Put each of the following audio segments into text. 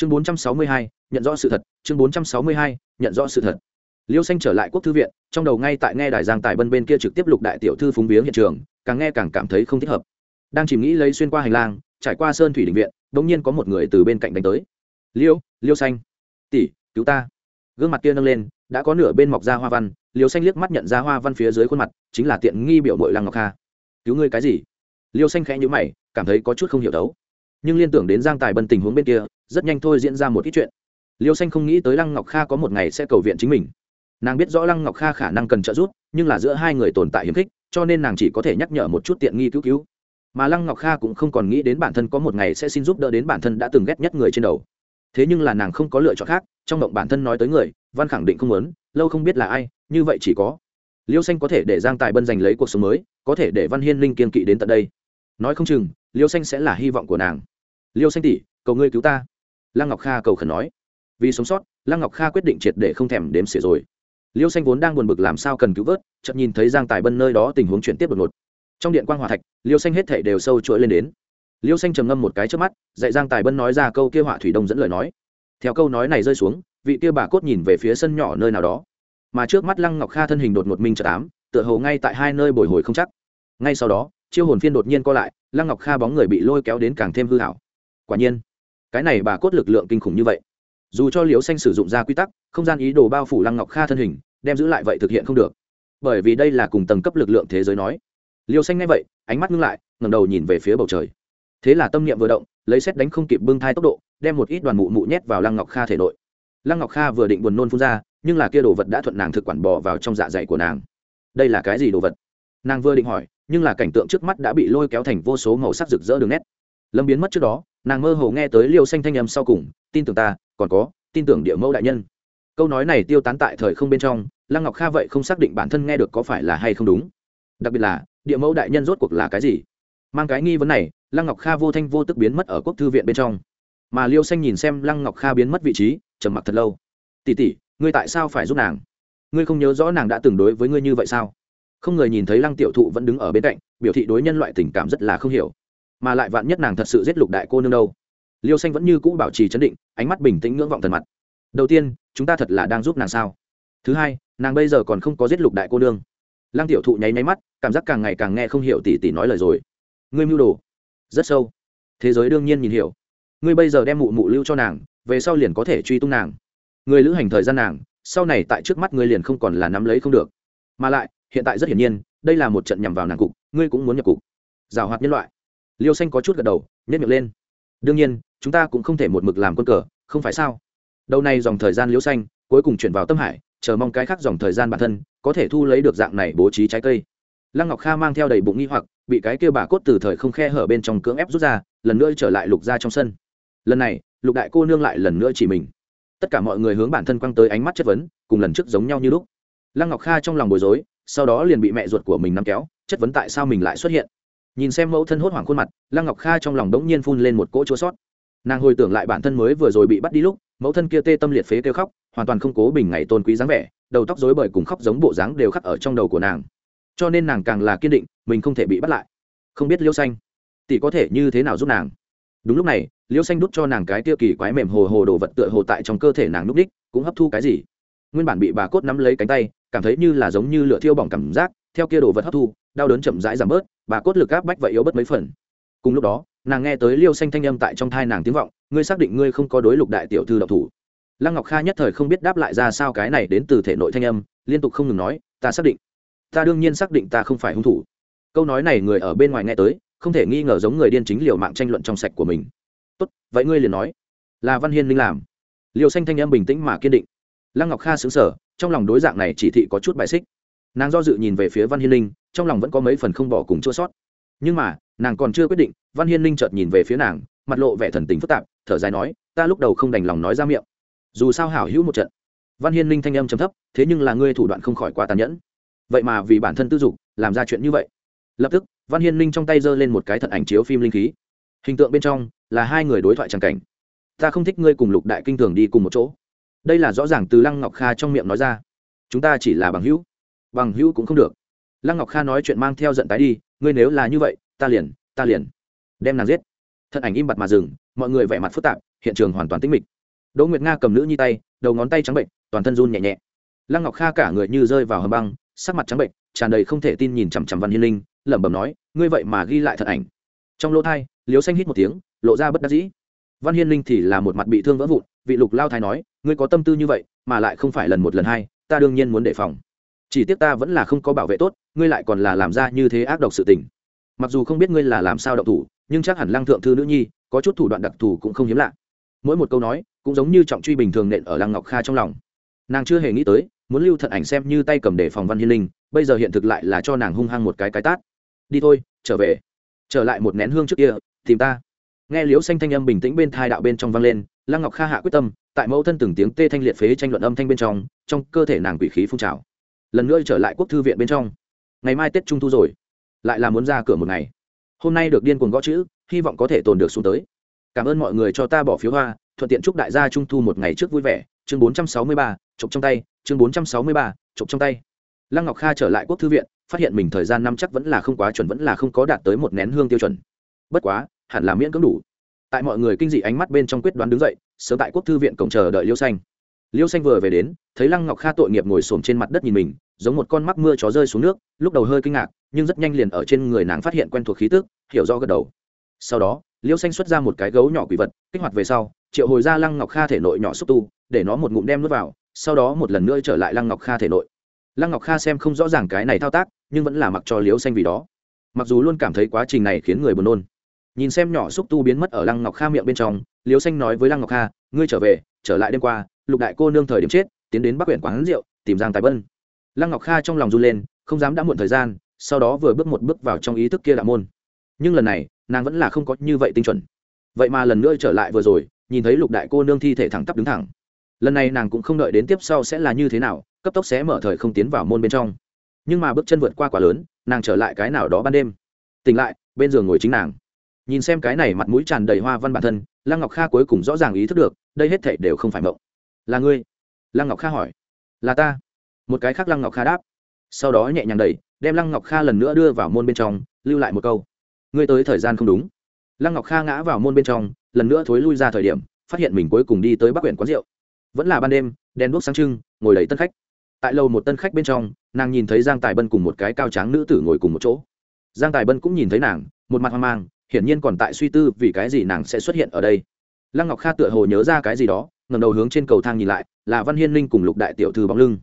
chương bốn trăm sáu mươi hai, nhận rõ sự thật. Chương bốn trăm sáu mươi hai, nhận rõ sự thật. Liêu xanh trở lại quốc thư viện, trong đầu ngay tại nghe đài giang tài bân bên kia trực tiếp lục đại tiểu thư phúng viếng hiện trường, càng nghe càng cảm thấy không thích hợp. Đang chìm nghĩ lấy xuyên qua hành lang, trải qua sơn thủy định viện đ ỗ n g nhiên có một người từ bên cạnh đánh tới. Liêu liêu xanh. Tỷ, cứu ta. Gương mặt kia nâng lên, đã có nửa bên mọc ra hoa văn, liêu xanh liếc mắt nhận ra hoa văn phía dưới khuôn mặt, chính là tiện nghi biểu mội lăng ngọc kha. Cứu ngươi cái gì? Liêu xanh khẽ nhữ mày, cảm thấy có chút không hiểu đấu nhưng liên tưởng đến giang tài bân tình huống bên kia, rất nhanh thôi diễn ra một ít chuyện. Liêu xanh không nghĩ tới lăng ngọc kha có một ngày sẽ cầu viện chính mình. Nàng biết rõ lăng ngọc kha khả năng cần trợ giúp, nhưng là giữa hai người tồn tại hiếm khích, cho nên nàng chỉ có thể nhắc nhở một chút tiện nghi cứu cứu. Mà lăng ngọc kha cũng không còn nghĩ đến bản thân có một ngày sẽ xin giúp đỡ đến bản thân đã từng ghét nhất người trên đầu. Thế nhưng là nàng không có lựa chọn khác, trong động bản thân nói tới người, văn khẳng định không muốn, lâu không biết là ai, như vậy chỉ có liêu xanh có thể để giang tài bân giành lấy cuộc sống mới, có thể để văn hiên linh kiên kỵ đến tận đây. Nói không chừng liêu xanh sẽ là hy vọng của nàng. Liêu xanh tỷ, cầu ngươi cứu ta. Lăng ngọc kha cầu khẩn nói. Vì sống sót, lăng ngọc kha quyết định triệt để không thèm đếm xỉa rồi. Liêu xanh vốn đang buồn bực làm sao cần cứu vớt Chậm nhìn thấy giang tài bân nơi đó tình huống chuyển tiếp đột ngột. Trong điện quan hòa thạch, liêu xanh hết thể đều sâu chuỗi lên đến. Liêu xanh trầm ngâm một cái trước mắt, dạy giang tài bân nói ra câu kia họa thủy đông dẫn lời nói. Theo câu nói này rơi xuống, vị kia bà cốt nhìn về phía sân nhỏ nơi nào đó. Mà trước mắt lăng ngọc kha thân hình đột ngột minh trợ tám tựa hồ ngay tại hai nơi bồi hồi không chắc. Ngay sau đó chiêu hồn phiên đột nhiên co lại, lăng ngọc kha bóng người bị lôi kéo đến càng thêm hư hảo quả nhiên, cái này bà cốt lực lượng kinh khủng như vậy. Dù cho liều xanh sử dụng ra quy tắc, không gian ý đồ bao phủ lăng ngọc kha thân hình, đem giữ lại vậy thực hiện không được. Bởi vì đây là cùng tầng cấp lực lượng thế giới nói. Liêu xanh nghe vậy, ánh mắt ngưng lại ngầm đầu nhìn về phía bầu trời. Thế là tâm niệm vừa động, lấy xét đánh không kịp bưng thai tốc độ, đem một ít đoàn mụ mụ nhét vào lăng ngọc kha thể nội. Lăng ngọc kha vừa định buồn nôn phun ra, nhưng là kia đồ vật đã thuận nàng thực quản bò vào trong dạ dày của nàng. Đây là cái gì đồ vật? Nàng vừa định hỏi nhưng là cảnh tượng trước mắt đã bị lôi kéo thành vô số màu sắc rực rỡ đường nét. Lâm biến mất trước đó, nàng mơ hồ nghe tới liêu xanh thanh âm sau cùng, tin tưởng ta, còn có, tin tưởng địa mẫu đại nhân. Câu nói này tiêu tán tại thời không bên trong, lăng ngọc kha vậy không xác định bản thân nghe được có phải là hay không đúng. Đặc biệt là, địa mẫu đại nhân rốt cuộc là cái gì? Mang cái nghi vấn này, lăng ngọc kha vô thanh vô tức biến mất ở quốc thư viện bên trong. Mà liêu xanh nhìn xem lăng ngọc kha biến mất vị trí, trầm mặc thật lâu. Tỉ tỉ ngươi tại sao phải giúp nàng? Ngươi không nhớ rõ nàng đã từng đối với ngươi như vậy sao? Không người nhìn thấy lăng tiểu thụ vẫn đứng ở bên cạnh, biểu thị đối nhân loại tình cảm rất là không hiểu. Mà lại vạn nhất nàng thật sự giết lục đại cô nương đâu? Liêu xanh vẫn như cũ bảo trì chấn định, ánh mắt bình tĩnh ngưỡng vọng thần mặt. Đầu tiên, chúng ta thật là đang giúp nàng sao? Thứ hai, nàng bây giờ còn không có giết lục đại cô nương. Lăng tiểu thụ nháy nháy mắt, cảm giác càng ngày càng nghe không hiểu tỉ tỉ nói lời rồi. Ngươi mưu đồ. Rất sâu. Thế giới đương nhiên nhìn hiểu. Ngươi bây giờ đem mụ mụ lưu cho nàng, về sau liền có thể truy tung nàng. Người lữ hành thời gian nàng, sau này tại trước mắt ngươi liền không còn là nắm lấy không được mà lại, hiện tại rất hiển nhiên, đây là một trận nhằm vào nàng cục, ngươi cũng muốn nhập cục. Giảo hoạt nhân loại. Liêu xanh có chút gật đầu nhét miệng lên. Đương nhiên, chúng ta cũng không thể một mực làm quân cờ, không phải sao? Đầu này dòng thời gian liêu xanh, cuối cùng chuyển vào tâm hải, chờ mong cái khác dòng thời gian bản thân, có thể thu lấy được dạng này bố trí trái cây. Lăng ngọc kha mang theo đầy bụng nghi hoặc, bị cái kia bà cốt từ thời không khe hở bên trong cưỡng ép rút ra, lần nữa trở lại lục ra trong sân. Lần này, lục đại cô nương lại lần nữa chỉ mình. Tất cả mọi người hướng bản thân quăng tới ánh mắt chất vấn, cùng lần trước giống nhau như lúc lăng ngọc kha trong lòng bối rối, sau đó liền bị mẹ ruột của mình nắm kéo, chất vấn tại sao mình lại xuất hiện. Nhìn xem mẫu thân hốt hoảng khuôn mặt, lăng ngọc kha trong lòng đống nhiên phun lên một cỗ chua sót. Nàng hồi tưởng lại bản thân mới vừa rồi bị bắt đi lúc, mẫu thân kia tê tâm liệt phế kêu khóc, hoàn toàn không cố bình ngày tôn quý dáng vẻ, đầu tóc rối bời cùng khóc giống bộ dáng đều khắc ở trong đầu của nàng. Cho nên nàng càng là kiên định, mình không thể bị bắt lại. Không biết liêu xanh, tỷ có thể như thế nào giúp nàng? Đúng lúc này liêu xanh đút cho nàng cái tiêu kỳ quái mềm hồ hồ đồ vật tựa hồ tại trong cơ thể nàng núp đích, cũng hấp thu cái gì? Nguyên bản bị bà cốt nắm lấy cánh tay, cảm thấy như là giống như lửa thiêu bỏng cảm giác, theo kia đồ vật hấp thu, đau đớn chậm rãi giảm bớt, bà cốt lực áp bách vậy yếu bớt mấy phần. Cùng lúc đó, nàng nghe tới liêu xanh thanh âm tại trong thai nàng tiếng vọng, ngươi xác định ngươi không có đối lục đại tiểu thư độc thủ? Lăng ngọc kha nhất thời không biết đáp lại ra sao cái này đến từ thể nội thanh âm, liên tục không ngừng nói, ta xác định, ta đương nhiên xác định ta không phải hung thủ. Câu nói này người ở bên ngoài nghe tới, không thể nghi ngờ giống người điên chính liều mạng tranh luận trong sạch của mình. Tốt, vậy ngươi liền nói. Là văn hiên linh làm. Liều xanh thanh âm bình tĩnh mà kiên định lăng ngọc kha xứng sở trong lòng đối dạng này chỉ thị có chút bài xích. Nàng do dự nhìn về phía văn hiên linh, trong lòng vẫn có mấy phần không bỏ cùng chua sót. Nhưng mà, nàng còn chưa quyết định, văn hiên linh chợt nhìn về phía nàng, mặt lộ vẻ thần tình phức tạp, thở dài nói, ta lúc đầu không đành lòng nói ra miệng. Dù sao hảo hữu một trận. Văn hiên linh thanh âm chấm thấp, thế nhưng là ngươi thủ đoạn không khỏi quá tàn nhẫn. Vậy mà vì bản thân tư dục, làm ra chuyện như vậy. Lập tức, văn hiên linh trong tay giơ lên một cái thật ảnh chiếu phim linh khí. Hình tượng bên trong là hai người đối thoại tràng cảnh. Ta không thích ngươi cùng lục đại kinh thường đi cùng một chỗ đây là rõ ràng từ lăng ngọc kha trong miệng nói ra. Chúng ta chỉ là bằng hữu. Bằng hữu cũng không được. Lăng ngọc kha nói chuyện mang theo giận tái đi, ngươi nếu là như vậy, ta liền ta liền đem nàng giết. Thân ảnh im bặt mà dừng, mọi người vẻ mặt phức tạp, hiện trường hoàn toàn tĩnh mịch. Đỗ nguyệt nga cầm nữ nhi tay, đầu ngón tay trắng bệnh, toàn thân run nhẹ nhẹ. Lăng ngọc kha cả người như rơi vào hầm băng, sắc mặt trắng bệnh, tràn đầy không thể tin nhìn chằm chằm văn hiên linh, lẩm bẩm nói, ngươi vậy mà ghi lại thật ảnh. Trong lỗ thai liếu xanh hít một tiếng, lộ ra bất đắc dĩ văn hiên linh thì là một mặt bị thương vỡ vụn, vị lục lao thái nói, ngươi có tâm tư như vậy, mà lại không phải lần một lần hai, ta đương nhiên muốn đề phòng. Chỉ tiếc ta vẫn là không có bảo vệ tốt, ngươi lại còn là làm ra như thế ác độc sự tình. Mặc dù không biết ngươi là làm sao động thủ, nhưng chắc hẳn lăng thượng thư nữ nhi, có chút thủ đoạn đặc thù cũng không hiếm lạ. Mỗi một câu nói, cũng giống như trọng truy bình thường nện ở lăng ngọc kha trong lòng. Nàng chưa hề nghĩ tới, muốn lưu thận ảnh xem như tay cầm để phòng văn hiên linh, bây giờ hiện thực lại là cho nàng hung hăng một cái cái tát. Đi thôi, trở về. Trở lại một nén hương trước kia, tìm ta nghe liễu xanh thanh âm bình tĩnh bên thai đạo bên trong vang lên, lăng ngọc kha hạ quyết tâm, tại mẫu thân từng tiếng tê thanh liệt phế tranh luận âm thanh bên trong trong cơ thể nàng quỷ khí phun trào. Lần nữa trở lại quốc thư viện bên trong. Ngày mai tết trung thu rồi. Lại là muốn ra cửa một ngày. Hôm nay được điên cuồng gõ chữ, hy vọng có thể tồn được xuống tới. Cảm ơn mọi người cho ta bỏ phiếu hoa, thuận tiện chúc đại gia trung thu một ngày trước vui vẻ. Chương bốn trăm sáu mươi ba, chụp trong tay. Chương bốn trăm sáu mươi ba, chụp trong tay. Lăng ngọc kha trở lại quốc thư viện, phát hiện mình thời gian năm chắc vẫn là không quá chuẩn, vẫn là không có đạt tới một nén hương tiêu chuẩn. Bất quá hẳn là miễn cưỡng đủ. Tại mọi người kinh dị ánh mắt bên trong quyết đoán đứng dậy, sớm tại quốc thư viện cổng chờ đợi liêu xanh. Liêu xanh vừa về đến, thấy lăng ngọc kha tội nghiệp ngồi xổm trên mặt đất nhìn mình, giống một con mắc mưa chó rơi xuống nước, lúc đầu hơi kinh ngạc, nhưng rất nhanh liền ở trên người nàng phát hiện quen thuộc khí tức, hiểu rõ gật đầu. Sau đó, liêu xanh xuất ra một cái gấu nhỏ quỷ vật, kích hoạt về sau, triệu hồi ra lăng ngọc kha thể nội nhỏ xúc tu, để nó một ngụm đem nước vào, sau đó một lần nữa trở lại lăng ngọc kha thể nội. Lăng ngọc kha xem không rõ ràng cái này thao tác, nhưng vẫn là mặc cho liêu xanh vì đó. Mặc dù luôn cảm thấy quá trình này khiến người buồn nôn nhìn xem nhỏ xúc tu biến mất ở lăng ngọc kha miệng bên trong liều xanh nói với lăng ngọc kha, ngươi trở về, trở lại đêm qua, lục đại cô nương thời điểm chết, tiến đến bắc huyện quán rượu, tìm giang tài bân. Lăng ngọc kha trong lòng run lên, không dám đã muộn thời gian, sau đó vừa bước một bước vào trong ý thức kia đạo môn. Nhưng lần này, nàng vẫn là không có như vậy tinh chuẩn. Vậy mà lần nữa trở lại vừa rồi, nhìn thấy lục đại cô nương thi thể thẳng tắp đứng thẳng. Lần này nàng cũng không đợi đến tiếp sau sẽ là như thế nào, cấp tốc sẽ mở thời không tiến vào môn bên trong. Nhưng mà bước chân vượt qua quá lớn, nàng trở lại cái nào đó ban đêm. Tỉnh lại, bên giường ngồi chính nàng nhìn xem cái này mặt mũi tràn đầy hoa văn bản thân, lăng ngọc kha cuối cùng rõ ràng ý thức được, đây hết thể đều không phải mộng. Là ngươi? Lăng ngọc kha hỏi. Là ta. Một cái khác lăng ngọc kha đáp. Sau đó nhẹ nhàng đẩy, đem lăng ngọc kha lần nữa đưa vào môn bên trong, lưu lại một câu. Ngươi tới thời gian không đúng. Lăng ngọc kha ngã vào môn bên trong, lần nữa thối lui ra thời điểm, phát hiện mình cuối cùng đi tới bắc huyện quán rượu. Vẫn là ban đêm, đèn đuốc sáng trưng, ngồi đầy tân khách. Tại lầu một tân khách bên trong, nàng nhìn thấy giang tài bân cùng một cái cao tráng nữ tử ngồi cùng một chỗ. Giang tài bân cũng nhìn thấy nàng, một mặt hoang mang hiển nhiên còn tại suy tư vì cái gì nàng sẽ xuất hiện ở đây. Lăng ngọc kha tựa hồ nhớ ra cái gì đó ngầm đầu hướng trên cầu thang nhìn lại, là văn hiên linh cùng lục đại tiểu thư bóng lưng.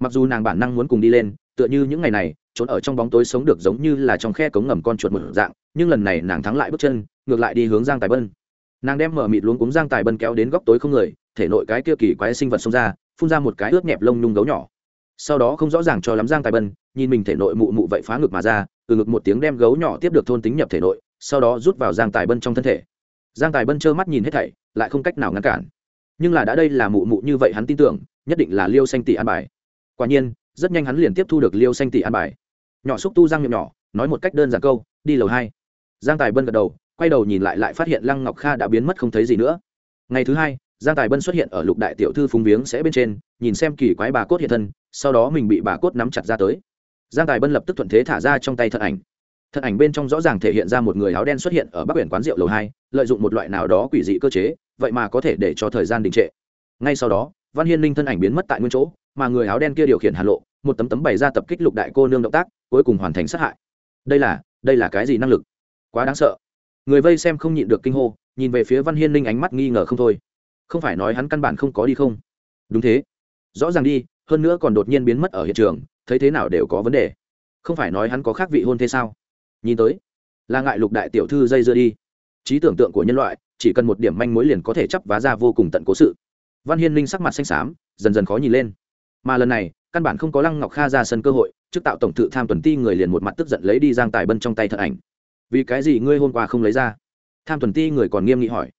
Mặc dù nàng bản năng muốn cùng đi lên, tựa như những ngày này, trốn ở trong bóng tối sống được giống như là trong khe cống ngầm con chuột một dạng, nhưng lần này nàng thắng lại bước chân, ngược lại đi hướng giang tài bân. Nàng đem mở mịt luống cúng giang tài bân kéo đến góc tối không người, thể nội cái kia kỳ quái sinh vật xông ra, phun ra một cái ướt nhẹp lông nhung gấu nhỏ. Sau đó không rõ ràng cho lắm giang tài bân, nhìn mình thể nội mụ mụ vậy phá ngực mà ra, từ ngực một tiếng đem gấu nhỏ tiếp được thôn tính nhập thể nội sau đó rút vào giang tài bân trong thân thể. Giang tài bân trơ mắt nhìn hết thảy, lại không cách nào ngăn cản. Nhưng là đã đây là mụ mụ như vậy hắn tin tưởng, nhất định là liêu xanh tỷ an bài. Quả nhiên, rất nhanh hắn liền tiếp thu được liêu xanh tỷ an bài. Nhỏ xúc tu giang miệng nhỏ, nói một cách đơn giản câu, đi lầu hai. Giang tài bân gật đầu, quay đầu nhìn lại lại phát hiện lăng ngọc kha đã biến mất không thấy gì nữa. Ngày thứ hai, giang tài bân xuất hiện ở lục đại tiểu thư phúng viếng sẽ bên trên, nhìn xem kỳ quái bà cốt hiện thân, sau đó mình bị bà cốt nắm chặt ra tới. Giang tài bân lập tức thuận thế thả ra trong tay thật ảnh thật ảnh bên trong rõ ràng thể hiện ra một người áo đen xuất hiện ở bắc biển quán rượu lầu hai, lợi dụng một loại nào đó quỷ dị cơ chế, vậy mà có thể để cho thời gian đình trệ. Ngay sau đó, văn hiên linh thân ảnh biến mất tại nguyên chỗ, mà người áo đen kia điều khiển hà lộ, một tấm tấm bày ra tập kích lục đại cô nương động tác, cuối cùng hoàn thành sát hại. Đây là đây là cái gì năng lực? Quá đáng sợ. Người vây xem không nhịn được kinh hô, nhìn về phía văn hiên linh ánh mắt nghi ngờ không thôi. Không phải nói hắn căn bản không có đi không? Đúng thế. Rõ ràng đi, hơn nữa còn đột nhiên biến mất ở hiện trường, thấy thế nào đều có vấn đề. Không phải nói hắn có khác vị hôn thế sao? Nhìn tới, là ngại lục đại tiểu thư dây dưa đi. Trí tưởng tượng của nhân loại, chỉ cần một điểm manh mối liền có thể chấp vá ra vô cùng tận cố sự. Văn hiên linh sắc mặt xanh xám, dần dần khó nhìn lên. Mà lần này, căn bản không có lăng ngọc kha ra sân cơ hội, trước tạo tổng thự tham tuần ti người liền một mặt tức giận lấy đi giang tài bân trong tay thật ảnh. Vì cái gì ngươi hôm qua không lấy ra? Tham tuần ti người còn nghiêm nghị hỏi.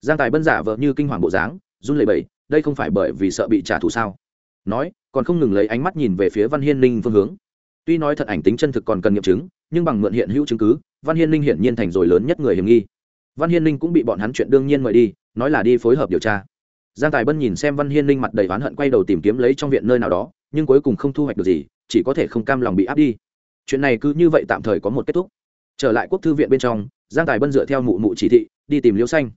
Giang tài bân giả vợ như kinh hoàng bộ dáng, run lẩy bẩy, đây không phải bởi vì sợ bị trả thù sao? Nói, còn không ngừng lấy ánh mắt nhìn về phía văn hiên ninh phương hướng. Tuy nói thật ảnh tính chân thực còn cần nghiệm chứng nhưng bằng mượn hiện hữu chứng cứ, văn hiên Linh hiển nhiên thành rồi lớn nhất người hiểm nghi. Văn hiên Linh cũng bị bọn hắn chuyện đương nhiên mời đi, nói là đi phối hợp điều tra. Giang tài bân nhìn xem văn hiên Linh mặt đầy oán hận quay đầu tìm kiếm lấy trong viện nơi nào đó, nhưng cuối cùng không thu hoạch được gì, chỉ có thể không cam lòng bị áp đi. Chuyện này cứ như vậy tạm thời có một kết thúc. Trở lại quốc thư viện bên trong, giang tài bân dựa theo mụ mụ chỉ thị, đi tìm liêu xanh.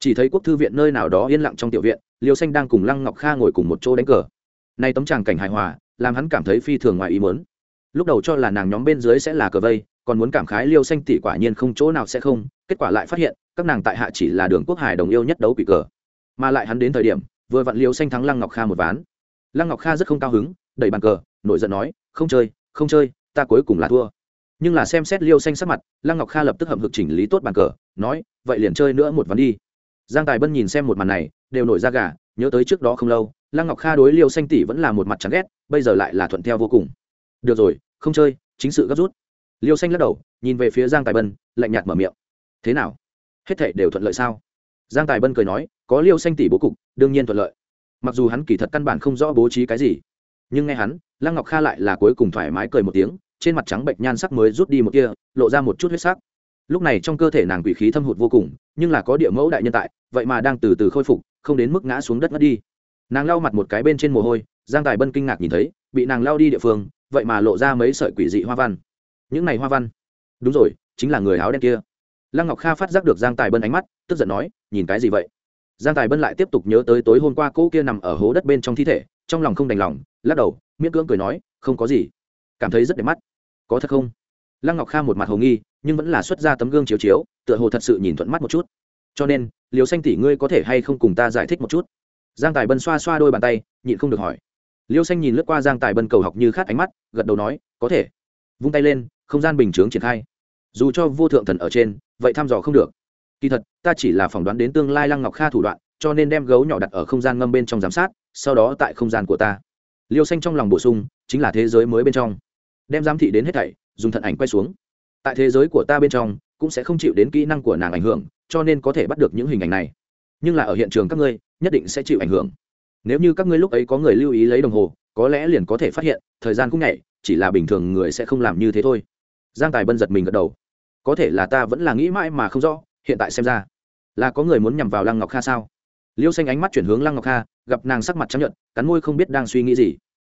Chỉ thấy quốc thư viện nơi nào đó yên lặng trong tiểu viện, liêu xanh đang cùng lăng ngọc kha ngồi cùng một chỗ đánh cờ. Nay tấm tràng cảnh hài hòa, làm hắn cảm thấy phi thường ngoài ý mớn lúc đầu cho là nàng nhóm bên dưới sẽ là cờ vây, còn muốn cảm khái liêu xanh tỷ quả nhiên không chỗ nào sẽ không, kết quả lại phát hiện, các nàng tại hạ chỉ là đường quốc hải đồng yêu nhất đấu quỷ cờ. Mà lại hắn đến thời điểm, vừa vặn liêu xanh thắng lăng ngọc kha một ván. Lăng ngọc kha rất không cao hứng, đẩy bàn cờ, nổi giận nói, không chơi không chơi, ta cuối cùng là thua. Nhưng là xem xét liêu xanh sắc mặt, lăng ngọc kha lập tức hậm hực chỉnh lý tốt bàn cờ, nói, vậy liền chơi nữa một ván đi. Giang tài bân nhìn xem một màn này, đều nổi ra gà, nhớ tới trước đó không lâu, lăng ngọc kha đối liêu xanh tỷ vẫn là một mặt chán ghét, bây giờ lại là thuận theo vô cùng được rồi, không chơi, chính sự gấp rút. Liêu xanh lắc đầu, nhìn về phía giang tài bân, lạnh nhạt mở miệng. Thế nào? Hết thể đều thuận lợi sao? Giang tài bân cười nói, có liêu xanh tỷ bố cục, đương nhiên thuận lợi. Mặc dù hắn kỳ thật căn bản không rõ bố trí cái gì, nhưng nghe hắn, lăng ngọc kha lại là cuối cùng thoải mái cười một tiếng, trên mặt trắng bệnh nhan sắc mới rút đi một kia lộ ra một chút huyết sắc. Lúc này trong cơ thể nàng quỷ khí thâm hụt vô cùng, nhưng là có địa mẫu đại nhân tại, vậy mà đang từ từ khôi phục, không đến mức ngã xuống đất mất đi. Nàng lau mặt một cái bên trên mồ hôi, giang tài bân kinh ngạc nhìn thấy, bị nàng lau đi địa phương vậy mà lộ ra mấy sợi quỷ dị hoa văn. Những này hoa văn. Đúng rồi, chính là người áo đen kia. Lăng ngọc kha phát giác được giang tài bân ánh mắt, tức giận nói, nhìn cái gì vậy? Giang tài bân lại tiếp tục nhớ tới tối hôm qua cỗ kia nằm ở hố đất bên trong thi thể, trong lòng không đành lòng, lắc đầu, miễn cưỡng cười nói, không có gì. Cảm thấy rất đẹp mắt. Có thật không? Lăng ngọc kha một mặt hồ nghi, nhưng vẫn là xuất ra tấm gương chiếu chiếu, tựa hồ thật sự nhìn thuận mắt một chút. Cho nên liều xanh tỷ ngươi có thể hay không cùng ta giải thích một chút? Giang tài bân xoa xoa đôi bàn tay, nhịn không được hỏi liêu xanh nhìn lướt qua giang tài bân cầu học như khát ánh mắt, gật đầu nói, có thể. Vung tay lên, không gian bình chướng triển khai. Dù cho vô thượng thần ở trên, vậy thăm dò không được. Kỳ thật, ta chỉ là phỏng đoán đến tương lai lăng ngọc kha thủ đoạn, cho nên đem gấu nhỏ đặt ở không gian ngâm bên trong giám sát, sau đó tại không gian của ta. Liêu xanh trong lòng bổ sung, chính là thế giới mới bên trong. Đem giám thị đến hết thảy, dùng thận ảnh quay xuống. Tại thế giới của ta bên trong, cũng sẽ không chịu đến kỹ năng của nàng ảnh hưởng, cho nên có thể bắt được những hình ảnh này. Nhưng là ở hiện trường các ngươi, nhất định sẽ chịu ảnh hưởng nếu như các ngươi lúc ấy có người lưu ý lấy đồng hồ, có lẽ liền có thể phát hiện, thời gian cũng nhảy chỉ là bình thường người sẽ không làm như thế thôi. Giang tài bân giật mình gật đầu. Có thể là ta vẫn là nghĩ mãi mà không rõ, hiện tại xem ra, là có người muốn nhằm vào lăng ngọc kha sao? Liêu xanh ánh mắt chuyển hướng lăng ngọc kha, gặp nàng sắc mặt chấp nhận cắn môi không biết đang suy nghĩ gì.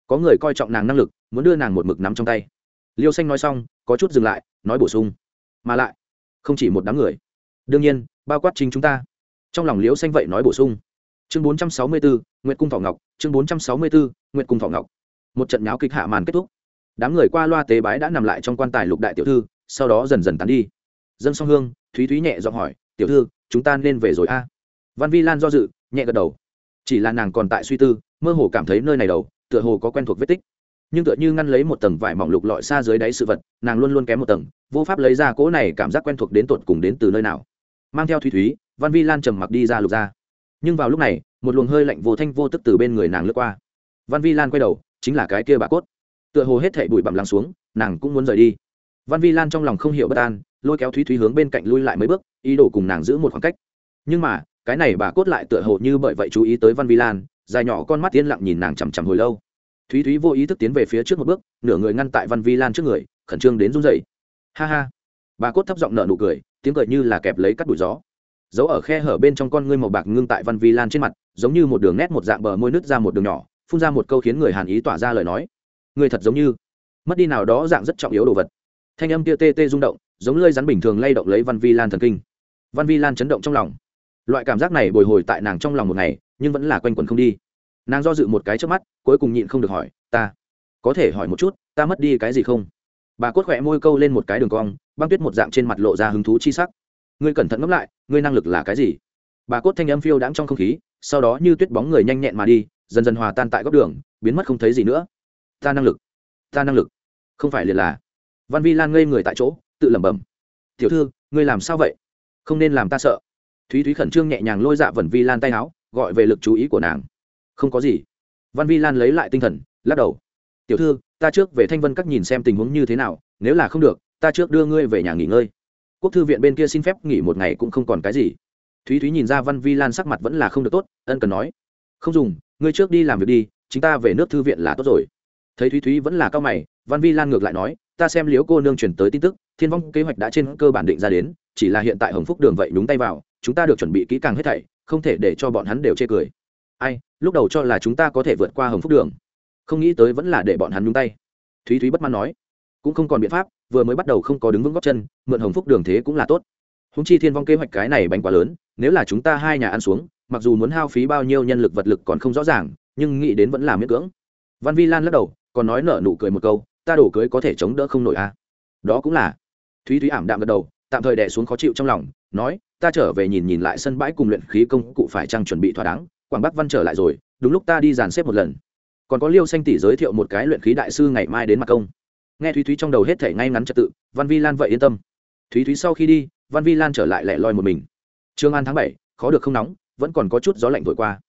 Có người coi trọng nàng năng lực, muốn đưa nàng một mực nắm trong tay. Liêu xanh nói xong, có chút dừng lại, nói bổ sung. Mà lại, không chỉ một đám người. Đương nhiên, bao quát chính chúng ta. Trong lòng liêu xanh vậy nói bổ sung. Chương bốn trăm sáu mươi bốn nguyệt cung thọ ngọc, chương bốn trăm sáu mươi bốn nguyệt cung thọ ngọc. Một trận nháo kịch hạ màn kết thúc. Đám người qua loa tế bái đã nằm lại trong quan tài lục đại tiểu thư, sau đó dần dần tán đi. Dân song hương, thúy thúy nhẹ giọng hỏi, tiểu thư, chúng ta nên về rồi a? Văn vi lan do dự, nhẹ gật đầu. Chỉ là nàng còn tại suy tư, mơ hồ cảm thấy nơi này đầu, tựa hồ có quen thuộc vết tích. Nhưng tựa như ngăn lấy một tầng vải mỏng lục lọi xa dưới đáy sự vật, nàng luôn luôn kém một tầng, vô pháp lấy ra cỗ này cảm giác quen thuộc đến tột cùng đến từ nơi nào. Mang theo thúy thúy, văn vi lan trầm mặc đi ra lục ra. Nhưng vào lúc này một luồng hơi lạnh vô thanh vô tức từ bên người nàng lướt qua. Văn vi lan quay đầu, chính là cái kia bà cốt. Tựa hồ hết thảy bụi bặm lắng xuống, nàng cũng muốn rời đi. Văn vi lan trong lòng không hiểu bất an, lôi kéo thúy thúy hướng bên cạnh lui lại mấy bước, ý đồ cùng nàng giữ một khoảng cách. Nhưng mà, cái này bà cốt lại tựa hồ như bởi vậy chú ý tới văn vi lan, dài nhỏ con mắt yên lặng nhìn nàng chằm chằm hồi lâu. Thúy thúy vô ý thức tiến về phía trước một bước, nửa người ngăn tại văn vi lan trước người, khẩn trương đến run rẩy. Ha ha. Bà cốt thấp giọng nở nụ cười, tiếng cười như là kẹp lấy cắt đùi gió. Giấu ở khe hở bên trong con ngươi màu bạc ngưng tại văn vi lan trên mặt giống như một đường nét một dạng bờ môi nứt ra một đường nhỏ, phun ra một câu khiến người hàn ý tỏa ra lời nói. Người thật giống như mất đi nào đó dạng rất trọng yếu đồ vật. Thanh âm kia tê tê rung động, giống lơi rắn bình thường lay động lấy văn vi lan thần kinh. Văn vi lan chấn động trong lòng. Loại cảm giác này bồi hồi tại nàng trong lòng một ngày, nhưng vẫn là quanh quẩn không đi. Nàng do dự một cái trước mắt, cuối cùng nhịn không được hỏi, ta có thể hỏi một chút, ta mất đi cái gì không? Bà cốt khỏe môi câu lên một cái đường cong, băng tuyết một dạng trên mặt lộ ra hứng thú chi sắc. Ngươi cẩn thận ngẫm lại, ngươi năng lực là cái gì? Bà cốt thanh âm phiêu đãng trong không khí sau đó như tuyết bóng người nhanh nhẹn mà đi, dần dần hòa tan tại góc đường, biến mất không thấy gì nữa. Ta năng lực, ta năng lực. Không phải liền là văn vi lan ngây người tại chỗ, tự lẩm bẩm. Tiểu thư, ngươi làm sao vậy? Không nên làm ta sợ. Thúy thúy khẩn trương nhẹ nhàng lôi dạ vần vi lan tay áo, gọi về lực chú ý của nàng. Không có gì. Văn vi lan lấy lại tinh thần, lắc đầu. Tiểu thư, ta trước về thanh vân các nhìn xem tình huống như thế nào, nếu là không được, ta trước đưa ngươi về nhà nghỉ ngơi. Quốc thư viện bên kia xin phép nghỉ một ngày cũng không còn cái gì thúy thúy nhìn ra văn vi lan sắc mặt vẫn là không được tốt, ân cần nói, không dùng, ngươi trước đi làm việc đi chúng ta về nước thư viện là tốt rồi. Thấy thúy thúy vẫn là cao mày, văn vi lan ngược lại nói, ta xem liếu cô nương chuyển tới tin tức, thiên vong kế hoạch đã trên cơ bản định ra đến, chỉ là hiện tại hồng phúc đường vậy đúng tay vào, chúng ta được chuẩn bị kỹ càng hết thảy, không thể để cho bọn hắn đều chê cười. Ai, lúc đầu cho là chúng ta có thể vượt qua hồng phúc đường, không nghĩ tới vẫn là để bọn hắn nhúng tay. Thúy thúy bất mãn nói, cũng không còn biện pháp, vừa mới bắt đầu không có đứng vững góc chân, mượn hồng phúc đường thế cũng là tốt. Húng chi thiên vong kế hoạch cái này bánh quá lớn nếu là chúng ta hai nhà ăn xuống, mặc dù muốn hao phí bao nhiêu nhân lực vật lực còn không rõ ràng, nhưng nghĩ đến vẫn là miễn cưỡng. Văn vi lan lắc đầu, còn nói nở nụ cười một câu, ta đổ cưới có thể chống đỡ không nổi à. đó cũng là. Thúy thúy ảm đạm gật đầu, tạm thời đè xuống khó chịu trong lòng, nói, ta trở về nhìn nhìn lại sân bãi cùng luyện khí công cụ phải chăng chuẩn bị thỏa đáng, quảng bắc văn trở lại rồi, đúng lúc ta đi dàn xếp một lần. Còn có liêu xanh tỷ giới thiệu một cái luyện khí đại sư ngày mai đến mặt công. Nghe thúy thúy trong đầu hết thể ngay ngắn trật tự, văn vi lan vậy yên tâm. Thúy thúy sau khi đi, văn vi lan trở lại lẻ loi một mình trương an tháng bảy, khó được không nóng, vẫn còn có chút gió lạnh vội qua.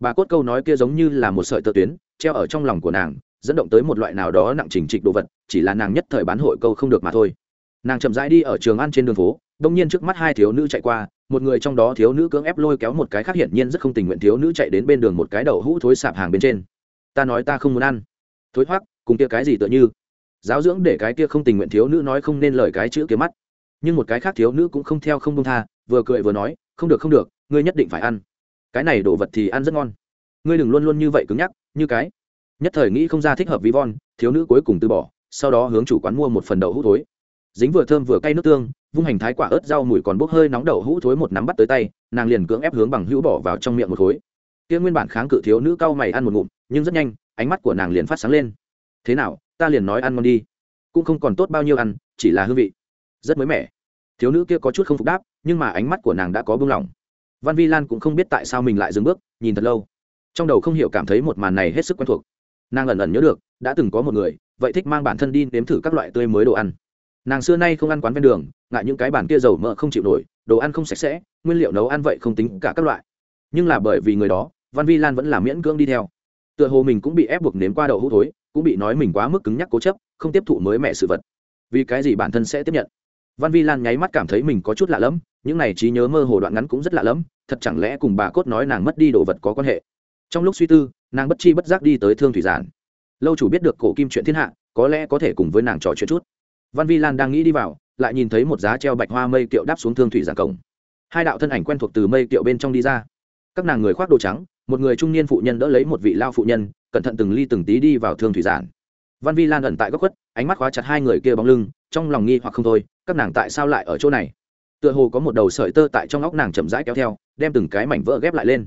Bà cốt câu nói kia giống như là một sợi tơ tuyến, treo ở trong lòng của nàng, dẫn động tới một loại nào đó nặng trình trịch đồ vật, chỉ là nàng nhất thời bán hội câu không được mà thôi. Nàng chậm rãi đi ở trường ăn trên đường phố, đông nhiên trước mắt hai thiếu nữ chạy qua, một người trong đó thiếu nữ cưỡng ép lôi kéo một cái khác hiển nhiên rất không tình nguyện thiếu nữ chạy đến bên đường một cái đầu hũ thối sạp hàng bên trên. Ta nói ta không muốn ăn. Thối thoát cùng kia cái gì tựa như? Giáo dưỡng để cái kia không tình nguyện thiếu nữ nói không nên lời cái chữ kia mắt. Nhưng một cái khác thiếu nữ cũng không theo không công tha vừa cười vừa nói, không được không được, ngươi nhất định phải ăn. Cái này đồ vật thì ăn rất ngon. Ngươi đừng luôn luôn như vậy cứng nhắc, như cái. Nhất thời nghĩ không ra thích hợp ví von, thiếu nữ cuối cùng từ bỏ, sau đó hướng chủ quán mua một phần đậu hũ thối. Dính vừa thơm vừa cay nước tương, vung hành thái quả ớt rau mùi còn bốc hơi nóng đậu hũ thối một nắm bắt tới tay, nàng liền cưỡng ép hướng bằng hữu bỏ vào trong miệng một khối kia nguyên bản kháng cự thiếu nữ cau mày ăn một ngụm, nhưng rất nhanh, ánh mắt của nàng liền phát sáng lên. Thế nào, ta liền nói ăn ngon đi. Cũng không còn tốt bao nhiêu ăn, chỉ là hương vị. Rất mới mẻ. Thiếu nữ kia có chút không phục đáp nhưng mà ánh mắt của nàng đã có buông lỏng. Văn vi lan cũng không biết tại sao mình lại dừng bước, nhìn thật lâu. Trong đầu không hiểu cảm thấy một màn này hết sức quen thuộc. Nàng ẩn ẩn nhớ được, đã từng có một người, vậy thích mang bản thân đi nếm thử các loại tươi mới đồ ăn. Nàng xưa nay không ăn quán ven đường, ngại những cái bàn kia dầu mỡ không chịu nổi, đồ ăn không sạch sẽ, nguyên liệu nấu ăn vậy không tính cả các loại. Nhưng là bởi vì người đó, văn vi lan vẫn là miễn cưỡng đi theo. Tựa hồ mình cũng bị ép buộc nếm qua đậu hũ thối, cũng bị nói mình quá mức cứng nhắc cố chấp, không tiếp thụ mới mẹ sự vật. Vì cái gì bản thân sẽ tiếp nhận? Văn vi lan nháy mắt cảm thấy mình có chút lạ lẫm, những này trí nhớ mơ hồ đoạn ngắn cũng rất lạ lẫm, thật chẳng lẽ cùng bà cốt nói nàng mất đi đồ vật có quan hệ? Trong lúc suy tư, nàng bất chi bất giác đi tới thương thủy giản. Lâu chủ biết được cổ kim chuyện thiên hạ, có lẽ có thể cùng với nàng trò chuyện chút. Văn vi lan đang nghĩ đi vào, lại nhìn thấy một giá treo bạch hoa mây kiệu đáp xuống thương thủy giản cổng. Hai đạo thân ảnh quen thuộc từ mây kiệu bên trong đi ra. Các nàng người khoác đồ trắng, một người trung niên phụ nhân đỡ lấy một vị lao phụ nhân, cẩn thận từng ly từng tí đi vào thương thủy giản. Văn vi lan ẩn tại góc khuất, ánh mắt khóa chặt hai người kia bóng lưng, trong lòng nghi hoặc không thôi các nàng tại sao lại ở chỗ này? Tựa hồ có một đầu sợi tơ tại trong óc nàng chậm rãi kéo theo, đem từng cái mảnh vỡ ghép lại lên.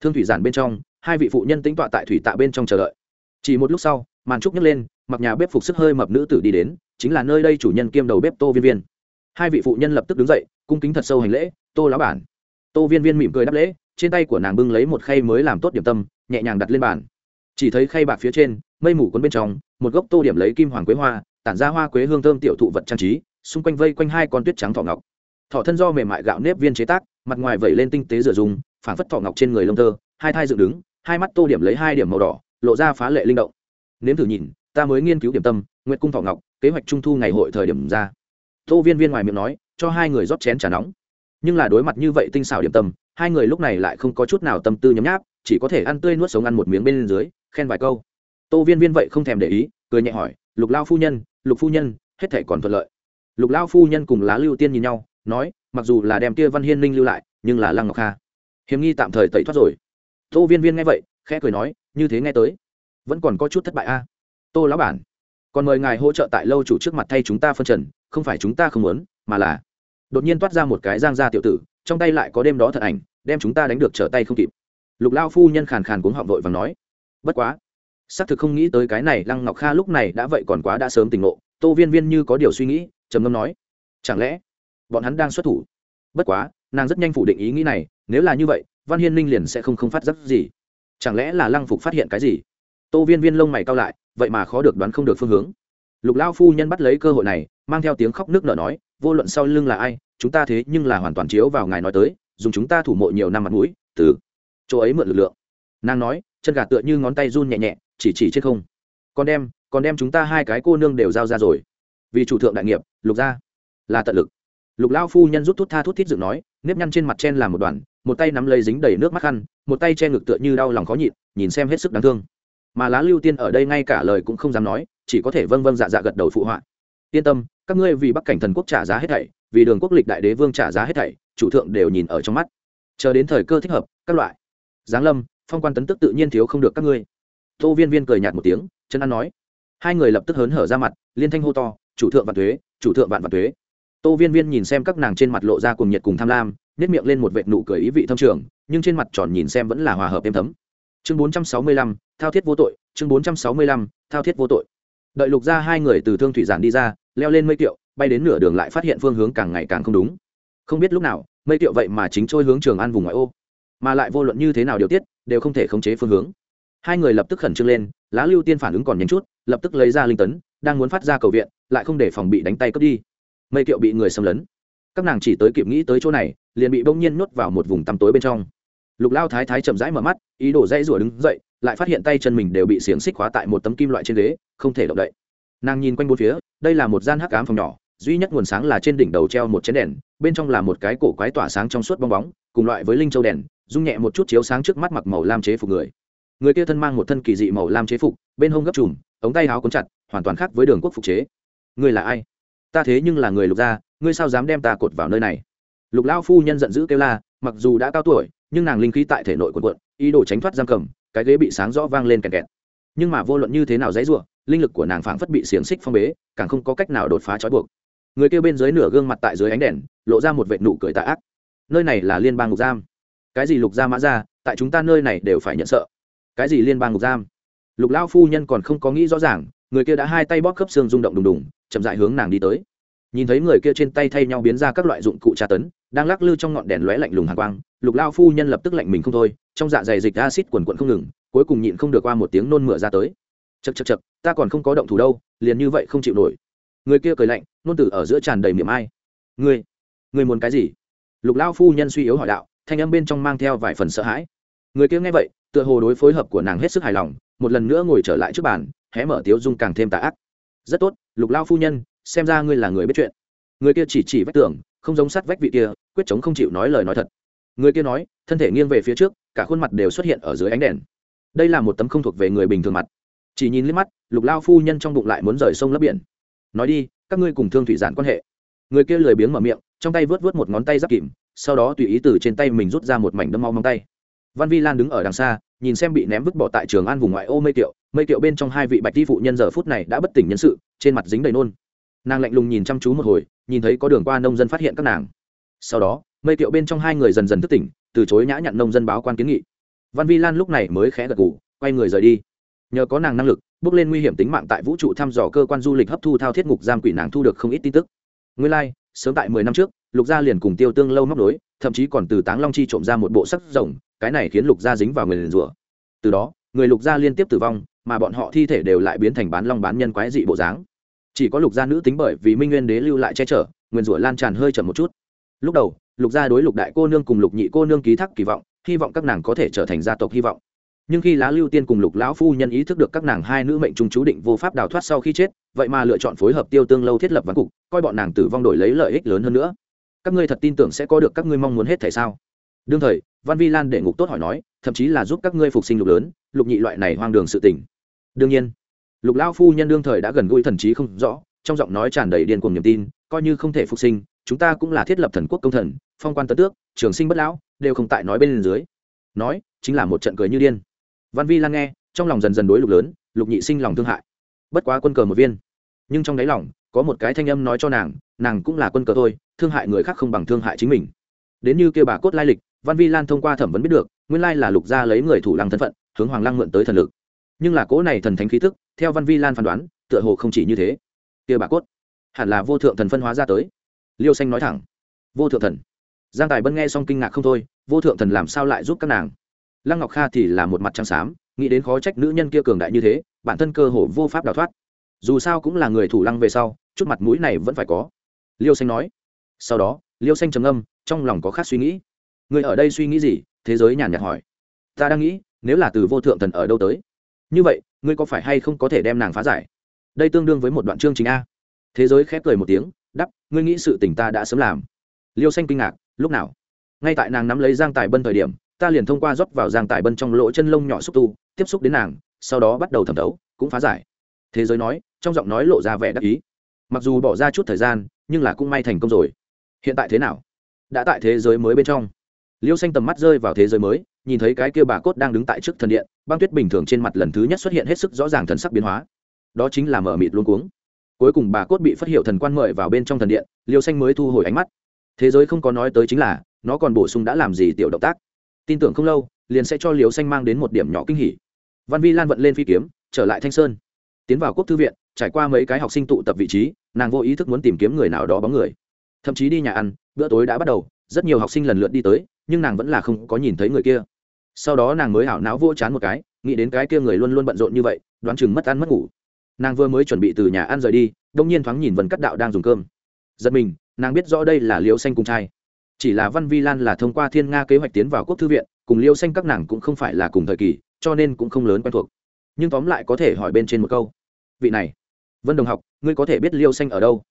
Thương thủy giản bên trong, hai vị phụ nhân tính tọa tại thủy tạ bên trong chờ đợi. Chỉ một lúc sau, màn trúc nhấc lên, mặc nhà bếp phục sức hơi mập nữ tử đi đến, chính là nơi đây chủ nhân kiêm đầu bếp tô viên viên. Hai vị phụ nhân lập tức đứng dậy, cung kính thật sâu hành lễ, tô lão bản. Tô viên viên mỉm cười đáp lễ, trên tay của nàng bưng lấy một khay mới làm tốt điểm tâm, nhẹ nhàng đặt lên bàn. Chỉ thấy khay bạc phía trên, mây mù cuốn bên trong, một gốc tô điểm lấy kim hoàng quế hoa, tản ra hoa quế hương thơm tiểu thụ vật trang trí xung quanh vây quanh hai con tuyết trắng thỏ ngọc. Thỏ thân do mềm mại gạo nếp viên chế tác, mặt ngoài vẩy lên tinh tế rửa dùng, phản phất thỏ ngọc trên người lông tơ, hai thai dựng đứng, hai mắt tô điểm lấy hai điểm màu đỏ, lộ ra phá lệ linh động. Nếm thử nhìn, ta mới nghiên cứu điểm tâm, nguyệt cung thỏ ngọc, kế hoạch trung thu ngày hội thời điểm ra. Tô viên viên ngoài miệng nói, cho hai người rót chén trà nóng. Nhưng là đối mặt như vậy tinh xảo điểm tâm, hai người lúc này lại không có chút nào tâm tư nhấm nháp, chỉ có thể ăn tươi nuốt sống ăn một miếng bên dưới, khen vài câu. Tô viên viên vậy không thèm để ý, cười nhẹ hỏi, lục lao phu nhân, lục phu nhân, hết thể còn thuận lợi lục lao phu nhân cùng lá lưu tiên nhìn nhau, nói, mặc dù là đem kia văn hiên Ninh lưu lại, nhưng là lăng ngọc kha. Hiếm nghi tạm thời tẩy thoát rồi. Tô viên viên nghe vậy, khẽ cười nói, như thế nghe tới, vẫn còn có chút thất bại a. Tô lão bản, còn mời ngài hỗ trợ tại lâu chủ trước mặt thay chúng ta phân trần, không phải chúng ta không muốn, mà là đột nhiên toát ra một cái giang gia tiểu tử, trong tay lại có đêm đó thật ảnh, đem chúng ta đánh được trở tay không kịp. Lục lao phu nhân khàn khàn cuống họng vội và nói, bất quá, xác thực không nghĩ tới cái này lăng ngọc kha lúc này đã vậy còn quá đã sớm tỉnh ngộ. Tô viên viên như có điều suy nghĩ trầm ngâm nói, chẳng lẽ bọn hắn đang xuất thủ? Bất quá, nàng rất nhanh phủ định ý nghĩ này, nếu là như vậy, văn hiên ninh liền sẽ không không phát giác gì. Chẳng lẽ là lăng phục phát hiện cái gì? Tô viên viên lông mày cao lại, vậy mà khó được đoán không được phương hướng. Lục lao phu nhân bắt lấy cơ hội này, mang theo tiếng khóc nước nở nói, vô luận sau lưng là ai, chúng ta thế nhưng là hoàn toàn chiếu vào ngài nói tới, dùng chúng ta thủ mộ nhiều năm mặt mũi, từ chỗ ấy mượn lực lượng. Nàng nói, chân gà tựa như ngón tay run nhẹ nhẹ, chỉ chỉ trên không. Còn đem còn đem chúng ta hai cái cô nương đều giao ra rồi vì chủ thượng đại nghiệp, lục gia là tận lực. Lục lao phu nhân rút thút tha thút thít dựng nói, nếp nhăn trên mặt chen làm một đoàn, một tay nắm lấy dính đầy nước mắt khăn, một tay che ngực tựa như đau lòng khó nhịn, nhìn xem hết sức đáng thương. Mà lá lưu tiên ở đây ngay cả lời cũng không dám nói, chỉ có thể vâng vâng dạ dạ gật đầu phụ họa. Yên tâm, các ngươi vì bắc cảnh thần quốc trả giá hết thảy, vì đường quốc lịch đại đế vương trả giá hết thảy, chủ thượng đều nhìn ở trong mắt. Chờ đến thời cơ thích hợp, các loại. Giáng lâm, phong quan tấn tức tự nhiên thiếu không được các ngươi. Tô viên viên cười nhạt một tiếng, chân ăn nói. Hai người lập tức hớn hở ra mặt, liên thanh hô to chủ thượng vạn thuế, chủ thượng vạn vạn thuế. Tô viên viên nhìn xem các nàng trên mặt lộ ra cùng nhiệt cùng tham lam nếp miệng lên một vệt nụ cười ý vị thâm trường, nhưng trên mặt tròn nhìn xem vẫn là hòa hợp êm thấm. Chương bốn trăm sáu mươi lăm, thao thiết vô tội, chương bốn trăm sáu mươi lăm, thao thiết vô tội. Đợi lục ra hai người từ thương thủy giản đi ra, leo lên mây kiệu, bay đến nửa đường lại phát hiện phương hướng càng ngày càng không đúng. Không biết lúc nào, mây kiệu vậy mà chính trôi hướng trường an vùng ngoại ô, mà lại vô luận như thế nào điều tiết, đều không thể khống chế phương hướng. Hai người lập tức khẩn trương lên, lá lưu tiên phản ứng còn nhanh chút, lập tức lấy ra linh tấn đang muốn phát ra cầu viện, lại không để phòng bị đánh tay cướp đi. Mây kiệu bị người xâm lấn. Các nàng chỉ tới kịp nghĩ tới chỗ này, liền bị bỗng nhiên nhốt vào một vùng tăm tối bên trong. Lục lao thái thái chậm rãi mở mắt, ý đồ dây rủa đứng dậy, lại phát hiện tay chân mình đều bị xiềng xích khóa tại một tấm kim loại trên ghế, không thể động đậy. Nàng nhìn quanh bốn phía, đây là một gian hắc ám phòng nhỏ, duy nhất nguồn sáng là trên đỉnh đầu treo một chén đèn, bên trong là một cái cổ quái tỏa sáng trong suốt bong bóng, cùng loại với linh châu đèn rung nhẹ một chút chiếu sáng trước mắt mặc màu lam chế phục người. Người kia thân mang một thân kỳ dị màu lam chế phục, bên hông gấp trùm, ống tay áo cuốn chặt hoàn toàn khác với đường quốc phục chế. Ngươi là ai? Ta thế nhưng là người lục gia, ngươi sao dám đem ta cột vào nơi này? Lục lao phu nhân giận dữ kêu la, mặc dù đã cao tuổi, nhưng nàng linh khí tại thể nội quần quận ý đồ tránh thoát giam cầm, cái ghế bị sáng rõ vang lên kẹt kẹt. Nhưng mà vô luận như thế nào dãy ruộng linh lực của nàng phảng phất bị xiềng xích phong bế, càng không có cách nào đột phá trói buộc. Người kêu bên dưới nửa gương mặt tại dưới ánh đèn, lộ ra một vệ nụ cười tạ ác. Nơi này là liên bang ngục giam. Cái gì lục gia mã ra tại chúng ta nơi này đều phải nhận sợ. Cái gì liên bang ngục giam? Lục lao phu nhân còn không có nghĩ rõ ràng người kia đã hai tay bóp khớp xương rung động đùng đùng, chậm dại hướng nàng đi tới. Nhìn thấy người kia trên tay thay nhau biến ra các loại dụng cụ tra tấn, đang lắc lư trong ngọn đèn lóe lạnh lùng hàng quang, lục lao phu nhân lập tức lạnh mình không thôi, trong dạ dày dịch acid quần quận không ngừng, cuối cùng nhịn không được qua một tiếng nôn mửa ra tới. Chật chật chật ta còn không có động thủ đâu, liền như vậy không chịu nổi. Người kia cười lạnh, nôn tử ở giữa tràn đầy miệng ai. Ngươi ngươi muốn cái gì? Lục lao phu nhân suy yếu hỏi đạo, thanh âm bên trong mang theo vài phần sợ hãi. Người kia nghe vậy, tựa hồ đối phối hợp của nàng hết sức hài lòng, một lần nữa ngồi trở lại trước bàn hé mở tiếu dung càng thêm tà ác. Rất tốt, lục lao phu nhân, xem ra ngươi là người biết chuyện. Người kia chỉ chỉ vách tường, không giống sát vách vị kia, quyết chống không chịu nói lời nói thật. Người kia nói, thân thể nghiêng về phía trước, cả khuôn mặt đều xuất hiện ở dưới ánh đèn. Đây là một tấm không thuộc về người bình thường mặt. Chỉ nhìn liếc mắt, lục lao phu nhân trong bụng lại muốn rời sông lấp biển. Nói đi, các ngươi cùng thương thủy giản quan hệ. Người kia lười biếng mở miệng, trong tay vớt vớt một ngón tay giáp kìm, sau đó tùy ý từ trên tay mình rút ra một mảnh đâm mau mong tay. Văn vi lan đứng ở đằng xa, nhìn xem bị ném vứt bỏ tại trường an vùng ngoại ô mây tiệu mây kiệu bên trong hai vị bạch ti phụ nhân giờ phút này đã bất tỉnh nhân sự trên mặt dính đầy nôn. Nàng lạnh lùng nhìn chăm chú một hồi nhìn thấy có đường qua nông dân phát hiện các nàng. Sau đó mây kiệu bên trong hai người dần dần thức tỉnh từ chối nhã nhặn nông dân báo quan kiến nghị. Văn vi lan lúc này mới khẽ gật gù quay người rời đi. Nhờ có nàng năng lực bước lên nguy hiểm tính mạng tại vũ trụ thăm dò cơ quan du lịch hấp thu thao thiết ngục giam quỷ nàng thu được không ít tin tức. Nguyên lai、like, sớm tại mười năm trước lục gia liền cùng tiêu tương lâu móc đối thậm chí còn từ táng long chi trộm ra một bộ sắc rồng cái này khiến lục gia dính vào người liền rủa. Từ đó người lục gia liên tiếp tử vong mà bọn họ thi thể đều lại biến thành bán long bán nhân quái dị bộ dáng. Chỉ có lục gia nữ tính bởi vì minh nguyên đế lưu lại che chở, nguyên rủa lan tràn hơi chậm một chút. Lúc đầu, lục gia đối lục đại cô nương cùng lục nhị cô nương ký thác kỳ vọng, hy vọng các nàng có thể trở thành gia tộc hy vọng. Nhưng khi lá lưu tiên cùng lục lão phu nhân ý thức được các nàng hai nữ mệnh trung chú định vô pháp đào thoát sau khi chết, vậy mà lựa chọn phối hợp tiêu tương lâu thiết lập văn cục, coi bọn nàng tử vong đổi lấy lợi ích lớn hơn nữa. Các ngươi thật tin tưởng sẽ có được các ngươi mong muốn hết thể sao? Đương thời, văn vi lan để ngục tốt hỏi nói, thậm chí là giúp các ngươi phục sinh lục lớn, lục nhị loại này hoang đường sự tình đương nhiên, lục lao phu nhân đương thời đã gần gũi thần trí không rõ, trong giọng nói tràn đầy điên cuồng niềm tin, coi như không thể phục sinh, chúng ta cũng là thiết lập thần quốc công thần, phong quan tấn tước, trường sinh bất lão, đều không tại nói bên dưới. Nói, chính là một trận cười như điên. Văn vi lan nghe, trong lòng dần dần đối lục lớn, lục nhị sinh lòng thương hại. Bất quá quân cờ một viên. Nhưng trong đáy lòng, có một cái thanh âm nói cho nàng nàng cũng là quân cờ thôi, thương hại người khác không bằng thương hại chính mình. Đến như kêu bà cốt lai lịch, văn vi lan thông qua thẩm vấn biết được, nguyên lai là lục gia lấy người thủ lăng thân phận, hướng hoàng lăng mượn tới thần lực nhưng là cỗ này thần thánh khí thức theo văn vi lan phán đoán, tựa hồ không chỉ như thế. Kia bà cốt, hẳn là vô thượng thần phân hóa ra tới. Liêu xanh nói thẳng, vô thượng thần. Giang tài bân nghe xong kinh ngạc không thôi, vô thượng thần làm sao lại giúp các nàng? Lăng ngọc kha thì là một mặt trắng xám, nghĩ đến khó trách nữ nhân kia cường đại như thế, bản thân cơ hồ vô pháp đào thoát. Dù sao cũng là người thủ lăng về sau, chút mặt mũi này vẫn phải có. Liêu xanh nói. Sau đó, liêu xanh trầm âm trong lòng có khác suy nghĩ. Người ở đây suy nghĩ gì? Thế giới nhàn nhạt hỏi. Ta đang nghĩ, nếu là từ vô thượng thần ở đâu tới? Như vậy, ngươi có phải hay không có thể đem nàng phá giải? Đây tương đương với một đoạn chương trình a. Thế giới khép cười một tiếng đắp ngươi nghĩ sự tình ta đã sớm làm. Liêu xanh kinh ngạc, lúc nào? Ngay tại nàng nắm lấy giang tài bân thời điểm, ta liền thông qua rót vào giang tài bân trong lỗ chân lông nhỏ xúc tu, tiếp xúc đến nàng, sau đó bắt đầu thẩm thấu, cũng phá giải. Thế giới nói, trong giọng nói lộ ra vẻ đắc ý. Mặc dù bỏ ra chút thời gian, nhưng là cũng may thành công rồi. Hiện tại thế nào? Đã tại thế giới mới bên trong. Liêu xanh tầm mắt rơi vào thế giới mới nhìn thấy cái kia bà cốt đang đứng tại trước thần điện, băng tuyết bình thường trên mặt lần thứ nhất xuất hiện hết sức rõ ràng thần sắc biến hóa. Đó chính là mở mịt luôn cuống. Cuối cùng bà cốt bị phát hiệu thần quan mời vào bên trong thần điện, liêu xanh mới thu hồi ánh mắt. Thế giới không có nói tới chính là, nó còn bổ sung đã làm gì tiểu động tác. Tin tưởng không lâu, liền sẽ cho liều xanh mang đến một điểm nhỏ kinh hỉ. Văn vi lan vận lên phi kiếm, trở lại thanh sơn. Tiến vào quốc thư viện, trải qua mấy cái học sinh tụ tập vị trí, nàng vô ý thức muốn tìm kiếm người nào đó bóng người. Thậm chí đi nhà ăn, bữa tối đã bắt đầu, rất nhiều học sinh lần lượt đi tới, nhưng nàng vẫn là không có nhìn thấy người kia sau đó nàng mới hảo não vô chán một cái, nghĩ đến cái kia người luôn luôn bận rộn như vậy, đoán chừng mất ăn mất ngủ. Nàng vừa mới chuẩn bị từ nhà ăn rời đi, đông nhiên thoáng nhìn vân cắt đạo đang dùng cơm. Giật mình, nàng biết rõ đây là liêu xanh cùng trai. Chỉ là văn vi lan là thông qua thiên nga kế hoạch tiến vào quốc thư viện, cùng liêu xanh các nàng cũng không phải là cùng thời kỳ, cho nên cũng không lớn quen thuộc. Nhưng tóm lại có thể hỏi bên trên một câu. Vị này, vân đồng học, ngươi có thể biết liêu xanh ở đâu?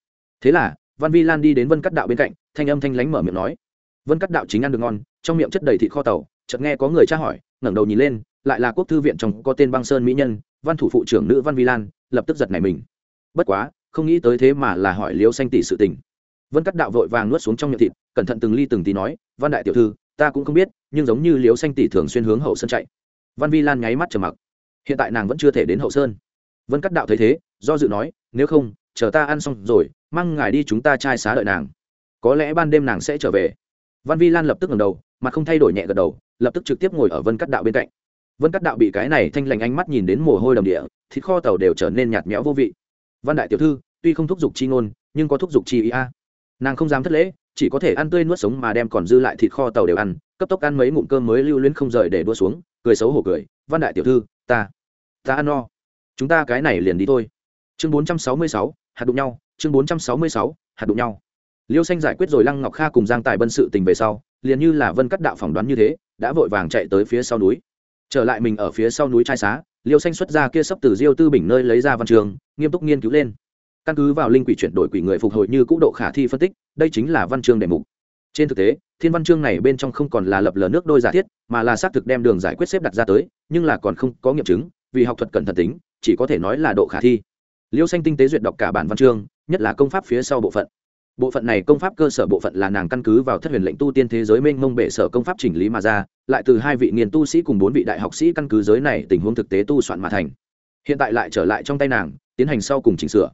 Thế là, văn vi lan đi đến vân cắt đạo bên cạnh, thanh âm thanh lánh mở miệng nói. Vân cắt đạo chính ăn được ngon, trong miệng chất đầy thịt kho tàu chợt nghe có người tra hỏi, ngẩng đầu nhìn lên, lại là quốc thư viện trong có tên băng sơn mỹ nhân, văn thủ phụ trưởng nữ văn vi lan, lập tức giật nảy mình. Bất quá, không nghĩ tới thế mà là hỏi liêu xanh tỷ sự tình. Vân cắt đạo vội vàng nuốt xuống trong miệng thịt, cẩn thận từng ly từng tí nói, văn đại tiểu thư, ta cũng không biết, nhưng giống như liêu xanh tỷ thường xuyên hướng hậu sơn chạy. Văn vi lan nháy mắt trầm mặc. Hiện tại nàng vẫn chưa thể đến hậu sơn. Vân cắt đạo thấy thế, do dự nói, nếu không, chờ ta ăn xong rồi, mang ngài đi chúng ta trai xá đợi nàng. Có lẽ ban đêm nàng sẽ trở về văn vi lan lập tức ngẩng đầu, mà không thay đổi nhẹ gật đầu, lập tức trực tiếp ngồi ở vân cắt đạo bên cạnh. Vân cắt đạo bị cái này thanh lành ánh mắt nhìn đến mồ hôi đầm địa, thịt kho tàu đều trở nên nhạt nhẽo vô vị. Văn đại tiểu thư, tuy không thúc giục chi ngôn, nhưng có thúc giục chi ý a. Nàng không dám thất lễ, chỉ có thể ăn tươi nuốt sống mà đem còn dư lại thịt kho tàu đều ăn, cấp tốc ăn mấy ngụm cơm mới lưu luyến không rời để đua xuống, cười xấu hổ cười, văn đại tiểu thư, ta ta ăn no. Chúng ta cái này liền đi thôi. Chương bốn trăm sáu mươi sáu, hạt đụng nhau, chương bốn trăm sáu mươi sáu, hạt đụng nhau liêu xanh giải quyết rồi lăng ngọc kha cùng giang tài bân sự tình về sau, liền như là vân cắt đạo phỏng đoán như thế, đã vội vàng chạy tới phía sau núi. Trở lại mình ở phía sau núi trai xá, liêu xanh xuất ra kia sắp từ diêu tư bình nơi lấy ra văn trường, nghiêm túc nghiên cứu lên. Căn cứ vào linh quỷ chuyển đổi quỷ người phục hồi như cũ độ khả thi phân tích, đây chính là văn chương đề mục. Trên thực tế, thiên văn chương này bên trong không còn là lập lờ nước đôi giả thiết, mà là xác thực đem đường giải quyết xếp đặt ra tới, nhưng là còn không có nghiệm chứng, vì học thuật cẩn thận tính, chỉ có thể nói là độ khả thi. Liêu xanh tinh tế duyệt đọc cả bản văn chương, nhất là công pháp phía sau bộ phận bộ phận này công pháp cơ sở bộ phận là nàng căn cứ vào thất huyền lệnh tu tiên thế giới mênh mông bệ sở công pháp chỉnh lý mà ra, lại từ hai vị nghiền tu sĩ cùng bốn vị đại học sĩ căn cứ giới này tình huống thực tế tu soạn mà thành. Hiện tại lại trở lại trong tay nàng, tiến hành sau cùng chỉnh sửa.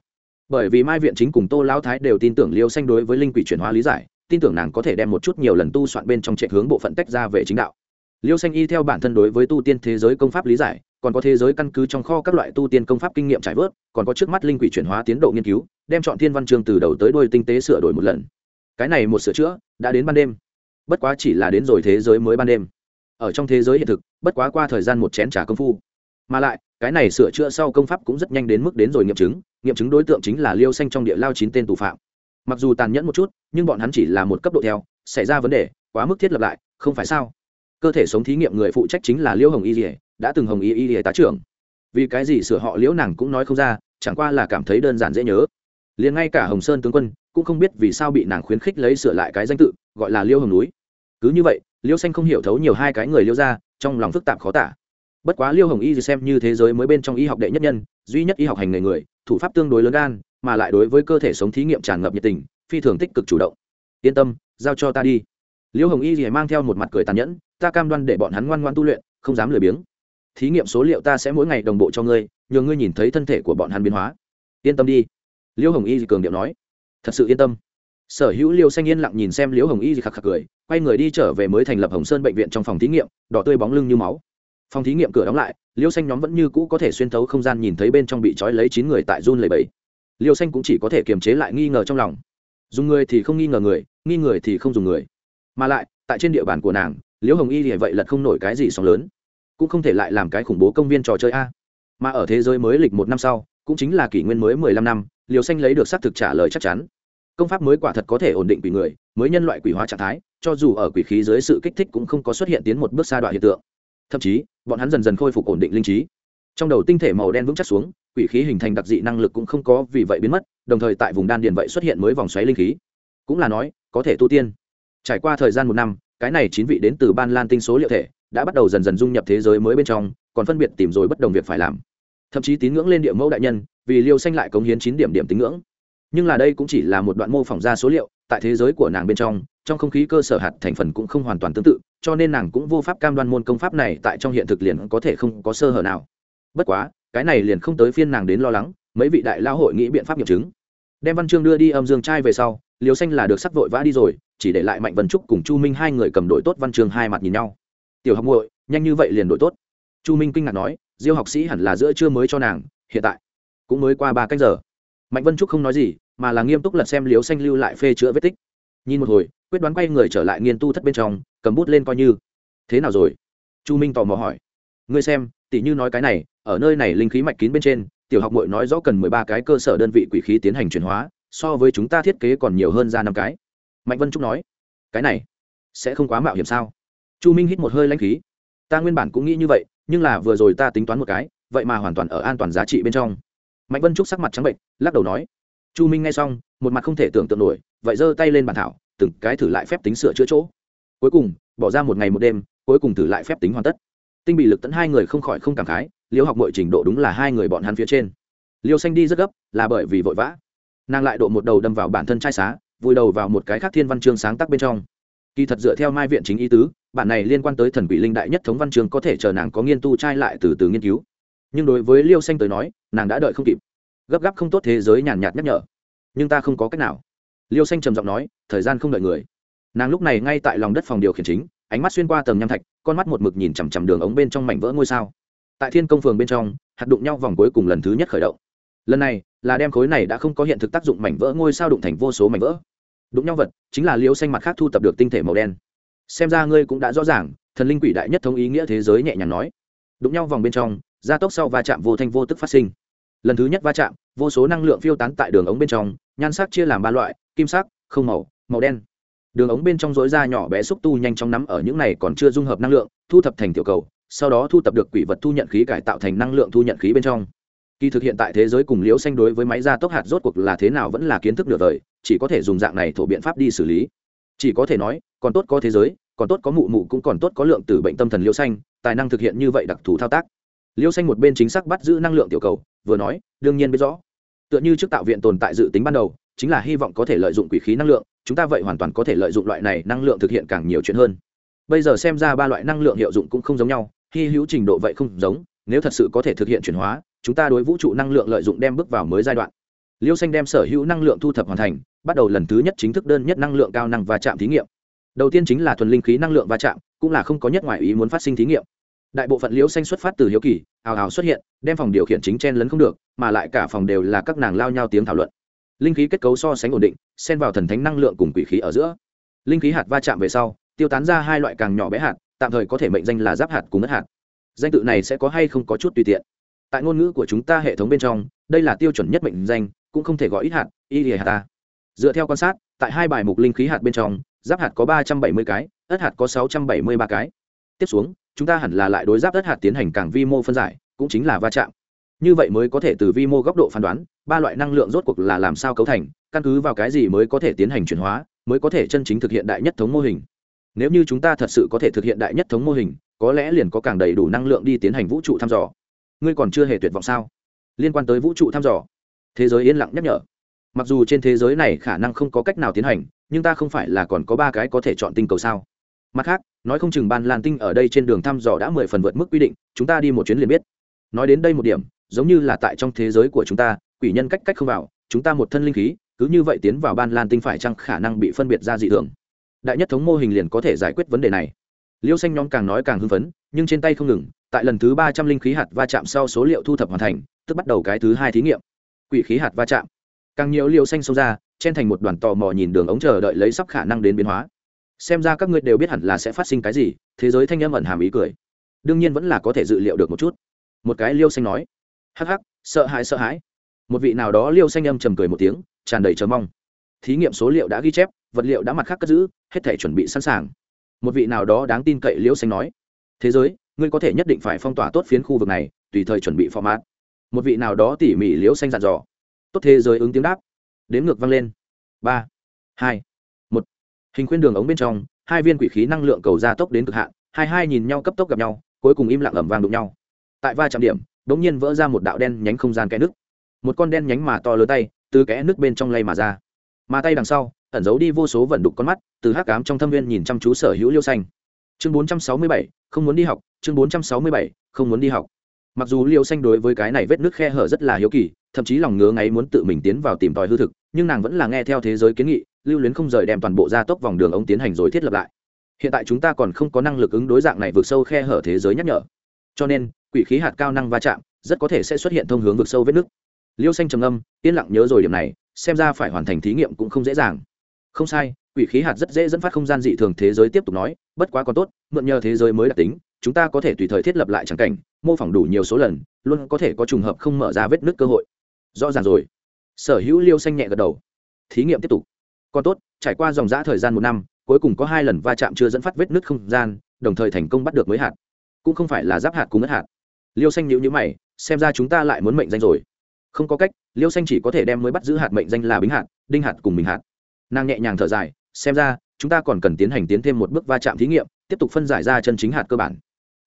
Bởi vì mai viện chính cùng tô lão thái đều tin tưởng liêu xanh đối với linh quỷ chuyển hóa lý giải, tin tưởng nàng có thể đem một chút nhiều lần tu soạn bên trong trệ hướng bộ phận tách ra về chính đạo. Liêu xanh y theo bản thân đối với tu tiên thế giới công pháp lý giải còn có thế giới căn cứ trong kho các loại tu tiên công pháp kinh nghiệm trải vớt, còn có trước mắt linh quỷ chuyển hóa tiến độ nghiên cứu, đem chọn thiên văn chương từ đầu tới đuôi tinh tế sửa đổi một lần. Cái này một sửa chữa đã đến ban đêm. Bất quá chỉ là đến rồi thế giới mới ban đêm. Ở trong thế giới hiện thực, bất quá qua thời gian một chén trả công phu. Mà lại, cái này sửa chữa sau công pháp cũng rất nhanh đến mức đến rồi nghiệm chứng nghiệm chứng đối tượng chính là liêu xanh trong địa lao chín tên tù phạm. Mặc dù tàn nhẫn một chút, nhưng bọn hắn chỉ là một cấp độ theo, xảy ra vấn đề, quá mức thiết lập lại, không phải sao? Cơ thể sống thí nghiệm người phụ trách chính là liêu hồng y dỉa đã từng hồng y y dỉa tá trưởng. Vì cái gì sửa họ liễu nàng cũng nói không ra, chẳng qua là cảm thấy đơn giản dễ nhớ. Liền ngay cả hồng sơn tướng quân cũng không biết vì sao bị nàng khuyến khích lấy sửa lại cái danh tự, gọi là liêu hồng núi. Cứ như vậy liêu xanh không hiểu thấu nhiều hai cái người liêu ra trong lòng phức tạp khó tả. Bất quá liêu hồng y thì xem như thế giới mới bên trong y học đệ nhất nhân, duy nhất y học hành nghề người, thủ pháp tương đối lớn gan, mà lại đối với cơ thể sống thí nghiệm tràn ngập nhiệt tình, phi thường tích cực chủ động. Yên tâm, giao cho ta đi. Liêu hồng y thì mang theo một mặt cười tàn nhẫn ta cam đoan để bọn hắn ngoan ngoan tu luyện, không dám lười biếng. Thí nghiệm số liệu ta sẽ mỗi ngày đồng bộ cho ngươi, nhờ ngươi nhìn thấy thân thể của bọn hắn biến hóa. Yên tâm đi. Liêu hồng y cường điệu nói. Thật sự yên tâm. Sở hữu liêu xanh yên lặng nhìn xem liêu hồng y khạc khạc cười, quay người đi trở về mới thành lập hồng sơn bệnh viện trong phòng thí nghiệm, đỏ tươi bóng lưng như máu. Phòng thí nghiệm cửa đóng lại, liêu xanh nhóm vẫn như cũ có thể xuyên thấu không gian nhìn thấy bên trong bị trói lấy chín người tại run lầy bẫy liêu xanh cũng chỉ có thể kiềm chế lại nghi ngờ trong lòng. Dùng người thì không nghi ngờ người, nghi người thì không dùng người. Mà lại, tại trên địa bàn của nàng liễu hồng y thì vậy lật không nổi cái gì sóng lớn. Cũng không thể lại làm cái khủng bố công viên trò chơi a. Mà ở thế giới mới lịch một năm sau, cũng chính là kỷ nguyên mới mười lăm năm liều xanh lấy được xác thực trả lời chắc chắn. Công pháp mới quả thật có thể ổn định quỷ người, mới nhân loại quỷ hóa trạng thái, cho dù ở quỷ khí dưới sự kích thích cũng không có xuất hiện tiến một bước xa đoạn hiện tượng. Thậm chí, bọn hắn dần dần khôi phục ổn định linh trí. Trong đầu tinh thể màu đen vững chắc xuống, quỷ khí hình thành đặc dị năng lực cũng không có vì vậy biến mất, đồng thời tại vùng đan điền vậy xuất hiện mới vòng xoáy linh khí. Cũng là nói, có thể tu tiên. Trải qua thời gian một năm cái này chín vị đến từ ban lan tinh số liệu thể đã bắt đầu dần dần dung nhập thế giới mới bên trong, còn phân biệt tìm rồi bất đồng việc phải làm. Thậm chí tín ngưỡng lên địa mẫu đại nhân, vì liêu xanh lại cống hiến chín điểm điểm tín ngưỡng. Nhưng là đây cũng chỉ là một đoạn mô phỏng ra số liệu, tại thế giới của nàng bên trong trong không khí cơ sở hạt thành phần cũng không hoàn toàn tương tự, cho nên nàng cũng vô pháp cam đoan môn công pháp này tại trong hiện thực liền có thể không có sơ hở nào. Bất quá, cái này liền không tới phiên nàng đến lo lắng, mấy vị đại lao hội nghĩ biện pháp nghiệm chứng đem văn chương đưa đi âm dương trai về sau liều xanh là được sắc vội vã đi rồi, chỉ để lại mạnh vân trúc cùng chu minh hai người cầm đội tốt văn chương hai mặt nhìn nhau. Tiểu học nguội nhanh như vậy liền đội tốt. Chu minh kinh ngạc nói, diêu học sĩ hẳn là giữa trưa mới cho nàng, hiện tại cũng mới qua ba cách giờ. Mạnh vân trúc không nói gì, mà là nghiêm túc lật xem liều xanh lưu lại phê chữa vết tích. Nhìn một hồi, quyết đoán quay người trở lại nghiên tu thất bên trong, cầm bút lên coi như. Thế nào rồi? Chu minh tò mò hỏi. Ngươi xem, tỷ như nói cái này, ở nơi này linh khí mạch kín bên trên tiểu học mội nói rõ cần mười ba cái cơ sở đơn vị quỷ khí tiến hành chuyển hóa, so với chúng ta thiết kế còn nhiều hơn ra năm cái. Mạnh vân trúc nói, cái này sẽ không quá mạo hiểm sao? Chu minh hít một hơi lãnh khí. Ta nguyên bản cũng nghĩ như vậy, nhưng là vừa rồi ta tính toán một cái, vậy mà hoàn toàn ở an toàn giá trị bên trong. Mạnh vân trúc sắc mặt trắng bệnh, lắc đầu nói, chu minh nghe xong, một mặt không thể tưởng tượng nổi, vậy giơ tay lên bàn thảo, từng cái thử lại phép tính sửa chữa chỗ. Cuối cùng, bỏ ra một ngày một đêm, cuối cùng thử lại phép tính hoàn tất tinh bị lực tẫn hai người không khỏi không cảm khái liêu học mọi trình độ đúng là hai người bọn hắn phía trên. Liêu xanh đi rất gấp, là bởi vì vội vã. Nàng lại độ một đầu đâm vào bản thân trai xá, vùi đầu vào một cái khác thiên văn chương sáng tác bên trong. Kỳ thật dựa theo mai viện chính ý tứ, bản này liên quan tới thần quỷ linh đại nhất thống văn chương có thể chờ nàng có nghiên tu trai lại từ từ nghiên cứu. Nhưng đối với liêu xanh tới nói, nàng đã đợi không kịp. Gấp gáp không tốt thế giới nhàn nhạt nhắc nhở. Nhưng ta không có cách nào. Liêu xanh trầm giọng nói, thời gian không đợi người. Nàng lúc này ngay tại lòng đất phòng điều khiển chính, ánh mắt xuyên qua tầng nham thạch con mắt một mực nhìn chằm chằm đường ống bên trong mảnh vỡ ngôi sao. Tại thiên công phường bên trong, hạt đụng nhau vòng cuối cùng lần thứ nhất khởi động. Lần này, là đem khối này đã không có hiện thực tác dụng mảnh vỡ ngôi sao đụng thành vô số mảnh vỡ. Đụng nhau vật, chính là liễu xanh mặt khác thu tập được tinh thể màu đen. Xem ra ngươi cũng đã rõ ràng, thần linh quỷ đại nhất thống ý nghĩa thế giới nhẹ nhàng nói. Đụng nhau vòng bên trong, gia tốc sau va chạm vô thanh vô tức phát sinh. Lần thứ nhất va chạm, vô số năng lượng phiêu tán tại đường ống bên trong, nhan sắc chia làm ba loại, kim sắc, không màu màu đen đường ống bên trong rối da nhỏ bé xúc tu nhanh chóng nắm ở những này còn chưa dung hợp năng lượng, thu thập thành tiểu cầu, sau đó thu thập được quỷ vật thu nhận khí cải tạo thành năng lượng thu nhận khí bên trong. Kỳ thực hiện tại thế giới cùng liễu xanh đối với máy gia tốc hạt rốt cuộc là thế nào vẫn là kiến thức nửa vời, chỉ có thể dùng dạng này thổ biện pháp đi xử lý. Chỉ có thể nói, còn tốt có thế giới, còn tốt có mụ mụ cũng còn tốt có lượng từ bệnh tâm thần liễu xanh, tài năng thực hiện như vậy đặc thù thao tác. Liễu xanh một bên chính xác bắt giữ năng lượng tiểu cầu, vừa nói, đương nhiên biết rõ. Tựa như trước tạo viện tồn tại dự tính ban đầu, chính là hy vọng có thể lợi dụng quỷ khí năng lượng chúng ta vậy hoàn toàn có thể lợi dụng loại này năng lượng thực hiện càng nhiều chuyện hơn. Bây giờ xem ra ba loại năng lượng hiệu dụng cũng không giống nhau, hy hữu trình độ vậy không giống, nếu thật sự có thể thực hiện chuyển hóa, chúng ta đối vũ trụ năng lượng lợi dụng đem bước vào mới giai đoạn. Liêu xanh đem sở hữu năng lượng thu thập hoàn thành, bắt đầu lần thứ nhất chính thức đơn nhất năng lượng cao năng và chạm thí nghiệm. Đầu tiên chính là thuần linh khí năng lượng va chạm, cũng là không có nhất ngoại ý muốn phát sinh thí nghiệm. Đại bộ phận liễu xanh xuất phát từ hiếu kỳ, ào ào xuất hiện, đem phòng điều khiển chính chen lấn không được, mà lại cả phòng đều là các nàng lao nhau tiếng thảo luận linh khí kết cấu so sánh ổn định, xen vào thần thánh năng lượng cùng quỷ khí ở giữa. Linh khí hạt va chạm về sau, tiêu tán ra hai loại càng nhỏ bé hạt, tạm thời có thể mệnh danh là giáp hạt cùng đất hạt. Danh tự này sẽ có hay không có chút tùy tiện. Tại ngôn ngữ của chúng ta hệ thống bên trong, đây là tiêu chuẩn nhất mệnh danh, cũng không thể gọi ít hạt, y lìa hạt ta. Dựa theo quan sát, tại hai bài mục linh khí hạt bên trong, giáp hạt có ba trăm bảy mươi cái, ất hạt có sáu trăm bảy mươi ba cái. Tiếp xuống, chúng ta hẳn là lại đối giáp ất hạt tiến hành càng vi mô phân giải, cũng chính là va chạm. Như vậy mới có thể từ vi mô góc độ phán đoán ba loại năng lượng rốt cuộc là làm sao cấu thành, căn cứ vào cái gì mới có thể tiến hành chuyển hóa, mới có thể chân chính thực hiện đại nhất thống mô hình. Nếu như chúng ta thật sự có thể thực hiện đại nhất thống mô hình, có lẽ liền có càng đầy đủ năng lượng đi tiến hành vũ trụ thăm dò. Ngươi còn chưa hề tuyệt vọng sao? Liên quan tới vũ trụ thăm dò, thế giới yên lặng nhắc nhở. Mặc dù trên thế giới này khả năng không có cách nào tiến hành, nhưng ta không phải là còn có ba cái có thể chọn tinh cầu sao? Mặt khác, nói không chừng ban lan tinh ở đây trên đường thăm dò đã mười phần vượt mức quy định, chúng ta đi một chuyến liền biết. Nói đến đây một điểm, giống như là tại trong thế giới của chúng ta quỷ nhân cách cách không vào, chúng ta một thân linh khí, cứ như vậy tiến vào ban lan tinh phải chăng khả năng bị phân biệt ra dị thường? Đại nhất thống mô hình liền có thể giải quyết vấn đề này. Liêu xanh nhóm càng nói càng hưng phấn, nhưng trên tay không ngừng, tại lần thứ ba trăm linh khí hạt va chạm sau số liệu thu thập hoàn thành, tức bắt đầu cái thứ hai thí nghiệm. Quỷ khí hạt va chạm. Càng nhiều liêu xanh xông ra, chen thành một đoàn tò mò nhìn đường ống chờ đợi lấy sắp khả năng đến biến hóa. Xem ra các ngươi đều biết hẳn là sẽ phát sinh cái gì, thế giới thanh âm ẩn hàm ý cười. Đương nhiên vẫn là có thể dự liệu được một chút. Một cái liêu xanh nói. Hắc hắc, sợ hãi sợ hãi một vị nào đó liêu xanh âm trầm cười một tiếng, tràn đầy chờ mong. Thí nghiệm số liệu đã ghi chép, vật liệu đã mặt khác cất giữ, hết thể chuẩn bị sẵn sàng. Một vị nào đó đáng tin cậy liêu xanh nói, thế giới, ngươi có thể nhất định phải phong tỏa tốt phiến khu vực này, tùy thời chuẩn bị format. Một vị nào đó tỉ mỉ liêu xanh dặn dò. Tốt thế giới ứng tiếng đáp. Đếm ngược vang lên. Ba, hai, một. Hình khuyên đường ống bên trong, hai viên quỷ khí năng lượng cầu ra tốc đến cực hạn, hai hai nhìn nhau cấp tốc gặp nhau, cuối cùng im lặng ẩm vang đụng nhau. Tại va chạm điểm đ ỗ n g nhiên vỡ ra một đạo đen nhánh không gian kẽ nứt một con đen nhánh mà to lớn tay từ kẽ nước bên trong lay mà ra. Mà tay đằng sau, ẩn giấu đi vô số vận đục con mắt, từ hắc cám trong thâm viên nhìn chăm chú sở hữu liêu xanh. Chương bốn trăm sáu mươi bảy, không muốn đi học. Chương bốn trăm sáu mươi bảy, không muốn đi học. Mặc dù liêu xanh đối với cái này vết nước khe hở rất là hiếu kỳ, thậm chí lòng ngứa ngáy muốn tự mình tiến vào tìm tòi hư thực, nhưng nàng vẫn là nghe theo thế giới kiến nghị, lưu luyến không rời đem toàn bộ gia tốc vòng đường ống tiến hành rồi thiết lập lại. Hiện tại chúng ta còn không có năng lực ứng đối dạng này vượt sâu khe hở thế giới nhắc nhở. Cho nên, quỷ khí hạt cao năng va chạm rất có thể sẽ xuất hiện thông hướng vượt sâu vết nước liêu xanh trầm âm yên lặng nhớ rồi điểm này, xem ra phải hoàn thành thí nghiệm cũng không dễ dàng. Không sai, quỷ khí hạt rất dễ dẫn phát không gian dị thường thế giới tiếp tục nói, bất quá còn tốt, mượn nhờ thế giới mới đặc tính, chúng ta có thể tùy thời thiết lập lại trắng cảnh, mô phỏng đủ nhiều số lần, luôn có thể có trùng hợp không mở ra vết nứt cơ hội. Rõ ràng rồi. Sở hữu liêu xanh nhẹ gật đầu. Thí nghiệm tiếp tục. Còn tốt, trải qua dòng giã thời gian một năm, cuối cùng có hai lần va chạm chưa dẫn phát vết nứt không gian, đồng thời thành công bắt được mới hạt. Cũng không phải là giáp hạt cùng ngất hạt. Liêu xanh nhữ nhữ mày, xem ra chúng ta lại muốn mệnh danh rồi không có cách, liêu xanh chỉ có thể đem mới bắt giữ hạt mệnh danh là bính hạt, đinh hạt cùng mình hạt. Nàng nhẹ nhàng thở dài, xem ra, chúng ta còn cần tiến hành tiến thêm một bước va chạm thí nghiệm, tiếp tục phân giải ra chân chính hạt cơ bản.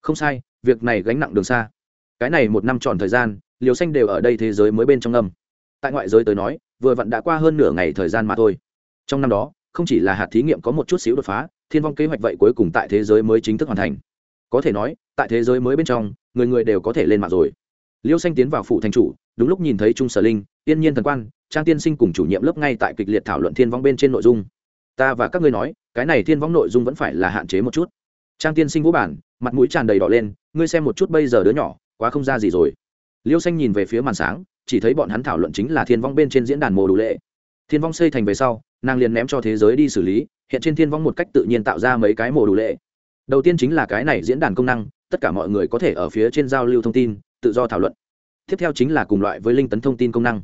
Không sai, việc này gánh nặng đường xa. Cái này một năm tròn thời gian liều xanh đều ở đây thế giới mới bên trong âm. Tại ngoại giới tới nói, vừa vặn đã qua hơn nửa ngày thời gian mà thôi. Trong năm đó, không chỉ là hạt thí nghiệm có một chút xíu đột phá, thiên vong kế hoạch vậy cuối cùng tại thế giới mới chính thức hoàn thành. Có thể nói, tại thế giới mới bên trong, người người đều có thể lên mạng rồi. Liêu xanh tiến vào phủ thành chủ đúng lúc nhìn thấy trung sở linh tiên nhiên thần quan, trang tiên sinh cùng chủ nhiệm lớp ngay tại kịch liệt thảo luận thiên vong bên trên nội dung. Ta và các ngươi nói, cái này thiên vong nội dung vẫn phải là hạn chế một chút. Trang tiên sinh vũ bản, mặt mũi tràn đầy đỏ lên, ngươi xem một chút bây giờ đứa nhỏ, quá không ra gì rồi. Liêu xanh nhìn về phía màn sáng, chỉ thấy bọn hắn thảo luận chính là thiên vong bên trên diễn đàn mồ đủ lệ. Thiên vong xây thành về sau, nàng liền ném cho thế giới đi xử lý, hiện trên thiên vong một cách tự nhiên tạo ra mấy cái mồ đủ lệ. Đầu tiên chính là cái này diễn đàn công năng, tất cả mọi người có thể ở phía trên giao lưu thông tin, tự do thảo luận tiếp theo chính là cùng loại với linh tấn thông tin công năng.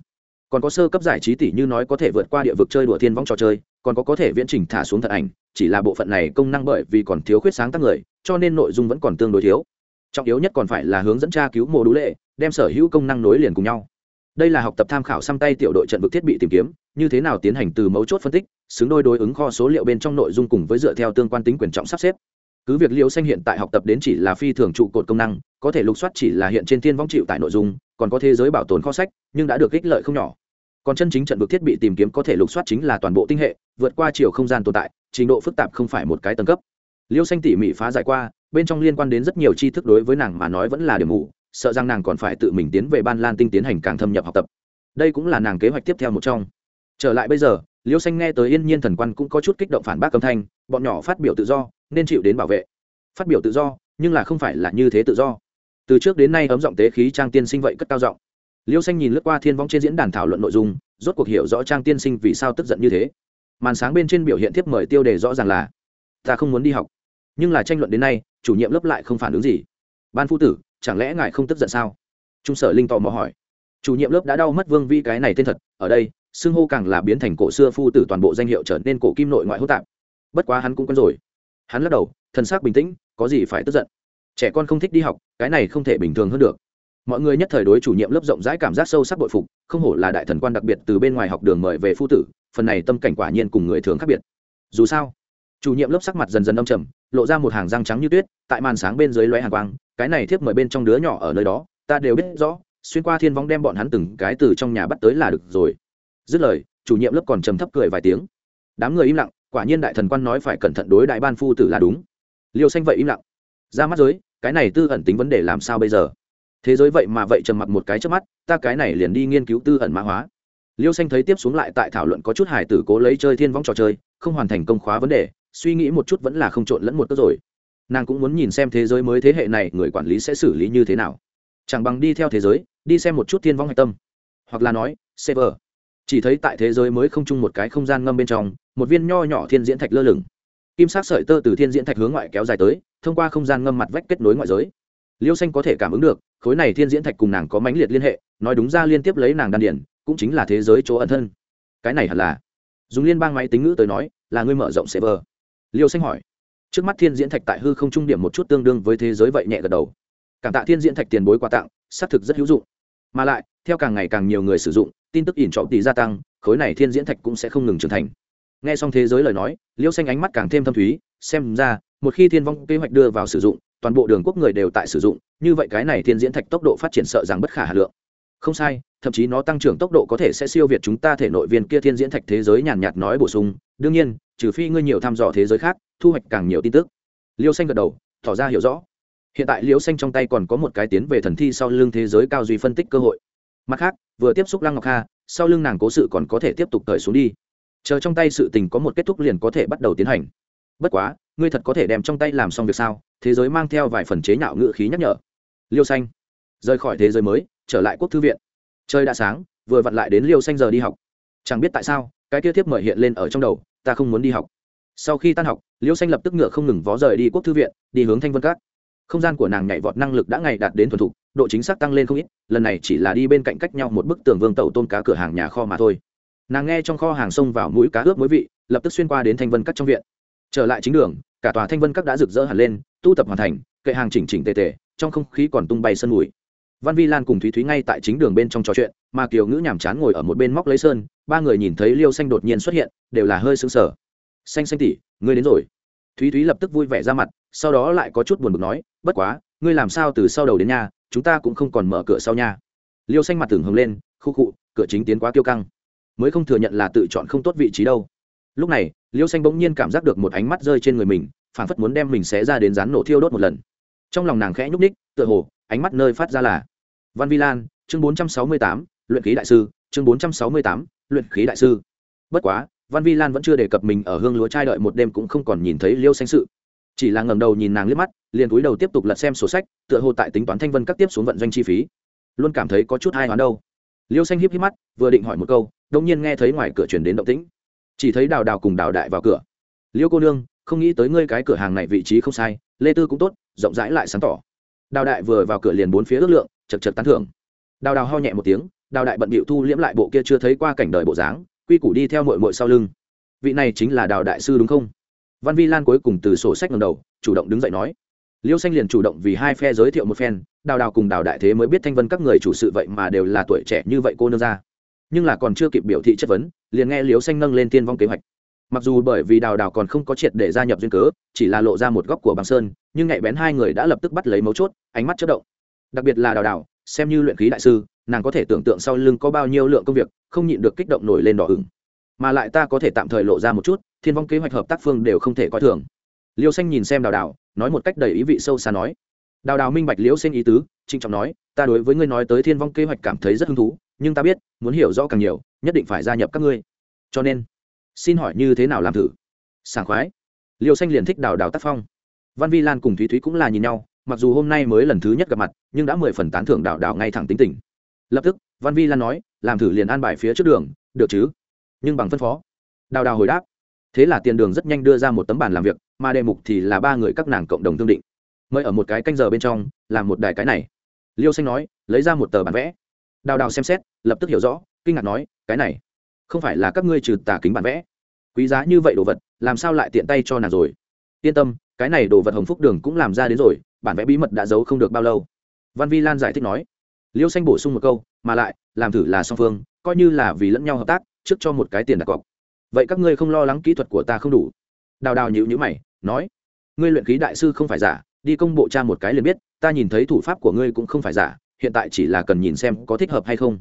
Còn có sơ cấp giải trí tỷ như nói có thể vượt qua địa vực chơi đùa thiên vong trò chơi, còn có có thể viễn trình thả xuống thật ảnh, chỉ là bộ phận này công năng bởi vì còn thiếu khuyết sáng tác người, cho nên nội dung vẫn còn tương đối thiếu. Trọng yếu nhất còn phải là hướng dẫn tra cứu mô đũ lệ, đem sở hữu công năng nối liền cùng nhau. Đây là học tập tham khảo xăm tay tiểu đội trận vực thiết bị tìm kiếm, như thế nào tiến hành từ mấu chốt phân tích, xứng đôi đối ứng kho số liệu bên trong nội dung cùng với dựa theo tương quan tính quyền trọng sắp xếp cứ việc liêu xanh hiện tại học tập đến chỉ là phi thường trụ cột công năng, có thể lục soát chỉ là hiện trên thiên vong chịu tại nội dung, còn có thế giới bảo tồn kho sách, nhưng đã được ích lợi không nhỏ. Còn chân chính trận vực thiết bị tìm kiếm có thể lục soát chính là toàn bộ tinh hệ, vượt qua chiều không gian tồn tại, trình độ phức tạp không phải một cái tầng cấp. Liêu xanh tỉ mỉ phá giải qua, bên trong liên quan đến rất nhiều tri thức đối với nàng mà nói vẫn là điểm mù, sợ rằng nàng còn phải tự mình tiến về ban lan tinh tiến hành càng thâm nhập học tập. Đây cũng là nàng kế hoạch tiếp theo một trong. Trở lại bây giờ liêu xanh nghe tới yên nhiên thần quan cũng có chút kích động phản bác âm thanh, bọn nhỏ phát biểu tự do nên chịu đến bảo vệ. Phát biểu tự do, nhưng là không phải là như thế tự do. Từ trước đến nay ấm giọng tế khí trang tiên sinh vậy cất cao giọng. Liêu xanh nhìn lướt qua thiên vong trên diễn đàn thảo luận nội dung, rốt cuộc hiểu rõ trang tiên sinh vì sao tức giận như thế. Màn sáng bên trên biểu hiện tiếp mời tiêu đề rõ ràng là, ta không muốn đi học. Nhưng là tranh luận đến nay, chủ nhiệm lớp lại không phản ứng gì. Ban phu tử, chẳng lẽ ngài không tức giận sao? Trung sở linh tò mò hỏi. Chủ nhiệm lớp đã đau mất vương vi cái này tên thật, ở đây, xưng hô càng là biến thành cổ xưa phu tử toàn bộ danh hiệu trở nên cổ kim nội ngoại hô tạp. Bất quá hắn cũng quen rồi hắn lắc đầu, thân xác bình tĩnh, có gì phải tức giận? Trẻ con không thích đi học, cái này không thể bình thường hơn được. Mọi người nhất thời đối chủ nhiệm lớp rộng rãi cảm giác sâu sắc bội phục, không hổ là đại thần quan đặc biệt từ bên ngoài học đường mời về phu tử, phần này tâm cảnh quả nhiên cùng người thường khác biệt. Dù sao, chủ nhiệm lớp sắc mặt dần dần âm trầm, lộ ra một hàng răng trắng như tuyết, tại màn sáng bên dưới lóe hàng quang, cái này thiếp mời bên trong đứa nhỏ ở nơi đó, ta đều biết rõ, xuyên qua thiên vong đem bọn hắn từng cái từ trong nhà bắt tới là được rồi. Dứt lời, chủ nhiệm lớp còn trầm thấp cười vài tiếng. Đám người im lặng quả nhiên đại thần quan nói phải cẩn thận đối đại ban phu tử là đúng. Liêu xanh vậy im lặng. Ra mắt giới, cái này tư ẩn tính vấn đề làm sao bây giờ? Thế giới vậy mà vậy trầm mặc một cái trước mắt, ta cái này liền đi nghiên cứu tư ẩn mã hóa. Liêu xanh thấy tiếp xuống lại tại thảo luận có chút hải tử cố lấy chơi thiên vong trò chơi, không hoàn thành công khóa vấn đề, suy nghĩ một chút vẫn là không trộn lẫn một cất rồi. Nàng cũng muốn nhìn xem thế giới mới thế hệ này người quản lý sẽ xử lý như thế nào. Chẳng bằng đi theo thế giới, đi xem một chút thiên vong hạch tâm. Hoặc là nói, server chỉ thấy tại thế giới mới không chung một cái không gian ngâm bên trong, một viên nho nhỏ thiên diễn thạch lơ lửng. Kim sắc sợi tơ từ thiên diễn thạch hướng ngoại kéo dài tới, thông qua không gian ngâm mặt vách kết nối ngoại giới. Liêu xanh có thể cảm ứng được, khối này thiên diễn thạch cùng nàng có mãnh liệt liên hệ, nói đúng ra liên tiếp lấy nàng đan điển cũng chính là thế giới chỗ ẩn thân. Cái này hẳn là. Dùng liên bang máy tính ngữ tới nói, là ngươi mở rộng server. Liêu xanh hỏi. Trước mắt thiên diễn thạch tại hư không trung điểm một chút tương đương với thế giới vậy nhẹ gật đầu. Cảm tạ thiên diễn thạch tiền bối quà tặng, xác thực rất hữu dụng mà lại, theo càng ngày càng nhiều người sử dụng, tin tức ỉn trọng tỷ gia tăng, khối này thiên diễn thạch cũng sẽ không ngừng trưởng thành. Nghe xong thế giới lời nói liêu xanh ánh mắt càng thêm thâm thúy, xem ra, một khi thiên vong kế hoạch đưa vào sử dụng, toàn bộ đường quốc người đều tại sử dụng, như vậy cái này thiên diễn thạch tốc độ phát triển sợ rằng bất khả hà lượng. Không sai, thậm chí nó tăng trưởng tốc độ có thể sẽ siêu việt chúng ta thể nội viên kia thiên diễn thạch thế giới nhàn nhạt nói bổ sung. Đương nhiên, trừ phi ngươi nhiều thăm dò thế giới khác, thu hoạch càng nhiều tin tức. Liêu xanh gật đầu, tỏ ra hiểu rõ hiện tại liêu xanh trong tay còn có một cái tiến về thần thi sau lưng thế giới cao duy phân tích cơ hội. Mặt khác, vừa tiếp xúc lăng ngọc kha sau lưng nàng cố sự còn có thể tiếp tục cởi xuống đi. Chờ trong tay sự tình có một kết thúc liền có thể bắt đầu tiến hành. Bất quá, ngươi thật có thể đem trong tay làm xong việc sao? Thế giới mang theo vài phần chế nhạo ngự khí nhắc nhở. Liêu xanh, rời khỏi thế giới mới, trở lại quốc thư viện. Trời đã sáng, vừa vặn lại đến liêu xanh giờ đi học. Chẳng biết tại sao, cái kia thiếp mời hiện lên ở trong đầu, ta không muốn đi học. Sau khi tan học, liêu xanh lập tức ngựa không ngừng vó rời đi quốc thư viện, đi hướng thanh vân các không gian của nàng nhảy vọt năng lực đã ngày đạt đến thuần thục, độ chính xác tăng lên không ít, lần này chỉ là đi bên cạnh cách nhau một bức tường vương tàu tôn cá cửa hàng nhà kho mà thôi. Nàng nghe trong kho hàng xông vào mũi cá ướp mối vị, lập tức xuyên qua đến thanh vân các trong viện. Trở lại chính đường, cả tòa thanh vân các đã rực rỡ hẳn lên, tu tập hoàn thành, kệ hàng chỉnh chỉnh tề tề, trong không khí còn tung bay sân mùi. Văn vi lan cùng thúy thúy ngay tại chính đường bên trong trò chuyện, mà kiều ngữ nhàm chán ngồi ở một bên móc lấy sơn, ba người nhìn thấy liêu xanh đột nhiên xuất hiện, đều là hơi xứng sờ. Xanh xanh tỉ ngươi đến rồi. Thúy thúy lập tức vui vẻ ra mặt sau đó lại có chút buồn bực nói, bất quá, ngươi làm sao từ sau đầu đến nhà, chúng ta cũng không còn mở cửa sau nhà. Liêu xanh mặt tưởng hồng lên, khu khụ cửa chính tiến quá kiêu căng, mới không thừa nhận là tự chọn không tốt vị trí đâu. Lúc này, liêu xanh bỗng nhiên cảm giác được một ánh mắt rơi trên người mình phản phất muốn đem mình xé ra đến rán nổ thiêu đốt một lần. Trong lòng nàng khẽ nhúc ních tựa hồ, ánh mắt nơi phát ra là, văn vi lan, chương bốn trăm sáu mươi tám, luyện khí đại sư, chương bốn trăm sáu mươi tám, luyện khí đại sư. Bất quá, văn vi lan vẫn chưa đề cập mình ở hương lúa trai đợi một đêm cũng không còn nhìn thấy liêu xanh sự chỉ là ngẩng đầu nhìn nàng liếc mắt, liền cúi đầu tiếp tục lật xem sổ sách, tựa hồ tại tính toán thanh vân các tiếp xuống vận doanh chi phí. Luôn cảm thấy có chút hai hoán đâu. Liêu xanh híp híp mắt, vừa định hỏi một câu đông nhiên nghe thấy ngoài cửa chuyển đến động tĩnh. Chỉ thấy đào đào cùng đào đại vào cửa. Liêu cô nương, không nghĩ tới ngươi cái cửa hàng này vị trí không sai, lê tư cũng tốt, rộng rãi lại sáng tỏ. Đào đại vừa vào cửa liền bốn phía ước lượng, chật chật tán thưởng. Đào đào ho nhẹ một tiếng, đào đại bận bịu thu liễm lại bộ kia chưa thấy qua cảnh đời bộ dáng, quy củ đi theo mội mội sau lưng. Vị này chính là đào đại sư đúng không? Văn vi lan cuối cùng từ sổ sách ngầm đầu, chủ động đứng dậy nói. Liêu xanh liền chủ động vì hai phe giới thiệu một phen, đào đào cùng đào đại thế mới biết thanh vân các người chủ sự vậy mà đều là tuổi trẻ như vậy cô nương ra. Nhưng là còn chưa kịp biểu thị chất vấn, liền nghe liêu xanh nâng lên tiên vong kế hoạch. Mặc dù bởi vì đào đào còn không có triệt để gia nhập duyên cớ, chỉ là lộ ra một góc của bằng sơn, nhưng nhạy bén hai người đã lập tức bắt lấy mấu chốt, ánh mắt chất động. Đặc biệt là đào đào, xem như luyện khí đại sư, nàng có thể tưởng tượng sau lưng có bao nhiêu lượng công việc, không nhịn được kích động nổi lên đỏ ửng mà lại ta có thể tạm thời lộ ra một chút, thiên vong kế hoạch hợp tác phương đều không thể coi thường. Liêu xanh nhìn xem đào đào, nói một cách đầy ý vị sâu xa nói. Đào đào minh bạch liễu xanh ý tứ trinh trọng nói, ta đối với ngươi nói tới thiên vong kế hoạch cảm thấy rất hứng thú, nhưng ta biết, muốn hiểu rõ càng nhiều, nhất định phải gia nhập các ngươi. Cho nên, xin hỏi như thế nào làm thử? Sảng khoái. Liêu xanh liền thích đào đào tác phong. Văn vi lan cùng thúy thúy cũng là nhìn nhau, mặc dù hôm nay mới lần thứ nhất gặp mặt, nhưng đã mười phần tán thưởng đào đào ngay thẳng tính tình. Lập tức, văn vi lan nói, làm thử liền an bài phía trước đường, được chứ? Nhưng bằng phân phó. Đào đào hồi đáp, thế là tiền đường rất nhanh đưa ra một tấm bản làm việc, mà đề mục thì là ba người các nàng cộng đồng thương định. Mời ở một cái canh giờ bên trong, làm một đài cái này. Liêu xanh nói, lấy ra một tờ bản vẽ. Đào đào xem xét, lập tức hiểu rõ, kinh ngạc nói, cái này, không phải là các ngươi trừ tà kính bản vẽ. Quý giá như vậy đồ vật, làm sao lại tiện tay cho nàng rồi? Yên tâm, cái này đồ vật hồng phúc đường cũng làm ra đến rồi, bản vẽ bí mật đã giấu không được bao lâu. Văn vi lan giải thích nói. Liêu xanh bổ sung một câu, mà lại, làm thử là song phương, coi như là vì lẫn nhau hợp tác trước cho một cái tiền đặt cọc. Vậy các ngươi không lo lắng kỹ thuật của ta không đủ? Đào đào nhịu nhữ mày, nói, ngươi luyện khí đại sư không phải giả, đi công bộ tra một cái liền biết, ta nhìn thấy thủ pháp của ngươi cũng không phải giả, hiện tại chỉ là cần nhìn xem có thích hợp hay không.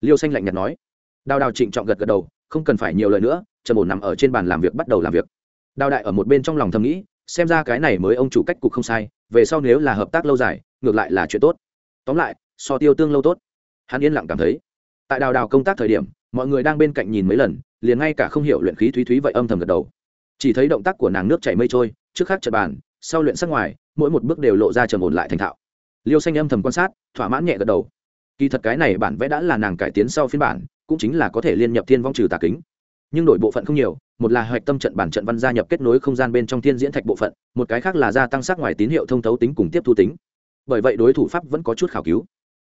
Liêu xanh lạnh nhạt nói. Đào đào trịnh trọng gật gật đầu, không cần phải nhiều lời nữa, trần bổn nằm ở trên bàn làm việc bắt đầu làm việc. Đào đại ở một bên trong lòng thầm nghĩ, xem ra cái này mới ông chủ cách cục không sai, về sau nếu là hợp tác lâu dài, ngược lại là chuyện tốt. Tóm lại, so tiêu tương lâu tốt. Hắn yên lặng cảm thấy tại đào đào công tác thời điểm, mọi người đang bên cạnh nhìn mấy lần, liền ngay cả không hiểu luyện khí thúy thúy vậy âm thầm gật đầu. Chỉ thấy động tác của nàng nước chảy mây trôi, trước khác chật bàn, sau luyện sắc ngoài, mỗi một bước đều lộ ra trầm ổn lại thành thạo. Liêu xanh âm thầm quan sát, thỏa mãn nhẹ gật đầu. Kỳ thật cái này bản vẽ đã là nàng cải tiến sau phiên bản, cũng chính là có thể liên nhập thiên vong trừ tà kính. Nhưng đổi bộ phận không nhiều, một là hoạch tâm trận bản trận văn gia nhập kết nối không gian bên trong thiên diễn thạch bộ phận, một cái khác là gia tăng sắc ngoài tín hiệu thông thấu tính cùng tiếp thu tính. Bởi vậy đối thủ pháp vẫn có chút khảo cứu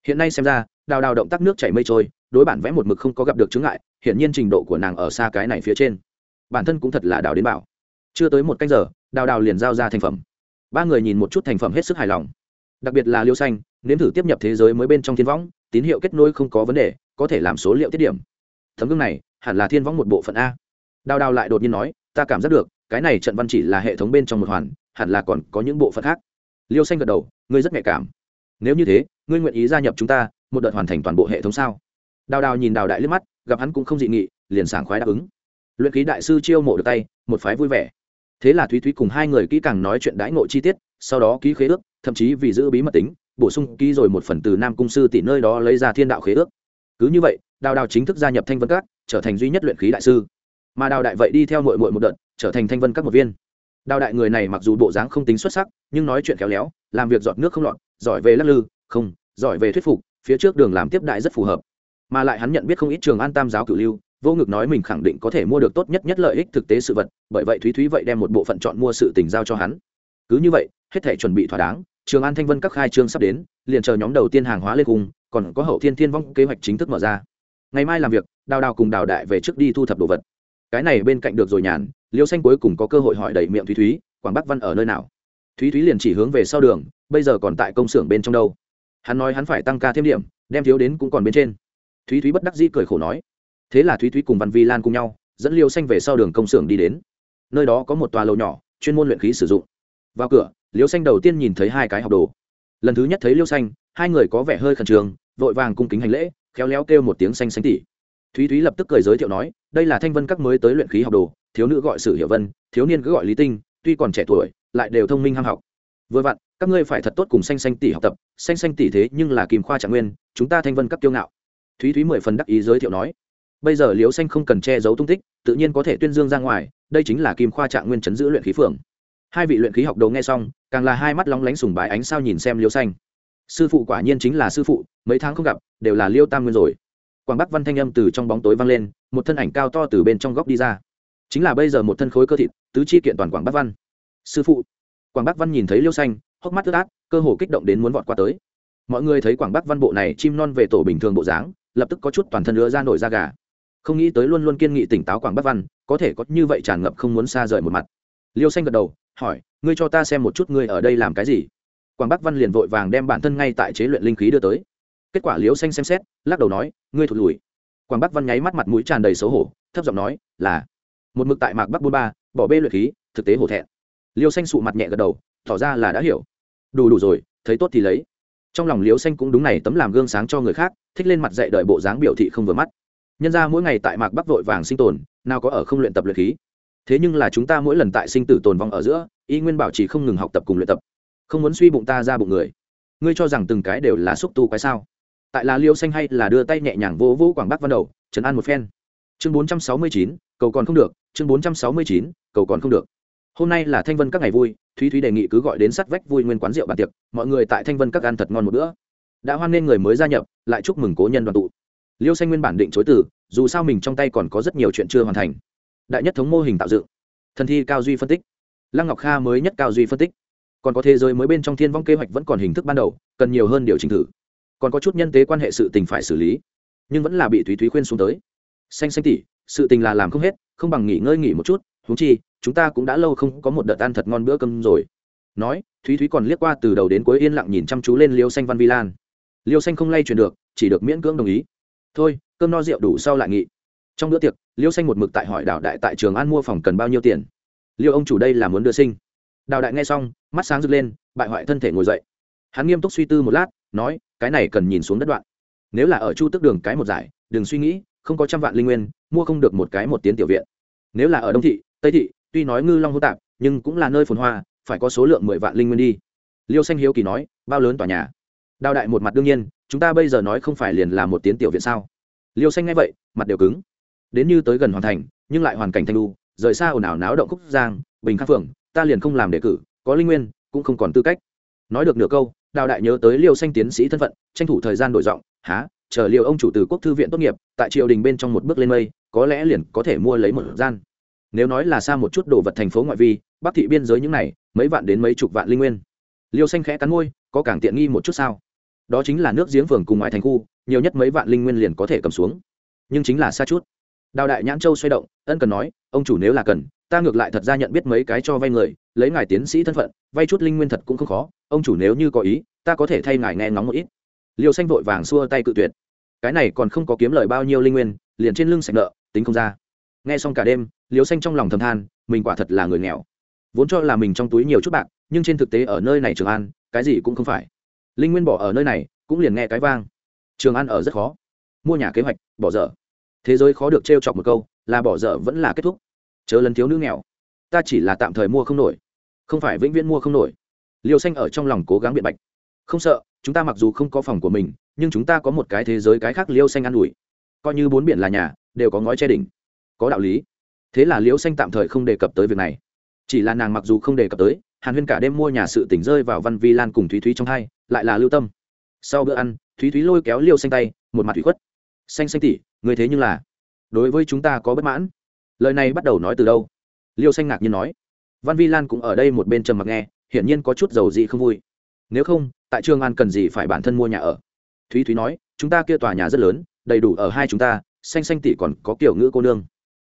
hiện nay xem ra, đào đào động tác nước chảy mây trôi, đối bản vẽ một mực không có gặp được chứng ngại hiện nhiên trình độ của nàng ở xa cái này phía trên. Bản thân cũng thật là đào đến bảo. Chưa tới một canh giờ, đào đào liền giao ra thành phẩm. Ba người nhìn một chút thành phẩm hết sức hài lòng. Đặc biệt là liêu xanh, nếm thử tiếp nhập thế giới mới bên trong thiên võng, tín hiệu kết nối không có vấn đề, có thể làm số liệu tiết điểm. Tấm gương này, hẳn là thiên võng một bộ phận a. Đào đào lại đột nhiên nói, ta cảm giác được, cái này trận văn chỉ là hệ thống bên trong một hoàn, hẳn là còn có những bộ phận khác. Liêu xanh gật đầu, ngươi rất nhạy cảm nếu như thế, ngươi nguyện ý gia nhập chúng ta, một đợt hoàn thành toàn bộ hệ thống sao? Đào đào nhìn đào đại liếc mắt, gặp hắn cũng không dị nghị, liền sảng khoái đáp ứng. Luyện ký đại sư chiêu mộ được tay, một phái vui vẻ. Thế là thúy thúy cùng hai người kỹ càng nói chuyện đãi ngộ chi tiết, sau đó ký khế ước, thậm chí vì giữ bí mật tính, bổ sung ký rồi một phần từ nam cung sư tỷ nơi đó lấy ra thiên đạo khế ước. Cứ như vậy, đào đào chính thức gia nhập thanh vân các, trở thành duy nhất luyện khí đại sư. Mà đào đại vậy đi theo mội mội một đợt, trở thành thanh vân các một viên. Đào đại người này mặc dù bộ dáng không tính xuất sắc, nhưng nói chuyện khéo léo, làm việc giọt nước không lọt giỏi về lắc lư, không, giỏi về thuyết phục, phía trước đường làm tiếp đại rất phù hợp. Mà lại hắn nhận biết không ít trường an tam giáo cửu lưu, vô ngực nói mình khẳng định có thể mua được tốt nhất nhất lợi ích thực tế sự vật, bởi vậy thúy thúy vậy đem một bộ phận chọn mua sự tình giao cho hắn. Cứ như vậy, hết thể chuẩn bị thỏa đáng, trường an thanh vân các khai trương sắp đến, liền chờ nhóm đầu tiên hàng hóa lên cùng, còn có hậu thiên thiên vong kế hoạch chính thức mở ra. Ngày mai làm việc, đào đào cùng đào đại về trước đi thu thập đồ vật. Cái này bên cạnh được rồi nhàn, liêu xanh cuối cùng có cơ hội hỏi đầy miệng thúy thúy, quảng bắc văn ở nơi nào? Thúy thúy liền chỉ hướng về sau đường bây giờ còn tại công xưởng bên trong đâu? Hắn nói hắn phải tăng ca thêm điểm, đem thiếu đến cũng còn bên trên. Thúy thúy bất đắc dĩ cười khổ nói. Thế là thúy thúy cùng văn vi lan cùng nhau, dẫn liêu xanh về sau đường công xưởng đi đến. Nơi đó có một tòa lầu nhỏ, chuyên môn luyện khí sử dụng. Vào cửa, liêu xanh đầu tiên nhìn thấy hai cái học đồ. Lần thứ nhất thấy liêu xanh, hai người có vẻ hơi khẩn trương, vội vàng cung kính hành lễ, khéo léo kêu một tiếng xanh xanh tỉ. Thúy thúy lập tức cười giới thiệu nói, đây là thanh vân các mới tới luyện khí học đồ, thiếu nữ gọi sử hiệu vân, thiếu niên cứ gọi lý tinh, tuy còn trẻ tuổi, lại đều thông minh ham học. Vừa vặn các ngươi phải thật tốt cùng xanh xanh tỷ học tập xanh xanh tỷ thế nhưng là kìm khoa trạng nguyên, chúng ta thanh vân các kiêu ngạo. Thúy thúy mười phần đắc ý giới thiệu nói. Bây giờ liễu xanh không cần che giấu tung tích, tự nhiên có thể tuyên dương ra ngoài, đây chính là kim khoa trạng nguyên chấn giữ luyện khí phường. Hai vị luyện khí học đầu nghe xong, càng là hai mắt lóng lánh sùng bái ánh sao nhìn xem liễu xanh sư phụ quả nhiên chính là sư phụ, mấy tháng không gặp, đều là liêu tam nguyên rồi. Quảng bắc văn thanh âm từ trong bóng tối vang lên, một thân ảnh cao to từ bên trong góc đi ra. Chính là bây giờ một thân khối cơ thịt, tứ chi kiện toàn quảng bắc văn. Sư phụ. Quảng bắc văn nhìn thấy liêu xanh hốc mắt ướt át cơ hồ kích động đến muốn vọt qua tới. Mọi người thấy quảng bắc văn bộ này chim non về tổ bình thường bộ dáng, lập tức có chút toàn thân ứa ra nổi da gà. Không nghĩ tới luôn luôn kiên nghị tỉnh táo quảng bắc văn, có thể có như vậy tràn ngập không muốn xa rời một mặt. Liêu xanh gật đầu, hỏi, ngươi cho ta xem một chút ngươi ở đây làm cái gì? Quảng bắc văn liền vội vàng đem bản thân ngay tại chế luyện linh khí đưa tới. Kết quả liêu xanh xem xét, lắc đầu nói, ngươi thụt lùi. Quảng bắc văn nháy mắt mặt mũi tràn đầy xấu hổ, thấp giọng nói, là, một mực tại mạc bắc bôn ba, bỏ bê luyện khí, thực tế hổ thẹn. Liêu xanh sụ mặt nhẹ gật đầu tỏ ra là đã hiểu. Đủ đủ rồi, thấy tốt thì lấy. Trong lòng liếu xanh cũng đúng này, tấm làm gương sáng cho người khác, thích lên mặt dạy đợi bộ dáng biểu thị không vừa mắt. Nhân ra mỗi ngày tại mạc bắc vội vàng sinh tồn, nào có ở không luyện tập luyện khí. Thế nhưng là chúng ta mỗi lần tại sinh tử tồn vong ở giữa, y nguyên bảo chỉ không ngừng học tập cùng luyện tập. Không muốn suy bụng ta ra bụng người. Ngươi cho rằng từng cái đều là xúc tu cái sao? Tại là liêu xanh hay là đưa tay nhẹ nhàng vô vô quảng bắc văn đầu, trấn an một phen. Chương bốn trăm sáu mươi chín, cầu còn không được, chương bốn trăm sáu mươi chín, cầu còn không được. Hôm nay là thanh vân các ngày vui thúy thúy đề nghị cứ gọi đến sắt vách vui nguyên quán rượu bàn tiệc, mọi người tại thanh vân các ăn thật ngon một bữa. Đã hoan nghênh người mới gia nhập, lại chúc mừng cố nhân đoàn tụ. Liêu xanh nguyên bản định chối từ, dù sao mình trong tay còn có rất nhiều chuyện chưa hoàn thành. Đại nhất thống mô hình tạo dựng. Thần thi cao duy phân tích. Lăng ngọc kha mới nhất cao duy phân tích. Còn có thế giới mới bên trong thiên vong kế hoạch vẫn còn hình thức ban đầu, cần nhiều hơn điều chỉnh thử. Còn có chút nhân tế quan hệ sự tình phải xử lý. Nhưng vẫn là bị thúy thúy khuyên xuống tới. Xanh xanh tỉ, sự tình là làm không hết, không bằng nghỉ ngơi nghỉ một chút huống chi, chúng ta cũng đã lâu không có một đợt ăn thật ngon bữa cơm rồi. Nói, thúy thúy còn liếc qua từ đầu đến cuối yên lặng nhìn chăm chú lên liêu xanh văn vi lan liêu xanh không lay chuyển được, chỉ được miễn cưỡng đồng ý. Thôi, cơm no rượu đủ sau lại nghị trong bữa tiệc, liêu xanh một mực tại hỏi đào đại tại trường an mua phòng cần bao nhiêu tiền. Liêu ông chủ đây là muốn đưa sinh. Đào đại nghe xong, mắt sáng rực lên, bại hoại thân thể ngồi dậy. Hắn nghiêm túc suy tư một lát, nói, cái này cần nhìn xuống đất đoạn. Nếu là ở chu tức đường cái một giải, đừng suy nghĩ, không có trăm vạn linh nguyên, mua không được một cái một tiến tiểu viện. Nếu là ở đông thị tây thị, tuy nói ngư long hô tạp, nhưng cũng là nơi phồn hoa, phải có số lượng mười vạn linh nguyên đi. Liêu xanh hiếu kỳ nói, bao lớn tòa nhà? Đào đại một mặt đương nhiên, chúng ta bây giờ nói không phải liền là một tiến tiểu viện sao? Liêu xanh nghe vậy, mặt đều cứng. Đến như tới gần hoàn thành, nhưng lại hoàn cảnh thanh lu rời xa ồn ào náo động khúc giang, bình khắc phượng, ta liền không làm đề cử, có linh nguyên, cũng không còn tư cách. Nói được nửa câu, đào đại nhớ tới liêu xanh tiến sĩ thân phận, tranh thủ thời gian đổi giọng há chờ liêu ông chủ từ quốc thư viện tốt nghiệp, tại triều đình bên trong một bước lên mây, có lẽ liền có thể mua lấy một gian nếu nói là xa một chút đồ vật thành phố ngoại vi, bắc thị biên giới những này, mấy vạn đến mấy chục vạn linh nguyên. Liêu xanh khẽ cắn môi, có càng tiện nghi một chút sao? Đó chính là nước giếng phường cùng ngoại thành khu, nhiều nhất mấy vạn linh nguyên liền có thể cầm xuống. Nhưng chính là xa chút. Đào đại nhãn châu xoay động, ân cần nói, ông chủ nếu là cần, ta ngược lại thật ra nhận biết mấy cái cho vay người, lấy ngài tiến sĩ thân phận, vay chút linh nguyên thật cũng không khó. Ông chủ nếu như có ý, ta có thể thay ngài nghe ngóng một ít. Liêu xanh vội vàng xua tay cự tuyệt. Cái này còn không có kiếm lời bao nhiêu linh nguyên, liền trên lưng sạch nợ, tính không ra nghe xong cả đêm liêu xanh trong lòng thầm than, mình quả thật là người nghèo. Vốn cho là mình trong túi nhiều chút bạc, nhưng trên thực tế ở nơi này trường an, cái gì cũng không phải. Linh nguyên bỏ ở nơi này, cũng liền nghe cái vang. Trường an ở rất khó. Mua nhà kế hoạch, bỏ dở. Thế giới khó được t chọc một câu, là bỏ dở vẫn là kết thúc. Chớ lần thiếu nữ nghèo. Ta chỉ là tạm thời mua không nổi. Không phải vĩnh viễn mua không nổi. Liêu xanh ở trong lòng cố gắng biện bạch. Không sợ, chúng ta mặc dù không có phòng của mình, nhưng chúng ta có một cái thế giới cái khác liêu xanh an ủi. Coi như bốn biển là nhà, đều có ngói che đỉnh có đạo lý. Thế là liễu xanh tạm thời không đề cập tới việc này. Chỉ là nàng mặc dù không đề cập tới, hàn huyên cả đêm mua nhà sự tỉnh rơi vào văn vi lan cùng thúy thúy trong hai, lại là lưu tâm. Sau bữa ăn, thúy thúy lôi kéo liêu xanh tay, một mặt thủy khuất. Xanh xanh tỉ người thế nhưng là, đối với chúng ta có bất mãn. Lời này bắt đầu nói từ đâu? Liêu xanh ngạc nhiên nói. Văn vi lan cũng ở đây một bên trầm mặc nghe, hiển nhiên có chút dầu dị không vui. Nếu không, tại trường an cần gì phải bản thân mua nhà ở? Thúy thúy nói, chúng ta kia tòa nhà rất lớn, đầy đủ ở hai chúng ta, xanh xanh tỷ còn có kiểu ngữ cô nương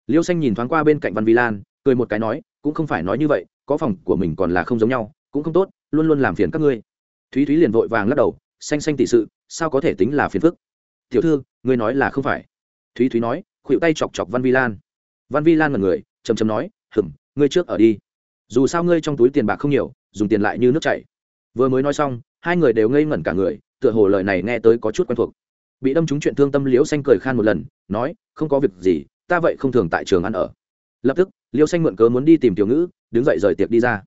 liêu xanh nhìn thoáng qua bên cạnh văn vi lan, cười một cái nói, cũng không phải nói như vậy, có phòng của mình còn là không giống nhau, cũng không tốt, luôn luôn làm phiền các ngươi. Thúy thúy liền vội vàng lắc đầu, xanh xanh tị sự, sao có thể tính là phiền phức? Tiểu thư, ngươi nói là không phải. Thúy thúy nói, khuỵu tay chọc chọc văn vi lan. Văn vi lan là người chầm chầm nói hừng ngươi trước ở đi. Dù sao ngươi trong túi tiền bạc không nhiều, dùng tiền lại như nước chảy. Vừa mới nói xong, hai người đều ngây ngẩn cả người, tựa hồ lời này nghe tới có chút quen thuộc. Bị đâm trúng chuyện thương tâm liễu xanh cười khan một lần, nói, không có việc gì ta vậy không thường tại trường ăn ở. Lập tức, liêu xanh mượn cớ muốn đi tìm tiểu ngữ, đứng dậy rời tiệc đi ra.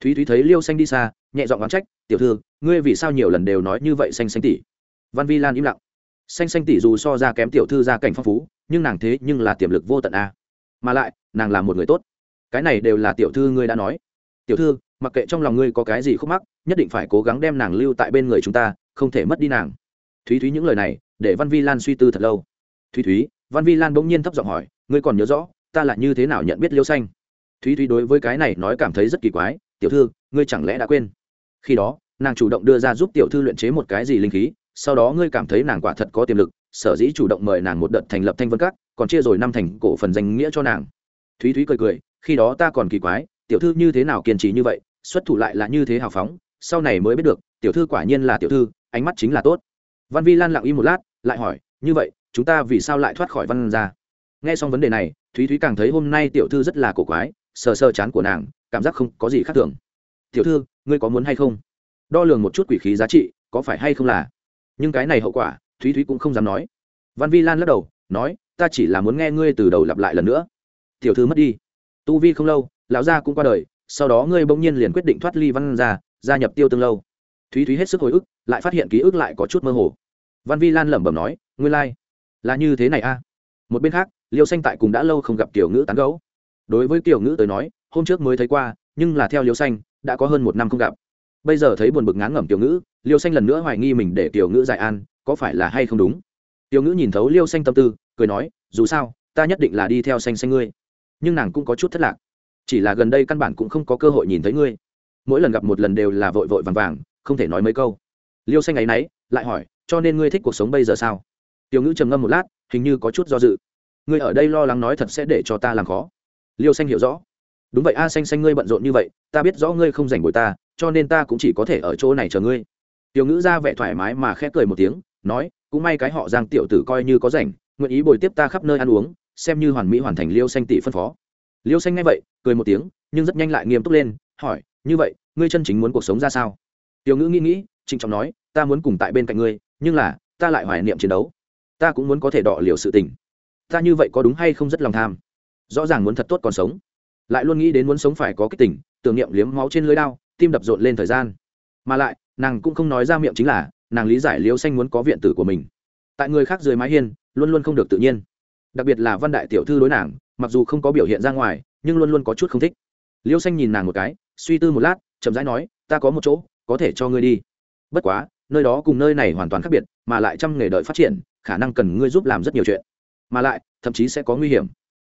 Thúy thúy thấy liêu xanh đi xa, nhẹ giọng oán trách, tiểu thư, ngươi vì sao nhiều lần đều nói như vậy xanh xanh tỷ? Văn vi lan im lặng. Xanh xanh tỷ dù so ra kém tiểu thư gia cảnh phong phú, nhưng nàng thế nhưng là tiềm lực vô tận a. Mà lại, nàng là một người tốt. Cái này đều là tiểu thư ngươi đã nói. Tiểu thư, mặc kệ trong lòng ngươi có cái gì khúc mắc, nhất định phải cố gắng đem nàng lưu tại bên người chúng ta, không thể mất đi nàng. Thúy thúy những lời này, để văn vi lan suy tư thật lâu. Thúy thúy văn vi lan bỗng nhiên thấp giọng hỏi, ngươi còn nhớ rõ, ta là như thế nào nhận biết liêu xanh? Thúy thúy đối với cái này nói cảm thấy rất kỳ quái, tiểu thư, ngươi chẳng lẽ đã quên? Khi đó, nàng chủ động đưa ra giúp tiểu thư luyện chế một cái gì linh khí, sau đó ngươi cảm thấy nàng quả thật có tiềm lực, sở dĩ chủ động mời nàng một đợt thành lập thanh vân các, còn chia rồi năm thành cổ phần danh nghĩa cho nàng. Thúy thúy cười cười, khi đó ta còn kỳ quái, tiểu thư như thế nào kiên trì như vậy, xuất thủ lại là như thế hào phóng, sau này mới biết được, tiểu thư quả nhiên là tiểu thư, ánh mắt chính là tốt. Văn vi lan lặng im một lát, lại hỏi, như vậy chúng ta vì sao lại thoát khỏi văn ra nghe xong vấn đề này, thúy thúy càng thấy hôm nay tiểu thư rất là cổ quái, sờ sờ chán của nàng, cảm giác không có gì khác thường. Tiểu thư, ngươi có muốn hay không? Đo lường một chút quỷ khí giá trị, có phải hay không là? Nhưng cái này hậu quả, thúy thúy cũng không dám nói. Văn vi lan lắc đầu, nói, ta chỉ là muốn nghe ngươi từ đầu lặp lại lần nữa. Tiểu thư mất đi. Tu vi không lâu, lão gia cũng qua đời, sau đó ngươi bỗng nhiên liền quyết định thoát ly văn ra gia nhập tiêu tương lâu. Thúy thúy hết sức hồi ức, lại phát hiện ký ức lại có chút mơ hồ. Văn vi lan lẩm bẩm nói, ngươi lai、like là như thế này a. Một bên khác, liêu xanh tại cùng đã lâu không gặp kiểu ngữ tán gấu đối với kiểu ngữ tới nói, hôm trước mới thấy qua, nhưng là theo liêu xanh, đã có hơn một năm không gặp. Bây giờ thấy buồn bực ngán ngẩm tiểu ngữ, liêu xanh lần nữa hoài nghi mình để tiểu ngữ giải an, có phải là hay không đúng? Tiểu ngữ nhìn thấu liêu xanh tâm tư, cười nói, dù sao, ta nhất định là đi theo xanh xanh ngươi. Nhưng nàng cũng có chút thất lạc. Chỉ là gần đây căn bản cũng không có cơ hội nhìn thấy ngươi. Mỗi lần gặp một lần đều là vội vội vàng vàng, không thể nói mấy câu. Liêu xanh ấy nấy, lại hỏi, cho nên ngươi thích cuộc sống bây giờ sao? Tiểu ngữ trầm ngâm một lát, hình như có chút do dự. Ngươi ở đây lo lắng nói thật sẽ để cho ta làm khó. Liêu xanh hiểu rõ. Đúng vậy a, xanh xanh ngươi bận rộn như vậy, ta biết rõ ngươi không rảnh bồi ta, cho nên ta cũng chỉ có thể ở chỗ này chờ ngươi. Tiểu ngữ ra vẻ thoải mái mà khẽ cười một tiếng, nói, cũng may cái họ giang tiểu tử coi như có rảnh, nguyện ý bồi tiếp ta khắp nơi ăn uống, xem như hoàn mỹ hoàn thành liêu xanh tỷ phân phó. Liêu xanh nghe vậy, cười một tiếng, nhưng rất nhanh lại nghiêm túc lên, hỏi, như vậy, ngươi chân chính muốn cuộc sống ra sao? Tiểu ngữ nghĩ nghĩ, trịnh trọng nói, ta muốn cùng tại bên cạnh ngươi, nhưng là, ta lại hoài niệm chiến đấu ta cũng muốn có thể đọ liều sự tình. Ta như vậy có đúng hay không rất lòng tham. Rõ ràng muốn thật tốt còn sống. Lại luôn nghĩ đến muốn sống phải có kích tỉnh tưởng niệm liếm máu trên lưới đao, tim đập rộn lên thời gian. Mà lại, nàng cũng không nói ra miệng chính là, nàng lý giải liêu xanh muốn có viện tử của mình. Tại người khác dưới mái hiên, luôn luôn không được tự nhiên. Đặc biệt là văn đại tiểu thư đối nàng, mặc dù không có biểu hiện ra ngoài, nhưng luôn luôn có chút không thích. Liêu xanh nhìn nàng một cái, suy tư một lát, chậm rãi nói, ta có một chỗ, có thể cho ngươi đi. Bất quá nơi đó cùng nơi này hoàn toàn khác biệt, mà lại trăm nghề đợi phát triển, khả năng cần ngươi giúp làm rất nhiều chuyện. Mà lại, thậm chí sẽ có nguy hiểm.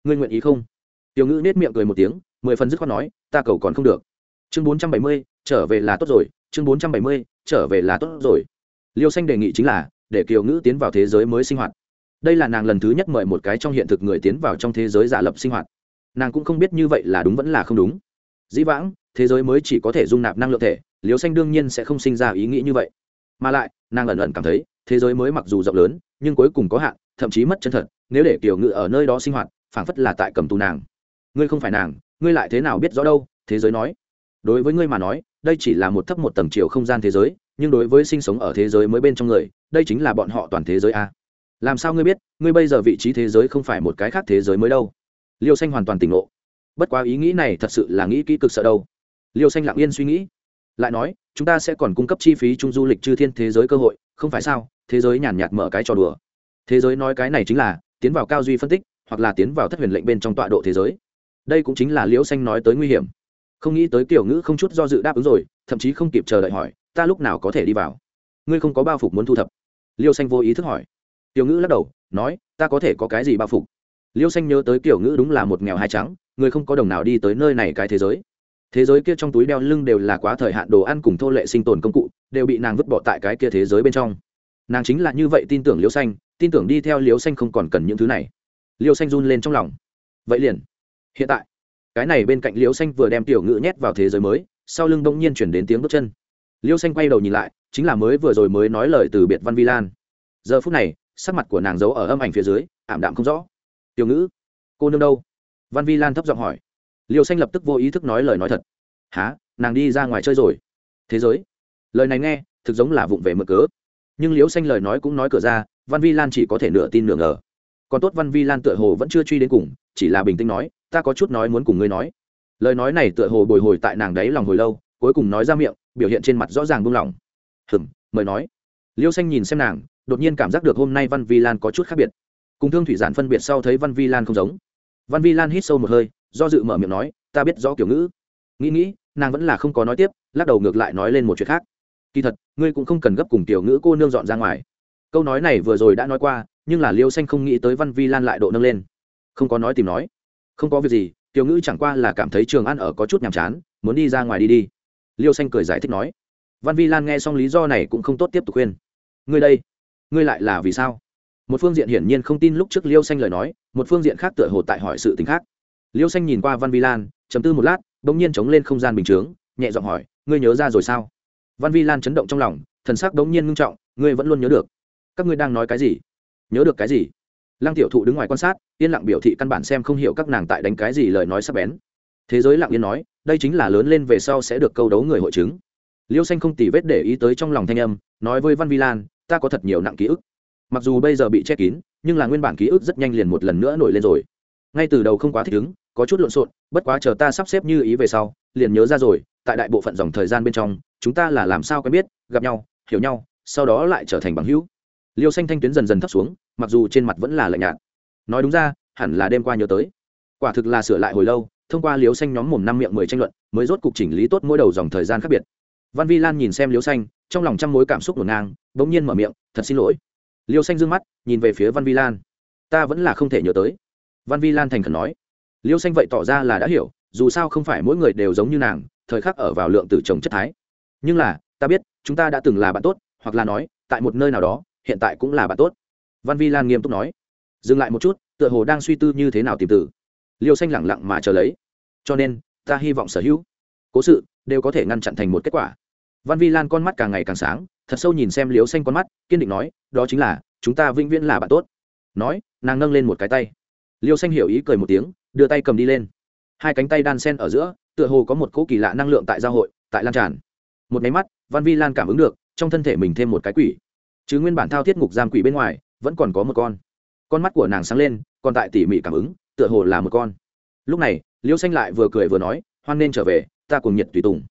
Ngươi nguyện ý không? Tiểu ngữ nết miệng cười một tiếng, mười phần dứt khoát nói, ta cầu còn không được. Chương bốn trăm bảy mươi, trở về là tốt rồi, chương bốn trăm bảy mươi, trở về là tốt rồi. Liêu xanh đề nghị chính là, để kiều ngữ tiến vào thế giới mới sinh hoạt. Đây là nàng lần thứ nhất mời một cái trong hiện thực người tiến vào trong thế giới giả lập sinh hoạt. Nàng cũng không biết như vậy là đúng vẫn là không đúng. Dĩ vãng, thế giới mới chỉ có thể dung nạp năng lượng thể, liêu xanh đương nhiên sẽ không sinh ra ý nghĩ như vậy mà lại, nàng ẩn ẩn cảm thấy, thế giới mới mặc dù rộng lớn, nhưng cuối cùng có hạn, thậm chí mất chân thật, nếu để kiểu ngự ở nơi đó sinh hoạt, phảng phất là tại cầm tù nàng. Ngươi không phải nàng, ngươi lại thế nào biết rõ đâu, thế giới nói. Đối với ngươi mà nói, đây chỉ là một thấp một tầng chiều không gian thế giới, nhưng đối với sinh sống ở thế giới mới bên trong người, đây chính là bọn họ toàn thế giới a. Làm sao ngươi biết, ngươi bây giờ vị trí thế giới không phải một cái khác thế giới mới đâu? Liêu xanh hoàn toàn tỉnh ngộ. Bất quá ý nghĩ này thật sự là nghĩ kỹ cực sợ đâu. Liêu xanh lặng yên suy nghĩ. Lại nói chúng ta sẽ còn cung cấp chi phí chung du lịch chư thiên thế giới cơ hội, không phải sao? Thế giới nhàn nhạt mở cái trò đùa. Thế giới nói cái này chính là tiến vào cao duy phân tích, hoặc là tiến vào thất huyền lệnh bên trong tọa độ thế giới. Đây cũng chính là liễu xanh nói tới nguy hiểm. Không nghĩ tới kiểu ngữ không chút do dự đáp ứng rồi, thậm chí không kịp chờ đợi hỏi, ta lúc nào có thể đi vào? Ngươi không có bao phục muốn thu thập? Liêu xanh vô ý thức hỏi. Tiểu ngữ lắc đầu, nói, ta có thể có cái gì bao phục? Liêu xanh nhớ tới kiểu ngữ đúng là một nghèo hai trắng, người không có đồng nào đi tới nơi này cái thế giới thế giới kia trong túi đeo lưng đều là quá thời hạn đồ ăn cùng thô lệ sinh tồn công cụ, đều bị nàng vứt bỏ tại cái kia thế giới bên trong. Nàng chính là như vậy tin tưởng liêu xanh, tin tưởng đi theo liêu xanh không còn cần những thứ này. Liêu xanh run lên trong lòng. Vậy liền. Hiện tại, cái này bên cạnh liêu xanh vừa đem tiểu ngữ nhét vào thế giới mới, sau lưng đông nhiên chuyển đến tiếng bước chân. Liêu xanh quay đầu nhìn lại, chính là mới vừa rồi mới nói lời từ biệt văn vi lan. Giờ phút này, sắc mặt của nàng giấu ở âm ảnh phía dưới, ảm đạm không rõ. Tiểu ngữ, cô nương đâu? Văn vi lan thấp giọng hỏi liêu xanh lập tức vô ý thức nói lời nói thật. Há nàng đi ra ngoài chơi rồi? Thế giới. Lời này nghe, thực giống là vụng về mở cớ. Nhưng liêu xanh lời nói cũng nói cửa ra, văn vi lan chỉ có thể nửa tin nửa ngờ. Còn tốt văn vi lan tựa hồ vẫn chưa truy đến cùng, chỉ là bình tĩnh nói, ta có chút nói muốn cùng ngươi nói. Lời nói này tựa hồ bồi hồi tại nàng đấy lòng hồi lâu, cuối cùng nói ra miệng, biểu hiện trên mặt rõ ràng buông lỏng. Hừm, mời nói. Liêu xanh nhìn xem nàng, đột nhiên cảm giác được hôm nay văn vi lan có chút khác biệt. Cùng thương thủy giản phân biệt sau thấy văn vi lan không giống. Văn vi lan hít sâu một hơi do dự mở miệng nói, ta biết rõ kiểu ngữ. Nghĩ nghĩ, nàng vẫn là không có nói tiếp, lắc đầu ngược lại nói lên một chuyện khác. Kỳ thật, ngươi cũng không cần gấp cùng tiểu ngữ cô nương dọn ra ngoài. Câu nói này vừa rồi đã nói qua, nhưng là liêu xanh không nghĩ tới văn vi lan lại độ nâng lên. Không có nói tìm nói. Không có việc gì tiểu ngữ chẳng qua là cảm thấy trường ăn ở có chút nhàm chán, muốn đi ra ngoài đi đi. Liêu xanh cười giải thích nói. Văn vi lan nghe xong lý do này cũng không tốt tiếp tục khuyên. Ngươi đây, ngươi lại là vì sao? Một phương diện hiển nhiên không tin lúc trước liêu xanh lời nói, một phương diện khác tựa hồ tại hỏi sự t ì n h khác liêu xanh nhìn qua văn vi lan chấm tư một lát đ ỗ n g nhiên chống lên không gian bình chướng, nhẹ giọng hỏi, ngươi nhớ ra rồi sao? Văn vi lan chấn động trong lòng, thần sắc đ ỗ n g nhiên ngưng trọng, ngươi vẫn luôn nhớ được. Các ngươi đang nói cái gì? Nhớ được cái gì? Lăng tiểu thụ đứng ngoài quan sát, yên lặng biểu thị căn bản xem không hiểu các nàng tại đánh cái gì lời nói sắp bén. Thế giới lặng yên nói, đây chính là lớn lên về sau sẽ được câu đấu người hội chứng. Liêu xanh không tỉ vết để ý tới trong lòng thanh âm, nói với văn vi lan, ta có thật nhiều nặng ký ức. Mặc dù bây giờ bị che kín, nhưng là nguyên bản ký ức rất nhanh liền một lần nữa nổi lên rồi ngay từ đầu không quá thích ứng, có chút lộn xộn, bất quá chờ ta sắp xếp như ý về sau, liền nhớ ra rồi, tại đại bộ phận dòng thời gian bên trong, chúng ta là làm sao quen biết, gặp nhau, hiểu nhau, sau đó lại trở thành bằng hữu. Liêu xanh thanh tuyến dần dần thấp xuống, mặc dù trên mặt vẫn là lạnh nhạt. Nói đúng ra, hẳn là đêm qua nhớ tới. Quả thực là sửa lại hồi lâu, thông qua liêu xanh nhóm mồm năm miệng mười tranh luận, mới rốt cục chỉnh lý tốt mỗi đầu dòng thời gian khác biệt. Văn vi lan nhìn xem liêu xanh, trong lòng trăm mối cảm xúc ngổn ngang, bỗng nhiên mở miệng, thật xin lỗi. Liêu xanh d ư ơ n g mắt, nhìn về phía văn vi lan. Ta vẫn là không thể nhớ tới văn vi lan thành khẩn nói, liêu xanh vậy tỏ ra là đã hiểu, dù sao không phải mỗi người đều giống như nàng, thời khắc ở vào lượng tử chồng chất thái. Nhưng là, ta biết, chúng ta đã từng là bạn tốt, hoặc là nói, tại một nơi nào đó, hiện tại cũng là bạn tốt. Văn vi lan nghiêm túc nói, dừng lại một chút, tựa hồ đang suy tư như thế nào tìm từ. Liêu xanh lẳng lặng mà chờ lấy, cho nên, ta hy vọng sở hữu cố sự đều có thể ngăn chặn thành một kết quả. Văn vi lan con mắt càng ngày càng sáng, thật sâu nhìn xem Liêu xanh con mắt, kiên định nói, đó chính là, chúng ta vĩnh viễn là bạn tốt. Nói, nàng nâng lên một cái tay liêu xanh hiểu ý cười một tiếng, đưa tay cầm đi lên. Hai cánh tay đan sen ở giữa, tựa hồ có một cỗ kỳ lạ năng lượng tại giao hội, tại lan tràn. Một máy mắt, văn vi lan cảm ứng được, trong thân thể mình thêm một cái quỷ. Chứ nguyên bản thao thiết ngục giam quỷ bên ngoài, vẫn còn có một con. Con mắt của nàng sáng lên, còn tại tỉ mỉ cảm ứng, tựa hồ là một con. Lúc này, liêu xanh lại vừa cười vừa nói, hoan nên trở về, ta cùng nhiệt tùy tùng.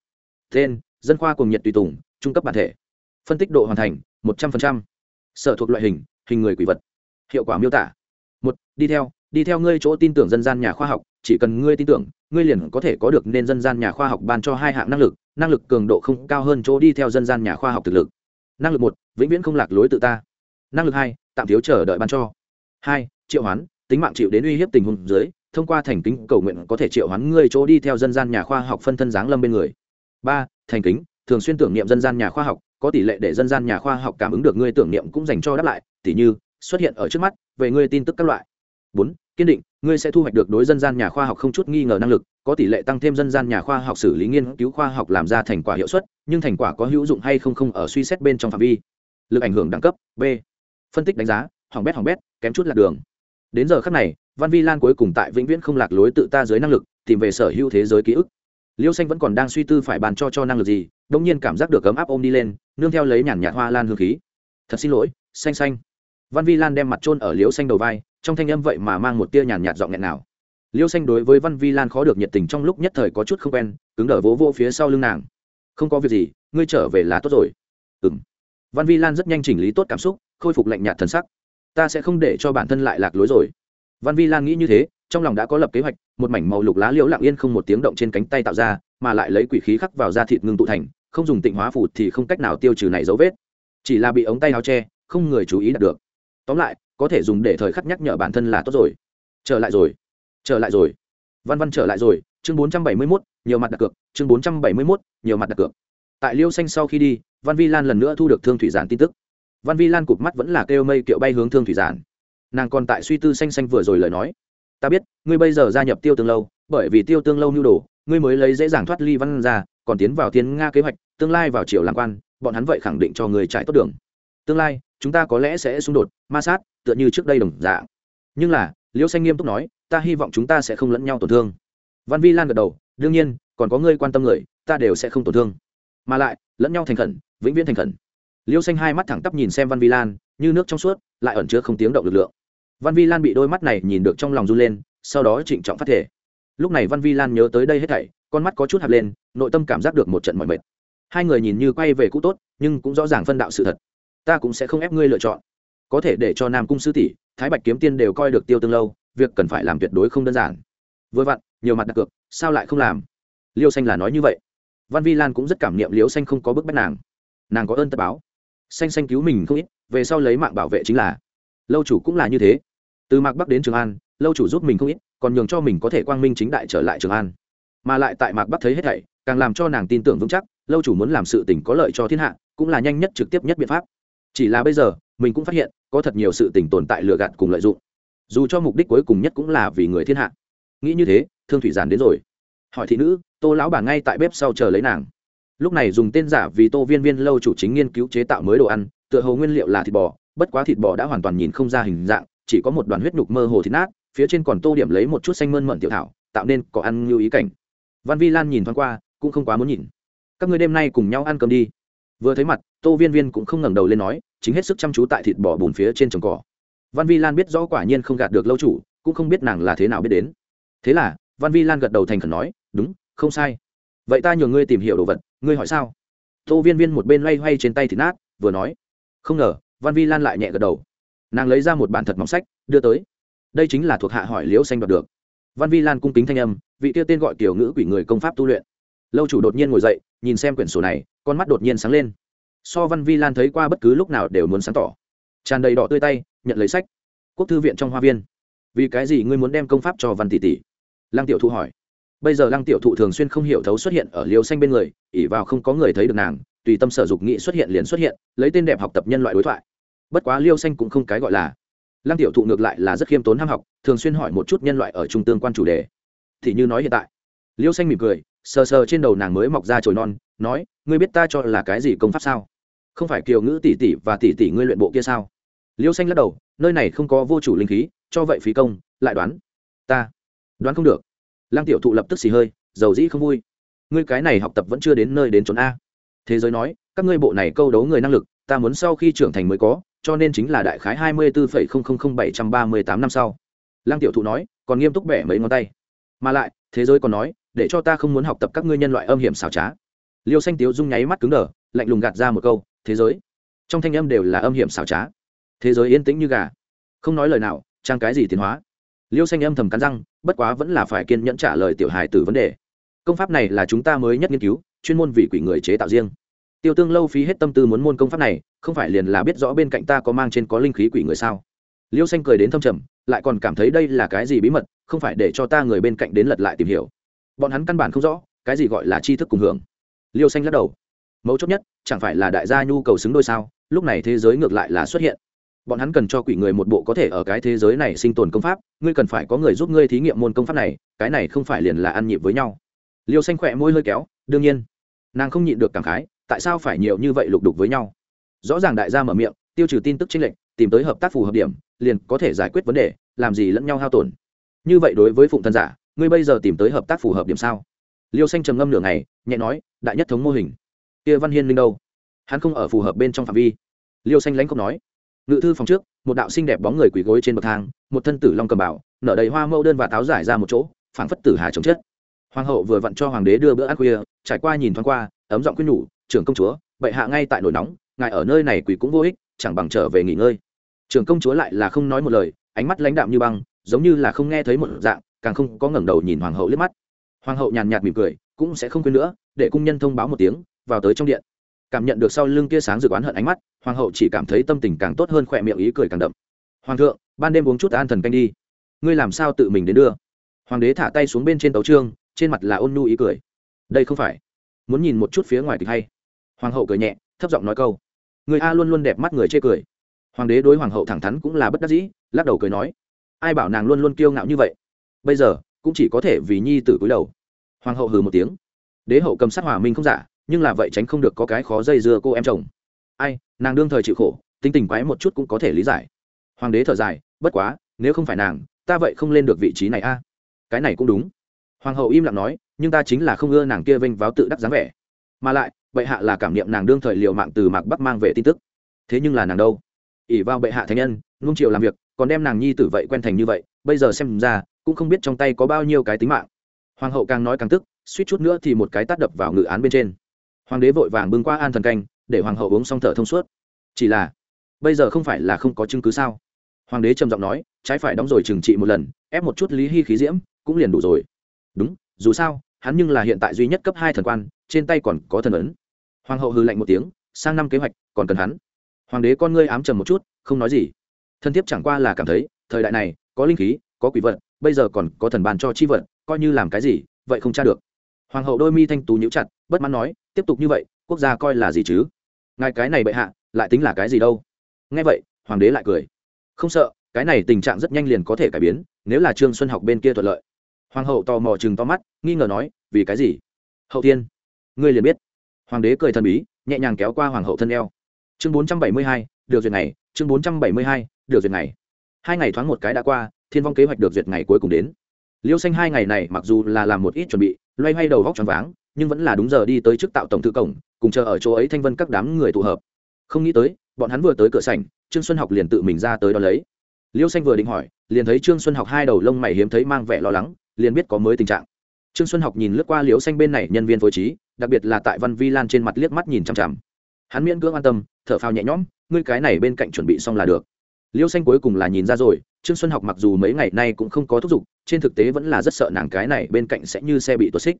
Tên, dân khoa cùng nhiệt tùy tùng, trung cấp bản thể. Phân tích độ hoàn thành, một trăm linh sở thuộc loại hình hình người quỷ vật. Hiệu quả miêu tả. Một, đi theo đi theo ngươi chỗ tin tưởng dân gian nhà khoa học, chỉ cần ngươi tin tưởng, ngươi liền có thể có được nên dân gian nhà khoa học ban cho hai hạng năng lực năng lực cường độ không cao hơn chỗ đi theo dân gian nhà khoa học thực lực. Năng lực một, vĩnh viễn không lạc lối tự ta. Năng lực hai, tạm thiếu chờ đợi ban cho. Hai, triệu hoán, tính mạng chịu đến uy hiếp tình huống dưới, thông qua thành kính cầu nguyện có thể triệu hoán ngươi chỗ đi theo dân gian nhà khoa học phân thân giáng lâm bên người. Ba, thành kính, thường xuyên tưởng niệm dân gian nhà khoa học, có tỷ lệ để dân gian nhà khoa học cảm ứng được ngươi tưởng niệm cũng dành cho đáp lại tỷ như, xuất hiện ở trước mắt, về ngươi tin tức các loại. Bốn kiên định, ngươi sẽ thu hoạch được đối dân gian nhà khoa học không chút nghi ngờ năng lực, có tỷ lệ tăng thêm dân gian nhà khoa học xử lý nghiên cứu khoa học làm ra thành quả hiệu suất, nhưng thành quả có hữu dụng hay không không ở suy xét bên trong phạm vi. Lực ảnh hưởng đẳng cấp, b. Phân tích đánh giá, hỏng bét hỏng bét, kém chút lạc đường. Đến giờ khắc này, văn vi lan cuối cùng tại vĩnh viễn không lạc lối tự ta dưới năng lực, tìm về sở hữu thế giới ký ức. Liêu xanh vẫn còn đang suy tư phải bàn cho cho năng lực gì đông nhiên cảm giác được ấm áp ôm đi lên, nương theo lấy nhàn nhạt hoa lan hương khí. Thật xin lỗi, xanh xanh. Văn vi lan đem mặt trôn ở liêu xanh đầu vai trong thanh âm vậy mà mang một tia nhàn nhạt giọng nghẹn nào. Liêu xanh đối với văn vi lan khó được nhiệt tình trong lúc nhất thời có chút không quen, cứng đờ vỗ vỗ phía sau lưng nàng. Không có việc gì, ngươi trở về là tốt rồi. Ừ m văn vi lan rất nhanh chỉnh lý tốt cảm xúc, khôi phục lạnh nhạt thần sắc. Ta sẽ không để cho bản thân lại lạc lối rồi. Văn vi lan nghĩ như thế, trong lòng đã có lập kế hoạch, một mảnh màu lục lá liễu lặng yên không một tiếng động trên cánh tay tạo ra, mà lại lấy quỷ khí khắc vào da thịt ngưng tụ thành, không dùng tịnh hóa phủ thì không cách nào tiêu trừ này dấu vết. Chỉ là bị ống tay áo che, không người chú ý đạt được. Tóm lại có thể dùng để thời khắc nhắc nhở bản thân là tốt rồi. Trở lại rồi. Trở lại rồi. Văn văn trở lại rồi. Chương bốn trăm bảy mươi 471, nhiều mặt đặt cược. Chương bốn trăm bảy mươi 471, nhiều mặt đặt cược. Tại liêu xanh sau khi đi văn vi lan lần nữa thu được thương thủy giản tin tức. Văn vi lan cụp mắt vẫn là kêu mây kiệu bay hướng thương thủy giản. Nàng còn tại suy tư xanh xanh vừa rồi lời nói. Ta biết ngươi bây giờ gia nhập tiêu tương lâu bởi vì tiêu tương lâu nhu đồ ngươi mới lấy dễ dàng thoát ly văn ra còn tiến vào tiến nga kế hoạch tương lai vào triều làm quan bọn hắn vậy khẳng định cho người trải tốt đường. Tương lai chúng ta có lẽ sẽ xung đột ma sát tựa như trước đây đồng dạng. Nhưng là, liễu xanh nghiêm túc nói, ta hy vọng chúng ta sẽ không lẫn nhau tổn thương. Văn vi lan gật đầu, đương nhiên, còn có ngươi quan tâm người, ta đều sẽ không tổn thương. Mà lại, lẫn nhau thành khẩn, vĩnh viễn thành khẩn. Liêu xanh hai mắt thẳng tắp nhìn xem văn vi lan, như nước trong suốt, lại ẩn chứa không tiếng động lực lượng. Văn vi lan bị đôi mắt này nhìn được trong lòng run lên, sau đó trịnh trọng phát thể. Lúc này văn vi lan nhớ tới đây hết thảy, con mắt có chút hạt lên, nội tâm cảm giác được một trận mọi mệt. Hai người nhìn như quay về cũ tốt, nhưng cũng rõ ràng phân đạo sự thật. Ta cũng sẽ không ép ngươi lựa chọn có thể để cho nam cung sư tỷ, thái bạch kiếm tiên đều coi được tiêu tương lâu, việc cần phải làm tuyệt đối không đơn giản. Vừa vặn, nhiều mặt đặt cược, sao lại không làm? Liêu xanh là nói như vậy. Văn vi lan cũng rất cảm niệm liêu xanh không có bức bách nàng. Nàng có ơn tất báo. Xanh xanh cứu mình không ít, về sau lấy mạng bảo vệ chính là. Lâu chủ cũng là như thế. Từ mạc bắc đến trường an, lâu chủ giúp mình không ít, còn nhường cho mình có thể quang minh chính đại trở lại trường an. Mà lại tại mạc bắc thấy hết thảy, càng làm cho nàng tin tưởng vững chắc, lâu chủ muốn làm sự tình có lợi cho thiên hạ, cũng là nhanh nhất trực tiếp nhất biện pháp chỉ là bây giờ, mình cũng phát hiện, có thật nhiều sự tình tồn tại lừa gạt cùng lợi dụng. Dù cho mục đích cuối cùng nhất cũng là vì người thiên hạ. Nghĩ như thế, thương thủy giản đến rồi. Hỏi thị nữ, tô lão bà ngay tại bếp sau chờ lấy nàng. Lúc này dùng tên giả vì tô viên viên lâu chủ chính nghiên cứu chế tạo mới đồ ăn, tựa hồ nguyên liệu là thịt bò, bất quá thịt bò đã hoàn toàn nhìn không ra hình dạng, chỉ có một đoàn huyết nhục mơ hồ thịt nát, phía trên còn tô điểm lấy một chút xanh mơn mận tiểu thảo, tạo nên có ăn như ý cảnh. Văn vi lan nhìn thoáng qua, cũng không quá muốn nhìn. Các người đêm nay cùng nhau ăn cơm đi. Vừa thấy mặt, tô viên viên cũng không ngẩng đầu lên nói chính hết sức chăm chú tại thịt bò bùn phía trên trồng cỏ. Văn vi lan biết rõ quả nhiên không gạt được lâu chủ, cũng không biết nàng là thế nào biết đến. Thế là, văn vi lan gật đầu thành khẩn nói, đúng, không sai. Vậy ta nhờ ngươi tìm hiểu đồ vật, ngươi hỏi sao? Tô viên viên một bên loay hoay trên tay thịt nát, vừa nói, không ngờ. Văn vi lan lại nhẹ gật đầu. Nàng lấy ra một bản thật mỏng sách, đưa tới. Đây chính là thuộc hạ hỏi liễu xanh đoạt được. Văn vi lan cung kính thanh âm, vị tiêu tên gọi tiểu ngữ quỷ người công pháp tu luyện. Lâu chủ đột nhiên ngồi dậy, nhìn xem quyển sổ này, con mắt đột nhiên sáng lên so văn vi lan thấy qua bất cứ lúc nào đều muốn sáng tỏ. Tràn đầy đỏ tươi tay, nhận lấy sách. Quốc thư viện trong hoa viên. Vì cái gì ngươi muốn đem công pháp cho văn tỷ tỷ? Lăng tiểu thụ hỏi. Bây giờ lăng tiểu thụ thường xuyên không hiểu thấu xuất hiện ở liều xanh bên người ỉ vào không có người thấy được nàng, tùy tâm sở dục nghị xuất hiện liền xuất hiện, lấy tên đẹp học tập nhân loại đối thoại. Bất quá liêu xanh cũng không cái gọi là. Lăng tiểu thụ ngược lại là rất khiêm tốn ham học, thường xuyên hỏi một chút nhân loại ở trung tương quan chủ đề. Thì như nói hiện tại. Liêu xanh mỉm cười, sờ sờ trên đầu nàng mới mọc ra trồi non, nói, ngươi biết ta cho là cái gì công pháp sao? Không phải kiều ngữ tỷ tỷ và tỷ tỷ ngươi luyện bộ kia sao? Liêu xanh lắc đầu, nơi này không có vô chủ linh khí, cho vậy phí công, lại đoán. Ta, đoán không được. Lăng tiểu thụ lập tức xì hơi, dầu dĩ không vui. Ngươi cái này học tập vẫn chưa đến nơi đến chốn a. Thế giới nói, các ngươi bộ này câu đấu người năng lực, ta muốn sau khi trưởng thành mới có, cho nên chính là đại khái hai mươi bốn bảy trăm ba mươi tám năm sau. Lăng tiểu thụ nói, còn nghiêm túc bẻ mấy ngón tay. Mà lại, thế giới còn nói, để cho ta không muốn học tập các ngươi nhân loại âm hiểm xảo trá. Liêu xanh tiếu dung nháy mắt cứng đờ, lạnh lùng gạt ra một câu thế giới. Trong thanh âm đều là âm hiểm xảo trá. Thế giới yên tĩnh như gà. Không nói lời nào, trang cái gì tiến hóa? Liêu xanh âm thầm cắn răng, bất quá vẫn là phải kiên nhẫn trả lời tiểu hài từ vấn đề. Công pháp này là chúng ta mới nhất nghiên cứu, chuyên môn vì quỷ người chế tạo riêng. Tiêu tương lâu phí hết tâm tư muốn môn công pháp này, không phải liền là biết rõ bên cạnh ta có mang trên có linh khí quỷ người sao? Liêu xanh cười đến thâm trầm, lại còn cảm thấy đây là cái gì bí mật, không phải để cho ta người bên cạnh đến lật lại tìm hiểu. Bọn hắn căn bản không rõ, cái gì gọi là tri thức cùng hưởng. Liêu xanh lắc đầu mấu chốt nhất, chẳng phải là đại gia nhu cầu xứng đôi sao? Lúc này thế giới ngược lại là xuất hiện. Bọn hắn cần cho quỷ người một bộ có thể ở cái thế giới này sinh tồn công pháp, ngươi cần phải có người giúp ngươi thí nghiệm môn công pháp này, cái này không phải liền là ăn nhịp với nhau. Liêu xanh khỏe môi hơi kéo, đương nhiên. Nàng không nhịn được cảm khái, tại sao phải nhiều như vậy lục đục với nhau? Rõ ràng đại gia mở miệng, tiêu trừ tin tức chính lệnh tìm tới hợp tác phù hợp điểm, liền có thể giải quyết vấn đề, làm gì lẫn nhau hao tổn. Như vậy đối với phụng thân giả, ngươi bây giờ tìm tới hợp tác phù hợp điểm sao? Liêu xanh trầm ngâm nửa ngày, nhẹ nói, đại nhất thống mô hình kia văn hiên linh đâu? Hắn không ở phù hợp bên trong phạm vi. Liêu xanh lãnh không nói. Ngự thư phòng trước, một đạo xinh đẹp bóng người quỳ gối trên bậc thang, một thân tử long cầm bảo, nở đầy hoa mẫu đơn và táo giải ra một chỗ, phảng phất tử hà chống chết. Hoàng hậu vừa vặn cho hoàng đế đưa bữa ăn khuya, trải qua nhìn thoáng qua, ấm giọng quyết nhủ, trưởng công chúa, bệ hạ ngay tại nổi nóng, ngài ở nơi này quỳ cũng vô ích, chẳng bằng trở về nghỉ ngơi. Trưởng công chúa lại là không nói một lời, ánh mắt lãnh đạm như băng, giống như là không nghe thấy một dạng, càng không có ngẩng đầu nhìn hoàng hậu liếc mắt. Hoàng hậu nhàn nhạt mỉm cười, cũng sẽ không quên nữa, để cung nhân thông báo một tiếng vào tới trong điện. Cảm nhận được sau lưng kia sáng dự oán hận ánh mắt, hoàng hậu chỉ cảm thấy tâm tình càng tốt hơn khỏe miệng ý cười càng đậm. Hoàng thượng, ban đêm uống chút an thần canh đi. Ngươi làm sao tự mình đến đưa? Hoàng đế thả tay xuống bên trên tấu trương trên mặt là ôn nhu ý cười. Đây không phải. Muốn nhìn một chút phía ngoài kịch hay. Hoàng hậu cười nhẹ, thấp giọng nói câu. Người a luôn luôn đẹp mắt người chê cười. Hoàng đế đối hoàng hậu thẳng thắn cũng là bất đắc dĩ, lắc đầu cười nói. Ai bảo nàng luôn luôn kiêu ngạo như vậy? Bây giờ, cũng chỉ có thể vì nhi tử cúi đầu. Hoàng hậu hừ một tiếng. Đế hậu cầm sát hòa minh không giả nhưng là vậy tránh không được có cái khó dây dưa cô em chồng. Ai, nàng đương thời chịu khổ, tính tình quái một chút cũng có thể lý giải. Hoàng đế thở dài, bất quá, nếu không phải nàng, ta vậy không lên được vị trí này a. Cái này cũng đúng. Hoàng hậu im lặng nói, nhưng ta chính là không ưa nàng kia vênh váo tự đắc dáng vẻ. Mà lại, bệ hạ là cảm niệm nàng đương thời liều mạng từ mạc bắc mang về tin tức. Thế nhưng là nàng đâu? ỉ vào bệ hạ thánh nhân, nung triệu làm việc, còn đem nàng nhi tử vậy quen thành như vậy, bây giờ xem ra, cũng không biết trong tay có bao nhiêu cái tính mạng. Hoàng hậu càng nói càng tức, suýt chút nữa thì một cái tát đập vào ngự án bên trên hoàng đế vội vàng bưng qua an thần canh, để hoàng hậu uống xong thở thông suốt. Chỉ là, bây giờ không phải là không có chứng cứ sao? Hoàng đế trầm giọng nói, trái phải đóng rồi trừng trị một lần, ép một chút lý hy khí diễm, cũng liền đủ rồi. Đúng, dù sao, hắn nhưng là hiện tại duy nhất cấp hai thần quan, trên tay còn có thần ấn. Hoàng hậu hư lạnh một tiếng, sang năm kế hoạch, còn cần hắn. Hoàng đế con ngươi ám trầm một chút, không nói gì. Thân thiếp chẳng qua là cảm thấy, thời đại này, có linh khí, có quỷ vật, bây giờ còn có thần bàn cho chi vật, coi như làm cái gì, vậy không tra được. Hoàng hậu đôi mi thanh tú nhíu chặt bất mãn nói, tiếp tục như vậy, quốc gia coi là gì chứ? Ngài cái này bệ hạ, lại tính là cái gì đâu? Nghe vậy, hoàng đế lại cười. Không sợ, cái này tình trạng rất nhanh liền có thể cải biến, nếu là trương xuân học bên kia thuận lợi. Hoàng hậu tò mò chừng to mắt, nghi ngờ nói, vì cái gì? Hậu thiên, ngươi liền biết. Hoàng đế cười thần bí, nhẹ nhàng kéo qua hoàng hậu thân eo. Chương bốn trăm bảy mươi hai, được duyệt này chương bốn trăm bảy mươi hai, được duyệt này hai ngày thoáng một cái đã qua, thiên vong kế hoạch được duyệt ngày cuối cùng đến. Liêu xanh hai ngày này mặc dù là làm một ít chuẩn bị, loay hoay đầu vóc tròn váng nhưng vẫn là đúng giờ đi tới trước tạo tổng thư cổng, cùng chờ ở chỗ ấy thanh vân các đám người tụ hợp. Không nghĩ tới, bọn hắn vừa tới cửa sảnh, trương xuân học liền tự mình ra tới đón lấy. Liêu xanh vừa định hỏi, liền thấy trương xuân học hai đầu lông mày hiếm thấy mang vẻ lo lắng, liền biết có mới tình trạng. Trương xuân học nhìn lướt qua liễu xanh bên này nhân viên phối trí, đặc biệt là tại văn vi lan trên mặt liếc mắt nhìn chằm chằm. Hắn miễn cưỡng an tâm, thở phào nhẹ nhõm, ngươi cái này bên cạnh chuẩn bị xong là được. Liêu xanh cuối cùng là nhìn ra rồi, trương xuân học mặc dù mấy ngày nay cũng không có thúc giục, trên thực tế vẫn là rất sợ nàng cái này bên cạnh sẽ như xe bị tuột xích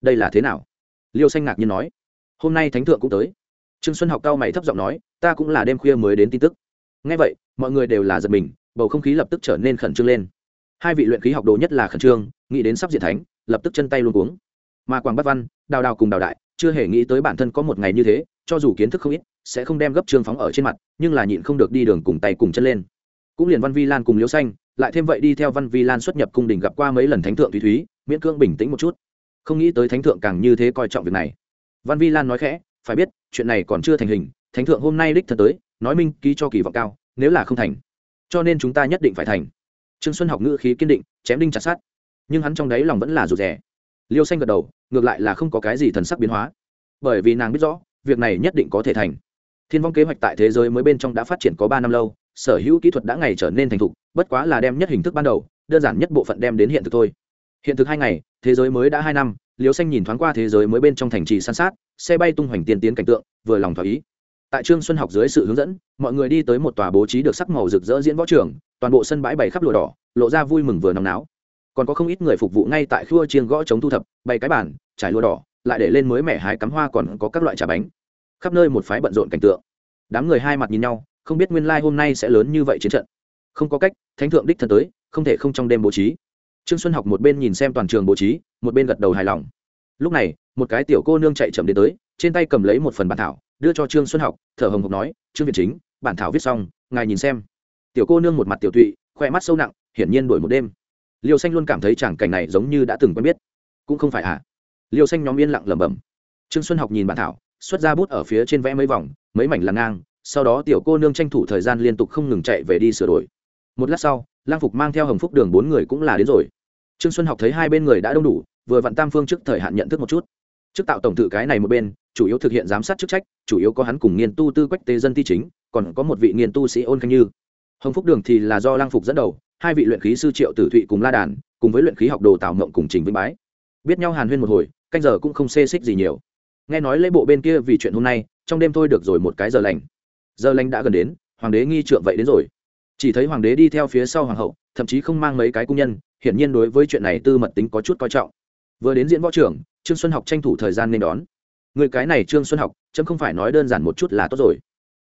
đây là thế nào? Liêu xanh ngạc nhiên nói. Hôm nay thánh thượng cũng tới. Trương xuân học cao mày thấp giọng nói, ta cũng là đêm khuya mới đến tin tức. Ngay vậy, mọi người đều là giật mình, bầu không khí lập tức trở nên khẩn trương lên. Hai vị luyện khí học đồ nhất là khẩn trương, nghĩ đến sắp diện thánh, lập tức chân tay luôn cuống. Mà quảng bắc văn, đào đào cùng đào đại, chưa hề nghĩ tới bản thân có một ngày như thế, cho dù kiến thức không ít, sẽ không đem gấp trương phóng ở trên mặt, nhưng là nhịn không được đi đường cùng tay cùng chân lên. Cũng liền văn vi lan cùng Liêu xanh, lại thêm vậy đi theo văn vi lan xuất nhập cung đình gặp qua mấy lần thánh thượng thúy thúy, miễn cương bình tĩnh một chút không nghĩ tới thánh thượng càng như thế coi trọng việc này. Văn vi lan nói khẽ, phải biết, chuyện này còn chưa thành hình, thánh thượng hôm nay đích thân tới, nói minh ký cho kỳ vọng cao, nếu là không thành, cho nên chúng ta nhất định phải thành. Trương xuân học ngữ khí kiên định, chém đinh chặt sát nhưng hắn trong đáy lòng vẫn là rụt rè. Liêu xanh gật đầu, ngược lại là không có cái gì thần sắc biến hóa. Bởi vì nàng biết rõ, việc này nhất định có thể thành. Thiên vong kế hoạch tại thế giới mới bên trong đã phát triển có ba năm lâu, sở hữu kỹ thuật đã ngày trở nên thành thục, bất quá là đem nhất hình thức ban đầu, đơn giản nhất bộ phận đem đến hiện thực thôi hiện thực hai ngày, thế giới mới đã hai năm liều xanh nhìn thoáng qua thế giới mới bên trong thành trì san sát, xe bay tung hoành tiên tiến cảnh tượng, vừa lòng thỏa ý. Tại trương xuân học dưới sự hướng dẫn, mọi người đi tới một tòa bố trí được sắc màu rực rỡ diễn võ trường, toàn bộ sân bãi bày khắp lụa đỏ, lộ ra vui mừng vừa nóng náo. Còn có không ít người phục vụ ngay tại khua chiêng gõ chống thu thập, bày cái bàn, trải lụa đỏ, lại để lên mới mẻ hái cắm hoa còn có các loại trà bánh. Khắp nơi một phái bận rộn cảnh tượng. Đám người hai mặt nhìn nhau, không biết nguyên lai hôm nay sẽ lớn như vậy chiến trận. Không có cách, thánh thượng đích thân tới, không thể không trong đêm bố trí trương xuân học một bên nhìn xem toàn trường bố trí, một bên gật đầu hài lòng. Lúc này, một cái tiểu cô nương chạy chậm đến tới, trên tay cầm lấy một phần bản thảo, đưa cho trương xuân học, thở hồng hộc nói, trương việt chính, bản thảo viết xong, ngài nhìn xem. Tiểu cô nương một mặt tiểu thụy khoe mắt sâu nặng, hiển nhiên đổi một đêm. Liêu xanh luôn cảm thấy tràng cảnh này giống như đã từng quen biết. Cũng không phải ạ à. liêu xanh nhóm yên lặng lẩm bẩm. Trương xuân học nhìn bản thảo, xuất ra bút ở phía trên vẽ mấy vòng, mấy mảnh là ngang, sau đó tiểu cô nương tranh thủ thời gian liên tục không ngừng chạy về đi sửa đổi. Một lát sau lang phục mang theo hồng phúc đường bốn người cũng là đến rồi. Trương xuân học thấy hai bên người đã đông đủ, vừa vặn tam phương trước thời hạn nhận thức một chút. Trước tạo tổng thự cái này một bên, chủ yếu thực hiện giám sát chức trách, chủ yếu có hắn cùng nghiên tu tư quách tế dân ti chính, còn có một vị nghiên tu sĩ ôn khanh như. Hồng phúc đường thì là do lang phục dẫn đầu, hai vị luyện khí sư triệu tử thụy cùng la đàn, cùng với luyện khí học đồ tào mộng cùng trình vĩnh bái. Biết nhau hàn huyên một hồi, canh giờ cũng không xê xích gì nhiều. Nghe nói lễ bộ bên kia vì chuyện hôm nay, trong đêm thôi được rồi một cái giờ lành. Giờ lành đã gần đến, hoàng đế nghi trượng vậy đến rồi chỉ thấy hoàng đế đi theo phía sau hoàng hậu, thậm chí không mang mấy cái cung nhân, hiển nhiên đối với chuyện này tư mật tính có chút coi trọng. Vừa đến diễn võ trưởng, trương xuân học tranh thủ thời gian nên đón. Người cái này trương xuân học, chấm không phải nói đơn giản một chút là tốt rồi.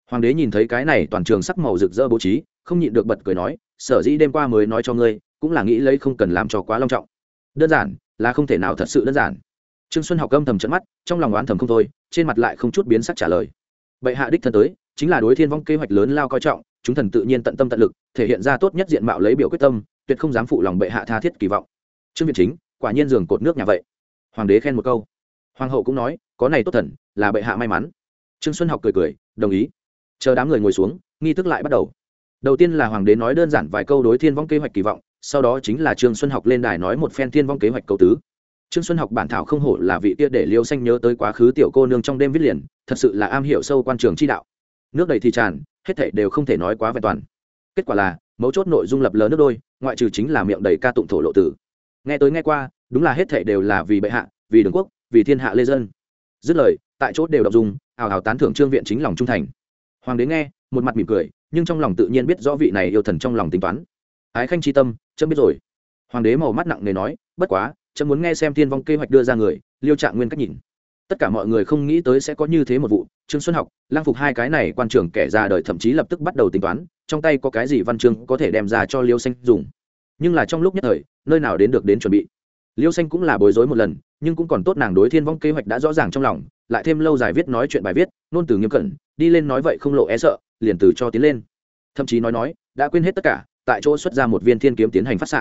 Hoàng đế nhìn thấy cái này toàn trường sắc màu rực rỡ bố trí, không nhịn được bật cười nói, sở dĩ đêm qua mới nói cho ngươi, cũng là nghĩ lấy không cần làm cho quá long trọng. Đơn giản là không thể nào thật sự đơn giản. Trương xuân học âm thầm trận mắt, trong lòng oán thầm không thôi, trên mặt lại không chút biến sắc trả lời. Bệ hạ đích thân tới, chính là đối thiên vong kế hoạch lớn lao coi trọng chúng thần tự nhiên tận tâm tận lực, thể hiện ra tốt nhất diện mạo lấy biểu quyết tâm, tuyệt không dám phụ lòng bệ hạ tha thiết kỳ vọng. Trương viện chính, quả nhiên giường cột nước nhà vậy. Hoàng đế khen một câu. Hoàng hậu cũng nói, có này tốt thần, là bệ hạ may mắn. Trương xuân học cười cười, đồng ý. Chờ đám người ngồi xuống, nghi thức lại bắt đầu. Đầu tiên là hoàng đế nói đơn giản vài câu đối thiên vong kế hoạch kỳ vọng, sau đó chính là trương xuân học lên đài nói một phen thiên vong kế hoạch cầu tứ. Trương xuân học bản thảo không hổ là vị kia để liêu xanh nhớ tới quá khứ tiểu cô nương trong đêm viết liền, thật sự là am hiểu sâu quan trường chi đạo nước đầy thì tràn, hết thảy đều không thể nói quá vẹn toàn. Kết quả là, mấu chốt nội dung lập lờ nước đôi, ngoại trừ chính là miệng đầy ca tụng thổ lộ tử. Nghe tới nghe qua, đúng là hết thảy đều là vì bệ hạ, vì đường quốc, vì thiên hạ lê dân. Dứt lời, tại chốt đều đọc dùng ào ào tán thưởng trương viện chính lòng trung thành. Hoàng đế nghe, một mặt mỉm cười, nhưng trong lòng tự nhiên biết rõ vị này yêu thần trong lòng tính toán. Ái khanh tri tâm, chấm biết rồi. Hoàng đế màu mắt nặng nề nói, bất quá, chấm muốn nghe xem thiên vong kế hoạch đưa ra người, liêu trạng nguyên cách nhìn tất cả mọi người không nghĩ tới sẽ có như thế một vụ, trương xuân học lang phục hai cái này quan trưởng kẻ ra đời thậm chí lập tức bắt đầu tính toán, trong tay có cái gì văn chương có thể đem ra cho liêu xanh dùng. Nhưng là trong lúc nhất thời, nơi nào đến được đến chuẩn bị. Liêu xanh cũng là bối rối một lần, nhưng cũng còn tốt nàng đối thiên vong kế hoạch đã rõ ràng trong lòng, lại thêm lâu dài viết nói chuyện bài viết nôn từ nghiêm cẩn, đi lên nói vậy không lộ e sợ, liền từ cho tiến lên. Thậm chí nói nói, đã quên hết tất cả, tại chỗ xuất ra một viên thiên kiếm tiến hành phát s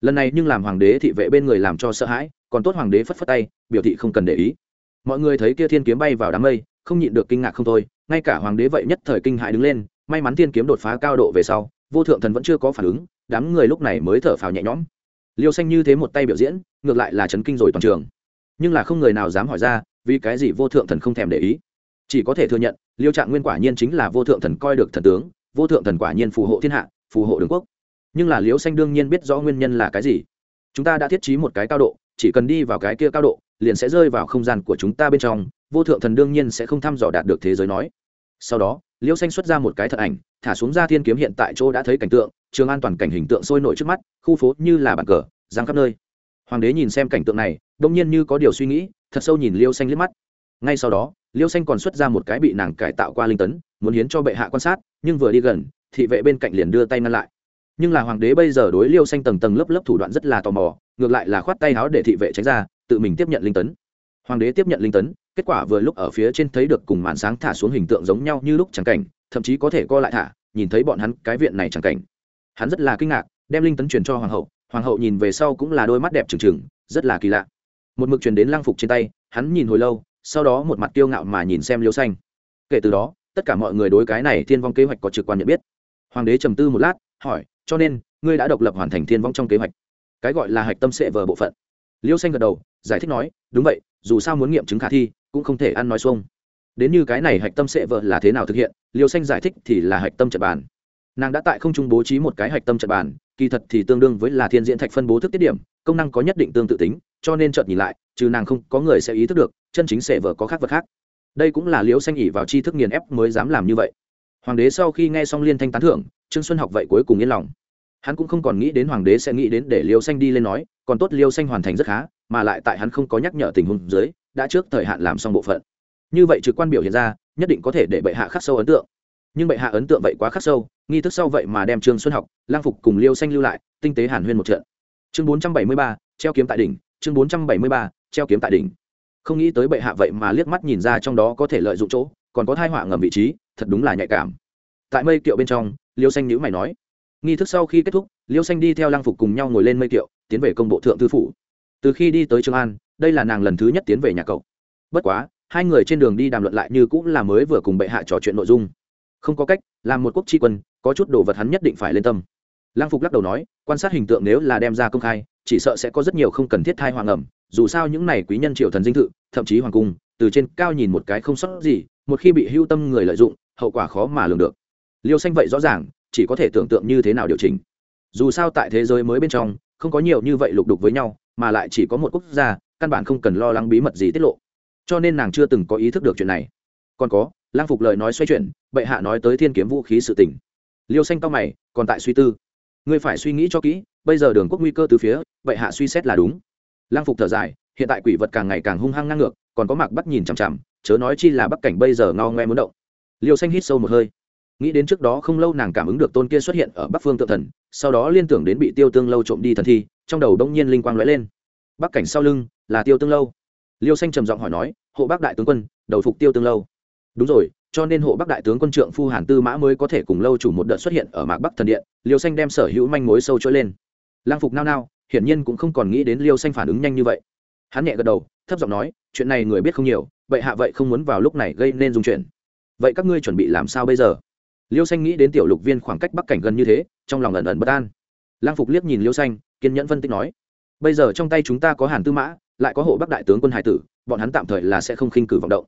lần này nhưng làm hoàng đế thị vệ bên người làm cho sợ hãi, còn tốt hoàng đế phất phất tay, biểu thị không cần để ý mọi người thấy kia thiên kiếm bay vào đám mây, không nhịn được kinh ngạc không thôi, ngay cả hoàng đế vậy nhất thời kinh hại đứng lên, may mắn thiên kiếm đột phá cao độ về sau, vô thượng thần vẫn chưa có phản ứng, đám người lúc này mới thở phào nhẹ nhõm. Liêu xanh như thế một tay biểu diễn, ngược lại là chấn kinh rồi toàn trường. Nhưng là không người nào dám hỏi ra, vì cái gì vô thượng thần không thèm để ý. Chỉ có thể thừa nhận, liêu trạng nguyên quả nhiên chính là vô thượng thần coi được thần tướng, vô thượng thần quả nhiên phù hộ thiên hạ, phù hộ đường quốc. Nhưng là liêu xanh đương nhiên biết rõ nguyên nhân là cái gì. Chúng ta đã thiết trí một cái cao độ, chỉ cần đi vào cái kia cao độ liền sẽ rơi vào không gian của chúng ta bên trong, vô thượng thần đương nhiên sẽ không thăm dò đạt được thế giới nói. Sau đó, liêu xanh xuất ra một cái thật ảnh, thả xuống ra thiên kiếm hiện tại chỗ đã thấy cảnh tượng, trường an toàn cảnh hình tượng sôi nổi trước mắt, khu phố như là bàn cờ, giang khắp nơi. Hoàng đế nhìn xem cảnh tượng này, đông nhiên như có điều suy nghĩ, thật sâu nhìn liêu xanh liếc mắt. Ngay sau đó, liêu xanh còn xuất ra một cái bị nàng cải tạo qua linh tấn, muốn hiến cho bệ hạ quan sát, nhưng vừa đi gần, thị vệ bên cạnh liền đưa tay ngăn lại. Nhưng là hoàng đế bây giờ đối liêu xanh tầng tầng lớp lớp thủ đoạn rất là tò mò, ngược lại là khoát tay áo để thị vệ tránh ra tự mình tiếp nhận linh tấn. Hoàng đế tiếp nhận linh tấn, kết quả vừa lúc ở phía trên thấy được cùng màn sáng thả xuống hình tượng giống nhau như lúc chẳng cảnh, thậm chí có thể co lại thả, nhìn thấy bọn hắn cái viện này chẳng cảnh. Hắn rất là kinh ngạc, đem linh tấn truyền cho hoàng hậu hoàng hậu nhìn về sau cũng là đôi mắt đẹp trừng trừng, rất là kỳ lạ. Một mực truyền đến lang phục trên tay, hắn nhìn hồi lâu, sau đó một mặt kiêu ngạo mà nhìn xem liêu xanh. Kể từ đó, tất cả mọi người đối cái này thiên vong kế hoạch có trực quan nhận biết. Hoàng đế trầm tư một lát, hỏi, cho nên, ngươi đã độc lập hoàn thành thiên vong trong kế hoạch? Cái gọi là hạch tâm sệ vờ bộ phận. Liêu xanh gật đầu giải thích nói, đúng vậy, dù sao muốn nghiệm chứng khả thi, cũng không thể ăn nói xuông. Đến như cái này hạch tâm sệ vợ là thế nào thực hiện liều xanh giải thích thì là hạch tâm trật bàn. Nàng đã tại không trung bố trí một cái hạch tâm trật bàn, kỳ thật thì tương đương với là thiên diễn thạch phân bố thức tiết điểm, công năng có nhất định tương tự tính, cho nên chợt nhìn lại, trừ nàng không có người sẽ ý thức được, chân chính sệ vợ có khác vật khác. Đây cũng là liều xanh ỉ vào tri thức nghiền ép mới dám làm như vậy. Hoàng đế sau khi nghe xong liên thanh tán thưởng, trương xuân học vậy cuối cùng yên lòng. Hắn cũng không còn nghĩ đến hoàng đế sẽ nghĩ đến để liều xanh đi lên nói, còn tốt liều xanh hoàn thành rất khá mà lại tại hắn không có nhắc nhở tình huống dưới, đã trước thời hạn làm xong bộ phận. Như vậy trực quan biểu hiện ra, nhất định có thể để bệ hạ khắc sâu ấn tượng. Nhưng bệ hạ ấn tượng vậy quá khắc sâu, nghi thức sau vậy mà đem trương xuân học, lang phục cùng liêu xanh lưu lại, tinh tế hàn huyên một trận. Chương bốn trăm bảy mươi ba, treo kiếm tại đỉnh, chương bốn trăm bảy mươi ba, treo kiếm tại đỉnh. Không nghĩ tới bệ hạ vậy mà liếc mắt nhìn ra trong đó có thể lợi dụng chỗ, còn có thai họa ngầm vị trí, thật đúng là nhạy cảm. Tại mây kiệu bên trong, liêu xanh nhữ mày nói. Nghi thức sau khi kết thúc, liêu xanh đi theo lang phục cùng nhau ngồi lên mây kiệu, tiến về công bộ thượng thư phủ từ khi đi tới trường an, đây là nàng lần thứ nhất tiến về nhà cậu. Bất quá, hai người trên đường đi đàm luận lại như cũng là mới vừa cùng bệ hạ trò chuyện nội dung. Không có cách, làm một quốc tri quân, có chút đồ vật hắn nhất định phải lên tâm. Lăng phục lắc đầu nói, quan sát hình tượng nếu là đem ra công khai, chỉ sợ sẽ có rất nhiều không cần thiết thai hoàng ẩm. Dù sao những này quý nhân triệu thần dinh thự, thậm chí hoàng cung, từ trên cao nhìn một cái không sót gì, một khi bị hưu tâm người lợi dụng, hậu quả khó mà lường được. Liêu xanh vậy rõ ràng, chỉ có thể tưởng tượng như thế nào điều chỉnh. Dù sao tại thế giới mới bên trong, không có nhiều như vậy lục đục với nhau mà lại chỉ có một quốc gia, căn bản không cần lo lắng bí mật gì tiết lộ. Cho nên nàng chưa từng có ý thức được chuyện này. Còn có lang phục lời nói xoay chuyển, bệ hạ nói tới thiên kiếm vũ khí sự tình. Liêu xanh cao mày, còn tại suy tư. Ngươi phải suy nghĩ cho kỹ, bây giờ đường quốc nguy cơ từ phía vậy hạ suy xét là đúng. Lang phục thở dài, hiện tại quỷ vật càng ngày càng hung hăng ngang ngược, còn có mặc bắt nhìn chằm chằm, chớ nói chi là bắc cảnh bây giờ ngao ngoe muốn động. Liêu xanh hít sâu một hơi. Nghĩ đến trước đó không lâu nàng cảm ứng được tôn kia xuất hiện ở bắc phương tự thần, sau đó liên tưởng đến bị tiêu tương lâu trộm đi thần thi trong đầu đông nhiên linh quang lóe lên. Bắc cảnh sau lưng là tiêu tương lâu. Liêu xanh trầm giọng hỏi nói, hộ bắc đại tướng quân, đầu phục tiêu tương lâu. Đúng rồi, cho nên hộ bắc đại tướng quân trượng phu hàn tư mã mới có thể cùng lâu chủ một đợt xuất hiện ở mạc bắc thần điện. Liêu xanh đem sở hữu manh mối sâu trôi lên. Lang phục nao nao, hiển nhiên cũng không còn nghĩ đến liêu xanh phản ứng nhanh như vậy. Hắn nhẹ gật đầu, thấp giọng nói, chuyện này người biết không nhiều, vậy hạ vậy không muốn vào lúc này gây nên dung chuyện. Vậy các ngươi chuẩn bị làm sao bây giờ? Liêu xanh nghĩ đến tiểu lục viên khoảng cách bắc cảnh gần như thế, trong lòng ẩn ẩn bất an. Lang phục liếc nhìn liêu xanh kiên nhẫn phân tích nói, bây giờ trong tay chúng ta có hàn tư mã, lại có hộ bắc đại tướng quân hải tử, bọn hắn tạm thời là sẽ không khinh cử vọng động.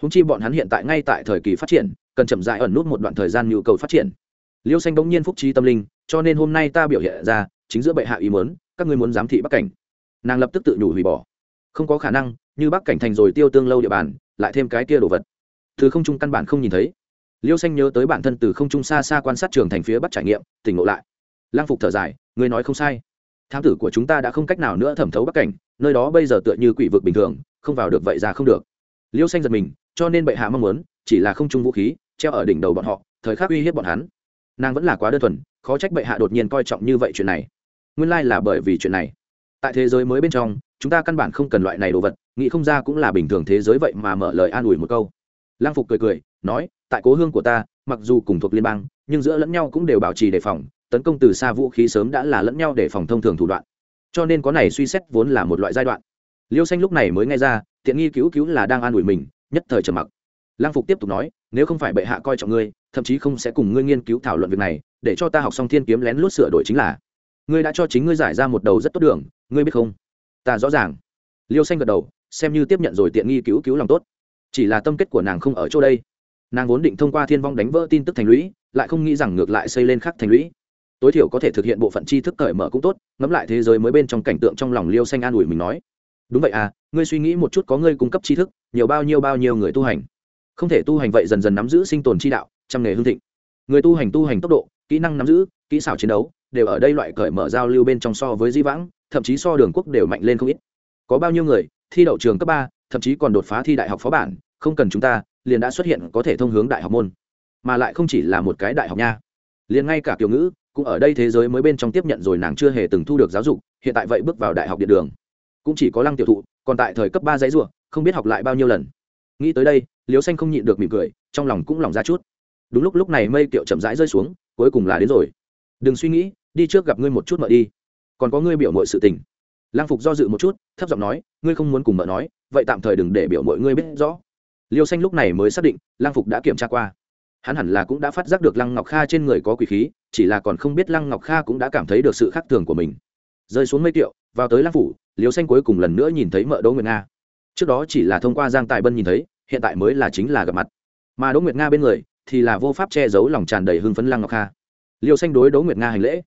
Húng chi bọn hắn hiện tại ngay tại thời kỳ phát triển, cần chậm dại ẩn nút một đoạn thời gian nhu cầu phát triển. Liêu xanh bỗng nhiên phúc trí tâm linh, cho nên hôm nay ta biểu hiện ra chính giữa bệ hạ ý mớn các ngươi muốn giám thị bắc cảnh. Nàng lập tức tự nhủ hủy bỏ. Không có khả năng, như bắc cảnh thành rồi tiêu tương lâu địa bàn, lại thêm cái kia đồ vật. Từ không trung căn bản không nhìn thấy. Liêu xanh nhớ tới bản thân từ không trung xa xa quan sát trường thành phía bắc trải nghiệm, tỉnh ngộ lại. Lang phục thở dài người nói không sai thám tử của chúng ta đã không cách nào nữa thẩm thấu bắc cảnh, nơi đó bây giờ tựa như quỷ vực bình thường, không vào được vậy ra không được. Liêu xanh giật mình, cho nên bệ hạ mong muốn, chỉ là không trung vũ khí, treo ở đỉnh đầu bọn họ, thời khắc uy hiếp bọn hắn. Nàng vẫn là quá đơn thuần, khó trách bệ hạ đột nhiên coi trọng như vậy chuyện này. Nguyên lai là bởi vì chuyện này. Tại thế giới mới bên trong, chúng ta căn bản không cần loại này đồ vật, nghĩ không ra cũng là bình thường thế giới vậy mà mở lời an ủi một câu. Lang phục cười cười, nói, tại cố hương của ta, mặc dù cùng thuộc liên bang, nhưng giữa lẫn nhau cũng đều bảo trì đề phòng tấn công từ xa vũ khí sớm đã là lẫn nhau để phòng thông thường thủ đoạn. Cho nên có này suy xét vốn là một loại giai đoạn. Liêu xanh lúc này mới nghe ra, tiện nghi cứu cứu là đang an ủi mình, nhất thời trầm mặc. Lang phục tiếp tục nói, nếu không phải bệ hạ coi trọng ngươi, thậm chí không sẽ cùng ngươi nghiên cứu thảo luận việc này, để cho ta học xong thiên kiếm lén lút sửa đổi chính là. Ngươi đã cho chính ngươi giải ra một đầu rất tốt đường, ngươi biết không? Ta rõ ràng. Liêu xanh gật đầu, xem như tiếp nhận rồi tiện nghi cứu cứu lòng tốt. Chỉ là tâm kết của nàng không ở chỗ đây. Nàng vốn định thông qua thiên vong đánh vỡ tin tức thành lũy, lại không nghĩ rằng ngược lại xây lên khắc thành lũy tối thiểu có thể thực hiện bộ phận tri thức cởi mở cũng tốt, ngẫm lại thế giới mới bên trong cảnh tượng trong lòng liêu xanh an ủi mình nói, đúng vậy à ngươi suy nghĩ một chút có ngươi cung cấp tri thức, nhiều bao nhiêu bao nhiêu người tu hành. Không thể tu hành vậy dần dần nắm giữ sinh tồn chi đạo, trăm nghề hương thịnh. Người tu hành tu hành tốc độ, kỹ năng nắm giữ, kỹ xảo chiến đấu, đều ở đây loại cởi mở giao lưu bên trong so với di vãng, thậm chí so đường quốc đều mạnh lên không ít. Có bao nhiêu người, thi đậu trường cấp ba, thậm chí còn đột phá thi đại học phó bản, không cần chúng ta, liền đã xuất hiện có thể thông hướng đại học môn. Mà lại không chỉ là một cái đại học nha. Liền ngay cả kiểu ngữ cũng ở đây thế giới mới bên trong tiếp nhận rồi nàng chưa hề từng thu được giáo dục, hiện tại vậy bước vào đại học điện đường. Cũng chỉ có lăng tiểu thụ, còn tại thời cấp ba giấy ruộng, không biết học lại bao nhiêu lần. Nghĩ tới đây liều xanh không nhịn được mỉm cười, trong lòng cũng lòng ra chút. Đúng lúc lúc này mây kiệu chậm rãi rơi xuống, cuối cùng là đến rồi. Đừng suy nghĩ, đi trước gặp ngươi một chút mợ đi. Còn có ngươi biểu mội sự tình. Lang phục do dự một chút, thấp giọng nói, ngươi không muốn cùng mợ nói, vậy tạm thời đừng để biểu mội ngươi biết rõ. Liêu xanh lúc này mới xác định lang phục đã kiểm tra qua hắn hẳn là cũng đã phát giác được lăng ngọc kha trên người có quỷ khí, chỉ là còn không biết lăng ngọc kha cũng đã cảm thấy được sự khác thường của mình. Rơi xuống mây tiệu vào tới lăng phủ liều xanh cuối cùng lần nữa nhìn thấy mợ đỗ nguyệt nga. Trước đó chỉ là thông qua giang tài bân nhìn thấy, hiện tại mới là chính là gặp mặt. Mà đỗ nguyệt nga bên người, thì là vô pháp che giấu lòng tràn đầy hưng phấn lăng ngọc kha. Liều xanh đối đỗ nguyệt nga hành lễ.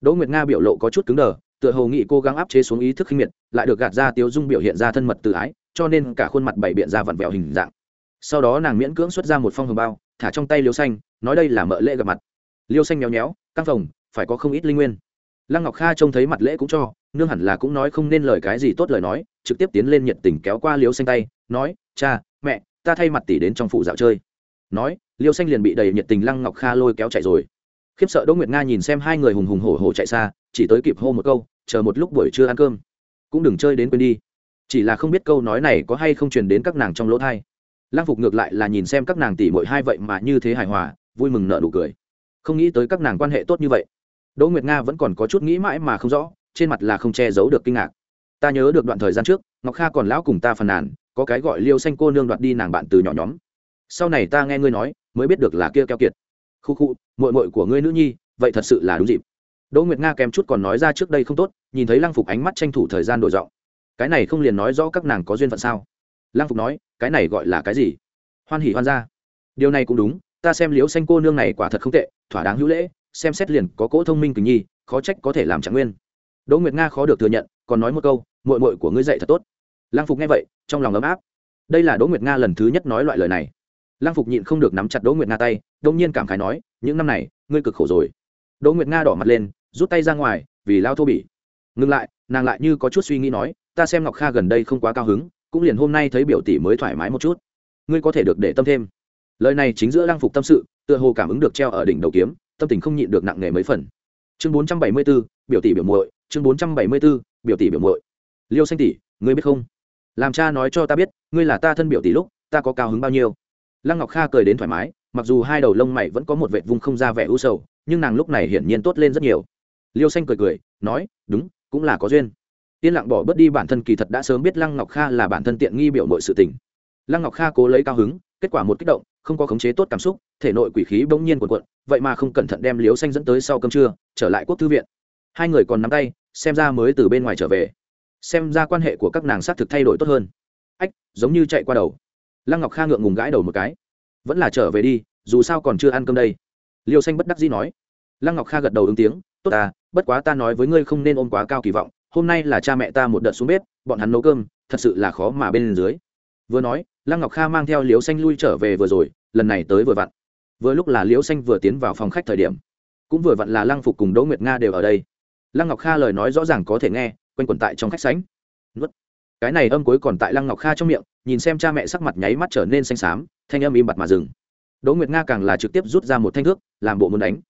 Đỗ nguyệt nga biểu lộ có chút cứng đờ, tựa hồ nghị cố gắng áp chế xuống ý thức khinh miệt, lại được gạt ra tiêu dung biểu hiện ra thân mật tự ái, cho nên cả khuôn mặt bày biện ra vặn vẹo hình dạng. Sau đó nàng miễn cưỡng xuất ra một phong hồng bao thả trong tay liêu xanh, nói đây là mợ lễ gặp mặt. Liêu xanh nhéo nhéo căng phòng, phải có không ít linh nguyên. Lăng ngọc kha trông thấy mặt lễ cũng cho, nương hẳn là cũng nói không nên lời cái gì tốt lời nói, trực tiếp tiến lên nhiệt tình kéo qua liêu xanh tay, nói, cha, mẹ, ta thay mặt tỷ đến trong phủ dạo chơi. Nói, liêu xanh liền bị đầy nhiệt tình lăng ngọc kha lôi kéo chạy rồi. Khiếp sợ đỗ nguyệt nga nhìn xem hai người hùng hùng hổ hổ chạy xa, chỉ tới kịp hô một câu, chờ một lúc buổi trưa ăn cơm. Cũng đừng chơi đến quên đi. Chỉ là không biết câu nói này có hay không truyền đến các nàng trong lỗ thai Lang phục ngược lại là nhìn xem các nàng tỷ mỗi hai vậy mà như thế hài hòa, vui mừng nợ nụ cười. Không nghĩ tới các nàng quan hệ tốt như vậy. Đỗ nguyệt nga vẫn còn có chút nghĩ mãi mà không rõ, trên mặt là không che giấu được kinh ngạc. Ta nhớ được đoạn thời gian trước, ngọc kha còn lão cùng ta phàn nàn, có cái gọi liêu xanh cô nương đoạt đi nàng bạn từ nhỏ nhóm. Sau này ta nghe ngươi nói, mới biết được là kia keo kiệt. Khu khu mội mội của ngươi nữ nhi, vậy thật sự là đúng dịp. Đỗ nguyệt nga kèm chút còn nói ra trước đây không tốt, nhìn thấy lăng phục ánh mắt tranh thủ thời gian đổi giọng. Cái này không liền nói rõ các nàng có duyên phận sao? Lăng phục nói, cái này gọi là cái gì? Hoan hỉ hoan gia điều này cũng đúng, ta xem liếu xanh cô nương này quả thật không tệ, thỏa đáng hữu lễ, xem xét liền có cỗ thông minh tình nhi, khó trách có thể làm trạng nguyên. Đỗ nguyệt nga khó được thừa nhận, còn nói một câu mội mội của ngươi dạy thật tốt. Lăng phục nghe vậy, trong lòng ấm áp. Đây là đỗ nguyệt nga lần thứ nhất nói loại lời này. Lăng phục nhịn không được nắm chặt đỗ nguyệt nga tay, đông nhiên cảm khái nói, những năm này, ngươi cực khổ rồi. Đỗ nguyệt nga đỏ mặt lên, rút tay ra ngoài, vì lao thô bỉ. Ngừng lại, nàng lại như có chút suy nghĩ nói, ta xem ngọc kha gần đây không quá cao hứng cũng liền hôm nay thấy biểu tỷ mới thoải mái một chút. Ngươi có thể được để tâm thêm. Lời này chính giữa lăng phục tâm sự tựa hồ cảm ứng được treo ở đỉnh đầu kiếm tâm tình không nhịn được nặng nề mấy phần. Chương bốn trăm bảy mươi 474, biểu tỷ biểu muội chương bốn trăm bảy mươi 474, biểu tỷ biểu muội. Liêu xanh tỷ ngươi biết không? Làm cha nói cho ta biết ngươi là ta thân biểu tỷ lúc ta có cao hứng bao nhiêu? Lăng ngọc kha cười đến thoải mái mặc dù hai đầu lông mày vẫn có một vệt vùng không ra vẻ u sầu nhưng nàng lúc này hiển nhiên tốt lên rất nhiều. Liêu xanh cười cười nói đúng cũng là có duyên yên lặng bỏ bớt đi bản thân kỳ thật đã sớm biết lăng ngọc kha là bản thân tiện nghi biểu nội sự tình. Lăng ngọc kha cố lấy cao hứng, kết quả một kích động, không có khống chế tốt cảm xúc, thể nội quỷ khí bỗng nhiên cuộn cuộn, vậy mà không cẩn thận đem liếu xanh dẫn tới sau cơm trưa, trở lại quốc thư viện. Hai người còn nắm tay, xem ra mới từ bên ngoài trở về. Xem ra quan hệ của các nàng xác thực thay đổi tốt hơn. Ách, giống như chạy qua đầu. Lăng ngọc kha ngượng ngùng gãi đầu một cái. Vẫn là trở về đi, dù sao còn chưa ăn cơm đây. Liêu xanh bất đắc dĩ nói. Lăng ngọc kha gật đầu ứng tiếng. Tốt ta bất quá ta nói với ngươi không nên ôm quá cao kỳ vọng hôm nay là cha mẹ ta một đợt xuống bếp, bọn hắn nấu cơm, thật sự là khó mà bên dưới. Vừa nói, lăng ngọc kha mang theo liếu xanh lui trở về vừa rồi, lần này tới vừa vặn. Vừa lúc là liếu xanh vừa tiến vào phòng khách thời điểm, cũng vừa vặn là lăng phục cùng đỗ nguyệt nga đều ở đây. Lăng ngọc kha lời nói rõ ràng có thể nghe, quanh quẩn tại trong khách sánh nuốt. Cái này âm cuối còn tại lăng ngọc kha trong miệng, nhìn xem cha mẹ sắc mặt nháy mắt trở nên xanh xám, thanh âm im bặt mà dừng. Đỗ nguyệt nga càng là trực tiếp rút ra một thanh thước, làm bộ muốn đánh.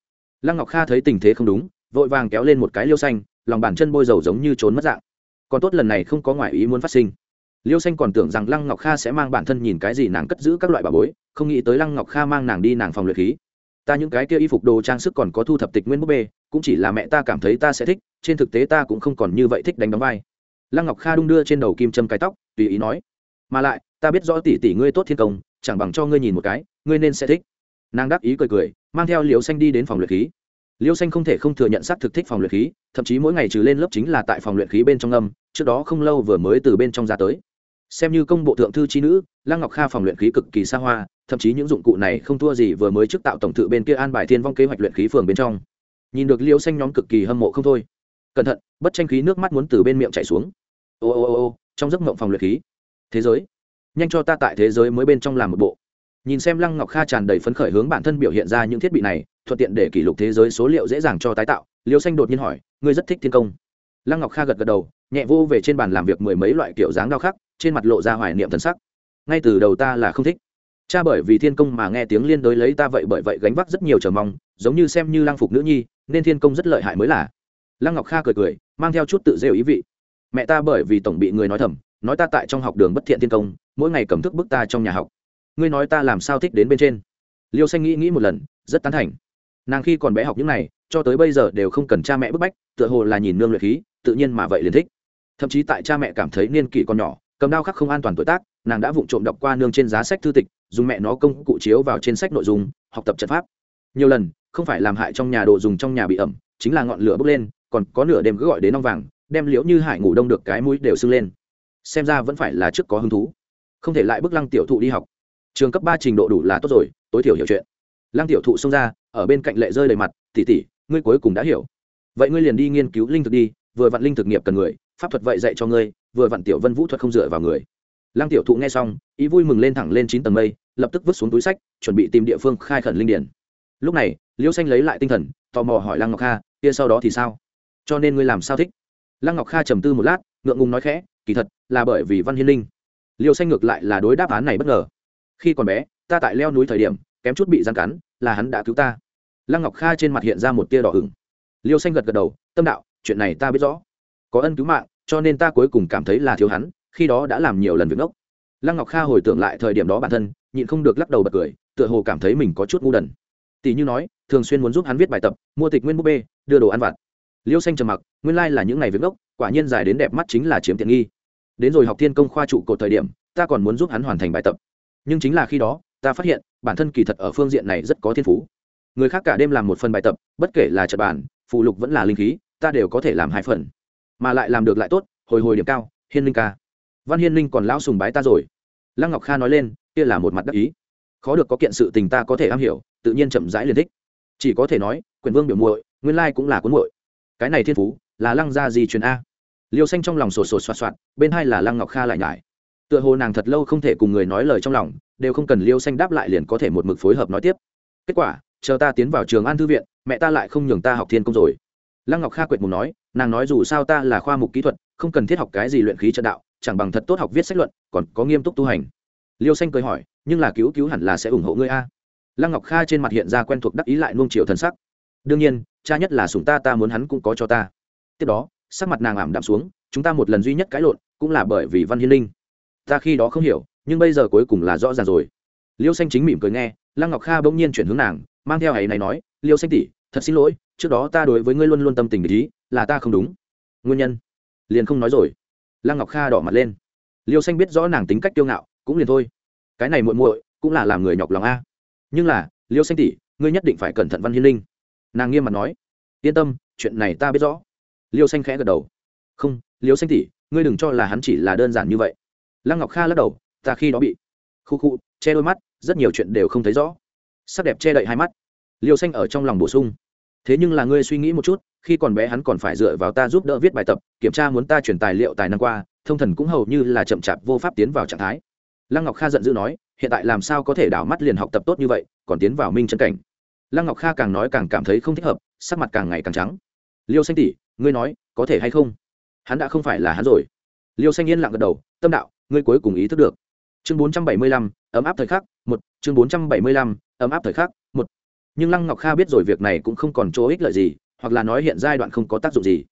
Lăng ngọc kha thấy tình thế không đúng vội vàng kéo lên một cái liêu xanh, lòng bàn chân bôi dầu giống như trốn mất dạng. Còn tốt lần này không có ngoại ý muốn phát sinh. Liêu xanh còn tưởng rằng lăng ngọc kha sẽ mang bản thân nhìn cái gì nàng cất giữ các loại bà bối, không nghĩ tới lăng ngọc kha mang nàng đi nàng phòng luyện khí. Ta những cái kia y phục đồ trang sức còn có thu thập tịch nguyên búp bê, cũng chỉ là mẹ ta cảm thấy ta sẽ thích, trên thực tế ta cũng không còn như vậy thích đánh đóng vai. Lăng ngọc kha đung đưa trên đầu kim châm cái tóc, tùy ý nói, mà lại, ta biết rõ tỷ tỷ ngươi tốt thiên công, chẳng bằng cho ngươi nhìn một cái, ngươi nên sẽ thích. Nàng đáp ý cười cười, mang theo liều xanh đi đến phòng luyện khí liêu xanh không thể không thừa nhận xác thực thích phòng luyện khí, thậm chí mỗi ngày trừ lên lớp chính là tại phòng luyện khí bên trong âm, trước đó không lâu vừa mới từ bên trong ra tới. Xem như công bộ thượng thư trí nữ, lăng ngọc kha phòng luyện khí cực kỳ xa hoa, thậm chí những dụng cụ này không thua gì vừa mới trước tạo tổng thự bên kia an bài thiên vong kế hoạch luyện khí phường bên trong. Nhìn được liêu xanh nhóm cực kỳ hâm mộ không thôi. Cẩn thận, bất tranh khí nước mắt muốn từ bên miệng chảy xuống. Ô ô ô ô, trong giấc mộng phòng luyện khí. Thế giới. Nhanh cho ta tại thế giới mới bên trong làm một bộ nhìn xem lăng ngọc kha tràn đầy phấn khởi hướng bản thân biểu hiện ra những thiết bị này, thuận tiện để kỷ lục thế giới số liệu dễ dàng cho tái tạo, liêu xanh đột nhiên hỏi, ngươi rất thích thiên công? Lăng ngọc kha gật gật đầu, nhẹ vô về trên bàn làm việc mười mấy loại kiểu dáng đao khắc, trên mặt lộ ra hoài niệm thân sắc. Ngay từ đầu ta là không thích. Cha bởi vì thiên công mà nghe tiếng liên đối lấy ta vậy bởi vậy gánh vác rất nhiều chờ mong, giống như xem như lăng phục nữ nhi, nên thiên công rất lợi hại mới là. Lăng ngọc kha cười cười, mang theo chút tự rêu ý vị. Mẹ ta bởi vì tổng bị người nói thầm, nói ta tại trong học đường bất thiện thiên công, mỗi ngày cầm thức bức ta trong nhà học ngươi nói ta làm sao thích đến bên trên? Liêu xanh nghĩ nghĩ một lần, rất tán thành. Nàng khi còn bé học những này, cho tới bây giờ đều không cần cha mẹ bức bách, tựa hồ là nhìn nương luyện khí, tự nhiên mà vậy liền thích. Thậm chí tại cha mẹ cảm thấy niên kỷ còn nhỏ, cầm đao khắc không an toàn tuổi tác, nàng đã vụng trộm đọc qua nương trên giá sách thư tịch, dùng mẹ nó công cụ chiếu vào trên sách nội dung, học tập trận pháp. Nhiều lần, không phải làm hại trong nhà đồ dùng trong nhà bị ẩm, chính là ngọn lửa bốc lên, còn có nửa đêm cứ gọi đến ong vàng, đem liễu như hải ngủ đông được cái mũi đều sưng lên. Xem ra vẫn phải là trước có hứng thú. Không thể lại bức lăng tiểu thụ đi học trường cấp ba trình độ đủ là tốt rồi, tối thiểu hiểu chuyện. Lăng tiểu thụ xông ra, ở bên cạnh lệ rơi đầy mặt tỉ tỉ ngươi cuối cùng đã hiểu. Vậy ngươi liền đi nghiên cứu linh thực đi, vừa vặn linh thực nghiệp cần người, pháp thuật vậy dạy cho ngươi, vừa vặn tiểu vân vũ thuật không dựa vào người. Lăng tiểu thụ nghe xong, ý vui mừng lên thẳng lên chín tầng mây, lập tức vứt xuống túi sách, chuẩn bị tìm địa phương khai khẩn linh điển. Lúc này, liễu xanh lấy lại tinh thần, tò mò hỏi lăng ngọc kha, kia sau đó thì sao? Cho nên ngươi làm sao thích? Lăng ngọc kha trầm tư một lát, ngượng ngùng nói khẽ, kỳ thật, là bởi vì văn hiên linh. Liêu xanh ngược lại là đối đáp án này bất ngờ khi còn bé, ta tại leo núi thời điểm, kém chút bị gian cắn, là hắn đã cứu ta. Lăng ngọc kha trên mặt hiện ra một tia đỏ hửng. liêu xanh gật gật đầu, tâm đạo, chuyện này ta biết rõ. Có ân cứu mạng, cho nên ta cuối cùng cảm thấy là thiếu hắn, khi đó đã làm nhiều lần việc ngốc. Lăng ngọc kha hồi tưởng lại thời điểm đó bản thân, nhịn không được lắc đầu bật cười, tựa hồ cảm thấy mình có chút ngu đần. Tỷ như nói, thường xuyên muốn giúp hắn viết bài tập, mua tịch nguyên búp bê, đưa đồ ăn vặt. Liêu xanh trầm mặc, nguyên lai là những ngày việc ngốc, quả nhiên dài đến đẹp mắt chính là chiếm tiện nghi. Đến rồi học thiên công khoa trụ cột thời điểm, ta còn muốn giúp hắn hoàn thành bài tập nhưng chính là khi đó, ta phát hiện, bản thân kỳ thật ở phương diện này rất có thiên phú. Người khác cả đêm làm một phần bài tập, bất kể là trật bản phụ lục vẫn là linh khí, ta đều có thể làm hai phần. Mà lại làm được lại tốt, hồi hồi điểm cao, hiên linh ca. Văn hiên linh còn lão sùng bái ta rồi. Lăng ngọc kha nói lên, kia là một mặt đắc ý. Khó được có kiện sự tình ta có thể am hiểu, tự nhiên chậm rãi liền thích. Chỉ có thể nói, quyền vương biểu muội, nguyên lai cũng là cuốn muội. Cái này thiên phú, là lăng gia gì truyền a. Liêu xanh trong lòng sổ sổ soạt soạt, bên hai là lăng ngọc kha lại nhải tựa hồ nàng thật lâu không thể cùng người nói lời trong lòng, đều không cần liêu xanh đáp lại liền có thể một mực phối hợp nói tiếp. Kết quả, chờ ta tiến vào trường an thư viện, mẹ ta lại không nhường ta học thiên công rồi. Lăng ngọc kha quệt mù nói, nàng nói dù sao ta là khoa mục kỹ thuật, không cần thiết học cái gì luyện khí trận đạo, chẳng bằng thật tốt học viết sách luận, còn có nghiêm túc tu hành. Liêu xanh cười hỏi, nhưng là cứu cứu hẳn là sẽ ủng hộ ngươi a. Lăng ngọc kha trên mặt hiện ra quen thuộc đắc ý lại nuông chiều thần sắc. Đương nhiên, cha nhất là sủng ta ta muốn hắn cũng có cho ta. Tiếp đó, sắc mặt nàng ảm đạm xuống, chúng ta một lần duy nhất cãi lộn, cũng là bởi vì văn hiên linh ta khi đó không hiểu, nhưng bây giờ cuối cùng là rõ ràng rồi. Liêu xanh chính mỉm cười nghe, lăng ngọc kha bỗng nhiên chuyển hướng nàng, mang theo ấy này nói, liêu xanh tỷ, thật xin lỗi, trước đó ta đối với ngươi luôn luôn tâm tình ý, là ta không đúng. Nguyên nhân? Liền không nói rồi. Lăng ngọc kha đỏ mặt lên. Liêu xanh biết rõ nàng tính cách kiêu ngạo, cũng liền thôi. Cái này muội muội cũng là làm người nhọc lòng a. Nhưng là, liêu xanh tỷ, ngươi nhất định phải cẩn thận văn hiên linh. Nàng nghiêm mặt nói, yên tâm, chuyện này ta biết rõ. Liêu xanh khẽ gật đầu. Không, liêu xanh tỷ, ngươi đừng cho là hắn chỉ là đơn giản như vậy lăng ngọc kha lắc đầu, ta khi đó bị khu khu, che đôi mắt, rất nhiều chuyện đều không thấy rõ. Sắc đẹp che đậy hai mắt. Liêu xanh ở trong lòng bổ sung, thế nhưng là ngươi suy nghĩ một chút, khi còn bé hắn còn phải dựa vào ta giúp đỡ viết bài tập, kiểm tra muốn ta chuyển tài liệu tài năng qua, thông thần cũng hầu như là chậm chạp vô pháp tiến vào trạng thái. Lăng ngọc kha giận dữ nói, hiện tại làm sao có thể đảo mắt liền học tập tốt như vậy, còn tiến vào minh chân cảnh? Lăng ngọc kha càng nói càng cảm thấy không thích hợp, sắc mặt càng ngày càng trắng. Liêu xanh tỷ, ngươi nói, có thể hay không? Hắn đã không phải là hắn rồi. Liêu xanh yên lặng gật đầu, tâm đạo ngươi cuối cùng ý thức được. Chương bốn trăm bảy mươi lăm, ấm áp thời khắc, một, chương bốn trăm bảy mươi lăm, ấm áp thời khắc, một. Nhưng lăng ngọc kha biết rồi việc này cũng không còn chỗ ích lợi gì, hoặc là nói hiện giai đoạn không có tác dụng gì.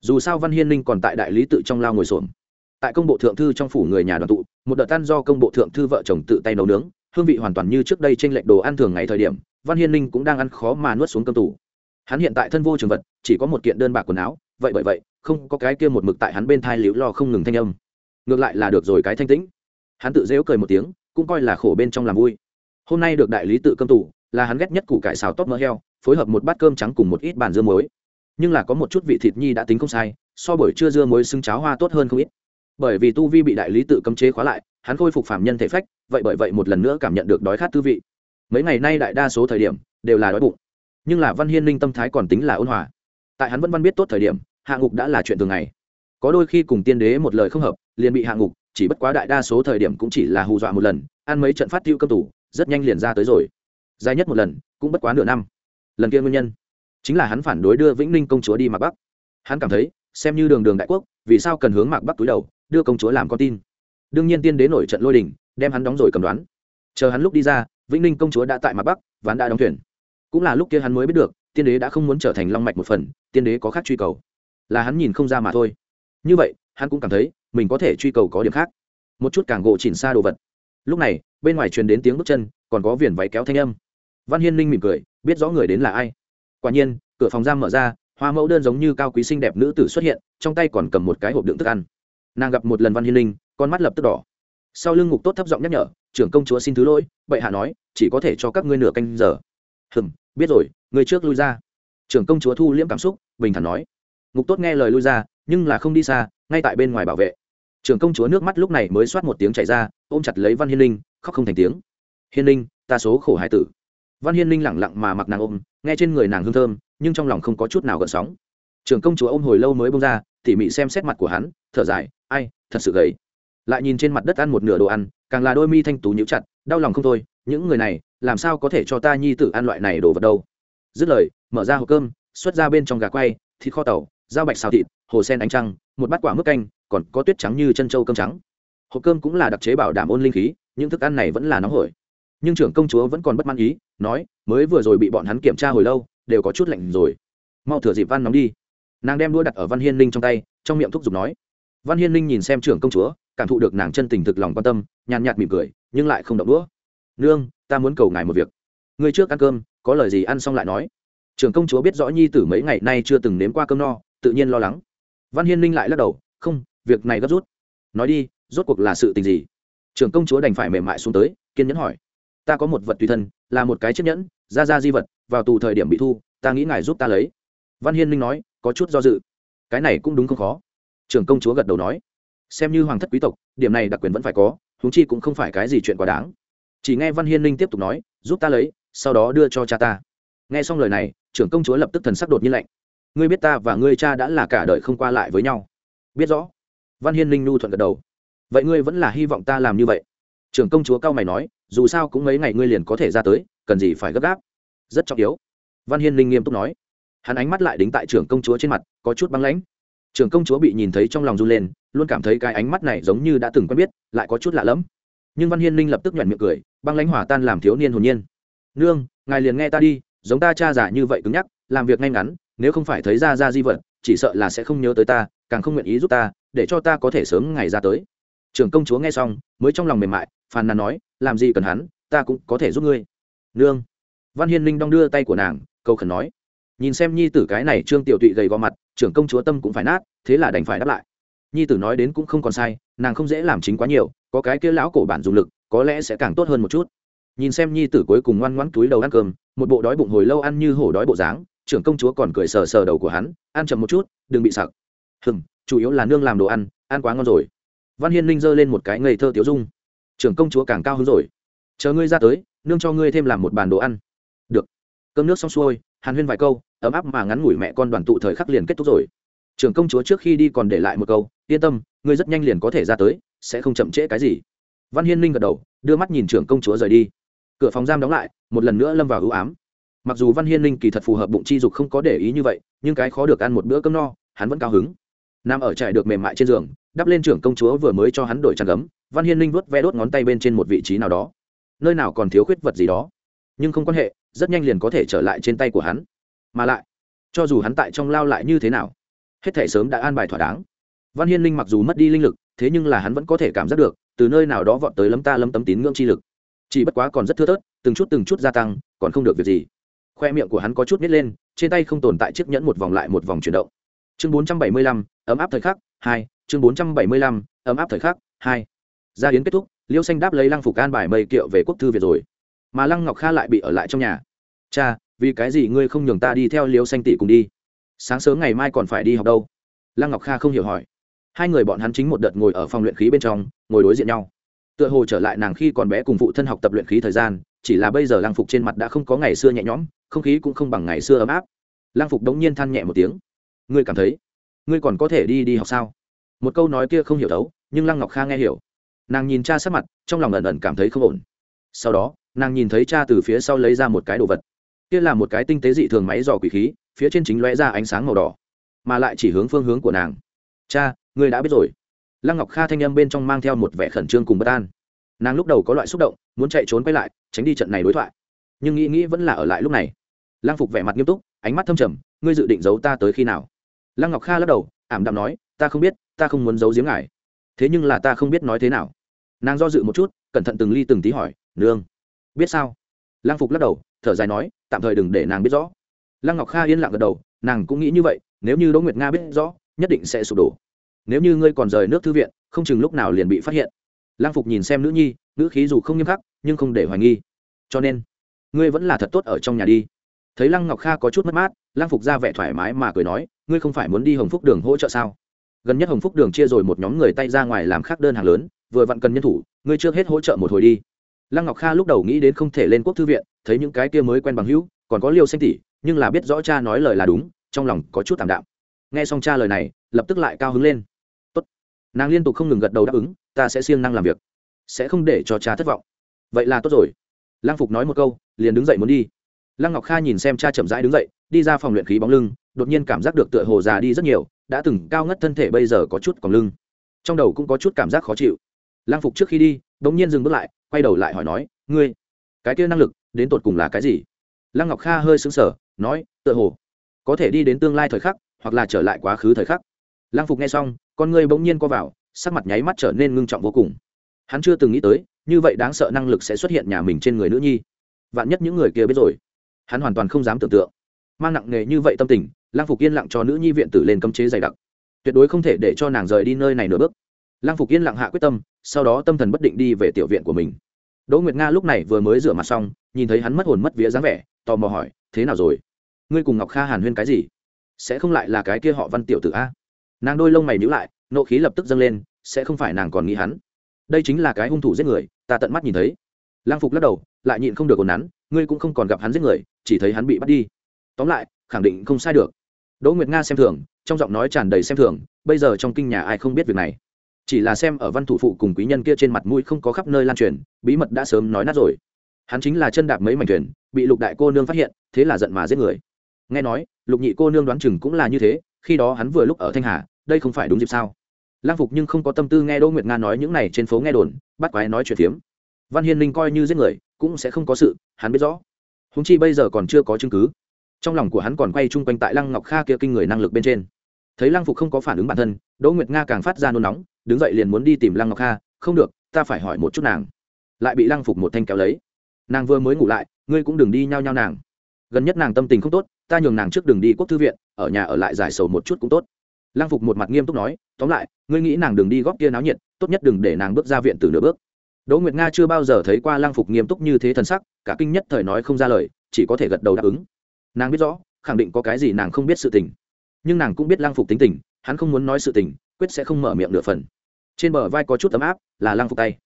Dù sao văn hiên ninh còn tại đại lý tự trong lao ngồi xổm. Tại công bộ thượng thư trong phủ người nhà đoàn tụ, một đợt tan do công bộ thượng thư vợ chồng tự tay nấu nướng, hương vị hoàn toàn như trước đây trên lệnh đồ ăn thường ngày thời điểm, văn hiên ninh cũng đang ăn khó mà nuốt xuống cơm tủ. Hắn hiện tại thân vô trường vật, chỉ có một kiện đơn bạc quần áo, vậy bởi vậy, không có cái kia một mực tại hắn bên thai liễu lo không ngừng thanh âm ngược lại là được rồi cái thanh tĩnh. Hắn tự dễu cười một tiếng, cũng coi là khổ bên trong làm vui. Hôm nay được đại lý tự cơm tủ, là hắn ghét nhất củ cải xào tóp mỡ heo, phối hợp một bát cơm trắng cùng một ít bàn dưa muối. Nhưng là có một chút vị thịt nhi đã tính không sai, so buổi trưa dưa muối xưng cháo hoa tốt hơn không ít. Bởi vì tu vi bị đại lý tự cấm chế khóa lại, hắn khôi phục phạm nhân thể phách, vậy bởi vậy một lần nữa cảm nhận được đói khát tư vị. Mấy ngày nay đại đa số thời điểm, đều là đói bụng. Nhưng là văn hiên linh tâm thái còn tính là ôn hòa. Tại hắn vẫn văn biết tốt thời điểm, hạ ngục đã là chuyện thường ngày. Có đôi khi cùng tiên đế một lời không hợp liền bị hạ ngục, chỉ bất quá đại đa số thời điểm cũng chỉ là hù dọa một lần, ăn mấy trận phát tiêu cơm tủ, rất nhanh liền ra tới rồi. Dài nhất một lần, cũng bất quá nửa năm. Lần kia nguyên nhân, chính là hắn phản đối đưa vĩnh ninh công chúa đi mạc bắc. Hắn cảm thấy, xem như đường đường đại quốc, vì sao cần hướng mạc bắc túi đầu, đưa công chúa làm con tin? Đương nhiên tiên đế nổi trận lôi đình, đem hắn đóng rồi cầm đoán. Chờ hắn lúc đi ra, vĩnh ninh công chúa đã tại mạc bắc, ván đã đóng thuyền. Cũng là lúc kia hắn mới biết được, tiên đế đã không muốn trở thành long mạch một phần, tiên đế có khác truy cầu. Là hắn nhìn không ra mà thôi. Như vậy hắn cũng cảm thấy mình có thể truy cầu có điểm khác. Một chút càng gỗ chỉnh xa đồ vật. Lúc này, bên ngoài truyền đến tiếng bước chân, còn có viền váy kéo thanh âm. Văn hiên ninh mỉm cười, biết rõ người đến là ai. Quả nhiên, cửa phòng giam mở ra, hoa mẫu đơn giống như cao quý xinh đẹp nữ tử xuất hiện, trong tay còn cầm một cái hộp đựng thức ăn. Nàng gặp một lần văn hiên ninh, con mắt lập tức đỏ. Sau lưng ngục tốt thấp giọng nhắc nhở, trưởng công chúa xin thứ lỗi, bệ hạ nói, chỉ có thể cho các ngươi nửa canh giờ. Hừm, biết rồi, người trước lui ra. Trưởng công chúa thu liễm cảm xúc, bình thản nói. Ngục tốt nghe lời lui ra, nhưng là không đi xa ngay tại bên ngoài bảo vệ. Trưởng công chúa nước mắt lúc này mới soát một tiếng chảy ra, ôm chặt lấy văn hiên linh, khóc không thành tiếng. Hiên linh, ta số khổ hải tử. Văn hiên linh lẳng lặng mà mặc nàng ôm, nghe trên người nàng hương thơm, nhưng trong lòng không có chút nào gợn sóng. Trưởng công chúa ôm hồi lâu mới bông ra, tỉ mỉ xem xét mặt của hắn, thở dài, ai, thật sự gầy. Lại nhìn trên mặt đất ăn một nửa đồ ăn, càng là đôi mi thanh tú nhíu chặt, đau lòng không thôi, những người này, làm sao có thể cho ta nhi tử ăn loại này đồ vật đâu? Dứt lời, mở ra hộp cơm, xuất ra bên trong gà quay, thịt kho tàu, dao bạch xào thịt, hồ sen ánh trăng một bát quả mức canh, còn có tuyết trắng như chân trâu cơm trắng. Hộp cơm cũng là đặc chế bảo đảm ôn linh khí, những thức ăn này vẫn là nóng hổi. Nhưng trưởng công chúa vẫn còn bất mãn ý, nói, mới vừa rồi bị bọn hắn kiểm tra hồi lâu, đều có chút lạnh rồi. Mau thửa dịp văn nóng đi. Nàng đem đũa đặt ở văn hiên linh trong tay, trong miệng thúc giục nói. Văn hiên linh nhìn xem trưởng công chúa, cảm thụ được nàng chân tình thực lòng quan tâm, nhàn nhạt mỉm cười, nhưng lại không động đũa. Nương, ta muốn cầu ngài một việc. Người trước ăn cơm, có lời gì ăn xong lại nói. Trưởng công chúa biết rõ nhi tử mấy ngày nay chưa từng nếm qua cơm no, tự nhiên lo lắng văn hiên linh lại lắc đầu, không, việc này gấp rút. Nói đi, rốt cuộc là sự tình gì? Trưởng công chúa đành phải mềm mại xuống tới, kiên nhẫn hỏi, ta có một vật tùy thân, là một cái chiếc nhẫn, ra ra di vật, vào tù thời điểm bị thu, ta nghĩ ngài giúp ta lấy. Văn hiên linh nói, có chút do dự. Cái này cũng đúng không khó. Trưởng công chúa gật đầu nói, xem như hoàng thất quý tộc, điểm này đặc quyền vẫn phải có húng chi cũng không phải cái gì chuyện quá đáng. Chỉ nghe văn hiên linh tiếp tục nói, giúp ta lấy, sau đó đưa cho cha ta. Nghe xong lời này, trưởng công chúa lập tức thần sắc đột nhiên lạnh ngươi biết ta và ngươi cha đã là cả đời không qua lại với nhau. Biết rõ. Văn hiên linh nhu thuận gật đầu. Vậy ngươi vẫn là hy vọng ta làm như vậy? Trưởng công chúa cao mày nói, dù sao cũng mấy ngày ngươi liền có thể ra tới, cần gì phải gấp gáp? Rất trọng yếu. Văn hiên linh nghiêm túc nói. Hắn ánh mắt lại đính tại trưởng công chúa trên mặt, có chút băng lãnh. Trưởng công chúa bị nhìn thấy trong lòng run lên, luôn cảm thấy cái ánh mắt này giống như đã từng quen biết, lại có chút lạ lẫm. Nhưng văn hiên linh lập tức nhoẹn miệng cười, băng lãnh hỏa tan làm thiếu niên hồn nhiên. Nương, ngài liền nghe ta đi, giống ta cha giả như vậy cứng nhắc, làm việc ngay ngắn nếu không phải thấy ra ra di vật, chỉ sợ là sẽ không nhớ tới ta, càng không nguyện ý giúp ta, để cho ta có thể sớm ngày ra tới. Trưởng công chúa nghe xong, mới trong lòng mềm mại, phàn nàn nói, làm gì cần hắn, ta cũng có thể giúp ngươi. Nương. Văn hiên linh đong đưa tay của nàng câu khẩn nói, nhìn xem nhi tử cái này trương tiểu tụy gầy gò mặt, trưởng công chúa tâm cũng phải nát, thế là đành phải đáp lại. Nhi tử nói đến cũng không còn sai, nàng không dễ làm chính quá nhiều, có cái kia lão cổ bản dùng lực, có lẽ sẽ càng tốt hơn một chút. Nhìn xem nhi tử cuối cùng ngoan ngoãn túi đầu ăn cơm, một bộ đói bụng hồi lâu ăn như hổ đói bộ dáng trưởng công chúa còn cười sờ sờ đầu của hắn, ăn chậm một chút, đừng bị sặc. Hừng chủ yếu là nương làm đồ ăn ăn quá ngon rồi. Văn hiên linh giơ lên một cái ngây thơ tiếu dung. Trưởng công chúa càng cao hứng rồi. Chờ ngươi ra tới, nương cho ngươi thêm làm một bàn đồ ăn. Được. Cơm nước xong xuôi, hàn huyên vài câu, ấm áp mà ngắn ngủi mẹ con đoàn tụ thời khắc liền kết thúc rồi. Trưởng công chúa trước khi đi còn để lại một câu, yên tâm, ngươi rất nhanh liền có thể ra tới, sẽ không chậm trễ cái gì. Văn hiên linh gật đầu, đưa mắt nhìn trưởng công chúa rời đi. Cửa phòng giam đóng lại, một lần nữa lâm vào ưu ám mặc dù văn hiên linh kỳ thật phù hợp bụng chi dục không có để ý như vậy, nhưng cái khó được ăn một bữa cơm no, hắn vẫn cao hứng. Nằm ở trại được mềm mại trên giường, đắp lên trưởng công chúa vừa mới cho hắn đổi trang gấm, văn hiên linh vuốt ve đốt ngón tay bên trên một vị trí nào đó. Nơi nào còn thiếu khuyết vật gì đó. Nhưng không quan hệ, rất nhanh liền có thể trở lại trên tay của hắn. Mà lại, cho dù hắn tại trong lao lại như thế nào, hết thể sớm đã an bài thỏa đáng. Văn hiên linh mặc dù mất đi linh lực, thế nhưng là hắn vẫn có thể cảm giác được, từ nơi nào đó vọt tới lấm ta lấm tấm tín ngưỡng chi lực. Chỉ bất quá còn rất thưa thớt, từng chút từng chút gia tăng, còn không được việc gì khoe miệng của hắn có chút nít lên, trên tay không tồn tại chiếc nhẫn một vòng lại một vòng chuyển động. Chương bốn trăm bảy mươi lăm, ấm áp thời khắc hai, chương bốn trăm bảy mươi lăm, ấm áp thời khắc hai. Gia hiến kết thúc, liêu xanh đáp lấy lăng phục an bài mây kiệu về quốc thư việt rồi. Mà lăng ngọc kha lại bị ở lại trong nhà. Cha, vì cái gì ngươi không nhường ta đi theo liêu xanh tỷ cùng đi? Sáng sớm ngày mai còn phải đi học đâu? Lăng ngọc kha không hiểu hỏi. Hai người bọn hắn chính một đợt ngồi ở phòng luyện khí bên trong, ngồi đối diện nhau. Tựa hồ trở lại nàng khi còn bé cùng phụ thân học tập luyện khí thời gian chỉ là bây giờ lăng phục trên mặt đã không có ngày xưa nhẹ nhõm, không khí cũng không bằng ngày xưa ấm áp. Lăng phục đống nhiên than nhẹ một tiếng. Ngươi cảm thấy, ngươi còn có thể đi đi học sao? Một câu nói kia không hiểu đấu nhưng lăng ngọc kha nghe hiểu. Nàng nhìn cha sát mặt, trong lòng ẩn ẩn cảm thấy không ổn. Sau đó, nàng nhìn thấy cha từ phía sau lấy ra một cái đồ vật. Kia là một cái tinh tế dị thường máy dò quỷ khí, phía trên chính lóe ra ánh sáng màu đỏ, mà lại chỉ hướng phương hướng của nàng. Cha, ngươi đã biết rồi. Lăng ngọc kha thanh âm bên trong mang theo một vẻ khẩn trương cùng bất an nàng lúc đầu có loại xúc động, muốn chạy trốn quay lại, tránh đi trận này đối thoại. Nhưng nghĩ nghĩ vẫn là ở lại lúc này. Lăng phục vẻ mặt nghiêm túc, ánh mắt thâm trầm, ngươi dự định giấu ta tới khi nào? Lăng ngọc kha lắc đầu, ảm đạm nói, ta không biết, ta không muốn giấu giếm ngài. Thế nhưng là ta không biết nói thế nào. Nàng do dự một chút, cẩn thận từng ly từng tí hỏi, nương, biết sao? Lăng phục lắc đầu, thở dài nói, tạm thời đừng để nàng biết rõ. Lăng ngọc kha yên lặng gật đầu, nàng cũng nghĩ như vậy, nếu như đỗ nguyệt nga biết rõ, nhất định sẽ sụp đổ. Nếu như ngươi còn rời nước thư viện, không chừng lúc nào liền bị phát hiện. Lang phục nhìn xem nữ nhi nữ khí dù không nghiêm khắc, nhưng không để hoài nghi. Cho nên, ngươi vẫn là thật tốt ở trong nhà đi. Thấy lăng ngọc kha có chút mất mát, lăng phục ra vẻ thoải mái mà cười nói, ngươi không phải muốn đi hồng phúc đường hỗ trợ sao? Gần nhất hồng phúc đường chia rồi một nhóm người tay ra ngoài làm khác đơn hàng lớn, vừa vặn cần nhân thủ, ngươi trước hết hỗ trợ một hồi đi. Lăng ngọc kha lúc đầu nghĩ đến không thể lên quốc thư viện, thấy những cái kia mới quen bằng hữu, còn có liêu xanh tỷ, nhưng là biết rõ cha nói lời là đúng, trong lòng có chút tạm đạm. Nghe xong cha lời này, lập tức lại cao hứng lên. Tốt. nàng liên tục không ngừng gật đầu đáp ứng ta sẽ siêng năng làm việc, sẽ không để cho cha thất vọng. Vậy là tốt rồi. Lăng phục nói một câu, liền đứng dậy muốn đi. Lăng ngọc kha nhìn xem cha chậm rãi đứng dậy, đi ra phòng luyện khí bóng lưng, đột nhiên cảm giác được tựa hồ già đi rất nhiều, đã từng cao ngất thân thể bây giờ có chút còn lưng. Trong đầu cũng có chút cảm giác khó chịu. Lăng phục trước khi đi đ ỗ n g nhiên dừng bước lại, quay đầu lại hỏi nói, ngươi, cái kia năng lực, đến tột cùng là cái gì? Lăng ngọc kha hơi xứng sở nói, tựa hồ, có thể đi đến tương lai thời khắc, hoặc là trở lại quá khứ thời khắc. Lăng phục nghe xong, con ngươi bỗng nhiên co vào sắc mặt nháy mắt trở nên ngưng trọng vô cùng. Hắn chưa từng nghĩ tới, như vậy đáng sợ năng lực sẽ xuất hiện nhà mình trên người nữ nhi. Vạn nhất những người kia biết rồi. Hắn hoàn toàn không dám tưởng tượng. Mang nặng nghề như vậy tâm tình lang phục yên lặng cho nữ nhi viện tử lên cấm chế dày đặc. Tuyệt đối không thể để cho nàng rời đi nơi này nửa bước. Lang phục yên lặng hạ quyết tâm, sau đó tâm thần bất định đi về tiểu viện của mình. Đỗ nguyệt nga lúc này vừa mới rửa mặt xong, nhìn thấy hắn mất hồn mất vía dáng vẻ, tò mò hỏi, thế nào rồi? Ngươi cùng ngọc kha hàn huyên cái gì? Sẽ không lại là cái kia họ văn tiểu tử a? Nàng đôi lông mày nhữ lại nộ khí lập tức dâng lên, sẽ không phải nàng còn nghĩ hắn. Đây chính là cái hung thủ giết người, ta tận mắt nhìn thấy. Lang phục lắc đầu, lại nhịn không được ồn nắn, ngươi cũng không còn gặp hắn giết người, chỉ thấy hắn bị bắt đi. Tóm lại, khẳng định không sai được. Đỗ nguyệt nga xem thường, trong giọng nói tràn đầy xem thường, bây giờ trong kinh nhà ai không biết việc này. Chỉ là xem ở văn thủ phụ cùng quý nhân kia trên mặt mũi không có khắp nơi lan truyền, bí mật đã sớm nói nát rồi. Hắn chính là chân đạp mấy mảnh thuyền, bị lục đại cô nương phát hiện, thế là giận mà giết người. Nghe nói, lục nhị cô nương đoán chừng cũng là như thế, khi đó hắn vừa lúc ở thanh hà, đây không phải đúng dịp sao? Lang phục nhưng không có tâm tư nghe đỗ nguyệt nga nói những này trên phố nghe đồn, bắt quái nói chuyện phiếm. Văn hiên linh coi như giết người, cũng sẽ không có sự, hắn biết rõ. Húng chi bây giờ còn chưa có chứng cứ. Trong lòng của hắn còn quay chung quanh tại lăng ngọc kha kia kinh người năng lực bên trên. Thấy lăng phục không có phản ứng bản thân, đỗ nguyệt nga càng phát ra nôn nóng, đứng dậy liền muốn đi tìm lăng ngọc kha, không được, ta phải hỏi một chút nàng. Lại bị lăng phục một thanh kéo lấy. Nàng vừa mới ngủ lại, ngươi cũng đừng đi nhao nhao nàng. Gần nhất nàng tâm tình không tốt, ta nhường nàng trước đường đi quốc thư viện, ở nhà ở lại giải sầu một chút cũng tốt lăng phục một mặt nghiêm túc nói, tóm lại, ngươi nghĩ nàng đường đi góp kia náo nhiệt, tốt nhất đừng để nàng bước ra viện từ nửa bước. Đỗ nguyệt nga chưa bao giờ thấy qua lăng phục nghiêm túc như thế thần sắc, cả kinh nhất thời nói không ra lời, chỉ có thể gật đầu đáp ứng. Nàng biết rõ, khẳng định có cái gì nàng không biết sự tình. Nhưng nàng cũng biết lăng phục tính tình, hắn không muốn nói sự tình, quyết sẽ không mở miệng nửa phần. Trên bờ vai có chút ấm áp, là lăng phục tay.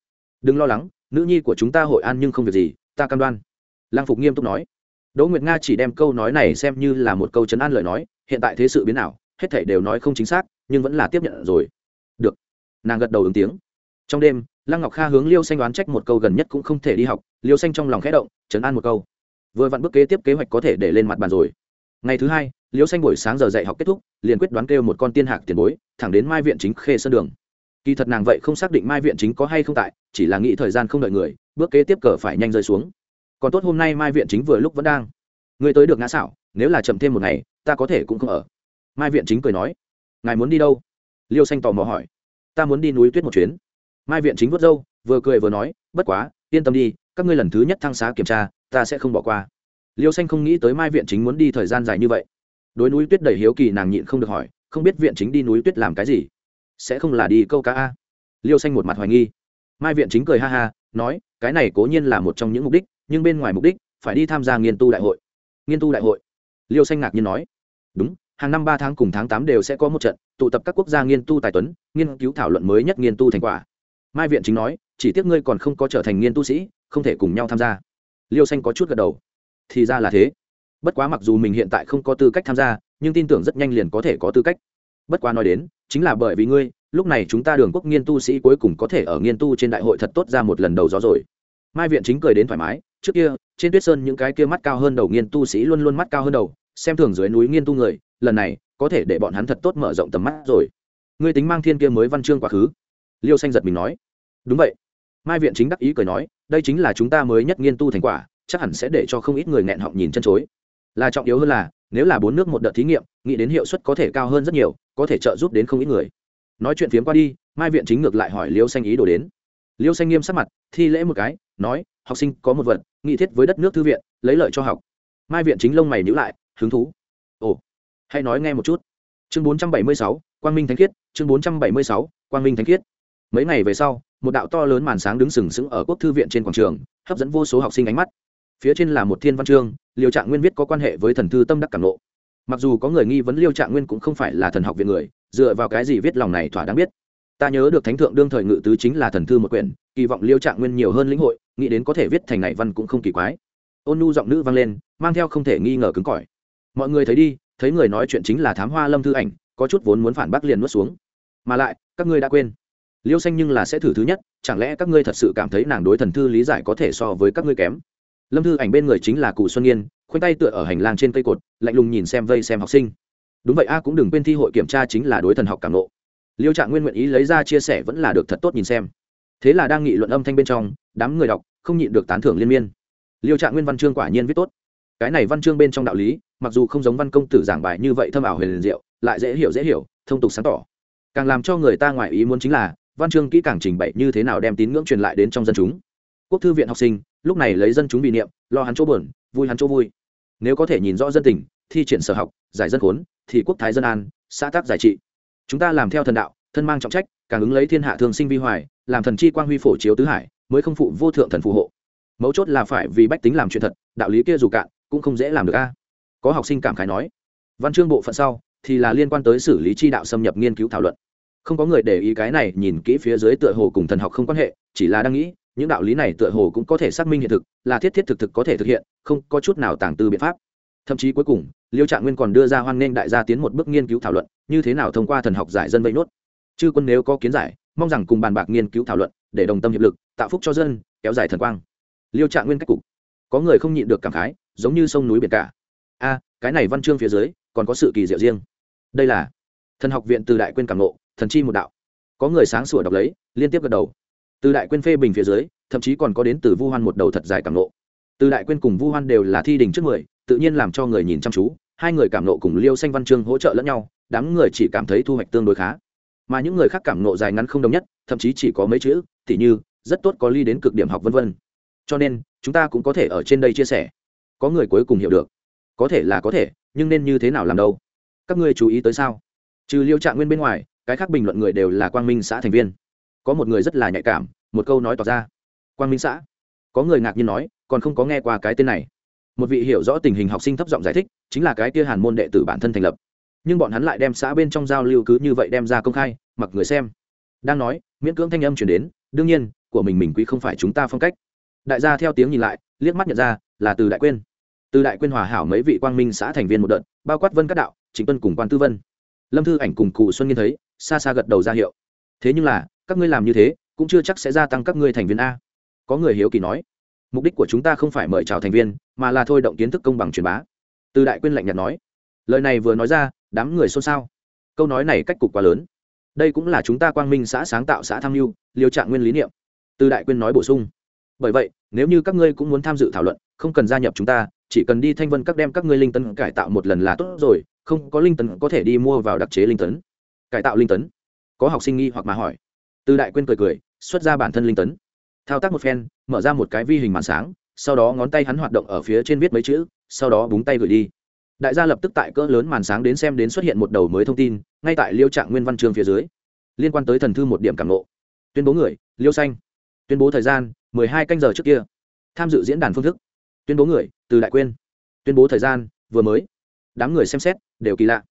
Đừng lo lắng, nữ nhi của chúng ta hội an nhưng không việc gì, ta cam đoan. Lăng phục nghiêm túc nói. Đỗ nguyệt nga chỉ đem câu nói này xem như là một câu chấn an lời nói, hiện tại thế sự biến nào hết thảy đều nói không chính xác, nhưng vẫn là tiếp nhận rồi. Được. Nàng gật đầu ứng tiếng. Trong đêm, lăng ngọc kha hướng liêu xanh đoán trách một câu gần nhất cũng không thể đi học, liêu xanh trong lòng khẽ động chấn an một câu. Vừa vặn bước kế tiếp kế hoạch có thể để lên mặt bàn rồi. Ngày thứ hai, liêu xanh buổi sáng giờ dạy học kết thúc, liền quyết đoán kêu một con tiên hạc tiền bối, thẳng đến mai viện chính khê sơn đường. Kỳ thật nàng vậy không xác định mai viện chính có hay không tại, chỉ là nghĩ thời gian không đợi người, bước kế tiếp cờ phải nhanh rơi xuống. Còn tốt hôm nay mai viện chính vừa lúc vẫn đang. Người tới được ngã xảo, nếu là chậm thêm một ngày, ta có thể cũng không ở mai viện chính cười nói, ngài muốn đi đâu? Liêu xanh tò mò hỏi, ta muốn đi núi tuyết một chuyến. Mai viện chính vớt râu, vừa cười vừa nói, bất quá, yên tâm đi, các ngươi lần thứ nhất thăng xá kiểm tra, ta sẽ không bỏ qua. Liêu xanh không nghĩ tới mai viện chính muốn đi thời gian dài như vậy. Đối núi tuyết đầy hiếu kỳ nàng nhịn không được hỏi, không biết viện chính đi núi tuyết làm cái gì? Sẽ không là đi câu cá a? Liêu xanh một mặt hoài nghi. Mai viện chính cười ha ha, nói, cái này cố nhiên là một trong những mục đích, nhưng bên ngoài mục đích, phải đi tham gia nghiên tu đại hội. Nghiên tu đại hội. Liêu xanh ngạc nhiên nói, đúng hàng năm ba tháng cùng tháng tám đều sẽ có một trận, tụ tập các quốc gia nghiên tu tài tuấn, nghiên cứu thảo luận mới nhất nghiên tu thành quả. Mai viện chính nói, chỉ tiếc ngươi còn không có trở thành nghiên tu sĩ, không thể cùng nhau tham gia. Liêu xanh có chút gật đầu. Thì ra là thế. Bất quá mặc dù mình hiện tại không có tư cách tham gia, nhưng tin tưởng rất nhanh liền có thể có tư cách. Bất quá nói đến, chính là bởi vì ngươi, lúc này chúng ta đường quốc nghiên tu sĩ cuối cùng có thể ở nghiên tu trên đại hội thật tốt ra một lần đầu gió rồi. Mai viện chính cười đến thoải mái, trước kia, trên tuyết sơn những cái kia mắt cao hơn đầu nghiên tu sĩ luôn luôn mắt cao hơn đầu xem thường dưới núi nghiên tu người, lần này, có thể để bọn hắn thật tốt mở rộng tầm mắt rồi. Ngươi tính mang thiên kia mới văn chương quá khứ. Liêu xanh giật mình nói. Đúng vậy. Mai viện chính đắc ý cười nói, đây chính là chúng ta mới nhất nghiên tu thành quả, chắc hẳn sẽ để cho không ít người nghẹn họng nhìn chân chối. Là trọng yếu hơn là, nếu là bốn nước một đợt thí nghiệm, nghĩ đến hiệu suất có thể cao hơn rất nhiều, có thể trợ giúp đến không ít người. Nói chuyện phiếm qua đi, mai viện chính ngược lại hỏi liêu xanh ý đồ đến. Liêu xanh nghiêm sắc mặt, thi lễ một cái, nói, học sinh có một vật, nghị thiết với đất nước thư viện, lấy lợi cho học. Mai viện chính lông mày nhữ lại hứng thú. Ồ hãy nói nghe một chút. Chương bốn trăm bảy mươi sáu, quang minh thánh khiết, chương bốn trăm bảy mươi sáu, quang minh thánh khiết. Mấy ngày về sau, một đạo to lớn màn sáng đứng sừng sững ở quốc thư viện trên quảng trường, hấp dẫn vô số học sinh ánh mắt. Phía trên là một thiên văn chương, liêu trạng nguyên viết có quan hệ với thần thư tâm đắc cảm lộ mặc dù có người nghi vấn liêu trạng nguyên cũng không phải là thần học viện người, dựa vào cái gì viết lòng này thỏa đáng biết. Ta nhớ được thánh thượng đương thời ngự tứ chính là thần thư một quyển, kỳ vọng liêu trạng nguyên nhiều hơn lĩnh hội, nghĩ đến có thể viết thành này văn cũng không kỳ quái. Ôn nhu giọng nữ vang lên, mang theo không thể nghi ngờ cứng cỏi mọi người thấy đi, thấy người nói chuyện chính là thám hoa lâm thư ảnh, có chút vốn muốn phản bác liền nuốt xuống. Mà lại, các ngươi đã quên. Liêu xanh nhưng là sẽ thử thứ nhất, chẳng lẽ các ngươi thật sự cảm thấy nàng đối thần thư lý giải có thể so với các ngươi kém? Lâm thư ảnh bên người chính là cụ xuân nghiên khoanh tay tựa ở hành lang trên cây cột, lạnh lùng nhìn xem vây xem học sinh. Đúng vậy a, cũng đừng quên thi hội kiểm tra chính là đối thần học cảm lộ liêu trạng nguyên nguyện ý lấy ra chia sẻ vẫn là được thật tốt nhìn xem. Thế là đang nghị luận âm thanh bên trong, đám người đọc, không nhịn được tán thưởng liên miên. Liêu trạng nguyên văn chương quả nhiên viết tốt. Cái này văn chương bên trong đạo lý mặc dù không giống văn công tử giảng bài như vậy thâm ảo huyền liền diệu, lại dễ hiểu dễ hiểu, thông tục sáng tỏ. Càng làm cho người ta ngoài ý muốn chính là, văn chương kỹ càng trình bày như thế nào đem tín ngưỡng truyền lại đến trong dân chúng. Quốc thư viện học sinh, lúc này lấy dân chúng bị niệm, lo hắn chỗ buồn, vui hắn chỗ vui. Nếu có thể nhìn rõ dân tình, thi triển sở học, giải dân khốn, thì quốc thái dân an, xã tác giải trị. Chúng ta làm theo thần đạo, thân mang trọng trách, càng ứng lấy thiên hạ thường sinh vi hoài, làm thần chi quang huy phổ chiếu tứ hải, mới không phụ vô thượng thần phù hộ. Mấu chốt là phải vì bách tính làm chuyện thật, đạo lý kia dù cạn, cũng không dễ làm được a có học sinh cảm khái nói, văn chương bộ phận sau thì là liên quan tới xử lý chi đạo xâm nhập nghiên cứu thảo luận. Không có người để ý cái này, nhìn kỹ phía dưới tựa hồ cùng thần học không quan hệ, chỉ là đang nghĩ, những đạo lý này tựa hồ cũng có thể xác minh hiện thực, là thiết thiết thực thực có thể thực hiện, không có chút nào tàng tư biện pháp. Thậm chí cuối cùng, liêu trạng nguyên còn đưa ra hoan nghênh đại gia tiến một bước nghiên cứu thảo luận, như thế nào thông qua thần học giải dân vây nốt. Chư quân nếu có kiến giải, mong rằng cùng bàn bạc nghiên cứu thảo luận, để đồng tâm hiệp lực, tạo phúc cho dân, kéo dài thần quang. Liêu trạng nguyên cách cục. Có người không nhịn được cảm khái, giống như sông núi biển cả a cái này văn chương phía dưới còn có sự kỳ diệu riêng. Đây là thần học viện từ đại quên cảm nộ thần chi một đạo. Có người sáng sủa đọc lấy liên tiếp gật đầu. Từ đại quên phê bình phía dưới thậm chí còn có đến từ vu hoan một đầu thật dài cảm nộ từ đại quên cùng vu hoan đều là thi đình trước người, tự nhiên làm cho người nhìn chăm chú hai người cảm nộ cùng liêu xanh văn chương hỗ trợ lẫn nhau đám người chỉ cảm thấy thu hoạch tương đối khá. Mà những người khác cảm nộ dài ngắn không đồng nhất thậm chí chỉ có mấy chữ tỉ như rất tốt có ly đến cực điểm học vân vân. Cho nên chúng ta cũng có thể ở trên đây chia sẻ. Có người cuối cùng hiểu được có thể là có thể, nhưng nên như thế nào làm đâu? Các ngươi chú ý tới sao? Trừ liêu trạng nguyên bên ngoài, cái khác bình luận người đều là quang minh xã thành viên. Có một người rất là nhạy cảm, một câu nói tỏ ra. Quang minh xã. Có người ngạc nhiên nói, còn không có nghe qua cái tên này. Một vị hiểu rõ tình hình học sinh thấp giọng giải thích, chính là cái kia hàn môn đệ tử bản thân thành lập. Nhưng bọn hắn lại đem xã bên trong giao lưu cứ như vậy đem ra công khai, mặc người xem. Đang nói, miễn cưỡng thanh âm chuyển đến, đương nhiên, của mình mình quý không phải chúng ta phong cách. Đại gia theo tiếng nhìn lại, liếc mắt nhận ra, là từ đại quên từ đại quyên hòa hảo mấy vị quang minh xã thành viên một đợt, bao quát vân các đạo chính tuân cùng quan tư vân. Lâm thư ảnh cùng cụ xuân nghiên thấy, xa xa gật đầu ra hiệu. Thế nhưng là, các ngươi làm như thế, cũng chưa chắc sẽ gia tăng các ngươi thành viên a. Có người hiếu kỳ nói, mục đích của chúng ta không phải mời chào thành viên, mà là thôi động kiến thức công bằng truyền bá. Từ đại quyên lạnh nhạt nói, lời này vừa nói ra, đám người xôn xao. Câu nói này cách cục quá lớn. Đây cũng là chúng ta quang minh xã sáng tạo xã tham mưu, liều trạng nguyên lý niệm. Từ đại quyên nói bổ sung, bởi vậy, nếu như các ngươi cũng muốn tham dự thảo luận, không cần gia nhập chúng ta chỉ cần đi thanh vân các đem các ngươi linh tấn cải tạo một lần là tốt rồi, không có linh tấn có thể đi mua vào đặc chế linh tấn. Cải tạo linh tấn? Có học sinh nghi hoặc mà hỏi. Từ đại quên cười cười, xuất ra bản thân linh tấn. Thao tác một phen, mở ra một cái vi hình màn sáng, sau đó ngón tay hắn hoạt động ở phía trên viết mấy chữ, sau đó búng tay gửi đi. Đại gia lập tức tại cỡ lớn màn sáng đến xem đến xuất hiện một đầu mới thông tin, ngay tại liêu trạng nguyên văn chương phía dưới. Liên quan tới thần thư một điểm cảm lộ tuyên bố người, liêu xanh. Tuyên bố thời gian, mười hai canh giờ trước kia. Tham dự diễn đàn phương thức. Tuyên bố người từ đại quyên tuyên bố thời gian vừa mới. Đám người xem xét, đều kỳ lạ.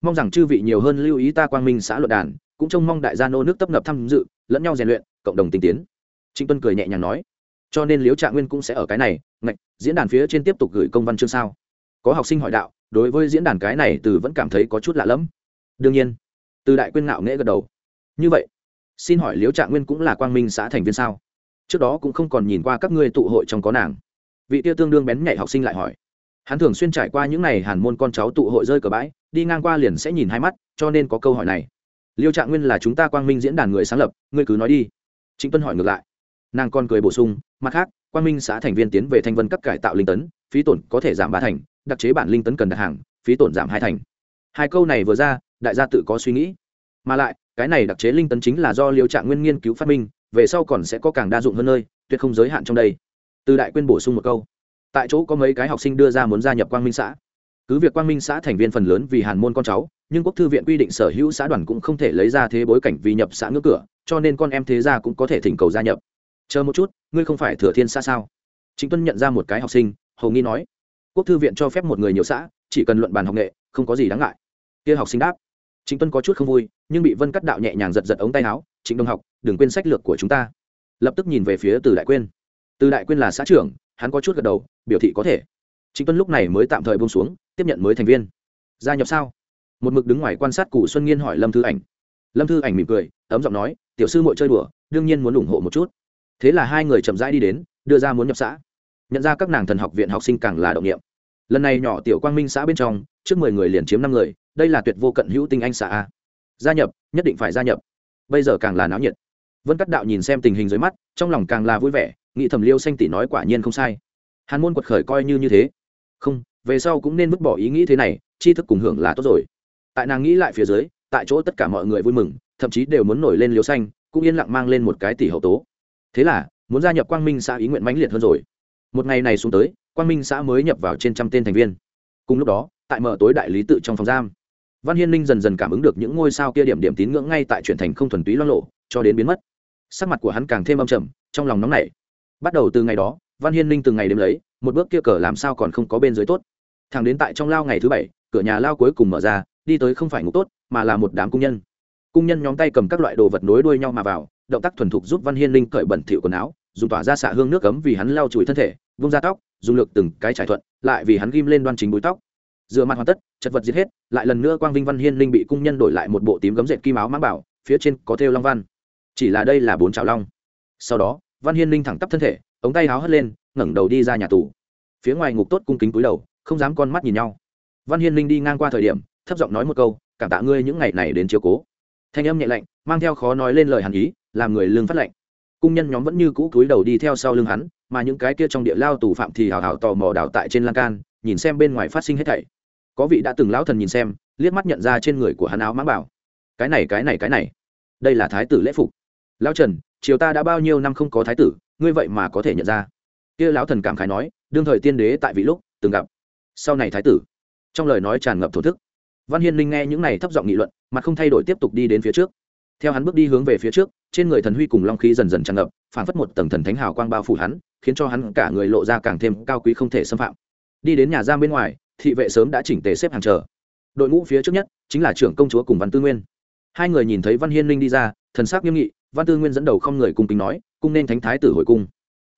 Mong rằng chư vị nhiều hơn lưu ý ta quang minh xã luận đàn, cũng trông mong đại gia nô nước tấp nập tham dự, lẫn nhau rèn luyện, cộng đồng tinh tiến. Trịnh tuân cười nhẹ nhàng nói. Cho nên liếu trạng nguyên cũng sẽ ở cái này, ngạch, diễn đàn phía trên tiếp tục gửi công văn chương sao. Có học sinh hỏi đạo, đối với diễn đàn cái này từ vẫn cảm thấy có chút lạ lẫm. Đương nhiên, từ đại quyên ngạo nghễ gật đầu. Như vậy, xin hỏi liếu trạng nguyên cũng là quang minh xã thành viên sao? Trước đó cũng không còn nhìn qua các ngươi tụ hội trong có nàng vị tiêu tương đương bén nhạy học sinh lại hỏi. Hắn thường xuyên trải qua những n à y hàn môn con cháu tụ hội rơi cờ bãi, đi ngang qua liền sẽ nhìn hai mắt, cho nên có câu hỏi này. Liêu trạng nguyên là chúng ta quang minh diễn đàn người sáng lập, ngươi cứ nói đi. Trịnh tuân hỏi ngược lại. Nàng còn cười bổ sung, mặt khác, quang minh xã thành viên tiến về thanh vân các cải tạo linh tấn, phí tổn có thể giảm ba thành, đặc chế bản linh tấn cần đặt hàng, phí tổn giảm hai thành. Hai câu này vừa ra, đại gia tự có suy nghĩ. Mà lại, cái này đặc chế linh tấn chính là do liêu trạng nguyên nghiên cứu phát minh, về sau còn sẽ có càng đa dụng hơn nơi, tuyệt không giới hạn trong đây từ đại quyên bổ sung một câu, tại chỗ có mấy cái học sinh đưa ra muốn gia nhập quang minh xã. Cứ việc quang minh xã thành viên phần lớn vì hàn môn con cháu, nhưng quốc thư viện quy định sở hữu xã đoàn cũng không thể lấy ra thế bối cảnh vì nhập xã ngưỡng cửa, cho nên con em thế gia cũng có thể thỉnh cầu gia nhập. Chờ một chút, ngươi không phải thừa thiên xã sao? Chính tuân nhận ra một cái học sinh, hầu nghi nói, quốc thư viện cho phép một người nhiều xã, chỉ cần luận bàn học nghệ, không có gì đáng ngại. Kia học sinh đáp chính tuân có chút không vui, nhưng bị vân cắt đạo nhẹ nhàng giật giật ống tay áo chính đông học, đừng quên sách lược của chúng ta. Lập tức nhìn về phía từ đại quyên từ đại quyên là xã trưởng, hắn có chút gật đầu, biểu thị có thể. Chính tuân lúc này mới tạm thời bông xuống, tiếp nhận mới thành viên. Gia nhập sao? Một mực đứng ngoài quan sát cụ xuân nghiên hỏi lâm thư ảnh. Lâm thư ảnh mỉm cười, ấm giọng nói, tiểu sư mội chơi đùa, đương nhiên muốn ủng hộ một chút. Thế là hai người chậm rãi đi đến, đưa ra muốn nhập xã. Nhận ra các nàng thần học viện học sinh càng là động nghiệm lần này nhỏ tiểu quang minh xã bên trong, trước mười người liền chiếm năm người, đây là tuyệt vô cận hữu tinh anh xã a. Gia nhập, nhất định phải gia nhập. Bây giờ càng là náo nhiệt. Vân cắt đạo nhìn xem tình hình dưới mắt, trong lòng càng là vui vẻ nghĩ thầm liêu xanh tỷ nói quả nhiên không sai. Hàn môn quật khởi coi như như thế. Không, về sau cũng nên vứt bỏ ý nghĩ thế này, tri thức cùng hưởng là tốt rồi. Tại nàng nghĩ lại phía dưới, tại chỗ tất cả mọi người vui mừng, thậm chí đều muốn nổi lên liêu xanh, cũng yên lặng mang lên một cái tỷ hậu tố. Thế là, muốn gia nhập quang minh xã ý nguyện mãnh liệt hơn rồi. Một ngày này xuống tới, quang minh xã mới nhập vào trên trăm tên thành viên. Cùng lúc đó, tại mở tối đại lý tự trong phòng giam, văn hiên ninh dần dần cảm ứng được những ngôi sao kia điểm điểm tín ngưỡng ngay tại chuyển thành không thuần túy loan lộ, cho đến biến mất. Sắc mặt của hắn càng thêm âm trầm, trong lòng nóng nảy bắt đầu từ ngày đó, văn hiên ninh từng ngày đêm lấy, một bước kia cờ làm sao còn không có bên dưới tốt. Thằng đến tại trong lao ngày thứ bảy, cửa nhà lao cuối cùng mở ra, đi tới không phải ngục tốt, mà là một đám công nhân. Cung nhân nhóm tay cầm các loại đồ vật nối đuôi nhau mà vào, động tác thuần thục giúp văn hiên linh cởi bẩn thỉu quần áo, dùng tỏa ra xạ hương nước cấm vì hắn lau chùi thân thể, vung ra tóc, dùng lực từng cái trải thuận, lại vì hắn ghim lên đoan chính búi tóc. Dựa mặt hoàn tất, chật vật giết hết, lại lần nữa quang vinh văn hiên linh bị cung nhân đổi lại một bộ tím gấm dệt kim áo mang bảo, phía trên có thêu long văn. Chỉ là đây là bốn trào long. Sau đó văn hiên linh thẳng tắp thân thể, ống tay áo hất lên, ngẩng đầu đi ra nhà tù. Phía ngoài ngục tốt cung kính túi đầu, không dám con mắt nhìn nhau. Văn hiên linh đi ngang qua thời điểm, thấp giọng nói một câu, cảm tạ ngươi những ngày này đến chiếu cố. Thanh âm nhẹ lạnh, mang theo khó nói lên lời hàn ý, làm người lương phát lạnh. Cung nhân nhóm vẫn như cũ cúi đầu đi theo sau lưng hắn, mà những cái kia trong địa lao tù phạm thì hào hào tò mò đào tại trên lan can, nhìn xem bên ngoài phát sinh hết thảy. Có vị đã từng lão thần nhìn xem, liếc mắt nhận ra trên người của hắn áo mã bảo. Cái này cái này cái này. Đây là thái tử lễ phục. Lão trần triều ta đã bao nhiêu năm không có thái tử, ngươi vậy mà có thể nhận ra. Kia lão thần cảm khái nói, đương thời tiên đế tại vị lúc, từng gặp. Sau này thái tử. Trong lời nói tràn ngập thổ thức. Văn hiên linh nghe những này thấp giọng nghị luận mà không thay đổi tiếp tục đi đến phía trước. Theo hắn bước đi hướng về phía trước, trên người thần huy cùng long khí dần dần tràn ngập phản phất một tầng thần thánh hào quang bao phủ hắn, khiến cho hắn cả người lộ ra càng thêm cao quý không thể xâm phạm. Đi đến nhà giam bên ngoài, thị vệ sớm đã chỉnh tề xếp hàng chờ. Đội ngũ phía trước nhất chính là trưởng công chúa cùng văn tư nguyên. Hai người nhìn thấy văn hiên linh đi ra, thần sắc nghiêm nghị văn tư nguyên dẫn đầu không người cung kính nói, cung nên thánh thái tử hồi cung.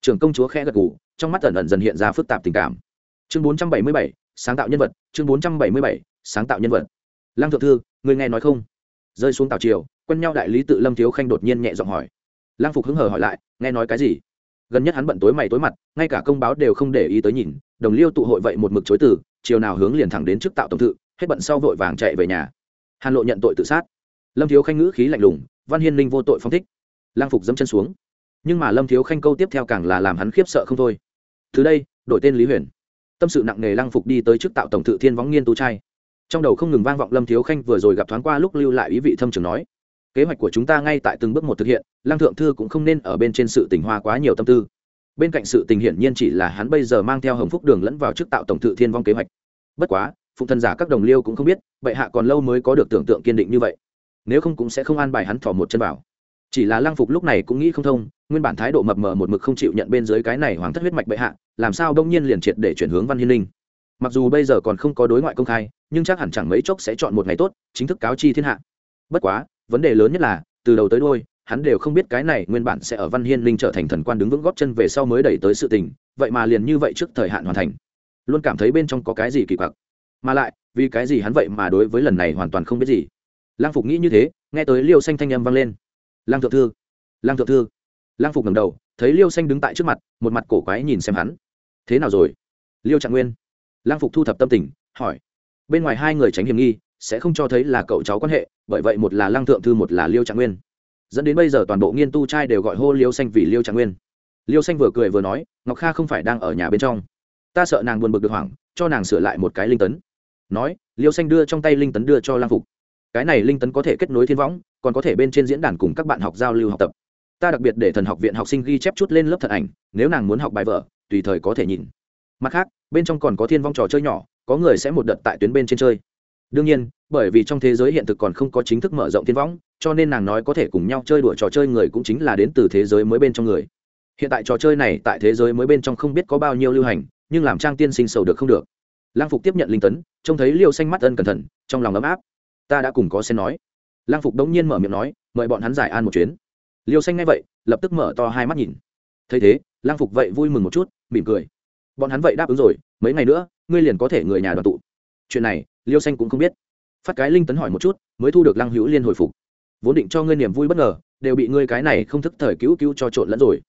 Trưởng công chúa khẽ gật gù, trong mắt ẩn ẩn dần hiện ra phức tạp tình cảm. Chương bốn trăm bảy mươi bảy, sáng tạo nhân vật. Chương bốn trăm bảy mươi bảy, sáng tạo nhân vật. Lăng thượng thư, người nghe nói không? Rơi xuống tàu triều, quen nhau đại lý tự lâm thiếu khanh đột nhiên nhẹ giọng hỏi. Lăng phục hứng hờ hỏi lại, nghe nói cái gì? Gần nhất hắn bận tối mày tối mặt, ngay cả công báo đều không để ý tới nhìn, đồng liêu tụ hội vậy một mực chối từ chiều nào hướng liền thẳng đến trước tạo tổng thự, hết bận sau vội vàng chạy về nhà. Hàn lộ nhận tội tự sát. Lâm thiếu khanh ngữ khí lạnh lùng văn hiên linh vô tội phong thích. Lang phục dẫm chân xuống. Nhưng mà lâm thiếu khanh câu tiếp theo càng là làm hắn khiếp sợ không thôi. Từ đây, đổi tên lý huyền. Tâm sự nặng nề lang phục đi tới trước tạo tổng thự thiên võng nghiên tu trai. Trong đầu không ngừng vang vọng lâm thiếu khanh vừa rồi gặp thoáng qua lúc lưu lại ý vị thâm trường nói, kế hoạch của chúng ta ngay tại từng bước một thực hiện Lang thượng thư cũng không nên ở bên trên sự tình hoa quá nhiều tâm tư. Bên cạnh sự tình hiển nhiên chỉ là hắn bây giờ mang theo hồng phúc đường lẫn vào chức tạo tổng thự thiên vong kế hoạch. Bất quá phụng thần giả các đồng liêu cũng không biết, bệ hạ còn lâu mới có được tưởng tượng kiên định như vậy nếu không cũng sẽ không an bài hắn thỏ một chân vào. Chỉ là lăng phục lúc này cũng nghĩ không thông, nguyên bản thái độ mập mờ một mực không chịu nhận bên dưới cái này hoàng thất huyết mạch bệ hạ, làm sao đông nhiên liền triệt để chuyển hướng văn hiên linh. Mặc dù bây giờ còn không có đối ngoại công khai, nhưng chắc hẳn chẳng mấy chốc sẽ chọn một ngày tốt, chính thức cáo chi thiên hạ. Bất quá, vấn đề lớn nhất là, từ đầu tới đôi hắn đều không biết cái này nguyên bản sẽ ở văn hiên linh trở thành thần quan đứng vững góp chân về sau mới đẩy tới sự tình, vậy mà liền như vậy trước thời hạn hoàn thành. Luôn cảm thấy bên trong có cái gì kỳ quặc. Mà lại, vì cái gì hắn vậy mà đối với lần này hoàn toàn không biết gì? Lang phục nghĩ như thế, nghe tới liêu xanh thanh âm vang lên. Lang thượng thư lang thượng thư. Lang phục ngầm đầu, thấy liêu xanh đứng tại trước mặt, một mặt cổ quái nhìn xem hắn. Thế nào rồi? Liêu trạng nguyên. Lang phục thu thập tâm tình, hỏi. Bên ngoài hai người tránh hiểm nghi, sẽ không cho thấy là cậu cháu quan hệ, bởi vậy một là Lang thượng thư, một là liêu trạng nguyên. Dẫn đến bây giờ toàn bộ nghiên tu trai đều gọi hô liêu xanh vì liêu trạng nguyên. Liêu xanh vừa cười vừa nói, ngọc kha không phải đang ở nhà bên trong. Ta sợ nàng buồn bực được hoảng, cho nàng sửa lại một cái linh tấn. Nói, liêu xanh đưa trong tay linh tấn đưa cho lang phục cái này linh tấn có thể kết nối thiên võng, còn có thể bên trên diễn đàn cùng các bạn học giao lưu học tập. Ta đặc biệt để thần học viện học sinh ghi chép chút lên lớp thật ảnh, nếu nàng muốn học bài vở, tùy thời có thể nhìn. Mặt khác, bên trong còn có thiên vong trò chơi nhỏ, có người sẽ một đợt tại tuyến bên trên chơi. Đương nhiên, bởi vì trong thế giới hiện thực còn không có chính thức mở rộng thiên võng, cho nên nàng nói có thể cùng nhau chơi đùa trò chơi người cũng chính là đến từ thế giới mới bên trong người. Hiện tại trò chơi này tại thế giới mới bên trong không biết có bao nhiêu lưu hành, nhưng làm trang tiên sinh sầu được không được. Lang phục tiếp nhận linh tấn, trông thấy liêu xanh mắt ân cẩn thận, trong lòng ấm áp ta đã cùng có sen nói. Lang phục đống nhiên mở miệng nói, mời bọn hắn giải an một chuyến. Liêu xanh ngay vậy, lập tức mở to hai mắt nhìn. Thấy thế lang phục vậy vui mừng một chút, mỉm cười. Bọn hắn vậy đáp ứng rồi, mấy ngày nữa, ngươi liền có thể người nhà đoàn tụ. Chuyện này, liêu xanh cũng không biết. Phát cái linh tấn hỏi một chút, mới thu được lăng hữu liên hồi phục. Vốn định cho ngươi niềm vui bất ngờ, đều bị ngươi cái này không thức thời cứu cứu cho trộn lẫn rồi.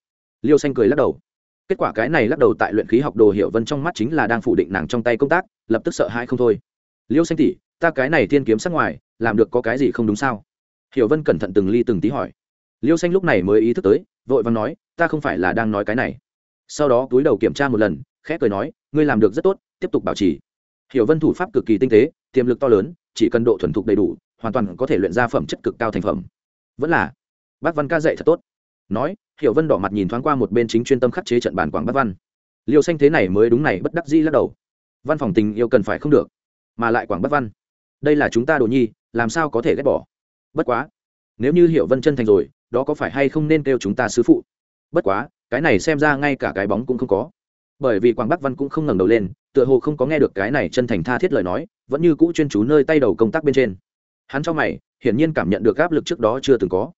Liêu xanh cười lắc đầu. Kết quả cái này lắc đầu tại luyện khí học đồ hiệu vân trong mắt chính là đang phủ định nàng trong tay công tác, lập tức sợ hãi không thôi. Liêu xanh tỉ ta cái này thiên kiếm sắc ngoài, làm được có cái gì không đúng sao? Hiểu vân cẩn thận từng ly từng tí hỏi. Liêu xanh lúc này mới ý thức tới, vội và nói, ta không phải là đang nói cái này. Sau đó túi đầu kiểm tra một lần, khẽ cười nói, ngươi làm được rất tốt, tiếp tục bảo trì. Hiểu vân thủ pháp cực kỳ tinh tế, tiềm lực to lớn, chỉ cần độ thuần thục đầy đủ, hoàn toàn có thể luyện ra phẩm chất cực cao thành phẩm. Vẫn là, bác văn ca dạy thật tốt. Nói, hiểu vân đỏ mặt nhìn thoáng qua một bên chính chuyên tâm khắc chế trận bàn quảng bác văn. Liêu xanh thế này mới đúng này bất đắc dĩ lắc đầu. Văn phòng tình yêu cần phải không được, mà lại quảng bác văn đây là chúng ta đồ nhi, làm sao có thể ghét bỏ? Bất quá, nếu như hiểu vân chân thành rồi, đó có phải hay không nên kêu chúng ta sứ phụ? Bất quá, cái này xem ra ngay cả cái bóng cũng không có. Bởi vì quảng bắc văn cũng không ngẩng đầu lên, tựa hồ không có nghe được cái này chân thành tha thiết lời nói, vẫn như cũ chuyên chú nơi tay đầu công tác bên trên. Hắn cho mày, hiển nhiên cảm nhận được áp lực trước đó chưa từng có.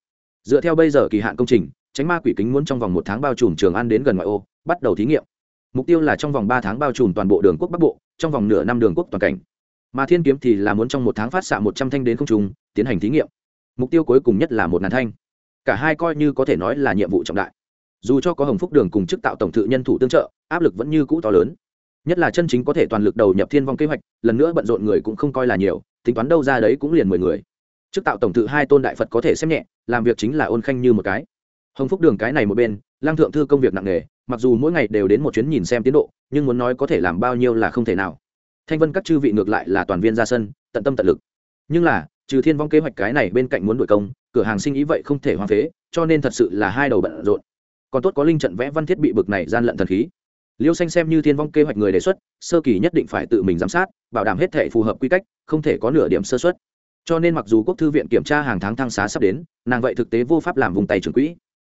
Dựa theo bây giờ kỳ hạn công trình, tránh ma quỷ kính muốn trong vòng một tháng bao trùm trường an đến gần ngoại ô, bắt đầu thí nghiệm. Mục tiêu là trong vòng ba tháng bao trùm toàn bộ đường quốc bắc bộ, trong vòng nửa năm đường quốc toàn cảnh mà thiên kiếm thì là muốn trong một tháng phát xạ một trăm thanh đến không trùng tiến hành thí nghiệm. Mục tiêu cuối cùng nhất là một ngàn thanh. Cả hai coi như có thể nói là nhiệm vụ trọng đại. Dù cho có hồng phúc đường cùng chức tạo tổng thự nhân thủ tương trợ, áp lực vẫn như cũ to lớn. Nhất là chân chính có thể toàn lực đầu nhập thiên vong kế hoạch, lần nữa bận rộn người cũng không coi là nhiều, tính toán đâu ra đấy cũng liền mười người. Chức tạo tổng tự hai tôn đại phật có thể xem nhẹ, làm việc chính là ôn khanh như một cái. Hồng phúc đường cái này một bên lang thượng thư công việc nặng nề, mặc dù mỗi ngày đều đến một chuyến nhìn xem tiến độ, nhưng muốn nói có thể làm bao nhiêu là không thể nào thanh vân các chư vị ngược lại là toàn viên ra sân, tận tâm tận lực. Nhưng là, trừ thiên vong kế hoạch cái này bên cạnh muốn đổi công, cửa hàng sinh ý vậy không thể hoang phế, cho nên thật sự là hai đầu bận rộn. Còn tốt có linh trận vẽ văn thiết bị bực này gian lận thần khí. Liêu xanh xem như thiên vong kế hoạch người đề xuất, sơ kỳ nhất định phải tự mình giám sát, bảo đảm hết thể phù hợp quy cách, không thể có nửa điểm sơ xuất cho nên mặc dù quốc thư viện kiểm tra hàng tháng thăng xá sắp đến, nàng vậy thực tế vô pháp làm vùng tay trưởng quỹ.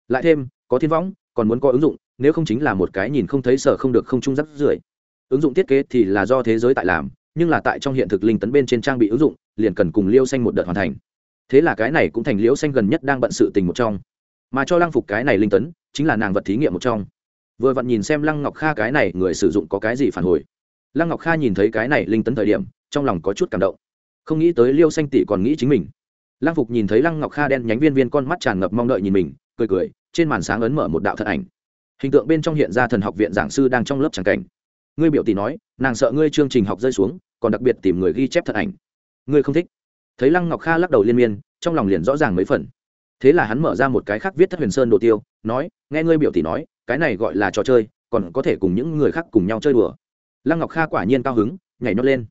Lại thêm, có thiên võng còn muốn có ứng dụng, nếu không chính là một cái nhìn không thấy sở không được không trung rắc rưởi ứng dụng thiết kế thì là do thế giới tại làm, nhưng là tại trong hiện thực linh tấn bên trên trang bị ứng dụng, liền cần cùng liêu xanh một đợt hoàn thành. Thế là cái này cũng thành liêu xanh gần nhất đang bận sự tình một trong. Mà cho lăng phục cái này linh tấn, chính là nàng vật thí nghiệm một trong. Vừa vặn nhìn xem lăng ngọc kha cái này, người sử dụng có cái gì phản hồi. Lăng ngọc kha nhìn thấy cái này linh tấn thời điểm, trong lòng có chút cảm động. Không nghĩ tới liêu xanh tỷ còn nghĩ chính mình. Lăng phục nhìn thấy lăng ngọc kha đen nhánh viên viên con mắt tràn ngập mong đợi nhìn mình, cười cười, trên màn sáng ấn mở một đạo thật ảnh. Hình tượng bên trong hiện ra thần học viện giảng sư đang trong lớp tràng cảnh ngươi biểu tỷ nói, nàng sợ ngươi chương trình học rơi xuống, còn đặc biệt tìm người ghi chép thật ảnh. Ngươi không thích. Thấy lăng ngọc kha lắc đầu liên miên, trong lòng liền rõ ràng mấy phần. Thế là hắn mở ra một cái khác viết thất huyền sơn đồ tiêu, nói, nghe ngươi biểu tỷ nói, cái này gọi là trò chơi, còn có thể cùng những người khác cùng nhau chơi đùa. Lăng ngọc kha quả nhiên cao hứng, nhảy nhót lên.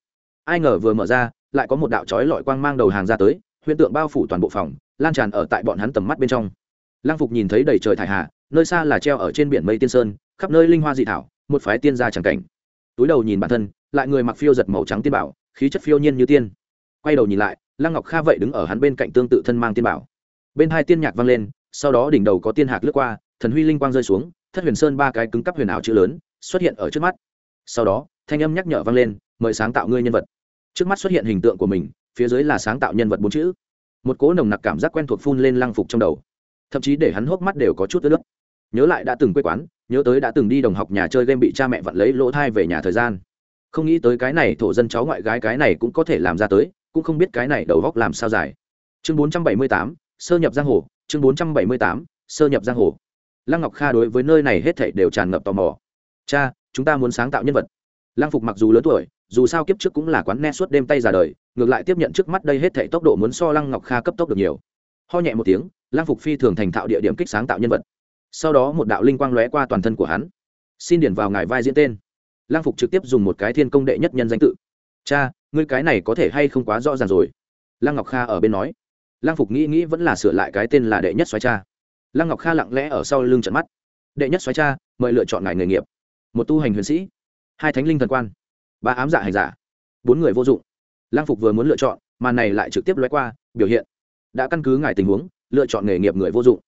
Ai ngờ vừa mở ra, lại có một đạo trói lọi quang mang đầu hàng ra tới, huyễn tượng bao phủ toàn bộ phòng, lan tràn ở tại bọn hắn tầm mắt bên trong. Lăng phục nhìn thấy đầy trời thải hạ, nơi xa là treo ở trên biển mây tiên sơn, khắp nơi linh hoa dị thảo, một phái tiên gia tràng cảnh túi đầu nhìn bản thân, lại người mặc phiêu giật màu trắng tiên bảo, khí chất phiêu nhiên như tiên. Quay đầu nhìn lại, lăng ngọc kha vậy đứng ở hắn bên cạnh tương tự thân mang tiên bảo. Bên hai tiên nhạc vang lên, sau đó đỉnh đầu có tiên hạc lướt qua, thần huy linh quang rơi xuống, thất huyền sơn ba cái cứng cắp huyền ảo chữ lớn xuất hiện ở trước mắt. Sau đó, thanh âm nhắc nhở vang lên, mời sáng tạo ngươi nhân vật. Trước mắt xuất hiện hình tượng của mình, phía dưới là sáng tạo nhân vật bốn chữ. Một cỗ nồng nặc cảm giác quen thuộc phun lên lăng phục trong đầu. Thậm chí để hắn hốc mắt đều có chút ướt nước nhớ lại đã từng quê quán nhớ tới đã từng đi đồng học nhà chơi game bị cha mẹ vặn lấy lỗ thai về nhà thời gian. Không nghĩ tới cái này thổ dân cháu ngoại gái cái này cũng có thể làm ra tới, cũng không biết cái này đầu góc làm sao dài. Chương bốn trăm bảy mươi tám, sơ nhập giang hồ. Chương bốn trăm bảy mươi tám, sơ nhập giang hồ. Lăng ngọc kha đối với nơi này hết thảy đều tràn ngập tò mò. Cha, chúng ta muốn sáng tạo nhân vật. Lăng phục mặc dù lớn tuổi, dù sao kiếp trước cũng là quán ne suốt đêm tay ra đời, ngược lại tiếp nhận trước mắt đây hết thảy tốc độ muốn so lăng ngọc kha cấp tốc được nhiều. Ho nhẹ một tiếng, lăng phục phi thường thành thạo địa điểm kích sáng tạo nhân vật sau đó một đạo linh quang lóe qua toàn thân của hắn. Xin điển vào ngài vai diễn tên. Lang phục trực tiếp dùng một cái thiên công đệ nhất nhân danh tự. Cha, ngươi cái này có thể hay không quá rõ ràng rồi? Lăng ngọc kha ở bên nói. Lăng phục nghĩ nghĩ vẫn là sửa lại cái tên là đệ nhất xoáy cha. Lăng ngọc kha lặng lẽ ở sau lưng trận mắt. Đệ nhất xoáy cha, mời lựa chọn ngài nghề nghiệp. Một tu hành huyền sĩ. Hai thánh linh thần quan. Ba ám giả hành giả. Bốn người vô dụng. Lăng phục vừa muốn lựa chọn mà này lại trực tiếp lóe qua, biểu hiện. Đã căn cứ ngài tình huống, lựa chọn nghề nghiệp người vô dụng.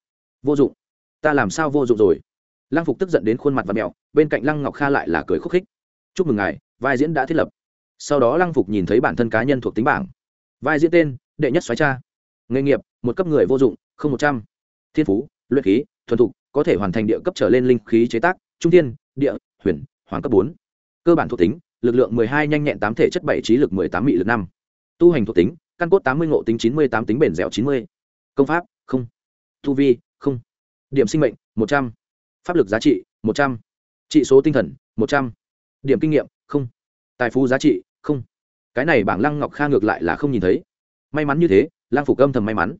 Vô dụng ta làm sao vô dụng rồi? Lăng phục tức giận đến khuôn mặt và mẹo bên cạnh lăng ngọc kha lại là cười khúc khích. Chúc mừng ngài, vai diễn đã thiết lập. Sau đó lăng phục nhìn thấy bản thân cá nhân thuộc tính bảng. Vai diễn tên, đệ nhất xoáy cha. Nghề nghiệp, một cấp người vô dụng, không một trăm. Thiên phú, luyện khí, thuần thục, có thể hoàn thành địa cấp trở lên linh khí chế tác, trung tiên địa, huyền, hoàng cấp bốn. Cơ bản thuộc tính, lực lượng mười hai, nhanh nhẹn tám thể chất bảy, trí lực mười tám, mị lực năm. Tu hành thuộc tính, căn cốt tám mươi, ngộ tính chín mươi tám, tính bền dẻo chín mươi. Công pháp, không. Tu vi điểm sinh mệnh, một trăm. Pháp lực giá trị, một trăm. Trị số tinh thần, một trăm. Điểm kinh nghiệm, không. Tài phú giá trị, không. Cái này bảng lăng ngọc kha ngược lại là không nhìn thấy. May mắn như thế, lăng phục âm thầm may mắn.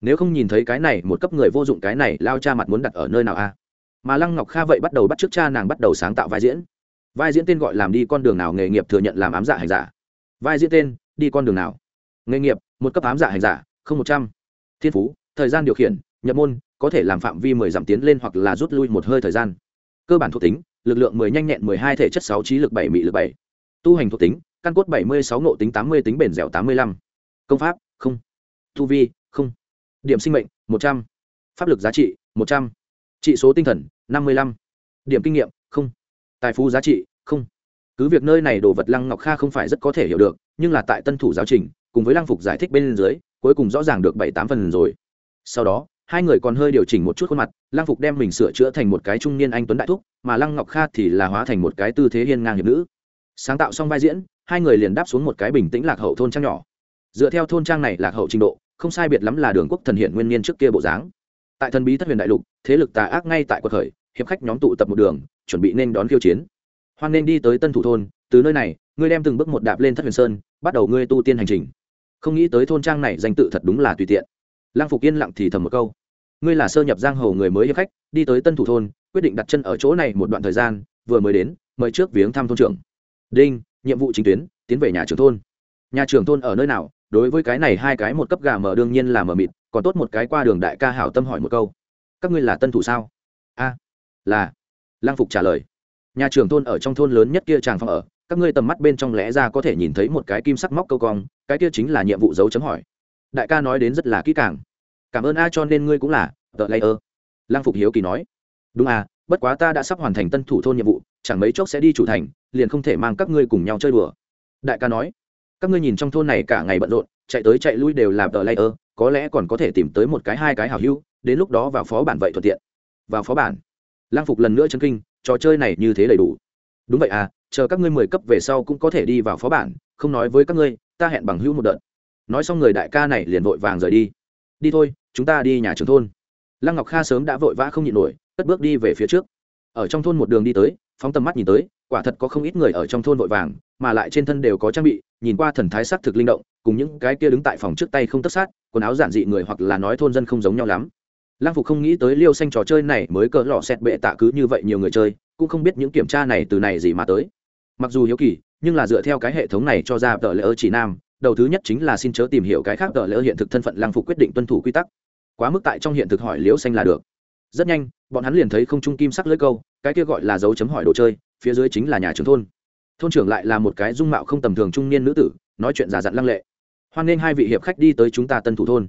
Nếu không nhìn thấy cái này, một cấp người vô dụng cái này, lao cha mặt muốn đặt ở nơi nào a? Mà lăng ngọc kha vậy bắt đầu bắt t r ư ớ c cha nàng bắt đầu sáng tạo vai diễn. Vai diễn tên gọi làm đi con đường nào nghề nghiệp thừa nhận làm ám giả hành giả. Vai diễn tên, đi con đường nào nghề nghiệp, một cấp ám giả hành giả, không một trăm. Thiên phú, thời gian điều khiển, nhập môn có thể làm phạm vi mười giảm tiến lên hoặc là rút lui một hơi thời gian. Cơ bản thuộc tính, lực lượng mười nhanh nhẹn mười hai thể chất sáu trí lực bảy mị lực bảy. Tu hành thuộc tính, căn cốt bảy mươi sáu ngộ tính tám mươi tính bền dẻo tám mươi lăm. Công pháp, không. Tu vi, không. Điểm sinh mệnh, một trăm. Pháp lực giá trị, một trăm. Trị số tinh thần, năm mươi lăm. Điểm kinh nghiệm, không. Tài phú giá trị, không. Cứ việc nơi này đồ vật lăng ngọc kha không phải rất có thể hiểu được, nhưng là tại tân thủ giáo trình, cùng với lăng phục giải thích bên dưới, cuối cùng rõ ràng được bảy tám phần rồi. Sau đó hai người còn hơi điều chỉnh một chút khuôn mặt, lăng phục đem mình sửa chữa thành một cái trung niên anh tuấn đại thúc, mà lăng ngọc kha thì là hóa thành một cái tư thế hiên ngang hiệp nữ. Sáng tạo xong vai diễn, hai người liền đáp xuống một cái bình tĩnh lạc hậu thôn trang nhỏ. Dựa theo thôn trang này lạc hậu trình độ, không sai biệt lắm là đường quốc thần hiện nguyên niên trước kia bộ dáng. Tại thần bí thất huyền đại lục, thế lực tà ác ngay tại quật khởi, hiệp khách nhóm tụ tập một đường, chuẩn bị nên đón khiêu chiến. Hoan nên đi tới tân thủ thôn, từ nơi này, ngươi đem từng bước một đạp lên thất huyền sơn, bắt đầu ngươi tu tiên hành trình. Không nghĩ tới thôn trang này danh tự thật đúng là tùy tiện. Lang phục yên lặng thì thầm một câu. Ngươi là sơ nhập giang hồ người mới hiệp khách, đi tới tân thủ thôn, quyết định đặt chân ở chỗ này một đoạn thời gian, vừa mới đến, mời trước viếng thăm thôn trưởng. Đinh, nhiệm vụ chính tuyến, tiến về nhà trưởng thôn. Nhà trưởng thôn ở nơi nào? Đối với cái này hai cái một cấp gà mở đương nhiên là mở mịt, còn tốt một cái qua đường đại ca hảo tâm hỏi một câu. Các ngươi là tân thủ sao? A, là. Lang phục trả lời. Nhà trưởng thôn ở trong thôn lớn nhất kia tràng phòng ở, các ngươi tầm mắt bên trong lẽ ra có thể nhìn thấy một cái kim sắc móc câu cong, cái kia chính là nhiệm vụ dấu chấm hỏi đại ca nói đến rất là kỹ càng. Cảm ơn a cho nên ngươi cũng là tờ lây ơ. Lang phục hiếu kỳ nói. Đúng à bất quá ta đã sắp hoàn thành tân thủ thôn nhiệm vụ, chẳng mấy chốc sẽ đi chủ thành, liền không thể mang các ngươi cùng nhau chơi đùa. Đại ca nói. Các ngươi nhìn trong thôn này cả ngày bận rộn, chạy tới chạy lui đều là tờ lây ơ, có lẽ còn có thể tìm tới một cái hai cái hảo hữu, đến lúc đó vào phó bản vậy thuận tiện. Vào phó bản. Lang phục lần nữa chân kinh, trò chơi này như thế đầy đủ. Đúng vậy à chờ các ngươi mười cấp về sau cũng có thể đi vào phó bản, không nói với các ngươi, ta hẹn bằng hữu một đợt nói xong người đại ca này liền vội vàng rời đi. Đi thôi, chúng ta đi nhà trường thôn. Lăng ngọc kha sớm đã vội vã không nhịn nổi, cất bước đi về phía trước. Ở trong thôn một đường đi tới, phóng tầm mắt nhìn tới, quả thật có không ít người ở trong thôn vội vàng, mà lại trên thân đều có trang bị, nhìn qua thần thái sắc thực linh động, cùng những cái kia đứng tại phòng trước tay không tất sát, quần áo giản dị người hoặc là nói thôn dân không giống nhau lắm. Lăng phục không nghĩ tới liêu xanh trò chơi này mới cỡ lọ xẹt bệ tạ cứ như vậy nhiều người chơi, cũng không biết những kiểm tra này từ này gì mà tới. Mặc dù hiếu kỳ, nhưng là dựa theo cái hệ thống này cho ra tờ lỡ chỉ nam đầu thứ nhất chính là xin chớ tìm hiểu cái khác tờ lỡ hiện thực thân phận lăng phục quyết định tuân thủ quy tắc. Quá mức tại trong hiện thực hỏi liễu xanh là được. Rất nhanh, bọn hắn liền thấy không trung kim sắc lưỡi câu, cái kia gọi là dấu chấm hỏi đồ chơi, phía dưới chính là nhà trường thôn. Thôn trưởng lại là một cái dung mạo không tầm thường trung niên nữ tử, nói chuyện giả dặn lăng lệ. Hoan nghênh hai vị hiệp khách đi tới chúng ta tân thủ thôn.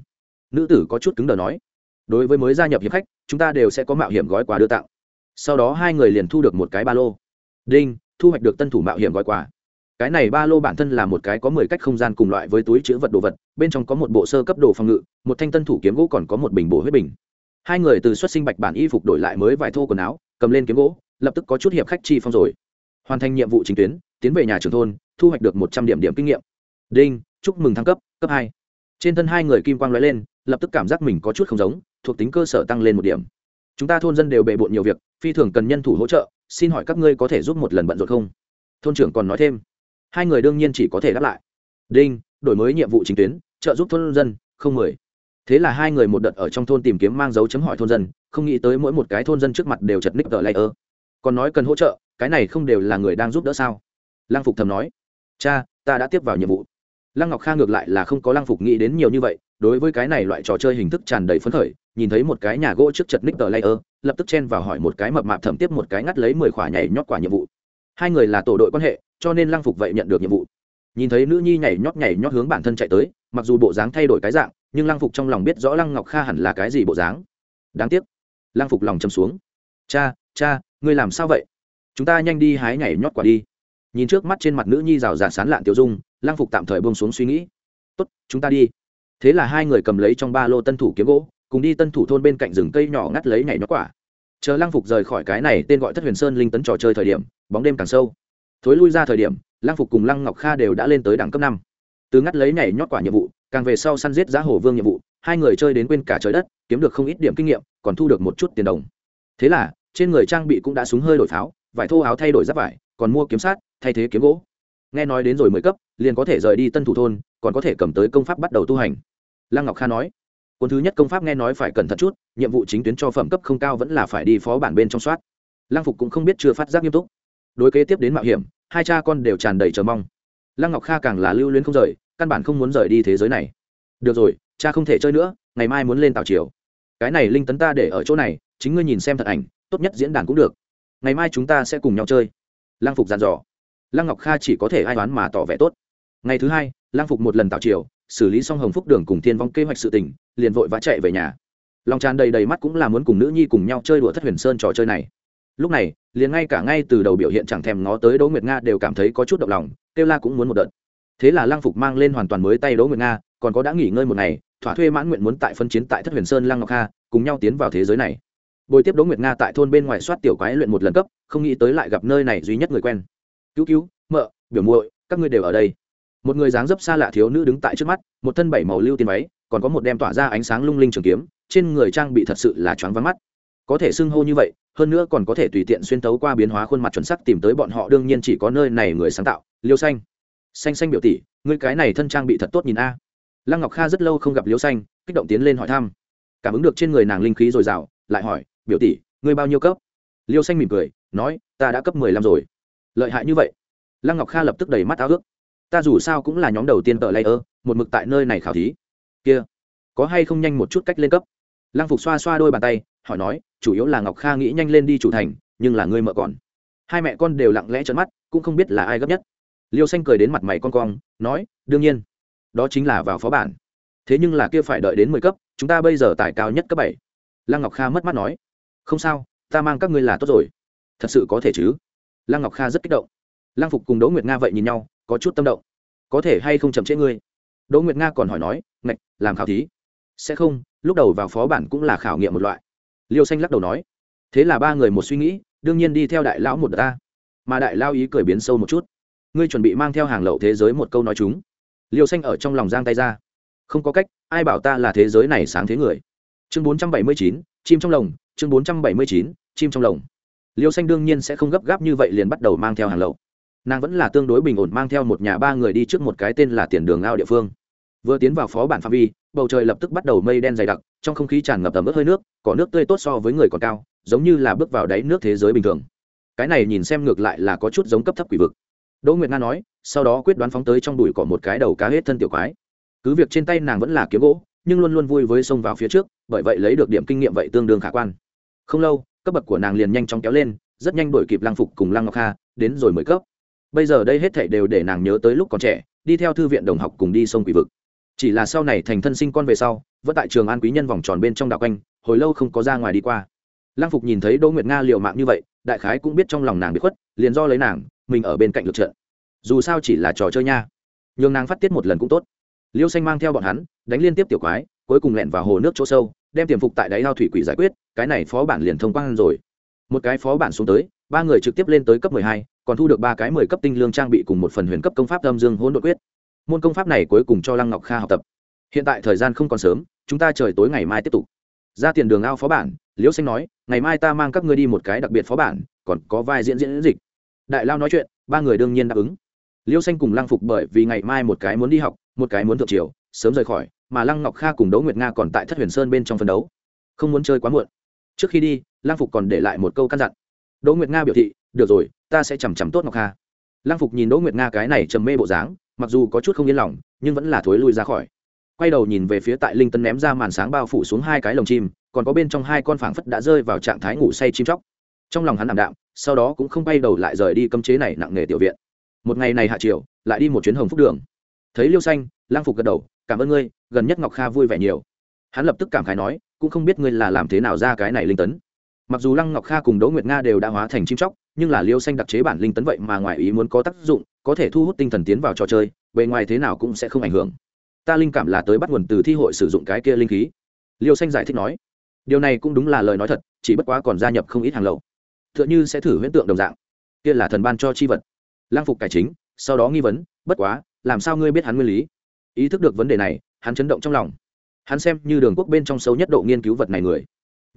Nữ tử có chút cứng đờ nói, đối với mới gia nhập hiệp khách, chúng ta đều sẽ có mạo hiểm gói quà đưa tặng. Sau đó hai người liền thu được một cái ba lô. Đinh, thu hoạch được tân thủ mạo hiểm gói quà cái này ba lô bản thân là một cái có mười cách không gian cùng loại với túi chữ vật đồ vật, bên trong có một bộ sơ cấp đồ phòng ngự, một thanh tân thủ kiếm gỗ còn có một bình bổ huyết bình. Hai người từ xuất sinh bạch bản y phục đổi lại mới vài thô quần áo, cầm lên kiếm gỗ, lập tức có chút hiệp khách chi phong rồi. Hoàn thành nhiệm vụ chính tuyến, tiến về nhà trường thôn, thu hoạch được một trăm điểm điểm kinh nghiệm. Đinh, chúc mừng thăng cấp cấp hai. Trên thân hai người kim quang l ó e lên, lập tức cảm giác mình có chút không giống, thuộc tính cơ sở tăng lên một điểm. Chúng ta thôn dân đều bề bộn nhiều việc, phi thường cần nhân thủ hỗ trợ, xin hỏi các ngươi có thể giúp một lần bận rộn không? Thôn trưởng còn nói thêm hai người đương nhiên chỉ có thể đáp lại. Đinh, đổi mới nhiệm vụ chính tuyến, trợ giúp thôn dân, không mười. Thế là hai người một đợt ở trong thôn tìm kiếm mang dấu chấm hỏi thôn dân, không nghĩ tới mỗi một cái thôn dân trước mặt đều chật ních tờ layer. Còn nói cần hỗ trợ, cái này không đều là người đang giúp đỡ sao? Lăng phục thầm nói. Cha, ta đã tiếp vào nhiệm vụ. Lăng ngọc kha ngược lại là không có lăng phục nghĩ đến nhiều như vậy, đối với cái này loại trò chơi hình thức tràn đầy phấn khởi, nhìn thấy một cái nhà gỗ trước chật ních tờ layer, lập tức chen vào hỏi một cái mập mạp thẩm tiếp một cái ngắt lấy mười khỏa nhảy nhót quả nhiệm vụ. Hai người là tổ đội quan hệ cho nên lăng phục vậy nhận được nhiệm vụ. Nhìn thấy nữ nhi nhảy nhót nhảy nhót hướng bản thân chạy tới, mặc dù bộ dáng thay đổi cái dạng, nhưng lăng phục trong lòng biết rõ lăng ngọc kha hẳn là cái gì bộ dáng. Đáng tiếc, lăng phục lòng chầm xuống. Cha cha, ngươi làm sao vậy? Chúng ta nhanh đi hái nhảy nhót quả đi. Nhìn trước mắt trên mặt nữ nhi rào rạt sán lạn tiêu dung, lăng phục tạm thời bông xuống suy nghĩ. Tốt, chúng ta đi. Thế là hai người cầm lấy trong ba lô tân thủ kiếm gỗ, cùng đi tân thủ thôn bên cạnh rừng cây nhỏ ngắt lấy nhảy nhót quả. Chờ lăng phục rời khỏi cái này tên gọi thất huyền sơn linh tấn trò chơi thời điểm, bóng đêm càng sâu thối lui ra thời điểm, lăng phục cùng lăng ngọc kha đều đã lên tới đẳng cấp năm. Từ ngắt lấy nhảy nhót quả nhiệm vụ, càng về sau săn giết giá hồ vương nhiệm vụ, hai người chơi đến quên cả trời đất, kiếm được không ít điểm kinh nghiệm, còn thu được một chút tiền đồng. Thế là, trên người trang bị cũng đã súng hơi đổi pháo, vải thô áo thay đổi giáp vải, còn mua kiếm sát thay thế kiếm gỗ. Nghe nói đến rồi mới cấp, liền có thể rời đi tân thủ thôn, còn có thể cầm tới công pháp bắt đầu tu hành. Lăng ngọc kha nói, cuốn thứ nhất công pháp nghe nói phải cẩn thận chút, nhiệm vụ chính tuyến cho phẩm cấp không cao vẫn là phải đi phó bản bên trong soát. Lăng phục cũng không biết chưa phát giác nghiêm túc. Đối kế tiếp đến mạo hiểm hai cha con đều tràn đầy chờ mong. Lăng ngọc kha càng là lưu luyến không rời, căn bản không muốn rời đi thế giới này. Được rồi, cha không thể chơi nữa, ngày mai muốn lên tàu chiều. Cái này linh tấn ta để ở chỗ này, chính ngươi nhìn xem thật ảnh, tốt nhất diễn đàn cũng được. Ngày mai chúng ta sẽ cùng nhau chơi. Lăng phục dàn dò. Lăng ngọc kha chỉ có thể ai đoán mà tỏ vẻ tốt. Ngày thứ hai, lăng phục một lần tàu chiều, xử lý xong hồng phúc đường cùng thiên vong kế hoạch sự tình, liền vội vã chạy về nhà. Lòng tràn đầy đầy mắt cũng là muốn cùng nữ nhi cùng nhau chơi đùa thất huyền sơn trò chơi này. Lúc này liền ngay cả ngay từ đầu biểu hiện chẳng thèm ngó tới đỗ nguyệt nga đều cảm thấy có chút động lòng, kêu la cũng muốn một đợt. Thế là lăng phục mang lên hoàn toàn mới tay đỗ nguyệt nga, còn có đã nghỉ ngơi một ngày, thỏa thuê mãn nguyện muốn tại phân chiến tại thất huyền sơn lăng ngọc kha, cùng nhau tiến vào thế giới này. Bồi tiếp đỗ nguyệt nga tại thôn bên ngoài soát tiểu quái luyện một lần cấp, không nghĩ tới lại gặp nơi này duy nhất người quen. Cứu cứu, mợ, biểu muội, các ngươi đều ở đây. Một người dáng dấp xa lạ thiếu nữ đứng tại trước mắt, một thân bảy màu lưu tiền váy, còn có một đem tỏa ra ánh sáng lung linh trường kiếm, trên người trang bị thật sự là choáng vắng mắt có thể xưng hô như vậy, hơn nữa còn có thể tùy tiện xuyên tấu qua biến hóa khuôn mặt chuẩn sắc tìm tới bọn họ, đương nhiên chỉ có nơi này người sáng tạo, liêu xanh. Xanh xanh biểu tỷ, ngươi cái này thân trang bị thật tốt nhìn a. Lăng ngọc kha rất lâu không gặp liêu xanh, kích động tiến lên hỏi thăm. Cảm ứng được trên người nàng linh khí dồi dào, lại hỏi, biểu tỷ, ngươi bao nhiêu cấp? Liêu xanh mỉm cười, nói, ta đã cấp mười lăm rồi. Lợi hại như vậy? Lăng ngọc kha lập tức đầy mắt áo ước. Ta dù sao cũng là nhóm đầu tiên tờ layer, một mực tại nơi này khảo thí. Kia, có hay không nhanh một chút cách lên cấp? Lăng phục xoa xoa đôi bàn tay, hỏi nói, chủ yếu là ngọc kha nghĩ nhanh lên đi chủ thành, nhưng là ngươi mợ còn. Hai mẹ con đều lặng lẽ trợn mắt, cũng không biết là ai gấp nhất. Liêu xanh cười đến mặt mày con cong, nói, đương nhiên, đó chính là vào phó bản. Thế nhưng là kia phải đợi đến mười cấp, chúng ta bây giờ tải cao nhất cấp bảy. Lăng ngọc kha mất mắt nói, không sao, ta mang các ngươi là tốt rồi. Thật sự có thể chứ? Lăng ngọc kha rất kích động. Lăng phục cùng đỗ nguyệt nga vậy nhìn nhau, có chút tâm động. Có thể hay không chậm trễ ngươi? Đỗ nguyệt nga còn hỏi nói, ngạch, làm khảo thí sẽ không, lúc đầu vào phó bản cũng là khảo nghiệm một loại. Liêu xanh lắc đầu nói, thế là ba người một suy nghĩ, đương nhiên đi theo đại lão một đợt ta. Mà đại lao ý cười biến sâu một chút. Ngươi chuẩn bị mang theo hàng lậu thế giới một câu nói chúng. Liêu xanh ở trong lòng giang tay ra. Không có cách, ai bảo ta là thế giới này sáng thế người. Chương bốn trăm bảy mươi chín, chim trong lồng, chương bốn trăm bảy mươi chín, chim trong lồng. Liêu xanh đương nhiên sẽ không gấp gáp như vậy liền bắt đầu mang theo hàng lậu. Nàng vẫn là tương đối bình ổn mang theo một nhà ba người đi trước một cái tên là tiền đường ao địa phương vừa tiến vào phó bản phạm vi, bầu trời lập tức bắt đầu mây đen dày đặc, trong không khí tràn ngập tầm ướt hơi nước có nước tươi tốt so với người còn cao, giống như là bước vào đáy nước thế giới bình thường. Cái này nhìn xem ngược lại là có chút giống cấp thấp quỷ vực. Đỗ nguyệt nga nói, sau đó quyết đoán phóng tới trong đùi cỏ một cái đầu cá hết thân tiểu quái. Cứ việc trên tay nàng vẫn là kiếm gỗ, nhưng luôn luôn vui với xông vào phía trước, bởi vậy lấy được điểm kinh nghiệm vậy tương đương khả quan. Không lâu, cấp bậc của nàng liền nhanh chóng kéo lên, rất nhanh đổi kịp lang phục cùng lăng ngọc kha, đến rồi mới cấp. Bây giờ đây hết thảy đều để nàng nhớ tới lúc còn trẻ, đi theo thư viện đồng học cùng đi sông quỷ vực chỉ là sau này thành thân sinh con về sau, vẫn tại trường an quý nhân vòng tròn bên trong đạo quanh, hồi lâu không có ra ngoài đi qua. Lăng phục nhìn thấy đỗ nguyệt nga liều mạng như vậy, đại khái cũng biết trong lòng nàng bị khuất, liền do lấy nàng, mình ở bên cạnh lực trận. Dù sao chỉ là trò chơi nha. Nhường nàng phát tiết một lần cũng tốt. Liêu xanh mang theo bọn hắn, đánh liên tiếp tiểu quái, cuối cùng lẹn vào hồ nước chỗ sâu, đem tiềm phục tại đáy ao thủy quỷ giải quyết, cái này phó bản liền thông quan rồi. Một cái phó bản xuống tới, ba người trực tiếp lên tới cấp mười hai, còn thu được ba cái mười cấp tinh lương trang bị cùng một phần huyền cấp công pháp âm dương hỗn độn quyết môn công pháp này cuối cùng cho lăng ngọc kha học tập. Hiện tại thời gian không còn sớm, chúng ta trời tối ngày mai tiếp tục. Ra tiền đường ao phó bản, liễu xanh nói, ngày mai ta mang các ngươi đi một cái đặc biệt phó bản, còn có vai diễn diễn dịch. Đại lao nói chuyện, ba người đương nhiên đáp ứng. Liễu xanh cùng lăng phục bởi vì ngày mai một cái muốn đi học, một cái muốn thượng triều, sớm rời khỏi, mà lăng ngọc kha cùng đỗ nguyệt nga còn tại thất huyền sơn bên trong phân đấu. Không muốn chơi quá muộn. Trước khi đi, lăng phục còn để lại một câu căn dặn. Đỗ nguyệt nga biểu thị, được rồi, ta sẽ chằm chằm tốt ngọc kha. Lăng phục nhìn đỗ nguyệt nga cái này trầm mê bộ dáng mặc dù có chút không yên lòng, nhưng vẫn là thối lui ra khỏi. Quay đầu nhìn về phía tại linh tân ném ra màn sáng bao phủ xuống hai cái lồng chim, còn có bên trong hai con phảng phất đã rơi vào trạng thái ngủ say chim chóc. Trong lòng hắn ảm đạm, sau đó cũng không bay đầu lại rời đi cấm chế này nặng nề tiểu viện. Một ngày này hạ chiều lại đi một chuyến hồng phúc đường. Thấy liêu xanh lang phục gật đầu, cảm ơn ngươi, gần nhất ngọc kha vui vẻ nhiều. Hắn lập tức cảm khái nói, cũng không biết ngươi là làm thế nào ra cái này linh tấn. Mặc dù lăng ngọc kha cùng đỗ nguyệt nga đều đã hóa thành chim chóc nhưng là liêu xanh đặc chế bản linh tấn vậy mà ngoài ý muốn có tác dụng, có thể thu hút tinh thần tiến vào trò chơi, bề ngoài thế nào cũng sẽ không ảnh hưởng. Ta linh cảm là tới bắt nguồn từ thi hội sử dụng cái kia linh khí. Liêu xanh giải thích nói, điều này cũng đúng là lời nói thật, chỉ bất quá còn gia nhập không ít hàng lậu. T h ư ợ n h ư sẽ thử huyễn tượng đồng dạng. Kia là thần ban cho chi vật. Lang phục cải chính, sau đó nghi vấn, bất quá, làm sao ngươi biết hắn nguyên lý? Ý thức được vấn đề này, hắn chấn động trong lòng. Hắn xem như đường quốc bên trong sâu nhất độ nghiên cứu vật này người.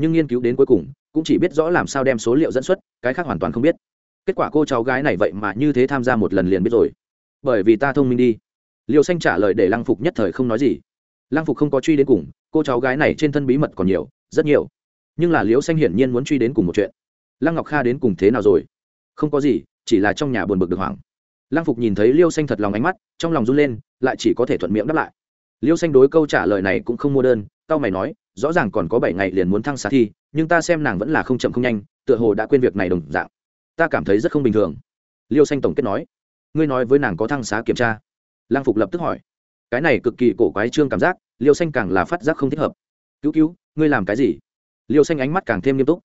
Nhưng nghiên cứu đến cuối cùng cũng chỉ biết rõ làm sao đem số liệu dẫn xuất, cái khác hoàn toàn không biết. Kết quả cô cháu gái này vậy mà như thế tham gia một lần liền biết rồi. Bởi vì ta thông minh đi. Liêu xanh trả lời để lăng phục nhất thời không nói gì. Lăng phục không có truy đến cùng, cô cháu gái này trên thân bí mật còn nhiều, rất nhiều. Nhưng là liêu xanh hiển nhiên muốn truy đến cùng một chuyện. Lăng ngọc kha đến cùng thế nào rồi? Không có gì, chỉ là trong nhà buồn bực được hoảng. Lăng phục nhìn thấy liêu xanh thật lòng ánh mắt, trong lòng run lên, lại chỉ có thể thuận miệng đáp lại. Liêu xanh đối câu trả lời này cũng không mua đơn tao mày nói, rõ ràng còn có bảy ngày liền muốn thăng xá thi nhưng ta xem nàng vẫn là không chậm không nhanh, tựa hồ đã quên việc này đồng dạng. Ta cảm thấy rất không bình thường. Liêu xanh tổng kết nói. Ngươi nói với nàng có thăng xá kiểm tra. Lang phục lập tức hỏi. Cái này cực kỳ cổ quái trương cảm giác, liêu xanh càng là phát giác không thích hợp. Cứu cứu, ngươi làm cái gì? Liêu xanh ánh mắt càng thêm nghiêm túc.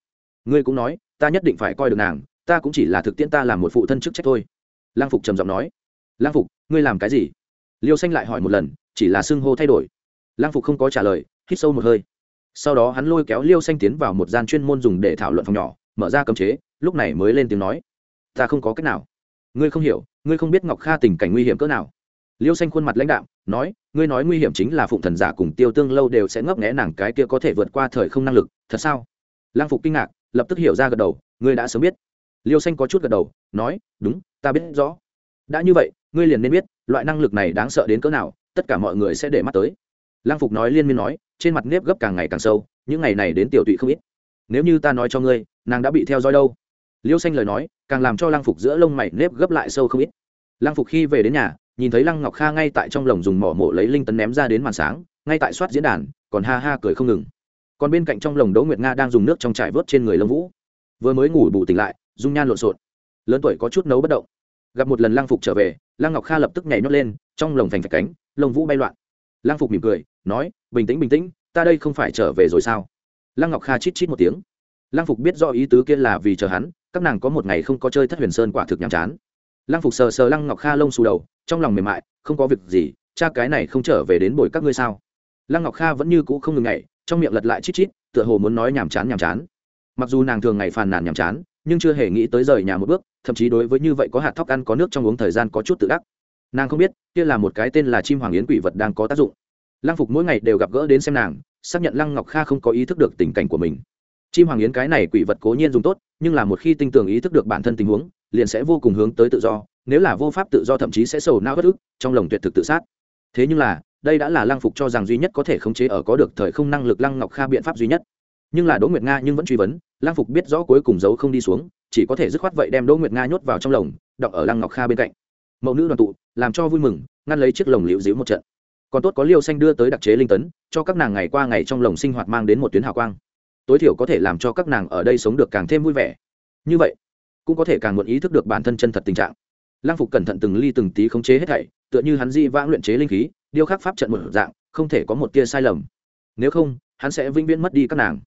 Ngươi cũng nói, ta nhất định phải coi được nàng, ta cũng chỉ là thực tiễn ta làm một phụ thân chức trách thôi. Lang phục trầm giọng nói. Lang phục, ngươi làm cái gì? Liêu xanh lại hỏi một lần, chỉ là xưng hô thay đổi. Lang phục không có trả lời, hít sâu một hơi sau đó hắn lôi kéo liêu xanh tiến vào một gian chuyên môn dùng để thảo luận phòng nhỏ, mở ra cấm chế, lúc này mới lên tiếng nói, ta không có cách nào. Ngươi không hiểu, ngươi không biết ngọc kha tình cảnh nguy hiểm cỡ nào. Liêu xanh khuôn mặt lãnh đạo nói, ngươi nói nguy hiểm chính là phụng thần giả cùng tiêu tương lâu đều sẽ ngấp nghẽ nàng cái kia có thể vượt qua thời không năng lực, thật sao? Lang phục kinh ngạc, lập tức hiểu ra gật đầu, ngươi đã sớm biết. Liêu xanh có chút gật đầu, nói, đúng, ta biết rõ. Đã như vậy, ngươi liền nên biết, loại năng lực này đáng sợ đến cỡ nào, tất cả mọi người sẽ để mắt tới lang phục nói liên miên nói, trên mặt nếp gấp càng ngày càng sâu, những ngày này đến tiểu tụy không ít. Nếu như ta nói cho ngươi, nàng đã bị theo dõi đâu? Liêu xanh lời nói, càng làm cho lang phục giữa lông mày nếp gấp lại sâu không ít. Lang phục khi về đến nhà, nhìn thấy lăng ngọc kha ngay tại trong lồng dùng mỏ mổ lấy linh tấn ném ra đến màn sáng, ngay tại soát diễn đàn, còn ha ha cười không ngừng. Còn bên cạnh trong lồng đỗ nguyệt nga đang dùng nước trong trải vớt trên người lâm vũ. Vừa mới ngủ bù tỉnh lại, dung nhan lộn xộn. Lớn tuổi có chút nấu bất động. Gặp một lần lăng phục trở về, lăng ngọc kha lập tức nhảy nhót lên, trong lồng thành phải cánh, lông vũ bay loạn lăng phục mỉm cười, nói, bình tĩnh bình tĩnh, ta đây không phải trở về rồi sao? Lăng ngọc kha chít chít một tiếng. Lăng phục biết do ý tứ kia là vì chờ hắn, các nàng có một ngày không có chơi thất huyền sơn quả thực nhàm chán. Lăng phục sờ sờ lăng ngọc kha lông xù đầu, trong lòng mềm mại, không có việc gì, cha cái này không trở về đến bồi các ngươi sao? Lăng ngọc kha vẫn như cũ không ngừng ngày trong miệng lật lại chít chít, tựa hồ muốn nói nhàm chán nhàm chán. Mặc dù nàng thường ngày phàn nàn nhàm chán, nhưng chưa hề nghĩ tới rời nhà một bước, thậm chí đối với như vậy có hạt thóc ăn có nước trong uống thời gian có chút tự đắc nàng không biết, kia là một cái tên là chim hoàng yến quỷ vật đang có tác dụng. Lăng phục mỗi ngày đều gặp gỡ đến xem nàng, xác nhận lăng ngọc kha không có ý thức được tình cảnh của mình. Chim hoàng yến cái này quỷ vật cố nhiên dùng tốt, nhưng là một khi tinh tường ý thức được bản thân tình huống, liền sẽ vô cùng hướng tới tự do, nếu là vô pháp tự do thậm chí sẽ sầu não bất ức, trong lòng tuyệt thực tự sát. Thế nhưng là, đây đã là lăng phục cho rằng duy nhất có thể khống chế ở có được thời không năng lực lăng ngọc kha biện pháp duy nhất. Nhưng là đỗ nguyệt nga nhưng vẫn truy vấn, lăng phục biết rõ cuối cùng giấu không đi xuống, chỉ có thể dứt khoát vậy đem đỗ nguyệt nga nhốt vào trong lồng đọng ở lăng ngọc kha bên cạnh mẫu nữ đoàn tụ, làm cho vui mừng, ngăn lấy chiếc lồng liễu díu một trận. Còn tốt có liêu xanh đưa tới đặc chế linh tấn, cho các nàng ngày qua ngày trong lồng sinh hoạt mang đến một tuyến hào quang. Tối thiểu có thể làm cho các nàng ở đây sống được càng thêm vui vẻ. Như vậy, cũng có thể càng muộn ý thức được bản thân chân thật tình trạng. Lăng phục cẩn thận từng ly từng tí khống chế hết thảy, tựa như hắn di vãng luyện chế linh khí, điêu khắc pháp trận một dạng, không thể có một tia sai lầm. Nếu không, hắn sẽ vĩnh viễn mất đi các nàng.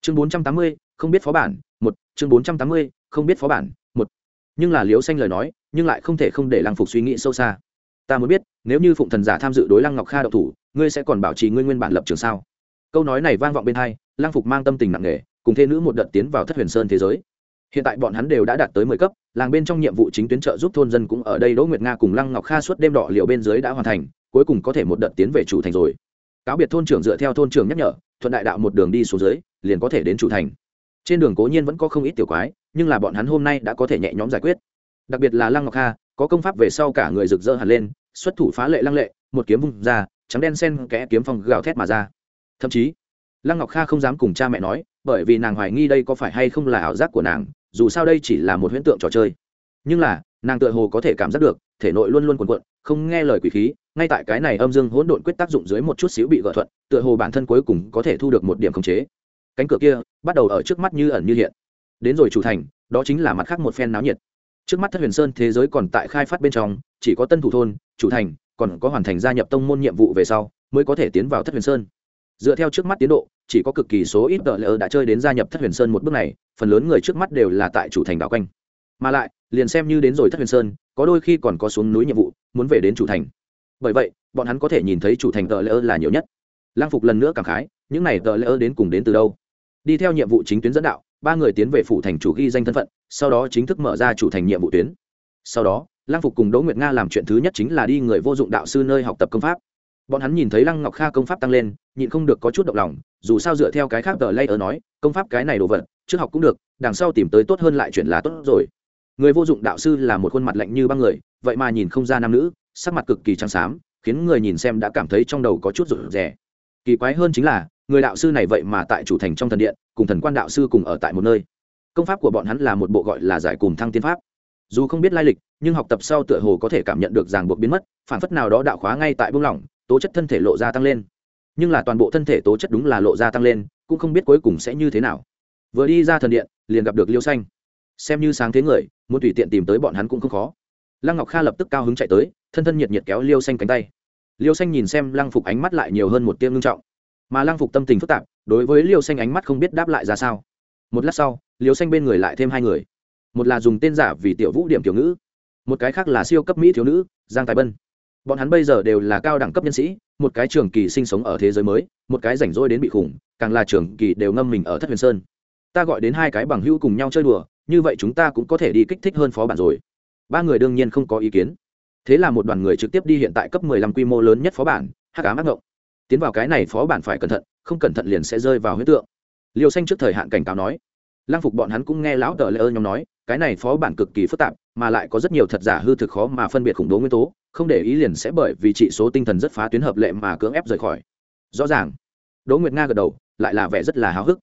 Chương bốn trăm tám mươi, không biết phó bản, một, chương bốn trăm tám mươi, không biết phó bản nhưng là liễu xanh lời nói, nhưng lại không thể không để lăng phục suy nghĩ sâu xa. Ta muốn biết, nếu như phụng thần giả tham dự đối lăng ngọc kha độc thủ, ngươi sẽ còn bảo trì ngươi nguyên bản lập trường sao? Câu nói này vang vọng bên hai, lăng phục mang tâm tình nặng nề, cùng thê nữ một đợt tiến vào thất huyền sơn thế giới. Hiện tại bọn hắn đều đã đạt tới mười cấp, làng bên trong nhiệm vụ chính tuyến trợ giúp thôn dân cũng ở đây đỗ nguyệt nga cùng lăng ngọc kha suốt đêm đỏ liệu bên dưới đã hoàn thành, cuối cùng có thể một đợt tiến về chủ thành rồi. Cáo biệt thôn trưởng dựa theo thôn trưởng nhắc nhở, thuận đại đạo một đường đi xuống dưới, liền có thể đến chủ thành trên đường cố nhiên vẫn có không ít tiểu quái, nhưng là bọn hắn hôm nay đã có thể nhẹ nhõm giải quyết. Đặc biệt là lăng ngọc kha, có công pháp về sau cả người rực rỡ hẳn lên, xuất thủ phá lệ lăng lệ, một kiếm vung ra, trắng đen sen kẽ kiếm phong gào thét mà ra. Thậm chí, lăng ngọc kha không dám cùng cha mẹ nói, bởi vì nàng hoài nghi đây có phải hay không là ảo giác của nàng, dù sao đây chỉ là một huyễn tượng trò chơi. Nhưng là, nàng tựa hồ có thể cảm giác được, thể nội luôn luôn cuồn cuộn, không nghe lời quỷ khí, ngay tại cái này âm dương hỗn độn quyết tác dụng dưới một chút xíu bị gỡ thuận, tựa hồ bản thân cuối cùng có thể thu được một điểm khống chế cánh cửa kia bắt đầu ở trước mắt như ẩn như hiện. Đến rồi chủ thành, đó chính là mặt khác một phen náo nhiệt. Trước mắt thất huyền sơn thế giới còn tại khai phát bên trong, chỉ có tân thủ thôn, chủ thành, còn có hoàn thành gia nhập tông môn nhiệm vụ về sau mới có thể tiến vào thất huyền sơn. Dựa theo trước mắt tiến độ, chỉ có cực kỳ số ít tờ lỡ đã chơi đến gia nhập thất huyền sơn một bước này, phần lớn người trước mắt đều là tại chủ thành đảo quanh. Mà lại, liền xem như đến rồi thất huyền sơn, có đôi khi còn có xuống núi nhiệm vụ, muốn về đến chủ thành. Bởi vậy, bọn hắn có thể nhìn thấy chủ thành tờ lỡ là nhiều nhất. Lang phục lần nữa cảm khái, những này tờ lỡ đến cùng đến từ đâu? Đi theo nhiệm vụ chính tuyến dẫn đạo, ba người tiến về phủ thành chủ ghi danh thân phận, sau đó chính thức mở ra chủ thành nhiệm vụ tuyến. Sau đó, lăng phục cùng đỗ nguyệt nga làm chuyện thứ nhất chính là đi người vô dụng đạo sư nơi học tập công pháp. Bọn hắn nhìn thấy lăng ngọc kha công pháp tăng lên, nhịn không được có chút động lòng, dù sao dựa theo cái khác tờ lay ở nói, công pháp cái này đồ vật, trước học cũng được, đằng sau tìm tới tốt hơn lại chuyện là tốt rồi. Người vô dụng đạo sư là một khuôn mặt lạnh như băng người, vậy mà nhìn không ra nam nữ, sắc mặt cực kỳ trắng xám, khiến người nhìn xem đã cảm thấy trong đầu có chút rụt rè. Kỳ quái hơn chính là người đạo sư này vậy mà tại chủ thành trong thần điện, cùng thần quan đạo sư cùng ở tại một nơi. Công pháp của bọn hắn là một bộ gọi là giải cùng thăng tiên pháp. Dù không biết lai lịch, nhưng học tập sau tựa hồ có thể cảm nhận được ràng buộc biến mất phản phất nào đó đạo khóa ngay tại buông lỏng, tố chất thân thể lộ ra tăng lên. Nhưng là toàn bộ thân thể tố chất đúng là lộ ra tăng lên, cũng không biết cuối cùng sẽ như thế nào. Vừa đi ra thần điện, liền gặp được liêu xanh. Xem như sáng thế người, muốn tùy tiện tìm tới bọn hắn cũng không khó. Lăng ngọc kha lập tức cao hứng chạy tới, thân thân nhiệt nhiệt kéo liêu xanh cánh tay. Liêu xanh nhìn xem lăng phục ánh mắt lại nhiều hơn một tiêm ngưng trọng mà lăng phục tâm tình phức tạp, đối với liêu xanh ánh mắt không biết đáp lại ra sao. Một lát sau, liêu xanh bên người lại thêm hai người. Một là dùng tên giả vì tiểu vũ điểm kiểu ngữ, một cái khác là siêu cấp mỹ thiếu nữ, giang tài bân. Bọn hắn bây giờ đều là cao đẳng cấp nhân sĩ, một cái trường kỳ sinh sống ở thế giới mới, một cái rảnh rỗi đến bị khủng, càng là trường kỳ đều ngâm mình ở thất huyền sơn. Ta gọi đến hai cái bằng hữu cùng nhau chơi đùa, như vậy chúng ta cũng có thể đi kích thích hơn phó bản rồi. Ba người đương nhiên không có ý kiến. Thế là một đoàn người trực tiếp đi hiện tại cấp 15 quy mô lớn nhất phó bản, hắc ám ác ngộng tiến vào cái này phó bản phải cẩn thận, không cẩn thận liền sẽ rơi vào huyết tượng. Liêu xanh trước thời hạn cảnh cáo nói. Lang phục bọn hắn cũng nghe lão tờ lễ ơ nhóm nói, cái này phó bản cực kỳ phức tạp, mà lại có rất nhiều thật giả hư thực khó mà phân biệt khủng bố nguyên tố, không để ý liền sẽ bởi vì trị số tinh thần rất phá tuyến hợp lệ mà cưỡng ép rời khỏi. Rõ ràng. Đỗ nguyệt nga gật đầu, lại là vẻ rất là háo hức.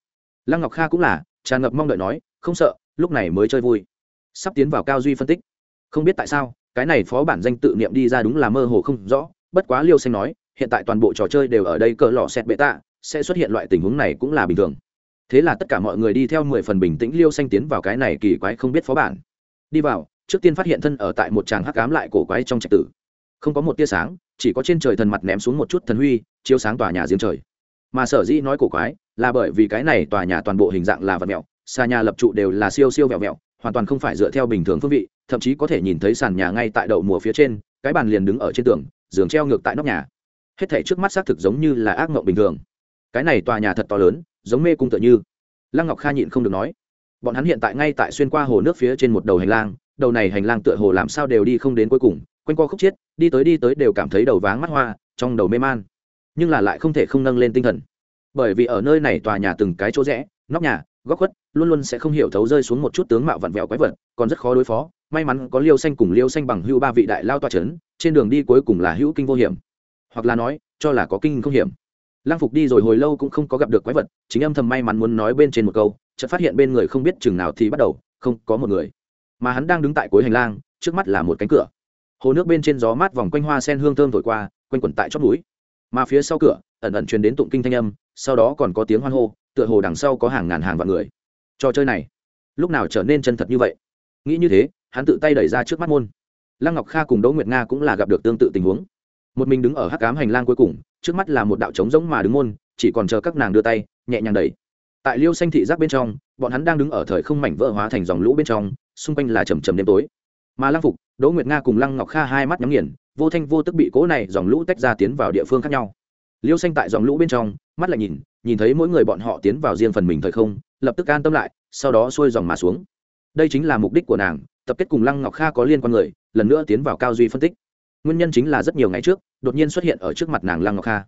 Lăng ngọc kha cũng là, tràn ngập mong đợi nói, không sợ, lúc này mới chơi vui. Sắp tiến vào cao duy phân tích. Không biết tại sao, cái này phó bản danh tự niệm đi ra đúng là mơ hồ không rõ, bất quá liêu xanh nói hiện tại toàn bộ trò chơi đều ở đây cỡ lò xét bệ tạ, sẽ xuất hiện loại tình huống này cũng là bình thường. Thế là tất cả mọi người đi theo mười phần bình tĩnh liêu xanh tiến vào cái này kỳ quái không biết phó bản. Đi vào, trước tiên phát hiện thân ở tại một tràng hắc ám lại cổ quái trong trạch tử. Không có một tia sáng, chỉ có trên trời thần mặt ném xuống một chút thần huy, chiếu sáng tòa nhà giếng trời. Mà sở dĩ nói cổ quái, là bởi vì cái này tòa nhà toàn bộ hình dạng là vật mẹo, xa nhà lập trụ đều là siêu siêu vẹo vẹo, hoàn toàn không phải dựa theo bình thường phương vị, thậm chí có thể nhìn thấy sàn nhà ngay tại đậu mùa phía trên, cái bàn liền đứng ở trên tường, giường treo ngược tại nóc nhà hết thể trước mắt xác thực giống như là ác mộng bình thường. Cái này tòa nhà thật to lớn, giống mê cung tựa như. Lăng ngọc kha nhịn không được nói. Bọn hắn hiện tại ngay tại xuyên qua hồ nước phía trên một đầu hành lang, đầu này hành lang tựa hồ làm sao đều đi không đến cuối cùng, quanh qua khúc chiết, đi tới đi tới đều cảm thấy đầu váng mắt hoa, trong đầu mê man. Nhưng là lại không thể không nâng lên tinh thần. Bởi vì ở nơi này tòa nhà từng cái chỗ rẽ, nóc nhà, góc khuất, luôn luôn sẽ không hiểu thấu rơi xuống một chút tướng mạo vặn vẹo quái vật, còn rất khó đối phó. May mắn có liêu xanh cùng liêu xanh bằng hưu ba vị đại lao toa c h ấ n trên đường đi cuối cùng là hữu kinh vô hiểm hoặc là nói, cho là có kinh không hiểm. Lang phục đi rồi hồi lâu cũng không có gặp được quái vật, chính âm thầm may mắn muốn nói bên trên một câu, chợt phát hiện bên người không biết chừng nào thì bắt đầu, không có một người. Mà hắn đang đứng tại cuối hành lang, trước mắt là một cánh cửa. Hồ nước bên trên gió mát vòng quanh hoa sen hương thơm thổi qua, quanh quẩn tại chót núi. Mà phía sau cửa, ẩn ẩn truyền đến tụng kinh thanh âm, sau đó còn có tiếng hoan hô, tựa hồ đằng sau có hàng ngàn hàng vạn người. Trò chơi này, lúc nào trở nên chân thật như vậy? Nghĩ như thế, hắn tự tay đẩy ra trước mắt môn. Lăng ngọc kha cùng đỗ nguyệt nga cũng là gặp được tương tự tình huống một mình đứng ở hắc cám hành lang cuối cùng, trước mắt là một đạo trống rỗng mà đứng môn, chỉ còn chờ các nàng đưa tay, nhẹ nhàng đẩy. Tại liêu xanh thị giác bên trong, bọn hắn đang đứng ở thời không mảnh vỡ hóa thành dòng lũ bên trong, xung quanh là trầm trầm đêm tối. Mà lăng phục, đỗ nguyệt nga cùng lăng ngọc kha hai mắt nhắm nghiền, vô thanh vô tức bị cố này dòng lũ tách ra tiến vào địa phương khác nhau. Liêu xanh tại dòng lũ bên trong, mắt lại nhìn nhìn thấy mỗi người bọn họ tiến vào riêng phần mình thời không, lập tức an tâm lại, sau đó xuôi dòng mà xuống. Đây chính là mục đích của nàng, tập kết cùng lăng ngọc kha có liên quan người, lần nữa tiến vào cao duy phân tích nguyên nhân chính là rất nhiều ngày trước, đột nhiên xuất hiện ở trước mặt nàng lăng ngọc kha,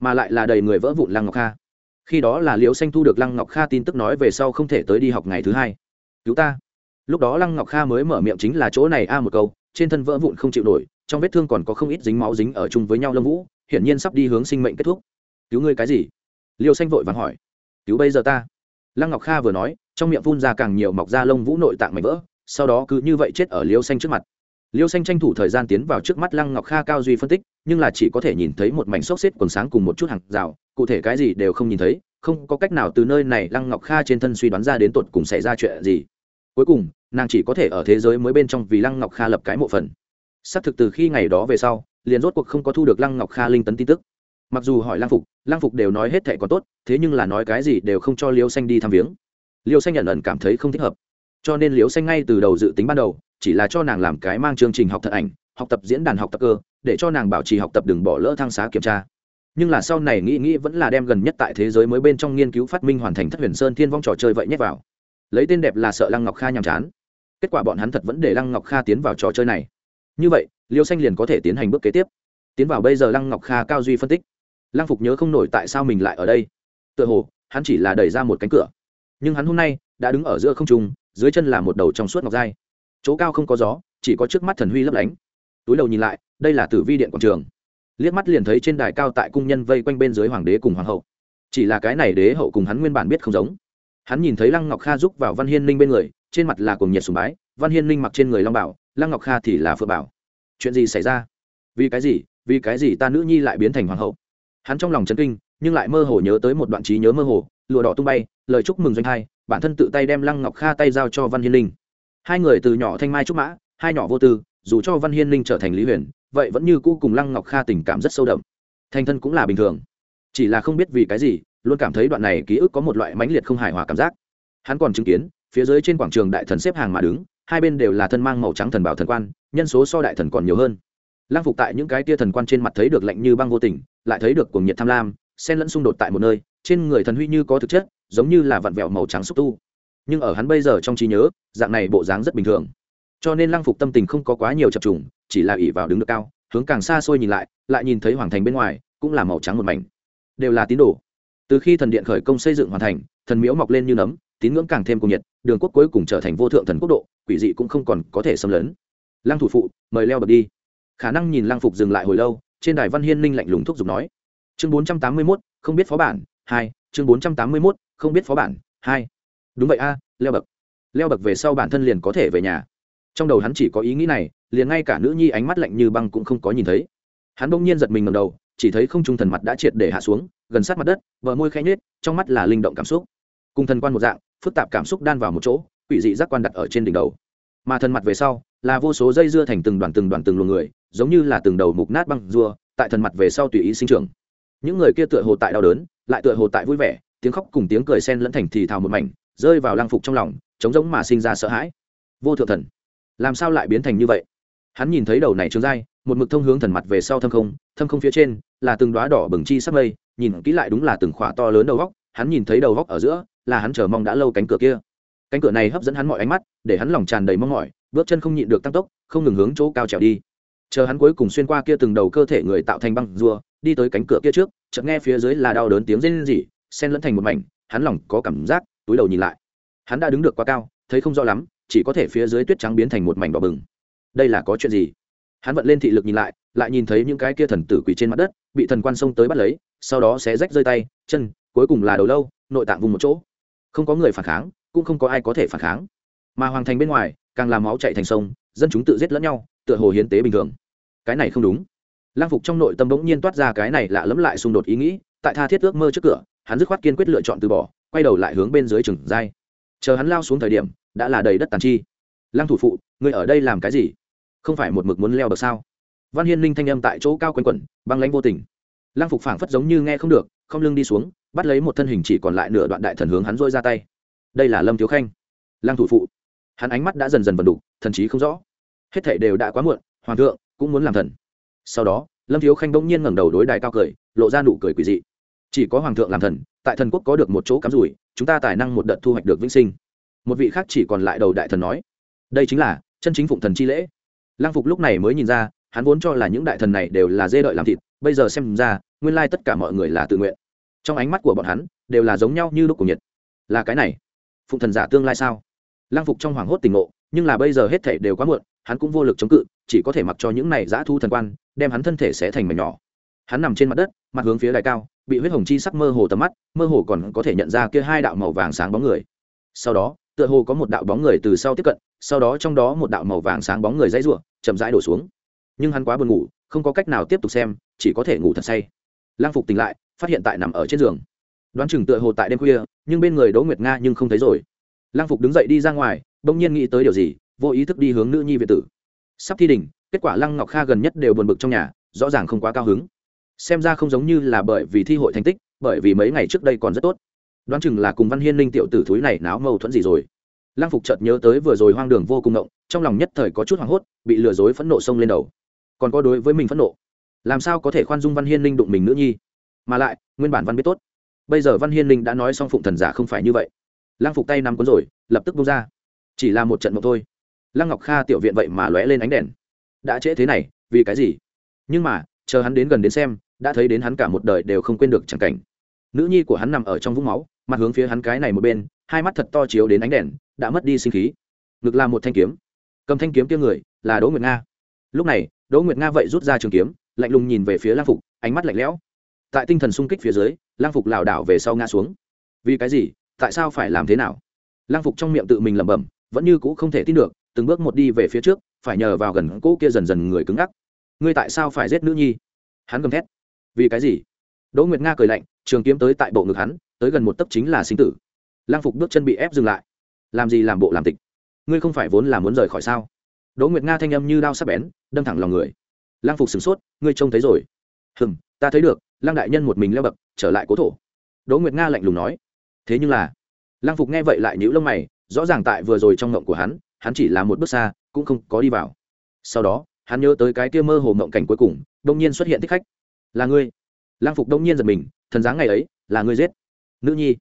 mà lại là đầy người vỡ vụn lăng ngọc kha. Khi đó là liễu xanh thu được lăng ngọc kha tin tức nói về sau không thể tới đi học ngày thứ hai. Cứu ta. Lúc đó lăng ngọc kha mới mở miệng chính là chỗ này a à một câu, trên thân vỡ vụn không chịu nổi, trong vết thương còn có không ít dính máu dính ở chung với nhau lâm vũ, hiển nhiên sắp đi hướng sinh mệnh kết thúc. Cứu ngươi cái gì? Liêu xanh vội vàng hỏi. Cứu bây giờ ta. Lăng ngọc kha vừa nói, trong miệng phun ra càng nhiều mọc da lông vũ nội tạng mảnh vỡ, sau đó cứ như vậy chết ở liêu xanh trước mặt liêu xanh tranh thủ thời gian tiến vào trước mắt lăng ngọc kha cao duy phân tích, nhưng là chỉ có thể nhìn thấy một mảnh xốc xếp quần sáng cùng một chút hàng rào, cụ thể cái gì đều không nhìn thấy, không có cách nào từ nơi này lăng ngọc kha trên thân suy đoán ra đến tột cùng xảy ra chuyện gì. Cuối cùng, nàng chỉ có thể ở thế giới mới bên trong vì lăng ngọc kha lập cái mộ phần. Xác thực từ khi ngày đó về sau, liền rốt cuộc không có thu được lăng ngọc kha linh tấn tin tức. Mặc dù hỏi lăng phục lăng phục đều nói hết thệ còn tốt, thế nhưng là nói cái gì đều không cho liêu xanh đi thăm viếng. Liêu xanh nhận ẩn cảm thấy không thích hợp. Cho nên liêu xanh ngay từ đầu dự tính ban đầu chỉ là cho nàng làm cái mang chương trình học thật ảnh, học tập diễn đàn học tập cơ, để cho nàng bảo trì học tập đừng bỏ lỡ thăng xá kiểm tra. Nhưng là sau này nghĩ nghĩ vẫn là đem gần nhất tại thế giới mới bên trong nghiên cứu phát minh hoàn thành thất huyền sơn thiên vong trò chơi vậy nhét vào. Lấy tên đẹp là sợ lăng ngọc kha nhàm chán. Kết quả bọn hắn thật vẫn để lăng ngọc kha tiến vào trò chơi này. Như vậy, liêu xanh liền có thể tiến hành bước kế tiếp. Tiến vào bây giờ lăng ngọc kha cao duy phân tích. Lăng phục nhớ không nổi tại sao mình lại ở đây. Tựa hồ, hắn chỉ là đẩy ra một cánh cửa. Nhưng hắn hôm nay, đã đứng ở giữa không trung, dưới chân là một đầu trong suốt ngọc dai chỗ cao không có gió, chỉ có trước mắt thần huy lấp lánh. Túi đầu nhìn lại, đây là tử vi điện quảng trường. Liếc mắt liền thấy trên đài cao tại cung nhân vây quanh bên dưới hoàng đế cùng hoàng hậu. Chỉ là cái này đế hậu cùng hắn nguyên bản biết không giống. Hắn nhìn thấy lăng ngọc kha giúp vào văn hiên ninh bên người, trên mặt là cùng nhiệt sùng bái, văn hiên ninh mặc trên người long bảo, lăng ngọc kha thì là phượng bảo. Chuyện gì xảy ra? Vì cái gì, vì cái gì ta nữ nhi lại biến thành hoàng hậu? Hắn trong lòng chấn kinh, nhưng lại mơ hồ nhớ tới một đoạn trí nhớ mơ hồ, lụa đỏ tung bay, lời chúc mừng doanh hai, bản thân tự tay đem lăng ngọc kha tay giao cho văn hiên linh hai người từ nhỏ thanh mai trúc mã, hai nhỏ vô tư, dù cho văn hiên linh trở thành lý huyền, vậy vẫn như cũ cùng lăng ngọc kha tình cảm rất sâu đậm. Thanh thân cũng là bình thường. Chỉ là không biết vì cái gì, luôn cảm thấy đoạn này ký ức có một loại mãnh liệt không hài hòa cảm giác. Hắn còn chứng kiến, phía dưới trên quảng trường đại thần xếp hàng mà đứng, hai bên đều là thân mang màu trắng thần bảo thần quan, nhân số so đại thần còn nhiều hơn. Lang phục tại những cái tia thần quan trên mặt thấy được lạnh như băng vô tình, lại thấy được cuồng nhiệt tham lam, xen lẫn xung đột tại một nơi, trên người thần huy như có thực chất, giống như là vặn vẹo màu trắng xúc tu nhưng ở hắn bây giờ trong trí nhớ, dạng này bộ dáng rất bình thường. Cho nên lang phục tâm tình không có quá nhiều chập trùng, chỉ là ỉ vào đứng được cao, hướng càng xa xôi nhìn lại lại nhìn thấy hoàng thành bên ngoài, cũng là màu trắng một mảnh. Đều là tín đồ. Từ khi thần điện khởi công xây dựng hoàn thành, thần miễu mọc lên như nấm, tín ngưỡng càng thêm cuồng nhiệt, đường quốc cuối cùng trở thành vô thượng thần quốc độ, quỷ dị cũng không còn có thể xâm lấn. Lăng thủ phụ, mời leo bật đi. Khả năng nhìn lăng phục dừng lại hồi lâu, trên đài văn hiên ninh lạnh lùng thúc giục nói. Chương bốn trăm tám mươi mốt, không biết phó bản, hai, chương bốn trăm tám mươi mốt, không biết phó bản, hai đúng vậy a, leo bậc. Leo bậc về sau bản thân liền có thể về nhà. Trong đầu hắn chỉ có ý nghĩ này, liền ngay cả nữ nhi ánh mắt lạnh như băng cũng không có nhìn thấy. Hắn bỗng nhiên giật mình ngầm đầu, chỉ thấy không trung thần mặt đã triệt để hạ xuống, gần sát mặt đất vợ môi khẽ nhết trong mắt là linh động cảm xúc. Cùng thần quan một dạng, phức tạp cảm xúc đan vào một chỗ, quỷ dị giác quan đặt ở trên đỉnh đầu. Mà thần mặt về sau, là vô số dây dưa thành từng đoàn từng đoàn từng luồng người, giống như là từng đầu mục nát băng dua tại thần mặt về sau tùy ý sinh trưởng. Những người kia tựa hồ tại đau đớn, lại tựa hồ tại vui vẻ, tiếng khóc cùng tiếng cười sen lẫn thành thì thào một mảnh rơi vào lang phục trong lòng chống giống mà sinh ra sợ hãi. Vô thượng thần, làm sao lại biến thành như vậy? Hắn nhìn thấy đầu này trướng dai một mực thông hướng thần mặt về sau thâm không thâm không phía trên, là từng đoá đỏ bừng chi sắc mây, nhìn kỹ lại đúng là từng khỏa to lớn đầu góc, hắn nhìn thấy đầu góc ở giữa, là hắn chờ mong đã lâu cánh cửa kia. Cánh cửa này hấp dẫn hắn mọi ánh mắt, để hắn lòng tràn đầy mong mỏi, bước chân không nhịn được tăng tốc, không ngừng hướng chỗ cao trèo đi. Chờ hắn cuối cùng xuyên qua kia từng đầu cơ thể người tạo thành băng rùa, đi tới cánh cửa kia trước, chợt nghe phía dưới là đau đớn tiếng rên rỉ, xen lẫn thành một mảnh, hắn lòng có cảm giác túi đầu nhìn lại. Hắn đã đứng được quá cao, thấy không rõ lắm, chỉ có thể phía dưới tuyết trắng biến thành một mảnh đỏ bừng. Đây là có chuyện gì? Hắn vận lên thị lực nhìn lại lại nhìn thấy những cái kia thần tử quỳ trên mặt đất, bị thần quan sông tới bắt lấy, sau đó sẽ rách rơi tay, chân, cuối cùng là đầu lâu, nội tạng vùng một chỗ. Không có người phản kháng, cũng không có ai có thể phản kháng. Mà hoàng thành bên ngoài, càng làm máu chạy thành sông, dân chúng tự giết lẫn nhau, tựa hồ hiến tế bình thường. Cái này không đúng. Lang phục trong nội tâm bỗng nhiên toát ra cái này lạ lẫm lại xung đột ý nghĩ, tại tha thiết ước mơ trước cửa, hắn dứt khoát kiên quyết lựa chọn từ bỏ quay đầu lại hướng bên dưới rừng dai. Chờ hắn lao xuống thời điểm, đã là đầy đất tàn chi. Lăng thủ phụ người ở đây làm cái gì? Không phải một mực muốn leo được sao? Văn hiên linh thanh âm tại chỗ cao quanh quẩn, băng lãnh vô tình. Lăng phục phảng phất giống như nghe không được, không lưng đi xuống, bắt lấy một thân hình chỉ còn lại nửa đoạn đại thần hướng hắn dôi ra tay. Đây là lâm thiếu khanh. Lăng thủ phụ. Hắn ánh mắt đã dần dần vần đủ thần trí không rõ. Hết thảy đều đã quá muộn, hoàng thượng cũng muốn làm thần. Sau đó, lâm thiếu khanh bỗng nhiên ngẩng đầu đối đài cao cười, lộ ra nụ cười quỷ dị chỉ có hoàng thượng làm thần, tại thần quốc có được một chỗ cắm rủi, chúng ta tài năng một đợt thu hoạch được vĩnh sinh. Một vị khác chỉ còn lại đầu đại thần nói, đây chính là chân chính phụng thần chi lễ. Lang phục lúc này mới nhìn ra, hắn vốn cho là những đại thần này đều là dê đợi làm thịt, bây giờ xem ra, nguyên lai tất cả mọi người là tự nguyện. Trong ánh mắt của bọn hắn, đều là giống nhau như lúc của nhiệt là cái này, phụng thần giả tương lai sao? Lang phục trong hoảng hốt tình ngộ, nhưng là bây giờ hết thể đều quá muộn, hắn cũng vô lực chống cự, chỉ có thể mặc cho những này giã thu thần quan, đem hắn thân thể sẽ thành mảnh nhỏ hắn nằm trên mặt đất, mặt hướng phía đài cao, bị huyết hồng chi sắc mơ hồ tầm mắt, mơ hồ còn có thể nhận ra kia hai đạo màu vàng sáng bóng người. Sau đó, tựa hồ có một đạo bóng người từ sau tiếp cận, sau đó trong đó một đạo màu vàng sáng bóng người dãy ruộng chậm rãi đổ xuống. Nhưng hắn quá buồn ngủ, không có cách nào tiếp tục xem, chỉ có thể ngủ thật say. Lang phục tỉnh lại, phát hiện tại nằm ở trên giường. Đoán chừng tựa hồ tại đêm khuya, nhưng bên người đỗ nguyệt nga nhưng không thấy rồi. Lang phục đứng dậy đi ra ngoài, bỗng nhiên nghĩ tới điều gì, vô ý thức đi hướng nữ nhi việt tử. Sắp thi đỉnh, kết quả lăng ngọc kha gần nhất đều buồn bực trong nhà, rõ ràng không quá cao hứng xem ra không giống như là bởi vì thi hội thành tích, bởi vì mấy ngày trước đây còn rất tốt. Đoán chừng là cùng văn hiên linh tiểu tử thúi này náo mâu thuẫn gì rồi. Lăng phục chợt nhớ tới vừa rồi hoang đường vô cùng ngộng, trong lòng nhất thời có chút hoảng hốt, bị lừa dối phẫn nộ xông lên đầu. Còn có đối với mình phẫn nộ, làm sao có thể khoan dung văn hiên linh đụng mình nữ nhi? Mà lại, nguyên bản văn biết tốt. Bây giờ văn hiên linh đã nói xong phụng thần giả không phải như vậy. Lăng phục tay nắm cuốn rồi, lập tức bung ra. Chỉ là một trận mộng thôi. Lăng ngọc kha tiểu viện vậy mà lóe lên ánh đèn. Đã trễ thế này, vì cái gì? Nhưng mà, chờ hắn đến gần đến xem đã thấy đến hắn cả một đời đều không quên được chẳng cảnh. Nữ nhi của hắn nằm ở trong vũng máu, mặt hướng phía hắn cái này một bên, hai mắt thật to chiếu đến ánh đèn, đã mất đi sinh khí. Ngực là một thanh kiếm. Cầm thanh kiếm kia người, là đỗ nguyệt nga. Lúc này, đỗ nguyệt nga vậy rút ra trường kiếm, lạnh lùng nhìn về phía lang phục, ánh mắt lạnh lẽo. Tại tinh thần sung kích phía dưới, lang phục lảo đảo về sau ngã xuống. Vì cái gì? Tại sao phải làm thế nào? Lang phục trong miệng tự mình lẩm bẩm, vẫn như cũ không thể tin được, từng bước một đi về phía trước, phải nhờ vào gần cỗ kia dần dần người cứng ngắc. Ngươi tại sao phải giết nữ nhi? Hắn gầm thét vì cái gì? Đỗ nguyệt nga cười lạnh, trường kiếm tới tại bộ ngực hắn, tới gần một tấc chính là sinh tử. Lang phục bước chân bị ép dừng lại. Làm gì làm bộ làm tịch? Ngươi không phải vốn là muốn rời khỏi sao? Đỗ nguyệt nga thanh âm như đao sắc bén, đâm thẳng lòng người. Lang phục sửng sốt, ngươi trông thấy rồi. Hừng ta thấy được, lang đại nhân một mình leo bậc, trở lại cố thổ. Đỗ nguyệt nga lạnh lùng nói. Thế nhưng là, lang phục nghe vậy lại nhíu lông mày, rõ ràng tại vừa rồi trong ngộng của hắn hắn chỉ là một bước xa, cũng không có đi vào. Sau đó, hắn nhớ tới cái kia mơ hồ ngộng cảnh cuối cùng đông nhiên xuất hiện thích khách là ngươi. Lang phục đông nhiên giật mình, thần dáng ngày ấy, là ngươi giết. Nữ nhi.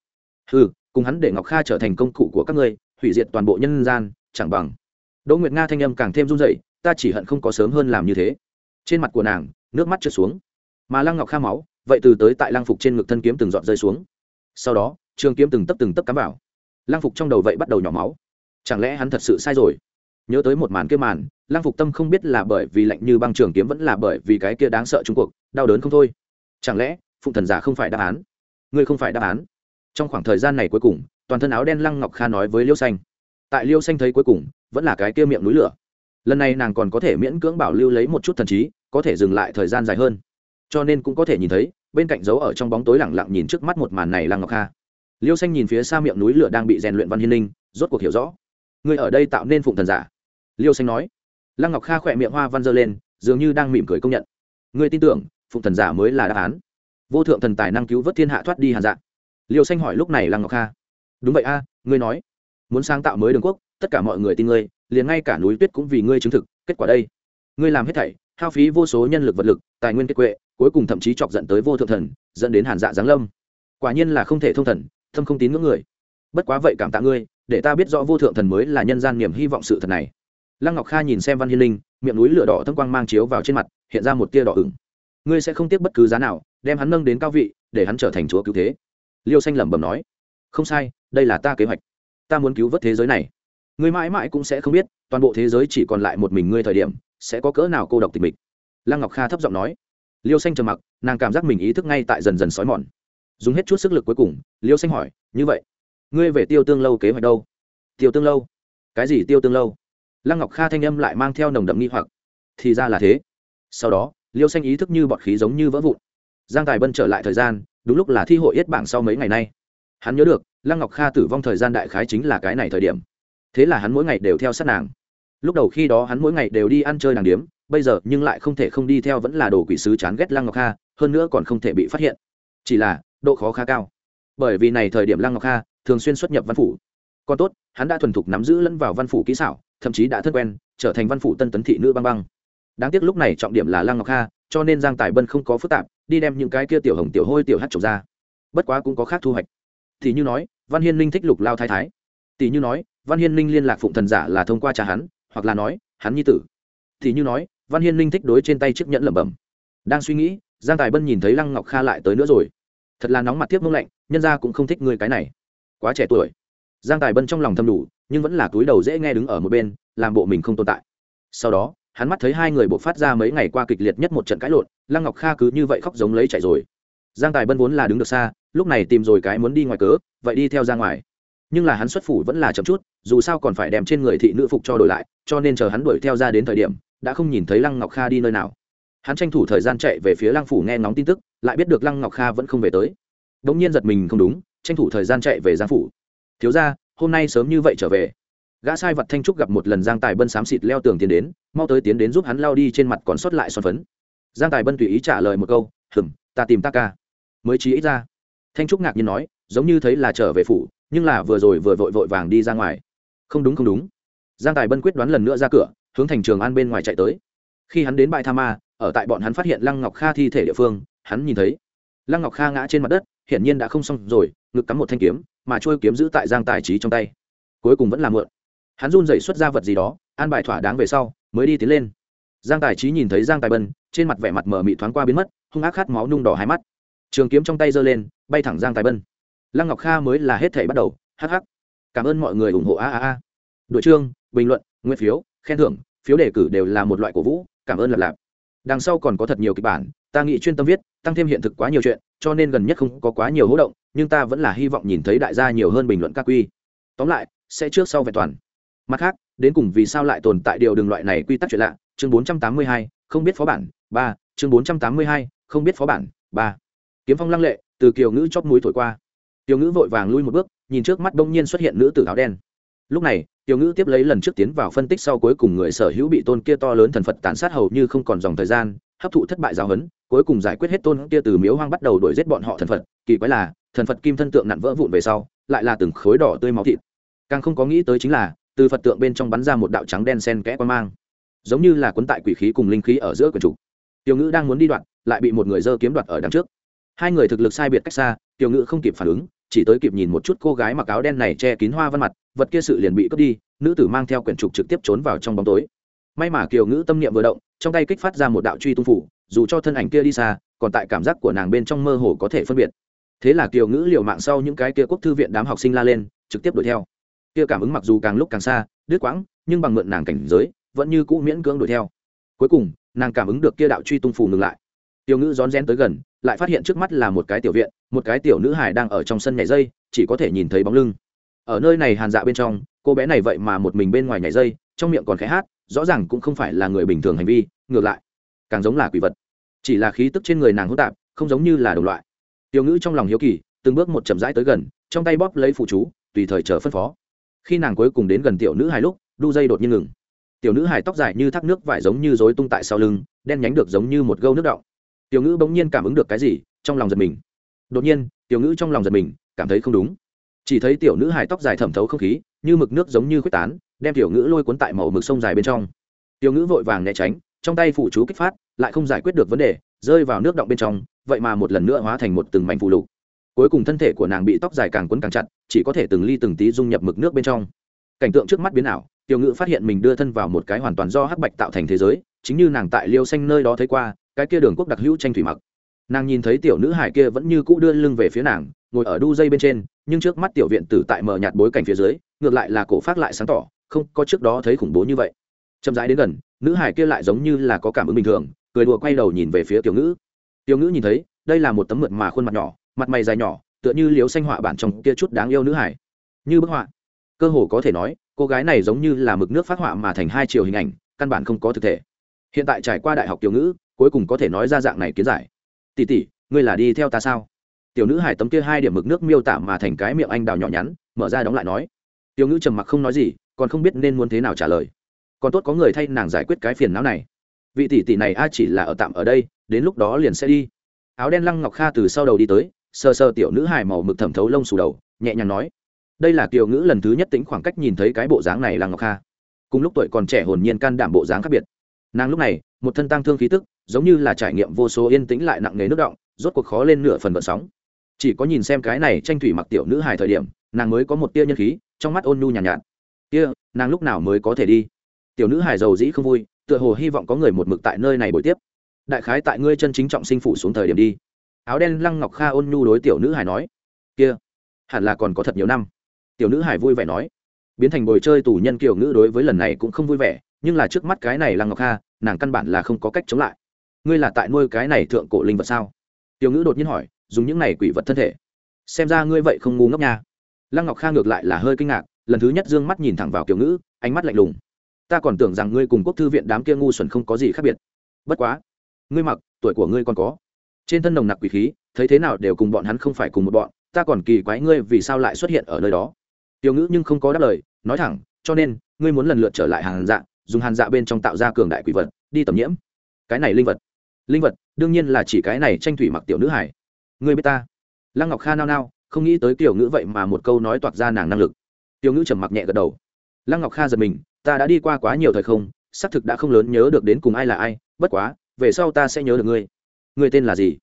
Ừ cùng hắn để ngọc kha trở thành công cụ của các ngươi, hủy diệt toàn bộ nhân gian, chẳng bằng. Đỗ nguyệt nga thanh âm càng thêm run dậy ta chỉ hận không có sớm hơn làm như thế. Trên mặt của nàng, nước mắt trượt xuống. Mà lăng ngọc kha máu, vậy từ tới tại lăng phục trên ngực thân kiếm từng dọn rơi xuống. Sau đó, trường kiếm từng tấp từng tấp cắm vào. Lang phục trong đầu vậy bắt đầu nhỏ máu. Chẳng lẽ hắn thật sự sai rồi? Nhớ tới một màn kia màn lang phục tâm không biết là bởi vì lạnh như băng trường kiếm vẫn là bởi vì cái kia đáng sợ trung cuộc đau đớn không thôi. Chẳng lẽ, phụng thần giả không phải đáp án? Ngươi không phải đáp án. Trong khoảng thời gian này cuối cùng, toàn thân áo đen lăng ngọc kha nói với liêu xanh. Tại liêu xanh thấy cuối cùng, vẫn là cái kia miệng núi lửa. Lần này nàng còn có thể miễn cưỡng bảo lưu lấy một chút thần trí, có thể dừng lại thời gian dài hơn. Cho nên cũng có thể nhìn thấy, bên cạnh dấu ở trong bóng tối lẳng lặng nhìn trước mắt một màn này lăng ngọc kha. Liêu xanh nhìn phía xa miệng núi lửa đang bị rèn luyện văn hiên linh, rốt cuộc hiểu rõ. Người ở đây tạo nên phụng thần giả liêu xanh nói. Lăng ngọc kha khỏe miệng hoa văn dơ lên, dường như đang mỉm cười công nhận. Người tin tưởng, phụng thần giả mới là đáp án. Vô thượng thần tài năng cứu vớt thiên hạ thoát đi hàn dạng. Liêu xanh hỏi lúc này lăng ngọc kha. Đúng vậy a, ngươi nói. Muốn sáng tạo mới đường quốc, tất cả mọi người tin ngươi, liền ngay cả núi tuyết cũng vì ngươi chứng thực, kết quả đây. Ngươi làm hết thảy, hao phí vô số nhân lực vật lực, tài nguyên kết quệ, cuối cùng thậm chí chọc dẫn tới vô thượng thần, dẫn đến hàn dạ giáng lâm. Quả nhiên là không thể thông thần, thâm không tín ngưỡng người. Bất quá vậy cảm tạ ngươi, để ta biết rõ vô thượng thần mới là nhân gian niềm hy vọng sự thật này lăng ngọc kha nhìn xem văn hiên linh, miệng núi lửa đỏ thâm quang mang chiếu vào trên mặt, hiện ra một tia đỏ ửng. Ngươi sẽ không tiếc bất cứ giá nào, đem hắn nâng đến cao vị, để hắn trở thành chúa cứu thế. Liêu xanh lẩm bẩm nói. Không sai, đây là ta kế hoạch. Ta muốn cứu vớt thế giới này. Ngươi mãi mãi cũng sẽ không biết, toàn bộ thế giới chỉ còn lại một mình ngươi thời điểm, sẽ có cỡ nào cô độc tịch mịch. Lăng ngọc kha thấp giọng nói. Liêu xanh trầm mặc, nàng cảm giác mình ý thức ngay tại dần dần xói mòn. Dùng hết chút sức lực cuối cùng, liêu xanh hỏi, như vậy, ngươi về tiêu tương lâu kế hoạch đâu? Tiêu tương lâu? Cái gì tiêu tương lâu? Lăng ngọc kha thanh âm lại mang theo nồng đậm nghi hoặc. Thì ra là thế. Sau đó, liêu xanh ý thức như bọt khí giống như vỡ vụn. Giang tài bân trở lại thời gian, đúng lúc là thi hội yết bảng sau mấy ngày nay. Hắn nhớ được, lăng ngọc kha tử vong thời gian đại khái chính là cái này thời điểm. Thế là hắn mỗi ngày đều theo sát nàng. Lúc đầu khi đó hắn mỗi ngày đều đi ăn chơi nàng điếm, bây giờ nhưng lại không thể không đi theo vẫn là đồ quỷ sứ chán ghét lăng ngọc kha, hơn nữa còn không thể bị phát hiện. Chỉ là, độ khó khá cao. Bởi vì này thời điểm lăng ngọc kha thường xuyên xuất nhập văn phủ. Còn tốt, hắn đã thuần thục nắm giữ lẫn vào văn phủ kỹ xảo thậm chí đã thân quen, trở thành văn phủ tân tấn thị nữ băng băng. Đáng tiếc lúc này trọng điểm là lăng ngọc kha, cho nên giang tài bân không có phức tạp, đi đem những cái kia tiểu hồng tiểu hôi tiểu hát trồng ra. Bất quá cũng có khác thu hoạch. Thì như nói, văn hiên linh thích lục lao thái thái. Tỷ như nói, văn hiên linh liên lạc phụng thần giả là thông qua cha hắn, hoặc là nói, hắn nhi tử. Thì như nói, văn hiên linh thích đối trên tay chiếc nhẫn lẩm bẩm. Đang suy nghĩ, giang tài bân nhìn thấy lăng ngọc kha lại tới nữa rồi. Thật là nóng mặt tiếp mông lạnh, nhân ra cũng không thích người cái này. Quá trẻ tuổi. Giang tài bân trong lòng thầm đủ nhưng vẫn là túi đầu dễ nghe đứng ở một bên, làm bộ mình không tồn tại. Sau đó, hắn mắt thấy hai người buộc phát ra mấy ngày qua kịch liệt nhất một trận cãi lộn, lăng ngọc kha cứ như vậy khóc giống lấy chạy rồi. Giang tài bân vốn là đứng được xa, lúc này tìm rồi cái muốn đi ngoài cớ, vậy đi theo ra ngoài. Nhưng là hắn xuất phủ vẫn là chậm chút, dù sao còn phải đem trên người thị nữ phục cho đổi lại, cho nên chờ hắn đuổi theo ra đến thời điểm, đã không nhìn thấy lăng ngọc kha đi nơi nào. Hắn tranh thủ thời gian chạy về phía lăng phủ nghe ngóng tin tức, lại biết được lăng ngọc kha vẫn không về tới. Đ ỗ n g nhiên giật mình không đúng, tranh thủ thời gian chạy về giang phủ. Thiếu ra hôm nay sớm như vậy trở về. Gã sai vật thanh trúc gặp một lần giang tài bân xám xịt leo tường tiến đến, mau tới tiến đến giúp hắn lao đi trên mặt còn sót lại son phấn. Giang tài bân tùy ý trả lời một câu, hừm, ta tìm ta ca. Mới trí ít ra. Thanh trúc ngạc nhiên nói, giống như thấy là trở về phủ, nhưng là vừa rồi vừa vội vội vàng đi ra ngoài. Không đúng không đúng. Giang tài bân quyết đoán lần nữa ra cửa, hướng thành trường an bên ngoài chạy tới. Khi hắn đến bãi tha ma, ở tại bọn hắn phát hiện lăng ngọc kha thi thể địa phương, hắn nhìn thấy lăng ngọc kha ngã trên mặt đất hiển nhiên đã không xong rồi, ngực cắm một thanh kiếm, mà trôi kiếm giữ tại giang tài trí trong tay. Cuối cùng vẫn là mượn. Hắn run dậy xuất ra vật gì đó, an bài thỏa đáng về sau, mới đi tiến lên. Giang tài trí nhìn thấy giang tài bân, trên mặt vẻ mặt mờ mị thoáng qua biến mất, hung ác khát máu nung đỏ hai mắt. Trường kiếm trong tay giơ lên, bay thẳng giang tài bân. Lăng ngọc kha mới là hết thể bắt đầu hh cảm ơn mọi người ủng hộ a a a. Đội chương, bình luận, nguyên phiếu, khen thưởng, phiếu đề cử đều là một loại cổ vũ, cảm ơn lạp lạp đằng sau còn có thật nhiều kịch bản ta nghĩ chuyên tâm viết tăng thêm hiện thực quá nhiều chuyện cho nên gần nhất không có quá nhiều hỗ động nhưng ta vẫn là hy vọng nhìn thấy đại gia nhiều hơn bình luận các quy. Tóm lại sẽ trước sau vẹn toàn. Mặt khác đến cùng vì sao lại tồn tại điều đường loại này quy tắc chuyện lạ? Chương 482, không biết phó bản ba. Chương 482, không biết phó bản ba. Kiếm phong lăng lệ từ kiều ngữ chót mũi thổi qua. Tiểu ngữ vội vàng lui một bước nhìn trước mắt đông nhiên xuất hiện nữ tử áo đen. Lúc này tiểu ngữ tiếp lấy lần trước tiến vào phân tích sau cuối cùng người sở hữu bị tôn kia to lớn thần phật tàn sát hầu như không còn dòng thời gian hấp thụ thất bại giáo huấn, cuối cùng giải quyết hết tôn kia từ miếu hoang bắt đầu đuổi giết bọn họ thần phật. Kỳ quái là, thần phật kim thân tượng nặn vỡ vụn về sau, lại là từng khối đỏ tươi máu thịt. Càng không có nghĩ tới chính là, từ phật tượng bên trong bắn ra một đạo trắng đen sen kẽ qua mang, giống như là cuốn tại quỷ khí cùng linh khí ở giữa quần trụ tiểu ngữ đang muốn đi đoạn, lại bị một người dơ kiếm đoạt ở đằng trước. Hai người thực lực sai biệt cách xa, tiểu ngữ không kịp phản ứng, chỉ tới kịp nhìn một chút cô gái mặc áo đen này che kín hoa văn mặt, vật kia sự liền bị cướp đi, nữ tử mang theo quyển trục trực tiếp trốn vào trong bóng tối. May mà kiều ngữ tâm niệm vừa động trong tay kích phát ra một đạo truy tung phủ, dù cho thân ảnh kia đi xa, còn tại cảm giác của nàng bên trong mơ hồ có thể phân biệt. Thế là kiều ngữ liều mạng sau những cái kia quốc thư viện đám học sinh la lên, trực tiếp đuổi theo. Kia cảm ứng mặc dù càng lúc càng xa, đứt quãng, nhưng bằng mượn nàng cảnh giới, vẫn như cũ miễn cưỡng đuổi theo. Cuối cùng, nàng cảm ứng được kia đạo truy tung phù ngừng lại. Tiểu ngữ rón rén tới gần, lại phát hiện trước mắt là một cái tiểu viện, một cái tiểu nữ hải đang ở trong sân nhảy dây, chỉ có thể nhìn thấy bóng lưng. Ở nơi này hàn dạ bên trong, cô bé này vậy mà một mình bên ngoài nhảy dây, trong miệng còn khẽ hát rõ ràng cũng không phải là người bình thường hành vi, ngược lại, càng giống là quỷ vật. Chỉ là khí tức trên người nàng hỗn tạp, không giống như là đồng loại. Tiểu ngữ trong lòng hiếu kỳ, từng bước một chậm rãi tới gần, trong tay bóp lấy phụ chú, tùy thời chờ phân phó. Khi nàng cuối cùng đến gần tiểu nữ hài lúc, đu dây đột nhiên ngừng. Tiểu nữ hài tóc dài như thác nước vải giống như rối tung tại sau lưng, đen nhánh được giống như một gâu nước đọng. Tiểu ngữ bỗng nhiên cảm ứng được cái gì, trong lòng giật mình. Đột nhiên, tiểu ngữ trong lòng giật mình, cảm thấy không đúng. Chỉ thấy tiểu nữ hài tóc dài thẩm thấu không khí, như mực nước giống như khuếch tán đem tiểu ngữ lôi cuốn tại màu mực sông dài bên trong. Tiểu ngữ vội vàng né tránh, trong tay phụ chú kích phát, lại không giải quyết được vấn đề, rơi vào nước động bên trong, vậy mà một lần nữa hóa thành một từng mảnh phụ lục. Cuối cùng thân thể của nàng bị tóc dài càng quấn càng chặt, chỉ có thể từng ly từng tí dung nhập mực nước bên trong. Cảnh tượng trước mắt biến ảo, tiểu ngữ phát hiện mình đưa thân vào một cái hoàn toàn do hắc bạch tạo thành thế giới, chính như nàng tại liêu xanh nơi đó thấy qua, cái kia đường quốc đặc hữu tranh thủy mặc. Nàng nhìn thấy tiểu nữ hải kia vẫn như cũ đưa lưng về phía nàng, ngồi ở đu dây bên trên, nhưng trước mắt tiểu viện tử tại mờ nhạt bối cảnh phía dưới, ngược lại là cổ phát lại sáng tỏ không có trước đó thấy khủng bố như vậy. Chậm rãi đến gần, nữ hải kia lại giống như là có cảm ứng bình thường, cười đùa quay đầu nhìn về phía tiểu ngữ. Tiểu ngữ nhìn thấy, đây là một tấm mượt mà khuôn mặt nhỏ, mặt mày dài nhỏ, tựa như liếu xanh họa bản trong kia chút đáng yêu nữ hải như bức họa. Cơ hồ có thể nói, cô gái này giống như là mực nước phát họa mà thành hai chiều hình ảnh, căn bản không có thực thể. Hiện tại trải qua đại học tiểu ngữ, cuối cùng có thể nói ra dạng này kiến giải. Tỷ tỷ, ngươi là đi theo ta sao? Tiểu nữ hải tấm kia hai điểm mực nước miêu tả mà thành cái miệng anh đào nhỏ nhắn, mở ra đóng lại nói tiểu ngữ trầm mặc không nói gì, còn không biết nên muốn thế nào trả lời. Còn tốt có người thay nàng giải quyết cái phiền não này. Vị tỷ tỷ này a chỉ là ở tạm ở đây, đến lúc đó liền sẽ đi. Áo đen lăng ngọc kha từ sau đầu đi tới, sờ sờ tiểu nữ hài màu mực thẩm thấu lông xù đầu, nhẹ nhàng nói. Đây là tiểu ngữ lần thứ nhất tính khoảng cách nhìn thấy cái bộ dáng này lăng ngọc kha. Cùng lúc tuổi còn trẻ hồn nhiên can đảm bộ dáng khác biệt. Nàng lúc này, một thân tăng thương khí tức, giống như là trải nghiệm vô số yên tĩnh lại nặng nề nước động, rốt cuộc khó lên nửa phần vận sóng. Chỉ có nhìn xem cái này tranh thủy mặc tiểu nữ hài thời điểm, nàng mới có một tia nhân khí trong mắt ôn nhu nhàn nhạt, nhạt. Kia nàng lúc nào mới có thể đi? Tiểu nữ hài giàu dĩ không vui tựa hồ hy vọng có người một mực tại nơi này buổi tiếp. Đại khái tại ngươi chân chính trọng sinh phủ xuống thời điểm đi. Áo đen lăng ngọc kha ôn nhu đối tiểu nữ hải nói. Kia hẳn là còn có thật nhiều năm. Tiểu nữ hải vui vẻ nói. Biến thành bồi chơi tù nhân kiểu ngữ đối với lần này cũng không vui vẻ nhưng là trước mắt cái này lăng ngọc kha nàng căn bản là không có cách chống lại. Ngươi là tại nuôi cái này thượng cổ linh vật sao? Tiểu ngữ đột nhiên hỏi dùng những này quỷ vật thân thể. Xem ra ngươi vậy không ngu ngốc nha lăng ngọc kha ngược lại là hơi kinh ngạc, lần thứ nhất d ư ơ n g mắt nhìn thẳng vào kiểu ngữ, ánh mắt lạnh lùng. Ta còn tưởng rằng ngươi cùng quốc thư viện đám kia ngu xuẩn không có gì khác biệt. Bất quá, ngươi mặc, tuổi của ngươi còn có. Trên thân nồng nặc quỷ khí, thấy thế nào đều cùng bọn hắn không phải cùng một bọn, ta còn kỳ quái ngươi vì sao lại xuất hiện ở nơi đó. Tiểu ngữ nhưng không có đáp lời, nói thẳng, cho nên, ngươi muốn lần lượt trở lại hàn dạ dùng hàn dạ bên trong tạo ra cường đại quỷ vật, đi tầm nhiễm. Cái này linh vật. Linh vật, đương nhiên là chỉ cái này tranh thủy mặc tiểu nữ hải. Ngươi biết ta? Lăng ngọc kha nao nao không nghĩ tới tiểu ngữ vậy mà một câu nói toạc ra nàng năng lực. Tiểu ngữ trầm mặc nhẹ gật đầu. Lăng ngọc kha giật mình, ta đã đi qua quá nhiều thời không, xác thực đã không lớn nhớ được đến cùng ai là ai, bất quá, về sau ta sẽ nhớ được ngươi. Ngươi tên là gì?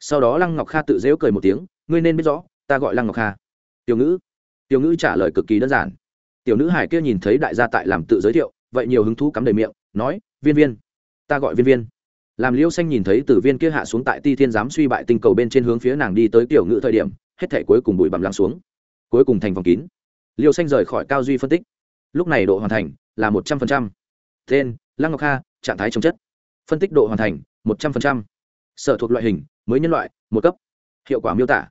Sau đó lăng ngọc kha tự dễu cười một tiếng, ngươi nên biết rõ, ta gọi lăng ngọc kha. Tiểu ngữ. Tiểu ngữ trả lời cực kỳ đơn giản. Tiểu nữ hải kia nhìn thấy đại gia tại làm tự giới thiệu, vậy nhiều hứng thú cắm đầy miệng, nói, viên viên, ta gọi viên viên. Làm liêu xanh nhìn thấy tử viên kia hạ xuống tại ti thiên giám suy bại tinh cầu bên trên hướng phía nàng đi tới tiểu ngữ thời điểm hết thể cuối cùng bụi bặm lắng xuống. Cuối cùng thành vòng kín. Liêu xanh rời khỏi cao duy phân tích. Lúc này độ hoàn thành là một trăm linh tên, lăng ngọc kha, trạng thái chống chất. Phân tích độ hoàn thành, một trăm linh sở thuộc loại hình, mới nhân loại, một cấp. Hiệu quả miêu tả.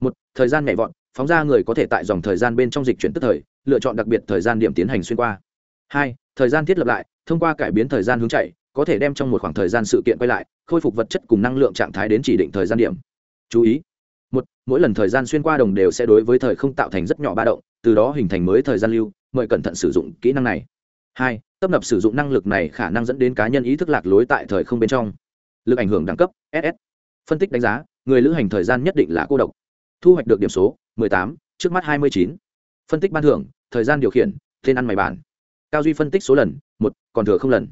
Một, thời gian nhảy vọt, phóng ra người có thể tại dòng thời gian bên trong dịch chuyển tức thời, lựa chọn đặc biệt thời gian điểm tiến hành xuyên qua. Hai, thời gian thiết lập lại, thông qua cải biến thời gian hướng chạy, có thể đem trong một khoảng thời gian sự kiện quay lại, khôi phục vật chất cùng năng lượng trạng thái đến chỉ định thời gian điểm. Chú ý một mỗi lần thời gian xuyên qua đồng đều sẽ đối với thời không tạo thành rất nhỏ ba động từ đó hình thành mới thời gian lưu mời cẩn thận sử dụng kỹ năng này. Hai tấp nập sử dụng năng lực này khả năng dẫn đến cá nhân ý thức lạc lối tại thời không bên trong. Lực ảnh hưởng đẳng cấp ss phân tích đánh giá người lữ hành thời gian nhất định là cô độc. Thu hoạch được điểm số 18, trước mắt 29. phân tích ban thưởng thời gian điều khiển tên ăn mày bản. Cao duy phân tích số lần một còn thừa không lần.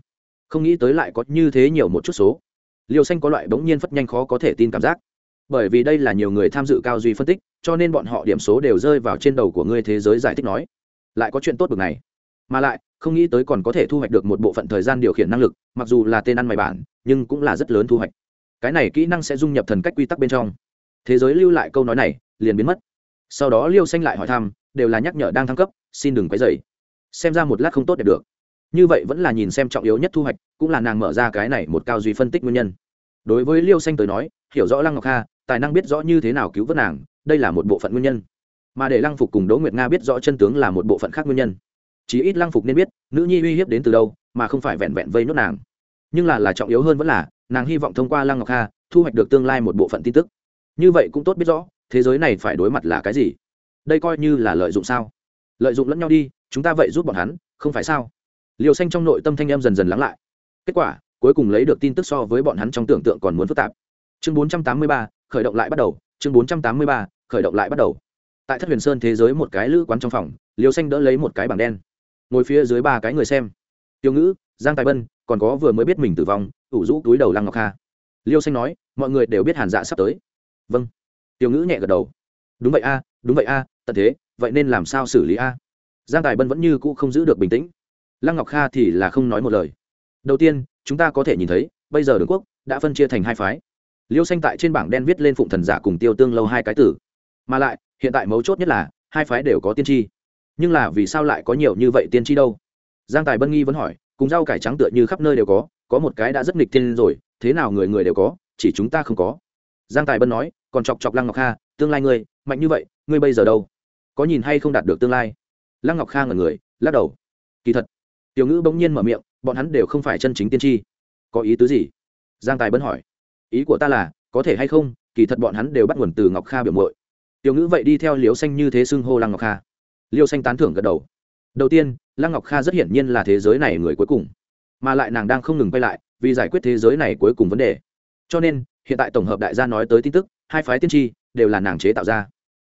Không nghĩ tới lại có như thế nhiều một chút số. Liều xanh có loại bỗng nhiên phất nhanh khó có thể tin cảm giác bởi vì đây là nhiều người tham dự cao duy phân tích, cho nên bọn họ điểm số đều rơi vào trên đầu của ngươi thế giới giải thích nói. Lại có chuyện tốt bực này. Mà lại, không nghĩ tới còn có thể thu hoạch được một bộ phận thời gian điều khiển năng lực, mặc dù là tên ăn mày bản, nhưng cũng là rất lớn thu hoạch. Cái này kỹ năng sẽ dung nhập thần cách quy tắc bên trong. Thế giới lưu lại câu nói này, liền biến mất. Sau đó liêu xanh lại hỏi thăm, đều là nhắc nhở đang thăng cấp, xin đừng quấy dày xem ra một lát không tốt đẹp được. Như vậy vẫn là nhìn xem trọng yếu nhất thu hoạch, cũng là nàng mở ra cái này một cao duy phân tích nguyên nhân. Đối với liêu xanh tới nói, hiểu rõ lăng ngọc kha tài năng biết rõ như thế nào cứu vớt nàng đây là một bộ phận nguyên nhân. Mà để lăng phục cùng đỗ nguyệt nga biết rõ chân tướng là một bộ phận khác nguyên nhân. Chí ít lăng phục nên biết nữ nhi uy hiếp đến từ đâu mà không phải vẹn vẹn vây nốt nàng. Nhưng là là trọng yếu hơn vẫn là nàng hy vọng thông qua lăng ngọc kha thu hoạch được tương lai một bộ phận tin tức. Như vậy cũng tốt biết rõ thế giới này phải đối mặt là cái gì? Đây coi như là lợi dụng sao? Lợi dụng lẫn nhau đi chúng ta vậy giúp bọn hắn không phải sao? Liều xanh trong nội tâm thanh em dần dần lắng lại. Kết quả cuối cùng lấy được tin tức so với bọn hắn trong tưởng tượng còn muốn phức tạp. Chương 483, khởi động lại bắt đầu chương 483, khởi động lại bắt đầu. Tại thất huyền sơn thế giới một cái lữ quán trong phòng liều xanh đỡ lấy một cái bảng đen. Ngồi phía dưới ba cái người xem. Tiêu ngữ giang tài bân còn có vừa mới biết mình tử vong ủ rũ túi đầu lăng ngọc kha. Liêu xanh nói mọi người đều biết hàn dạ sắp tới. Vâng. Tiêu ngữ nhẹ gật đầu. Đúng vậy a đúng vậy a tận thế vậy nên làm sao xử lý a? Giang tài bân vẫn như cũ không giữ được bình tĩnh. Lăng ngọc kha thì là không nói một lời. Đầu tiên chúng ta có thể nhìn thấy bây giờ đường quốc đã phân chia thành hai phái liêu xanh tại trên bảng đen viết lên phụng thần giả cùng tiêu tương lâu hai cái tử. Mà lại, hiện tại mấu chốt nhất là, hai phái đều có tiên tri. Nhưng là vì sao lại có nhiều như vậy tiên tri đâu? Giang tài bân nghi vẫn hỏi, cùng rau cải trắng tựa như khắp nơi đều có có một cái đã rất nghịch thiên rồi, thế nào người người đều có, chỉ chúng ta không có? Giang tài bân nói, còn chọc chọc lăng ngọc kha, tương lai ngươi, mạnh như vậy, ngươi bây giờ đâu? Có nhìn hay không đạt được tương lai? Lăng ngọc kha ngẩn người, lắc đầu. Kỳ thật, tiểu ngữ bỗng nhiên mở miệng, bọn hắn đều không phải chân chính tiên tri. Có ý tứ gì? Giang tài bân hỏi ý của ta là, có thể hay không, kỳ thật bọn hắn đều bắt nguồn từ ngọc kha biểu mội tiểu ngữ vậy đi theo liều xanh như thế xưng hô lăng ngọc kha. Liêu xanh tán thưởng gật đầu. Đầu tiên, lăng ngọc kha rất hiển nhiên là thế giới này người cuối cùng. Mà lại nàng đang không ngừng quay lại, vì giải quyết thế giới này cuối cùng vấn đề. Cho nên, hiện tại tổng hợp đại gia nói tới tin tức, hai phái tiên tri đều là nàng chế tạo ra.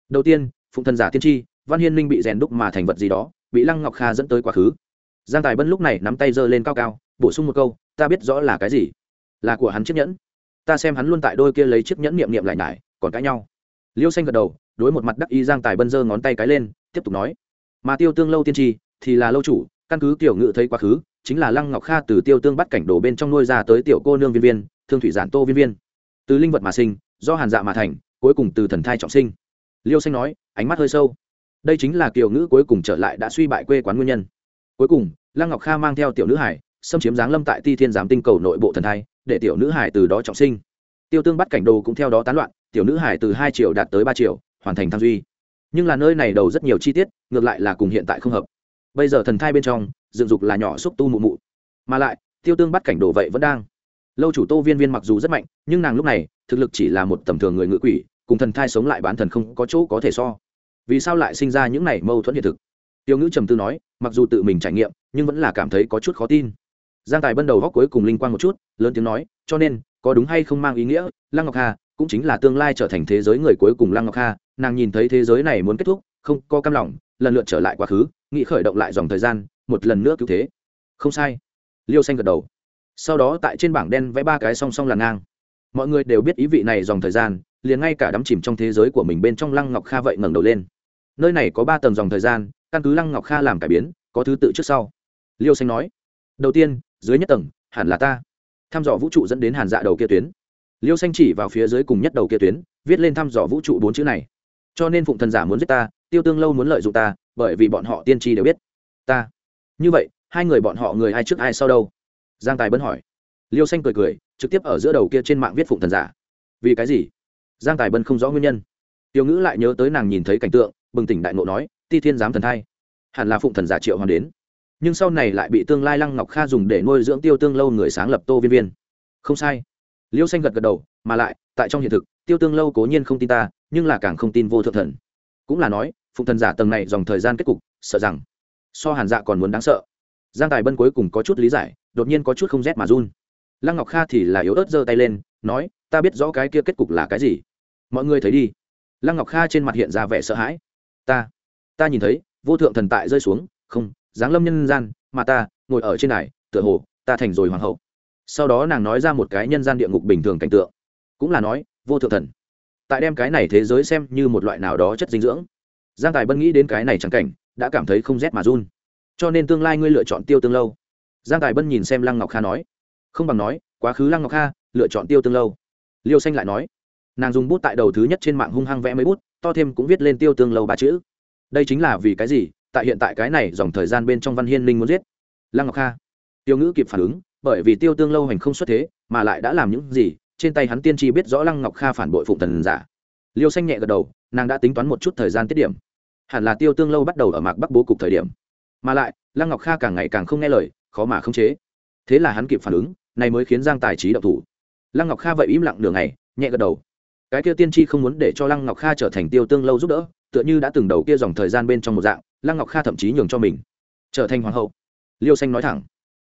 Đầu tiên, phụng thần giả tiên tri, văn hiên linh bị rèn đúc mà thành vật gì đó, bị lăng ngọc kha dẫn tới quá khứ. Giang tài bân lúc này nắm tay giơ lên cao cao, bổ sung một câu, ta biết rõ là cái gì? Là của hắn chiếc nhẫn ta xem hắn luôn tại đôi kia lấy chiếc nhẫn niệm niệm lại nhải, còn cãi nhau. Liêu xanh gật đầu, đối một mặt đắc y giang tài bân giơ ngón tay cái lên, tiếp tục nói. Mà tiêu tương lâu tiên tri thì là lâu chủ, căn cứ tiểu ngự thấy quá khứ, chính là lăng ngọc kha từ tiêu tương bắt cảnh đổ bên trong nuôi ra tới tiểu cô nương viên viên, thương thủy giản tô viên viên. Từ linh vật mà sinh, do hàn dạ mà thành, cuối cùng từ thần thai trọng sinh. Liêu xanh nói, ánh mắt hơi sâu. Đây chính là kiều ngữ cuối cùng trở lại đã suy bại quê quán nguyên nhân. Cuối cùng, lăng ngọc kha mang theo tiểu nữ hải, xâm chiếm giáng lâm tại ti thiên giám tinh cầu nội bộ thần thai để tiểu nữ hải từ đó trọng sinh. Tiêu tương bắt cảnh đồ cũng theo đó tán loạn, tiểu nữ hải từ hai triệu đạt tới ba triệu hoàn thành thăng duy. Nhưng là nơi này đầu rất nhiều chi tiết, ngược lại là cùng hiện tại không hợp. Bây giờ thần thai bên trong, dựng dục là nhỏ xúc tu mụ mụ. Mà lại, tiêu tương bắt cảnh đồ vậy vẫn đang. Lâu chủ tô viên viên mặc dù rất mạnh, nhưng nàng lúc này, thực lực chỉ là một tầm thường người ngự quỷ, cùng thần thai sống lại bán thần không có chỗ có thể so. Vì sao lại sinh ra những này mâu thuẫn hiện thực? Tiêu ngữ trầm tư nói, mặc dù tự mình trải nghiệm, nhưng vẫn là cảm thấy có chút khó tin giang tài bân đầu góc cuối cùng linh quan một chút, lớn tiếng nói, cho nên, có đúng hay không mang ý nghĩa, lăng ngọc hà cũng chính là tương lai trở thành thế giới người cuối cùng lăng ngọc hà, nàng nhìn thấy thế giới này muốn kết thúc, không có cam lòng, lần lượt trở lại quá khứ, nghĩ khởi động lại dòng thời gian, một lần nữa cứu thế. Không sai. Liêu xanh gật đầu. Sau đó tại trên bảng đen vẽ ba cái song song là ngang. Mọi người đều biết ý vị này dòng thời gian, liền ngay cả đắm chìm trong thế giới của mình bên trong lăng ngọc kha vậy ngẩng đầu lên. Nơi này có ba tầng dòng thời gian, căn cứ lăng ngọc kha làm cải biến, có thứ tự trước sau. Liêu xanh nói, đầu tiên dưới nhất tầng, hẳn là ta. Thăm dò vũ trụ dẫn đến hàn dạ đầu kia tuyến. Liêu xanh chỉ vào phía dưới cùng nhất đầu kia tuyến, viết lên thăm dò vũ trụ bốn chữ này. Cho nên phụng thần giả muốn giết ta, tiêu tương lâu muốn lợi dụng ta, bởi vì bọn họ tiên tri đều biết. Ta. Như vậy, hai người bọn họ người ai trước ai sau đâu? Giang tài bân hỏi. Liêu xanh cười cười, trực tiếp ở giữa đầu kia trên mạng viết phụng thần giả. Vì cái gì? Giang tài bân không rõ nguyên nhân. Tiêu ngữ lại nhớ tới nàng nhìn thấy cảnh tượng, bừng tỉnh đại ngộ nói, ti thiên giám thần thay hẳn là phụng thần giả triệu hoàng đến nhưng sau này lại bị tương lai lăng ngọc kha dùng để nuôi dưỡng tiêu tương lâu người sáng lập tô viên viên. Không sai. Liêu xanh gật gật đầu, mà lại, tại trong hiện thực, tiêu tương lâu cố nhiên không tin ta, nhưng là càng không tin vô thượng thần. Cũng là nói, phụng thần giả tầng này dòng thời gian kết cục, sợ rằng, so hàn dạ còn muốn đáng sợ. Giang tài bân cuối cùng có chút lý giải, đột nhiên có chút không rét mà run. Lăng ngọc kha thì là yếu ớt giơ tay lên, nói, ta biết rõ cái kia kết cục là cái gì. Mọi người thấy đi. Lăng ngọc kha trên mặt hiện ra vẻ sợ hãi. Ta ta nhìn thấy, vô thượng thần tại rơi xuống, không giáng lâm nhân gian, mà ta, ngồi ở trên này tựa hồ, ta thành rồi hoàng hậu. Sau đó nàng nói ra một cái nhân gian địa ngục bình thường cảnh tượng. Cũng là nói, vô thượng thần. Tại đem cái này thế giới xem như một loại nào đó chất dinh dưỡng. Giang tài bân nghĩ đến cái này chẳng cảnh, đã cảm thấy không rét mà run. Cho nên tương lai ngươi lựa chọn tiêu tương lâu. Giang tài bân nhìn xem lăng ngọc kha nói. Không bằng nói, quá khứ lăng ngọc kha, lựa chọn tiêu tương lâu. Liêu xanh lại nói. Nàng dùng bút tại đầu thứ nhất trên mạng hung hăng vẽ mấy bút, to thêm cũng viết lên tiêu tương lâu ba chữ. Đây chính là vì cái gì? Tại hiện tại cái này dòng thời gian bên trong văn hiên linh muốn giết. Lăng ngọc kha. Tiêu ngữ kịp phản ứng, bởi vì tiêu tương lâu hành không xuất thế, mà lại đã làm những gì, trên tay hắn tiên tri biết rõ lăng ngọc kha phản bội phụng thần giả. Liêu xanh nhẹ gật đầu, nàng đã tính toán một chút thời gian tiết điểm. Hẳn là tiêu tương lâu bắt đầu ở mạc bắc bố cục thời điểm. Mà lại, lăng ngọc kha càng ngày càng không nghe lời, khó mà không chế. Thế là hắn kịp phản ứng, này mới khiến giang tài trí đậu thủ. Lăng ngọc kha vậy im lặng đường này nhẹ gật đầu. Cái kia tiên tri không muốn để cho lăng ngọc kha trở thành tiêu tương lâu giúp đỡ, tựa như đã từng đầu kia dòng thời gian bên trong một dạng lăng ngọc kha thậm chí nhường cho mình trở thành hoàng hậu. Liêu xanh nói thẳng.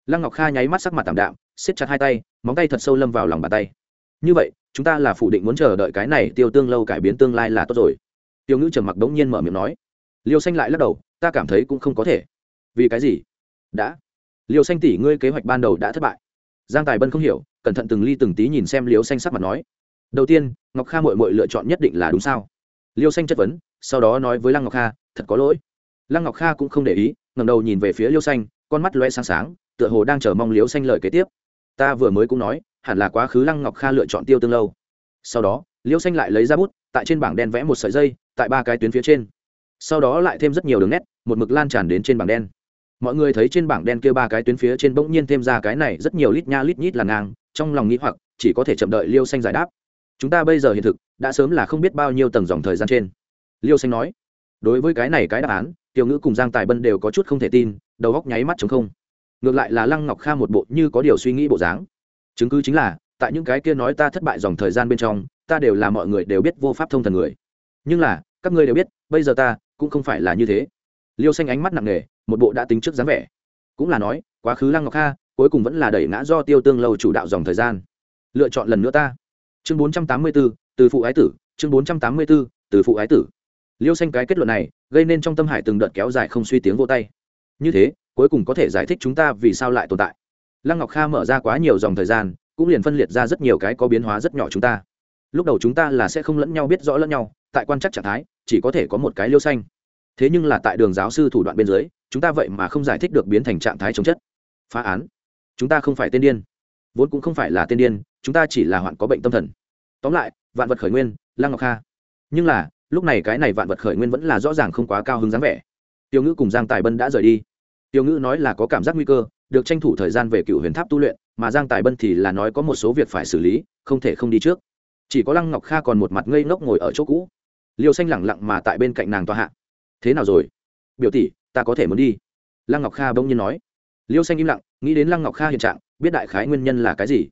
Lăng ngọc kha nháy mắt sắc mặt tảm đạm, siết chặt hai tay, móng tay thật sâu lâm vào lòng bàn tay. Như vậy, chúng ta là phủ định muốn chờ đợi cái này tiêu tương lâu cải biến tương lai là tốt rồi. Tiêu ngữ trầm mặc đống nhiên mở miệng nói. Liêu xanh lại lắc đầu, ta cảm thấy cũng không có thể. Vì cái gì? Đã. Liêu xanh tỷ, ngươi kế hoạch ban đầu đã thất bại. Giang tài bân không hiểu, cẩn thận từng ly từng tí nhìn xem liêu xanh sắc mặt nói. Đầu tiên, ngọc kha mội mội lựa chọn nhất định là đúng sao? Liêu xanh chất vấn, sau đó nói với lăng ngọc kha, thật có lỗi lăng ngọc kha cũng không để ý ngầm đầu nhìn về phía liêu xanh, con mắt loe sáng sáng, tựa hồ đang chờ mong liêu xanh lời kế tiếp. Ta vừa mới cũng nói, hẳn là quá khứ lăng ngọc kha lựa chọn tiêu tương lâu. Sau đó, liêu xanh lại lấy ra bút, tại trên bảng đen vẽ một sợi dây, tại ba cái tuyến phía trên. Sau đó lại thêm rất nhiều đường nét, một mực lan tràn đến trên bảng đen. Mọi người thấy trên bảng đen kia ba cái tuyến phía trên bỗng nhiên thêm ra cái này rất nhiều lít nha lít nhít là ngang, trong lòng nghĩ hoặc, chỉ có thể chậm đợi liêu xanh giải đáp. Chúng ta bây giờ hiện thực, đã sớm là không biết bao nhiêu tầng dòng thời gian trên. Liêu xanh nói, đối với cái này cái đáp án tiểu ngữ cùng giang tài bân đều có chút không thể tin đầu góc nháy mắt chống không. Ngược lại là lăng ngọc kha một bộ như có điều suy nghĩ bộ dáng. Chứng cứ chính là tại những cái kia nói ta thất bại dòng thời gian bên trong ta đều là mọi người đều biết vô pháp thông thần người. Nhưng là các ngươi đều biết bây giờ ta cũng không phải là như thế. Liêu xanh ánh mắt nặng nề một bộ đã tính trước dáng vẻ. Cũng là nói quá khứ lăng ngọc kha cuối cùng vẫn là đẩy ngã do tiêu tương lâu chủ đạo dòng thời gian. Lựa chọn lần nữa ta. Chương bốn trăm tám mươi 484, từ phụ ái tử chương bốn trăm tám mươi 484, từ phụ ái tử. Liêu xanh cái kết luận này gây nên trong tâm hải từng đợt kéo dài không suy tiếng vô tay. Như thế, cuối cùng có thể giải thích chúng ta vì sao lại tồn tại. Lăng ngọc kha mở ra quá nhiều dòng thời gian, cũng liền phân liệt ra rất nhiều cái có biến hóa rất nhỏ chúng ta. Lúc đầu chúng ta là sẽ không lẫn nhau biết rõ lẫn nhau, tại quan chắc trạng thái, chỉ có thể có một cái liêu xanh. Thế nhưng là tại đường giáo sư thủ đoạn bên dưới, chúng ta vậy mà không giải thích được biến thành trạng thái chống chất. Phá án. Chúng ta không phải tên điên. Vốn cũng không phải là tên điên, chúng ta chỉ là hoạn có bệnh tâm thần. Tóm lại, vạn vật khởi nguyên, lăng ngọc kha. Nhưng là lúc này cái này vạn vật khởi nguyên vẫn là rõ ràng không quá cao hứng dáng vẻ. Tiêu ngữ cùng giang tài bân đã rời đi. Tiêu ngữ nói là có cảm giác nguy cơ, được tranh thủ thời gian về cựu huyền tháp tu luyện, mà giang tài bân thì là nói có một số việc phải xử lý, không thể không đi trước. Chỉ có lăng ngọc kha còn một mặt ngây ngốc ngồi ở chỗ cũ. Liêu xanh lẳng lặng mà tại bên cạnh nàng tòa hạ. Thế nào rồi? Biểu tỷ, ta có thể muốn đi. Lăng ngọc kha bỗng nhiên nói. Liêu xanh im lặng, nghĩ đến lăng ngọc kha hiện trạng, biết đại khái nguyên nhân là cái gì.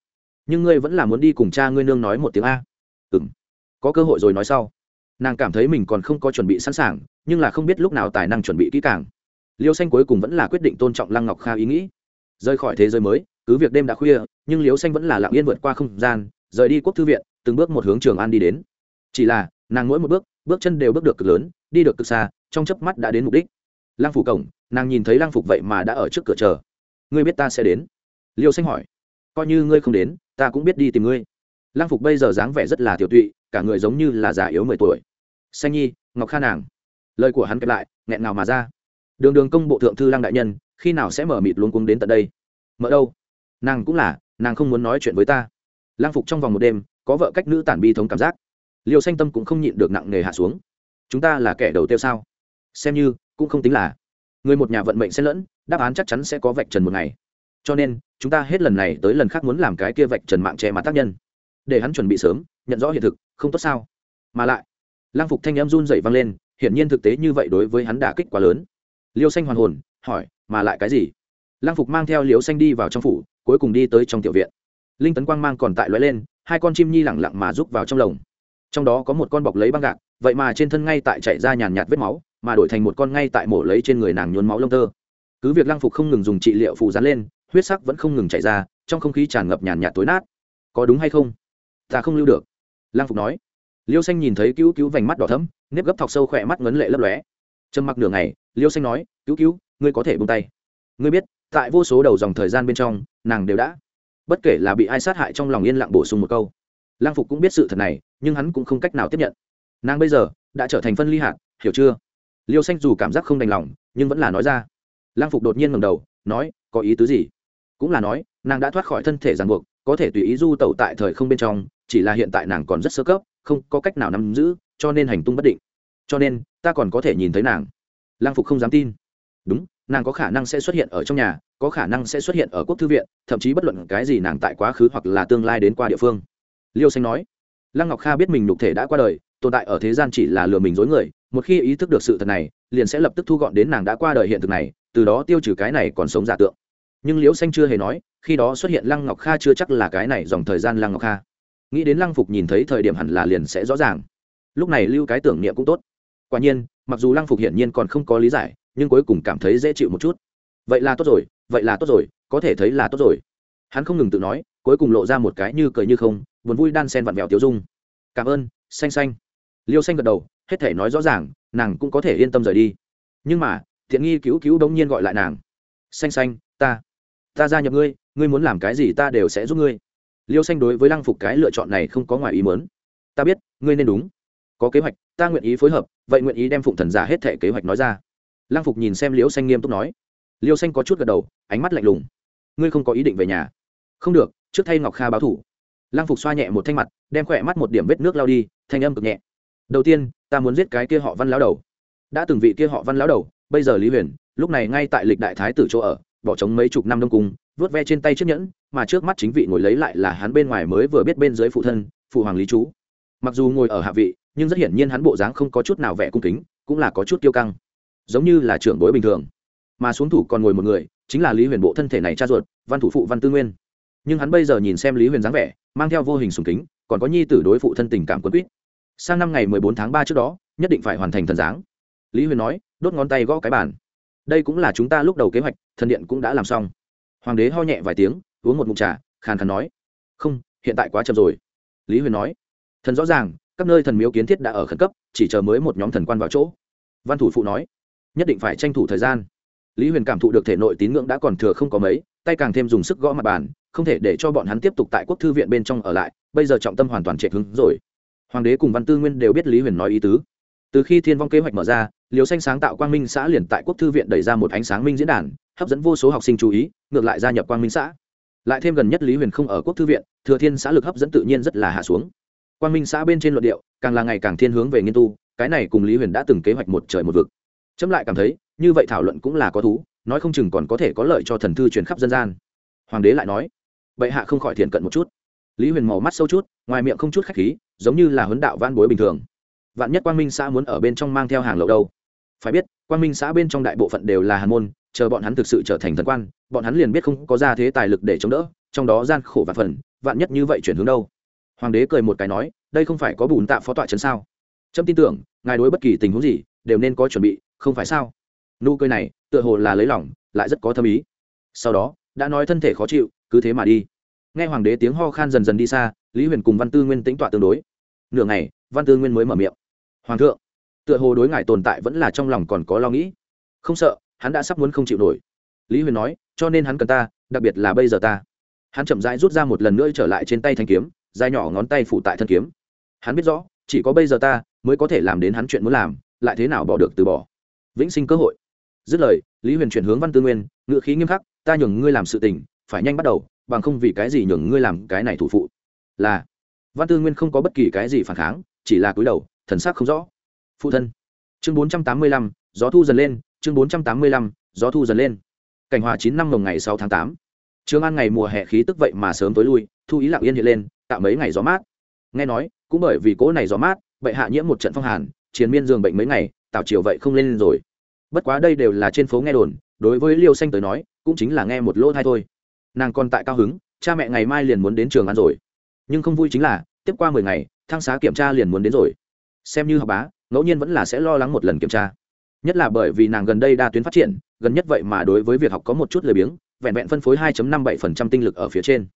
Nhưng ngươi vẫn là muốn đi cùng cha ngươi nương nói một tiếng a. Ừ m có cơ hội rồi nói sau nàng cảm thấy mình còn không có chuẩn bị sẵn sàng, nhưng là không biết lúc nào tài năng chuẩn bị kỹ càng. Liêu xanh cuối cùng vẫn là quyết định tôn trọng lăng ngọc kha ý nghĩ. Rời khỏi thế giới mới, cứ việc đêm đã khuya, nhưng liêu xanh vẫn là lặng yên vượt qua không gian, rời đi quốc thư viện, từng bước một hướng trường an đi đến. Chỉ là, nàng mỗi một bước bước chân đều bước được cực lớn, đi được cực xa, trong chớp mắt đã đến mục đích. Lăng phủ cổng, nàng nhìn thấy lăng phục vậy mà đã ở trước cửa chờ. Ngươi biết ta sẽ đến? Liêu xanh hỏi. Coi như ngươi không đến, ta cũng biết đi tìm ngươi. Lăng phục bây giờ dáng vẻ rất là tiểu tụy, cả người giống như là già yếu mười tuổi xanh nhi, ngọc kha nàng. Lời của hắn kẹp lại, nghẹn ngào mà ra. Đường đường công bộ thượng thư lăng đại nhân, khi nào sẽ mở mịt luống cuống đến tận đây? Mở đâu? Nàng cũng là, nàng không muốn nói chuyện với ta. Lang phục trong vòng một đêm, có vợ cách nữ tản bi thống cảm giác. Liêu xanh tâm cũng không nhịn được nặng nề hạ xuống. Chúng ta là kẻ đầu tiêu sao? Xem như, cũng không tính là. Người một nhà vận mệnh sẽ lẫn, đáp án chắc chắn sẽ có vạch trần một ngày. Cho nên, chúng ta hết lần này tới lần khác muốn làm cái kia vạch trần mạng che mặt tác nhân. Để hắn chuẩn bị sớm, nhận rõ hiện thực, không tốt sao? Mà lại lang phục thanh em run dậy vang lên, hiển nhiên thực tế như vậy đối với hắn đả kích quá lớn. Liêu xanh hoàn hồn, hỏi, mà lại cái gì? Lang phục mang theo liêu xanh đi vào trong phủ, cuối cùng đi tới trong tiểu viện. Linh tấn quang mang còn tại lóe lên, hai con chim nhi lẳng lặng mà rúc vào trong lồng. Trong đó có một con bọc lấy băng gạc, vậy mà trên thân ngay tại chạy ra nhàn nhạt vết máu, mà đổi thành một con ngay tại mổ lấy trên người nàng nhốn máu lông tơ. Cứ việc Lang phục không ngừng dùng trị liệu phù dán lên, huyết sắc vẫn không ngừng chạy ra, trong không khí tràn ngập nhàn nhạt tối nát. Có đúng hay không? Ta không lưu được Lang phục nói liêu xanh nhìn thấy cứu cứu vành mắt đỏ thấm nếp gấp thọc sâu khỏe mắt ngấn lệ lấp lóe. Trầm mặc nửa ngày, liêu xanh nói, cứu cứu, ngươi có thể bung tay. Ngươi biết, tại vô số đầu dòng thời gian bên trong, nàng đều đã, bất kể là bị ai sát hại trong lòng yên lặng bổ sung một câu. Lang phục cũng biết sự thật này, nhưng hắn cũng không cách nào tiếp nhận. Nàng bây giờ đã trở thành phân ly hạt, hiểu chưa? Liêu xanh dù cảm giác không đành lòng, nhưng vẫn là nói ra. Lang phục đột nhiên ngầm đầu, nói, có ý tứ gì? Cũng là nói, nàng đã thoát khỏi thân thể ràng buộc, có thể tùy ý du tẩu tại thời không bên trong, chỉ là hiện tại nàng còn rất sơ cấp không có cách nào nắm giữ, cho nên hành tung bất định. Cho nên, ta còn có thể nhìn thấy nàng. Lang phục không dám tin. Đúng, nàng có khả năng sẽ xuất hiện ở trong nhà, có khả năng sẽ xuất hiện ở quốc thư viện, thậm chí bất luận cái gì nàng tại quá khứ hoặc là tương lai đến qua địa phương. Liêu xanh nói. Lăng ngọc kha biết mình nhục thể đã qua đời, tồn tại ở thế gian chỉ là lừa mình dối người, một khi ý thức được sự thật này, liền sẽ lập tức thu gọn đến nàng đã qua đời hiện thực này, từ đó tiêu trừ cái này còn sống giả tượng. Nhưng liễu xanh chưa hề nói, khi đó xuất hiện lăng ngọc kha chưa chắc là cái này dòng thời gian lăng ngọc kha nghĩ đến lăng phục nhìn thấy thời điểm hẳn là liền sẽ rõ ràng. Lúc này lưu cái tưởng niệm cũng tốt. Quả nhiên, mặc dù lăng phục hiển nhiên còn không có lý giải, nhưng cuối cùng cảm thấy dễ chịu một chút. Vậy là tốt rồi, vậy là tốt rồi, có thể thấy là tốt rồi. Hắn không ngừng tự nói, cuối cùng lộ ra một cái như cười như không, buồn vui đan sen vặn vẹo tiêu dung. Cảm ơn, xanh xanh. Liêu xanh gật đầu, hết thể nói rõ ràng, nàng cũng có thể yên tâm rời đi. Nhưng mà, thiện nghi cứu cứu đống nhiên gọi lại nàng. Xanh xanh, ta ta gia nhập ngươi ngươi muốn làm cái gì ta đều sẽ giúp ngươi liêu xanh đối với lăng phục cái lựa chọn này không có ngoài ý mớn ta biết, ngươi nên đúng. Có kế hoạch, ta nguyện ý phối hợp, vậy nguyện ý đem phụng thần giả hết thể kế hoạch nói ra. Lăng phục nhìn xem liêu xanh nghiêm túc nói. Liêu xanh có chút gật đầu, ánh mắt lạnh lùng. Ngươi không có ý định về nhà. Không được, trước thay ngọc kha báo thủ. Lăng phục xoa nhẹ một thanh mặt, đem khỏe mắt một điểm vết nước lao đi, thanh âm cực nhẹ. Đầu tiên, ta muốn giết cái kia họ văn lão đầu. Đã từng vị kia họ văn lão đầu, bây giờ lý huyền, lúc này ngay tại lịch đại thái tử chỗ ở bỏ trống mấy chục năm đông cung, vớt ve trên tay chiếc nhẫn, mà trước mắt chính vị ngồi lấy lại là hắn bên ngoài mới vừa biết bên dưới phụ thân, phụ hoàng lý chú. Mặc dù ngồi ở hạ vị, nhưng rất hiển nhiên hắn bộ dáng không có chút nào vẻ cung kính, cũng là có chút kiêu căng. Giống như là trưởng bối bình thường. Mà xuống thủ còn ngồi một người, chính là lý huyền bộ thân thể này cha ruột, văn thủ phụ văn tư nguyên. Nhưng hắn bây giờ nhìn xem lý huyền dáng vẻ, mang theo vô hình sùng kính, còn có nhi tử đối phụ thân tình cảm quân quýt. Sang năm ngày mười bốn tháng ba trước đó, nhất định phải hoàn thành thần dáng lý huyền nói, đốt ngón tay gõ cái bàn đây cũng là chúng ta lúc đầu kế hoạch, thần điện cũng đã làm xong. Hoàng đế ho nhẹ vài tiếng, uống một mụn trà, khàn khàn nói, không, hiện tại quá chậm rồi. Lý huyền nói, thần rõ ràng, các nơi thần miếu kiến thiết đã ở khẩn cấp, chỉ chờ mới một nhóm thần quan vào chỗ. Văn thủ phụ nói, nhất định phải tranh thủ thời gian. Lý huyền cảm thụ được thể nội tín ngưỡng đã còn thừa không có mấy, tay càng thêm dùng sức gõ mặt bàn, không thể để cho bọn hắn tiếp tục tại quốc thư viện bên trong ở lại, bây giờ trọng tâm hoàn toàn trệ hứng rồi. Hoàng đế cùng văn tư nguyên đều biết lý huyền nói ý tứ. Từ khi thiên vong kế hoạch mở ra liều xanh sáng tạo quang minh xã liền tại quốc thư viện đẩy ra một ánh sáng minh diễn đàn, hấp dẫn vô số học sinh chú ý, ngược lại gia nhập quang minh xã. Lại thêm gần nhất lý huyền không ở quốc thư viện, thừa thiên xã lực hấp dẫn tự nhiên rất là hạ xuống. Quang minh xã bên trên luận điệu, càng là ngày càng thiên hướng về nghiên tu, cái này cùng lý huyền đã từng kế hoạch một trời một vực. Chấm lại cảm thấy, như vậy thảo luận cũng là có thú, nói không chừng còn có thể có lợi cho thần thư truyền khắp dân gian. Hoàng đế lại nói, bệ hạ không khỏi thiện cận một chút. Lý huyền màu mắt sâu chút, ngoài miệng không chút khách khí, giống như là huấn đạo van bối bình thường. Vạn nhất quang minh xã muốn ở bên trong mang theo hàng lậu đâu? Phải biết, quang minh xã bên trong đại bộ phận đều là hàn môn, chờ bọn hắn thực sự trở thành thần quan, bọn hắn liền biết không có ra thế tài lực để chống đỡ, trong đó gian khổ và phần, vạn nhất như vậy chuyển hướng đâu? Hoàng đế cười một cái nói, đây không phải có bùn tạ phó tọa trấn sao? Trâm tin tưởng, ngài đối bất kỳ tình huống gì, đều nên có chuẩn bị, không phải sao? Nụ cười này, tựa hồ là lấy lòng, lại rất có thâm ý. Sau đó, đã nói thân thể khó chịu, cứ thế mà đi. Nghe hoàng đế tiếng ho khan dần dần đi xa, lý huyền cùng văn tư nguyên tính tọa tương đối. Nửa ngày, văn tư nguyên mới mở miệng. Hoàng thượng tựa hồ đối ngài tồn tại vẫn là trong lòng còn có lo nghĩ. Không sợ, hắn đã sắp muốn không chịu nổi. Lý huyền nói, cho nên hắn cần ta, đặc biệt là bây giờ ta. Hắn chậm rãi rút ra một lần nữa trở lại trên tay thanh kiếm, dài nhỏ ngón tay phụ tại thân kiếm. Hắn biết rõ, chỉ có bây giờ ta, mới có thể làm đến hắn chuyện muốn làm, lại thế nào bỏ được từ bỏ. Vĩnh sinh cơ hội. Dứt lời, lý huyền chuyển hướng văn tư nguyên ngự khí nghiêm khắc, ta nhường ngươi làm sự tình, phải nhanh bắt đầu, bằng không vì cái gì nhường ngươi làm cái này thủ phụ. Là, văn tư nguyên không có bất kỳ cái gì phản kháng, chỉ là cúi đầu, thần sắc không rõ phụ thân. Chương bốn trăm tám mươi lăm, gió thu dần lên, chương bốn trăm tám mươi lăm, gió thu dần lên. Cảnh hòa chín năm mồng ngày sáu tháng tám. Trường an ngày mùa hè khí tức vậy mà sớm tối lui, thu ý lặng yên hiện lên, tạo mấy ngày gió mát. Nghe nói, cũng bởi vì cỗ này gió mát, bệ hạ nhiễm một trận phong hàn chiến miên giường bệnh mấy ngày tạo chiều vậy không lên rồi. Bất quá đây đều là trên phố nghe đồn, đối với liêu xanh tới nói, cũng chính là nghe một lỗ thai thôi. Nàng còn tại cao hứng, cha mẹ ngày mai liền muốn đến trường ăn rồi. Nhưng không vui chính là, tiếp qua mười ngày, thang xá kiểm tra liền muốn đến rồi. Xem như học bá ngẫu nhiên vẫn là sẽ lo lắng một lần kiểm tra. Nhất là bởi vì nàng gần đây đa tuyến phát triển, gần nhất vậy mà đối với việc học có một chút lười biếng, vẹn vẹn phân phối 2.57% tinh lực ở phía trên.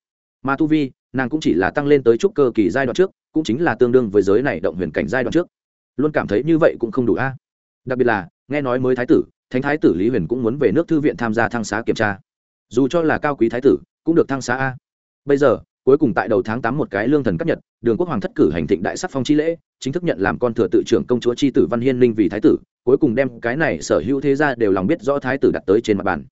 Mà tu vi, nàng cũng chỉ là tăng lên tới trúc cơ kỳ giai đoạn trước, cũng chính là tương đương với giới này động huyền cảnh giai đoạn trước. Luôn cảm thấy như vậy cũng không đủ a. Đặc biệt là, nghe nói mới thái tử, thánh thái tử lý huyền cũng muốn về nước thư viện tham gia thăng xá kiểm tra. Dù cho là cao quý thái tử, cũng được thăng xá a. Bây giờ cuối cùng tại đầu tháng tám một cái lương thần cấp nhật, đường quốc hoàng thất cử hành thịnh đại sắc phong chi lễ, chính thức nhận làm con thừa tự trưởng công chúa c h i tử văn hiên linh vì thái tử, cuối cùng đem cái này sở hữu thế gia đều lòng biết rõ thái tử đặt tới trên mặt bàn.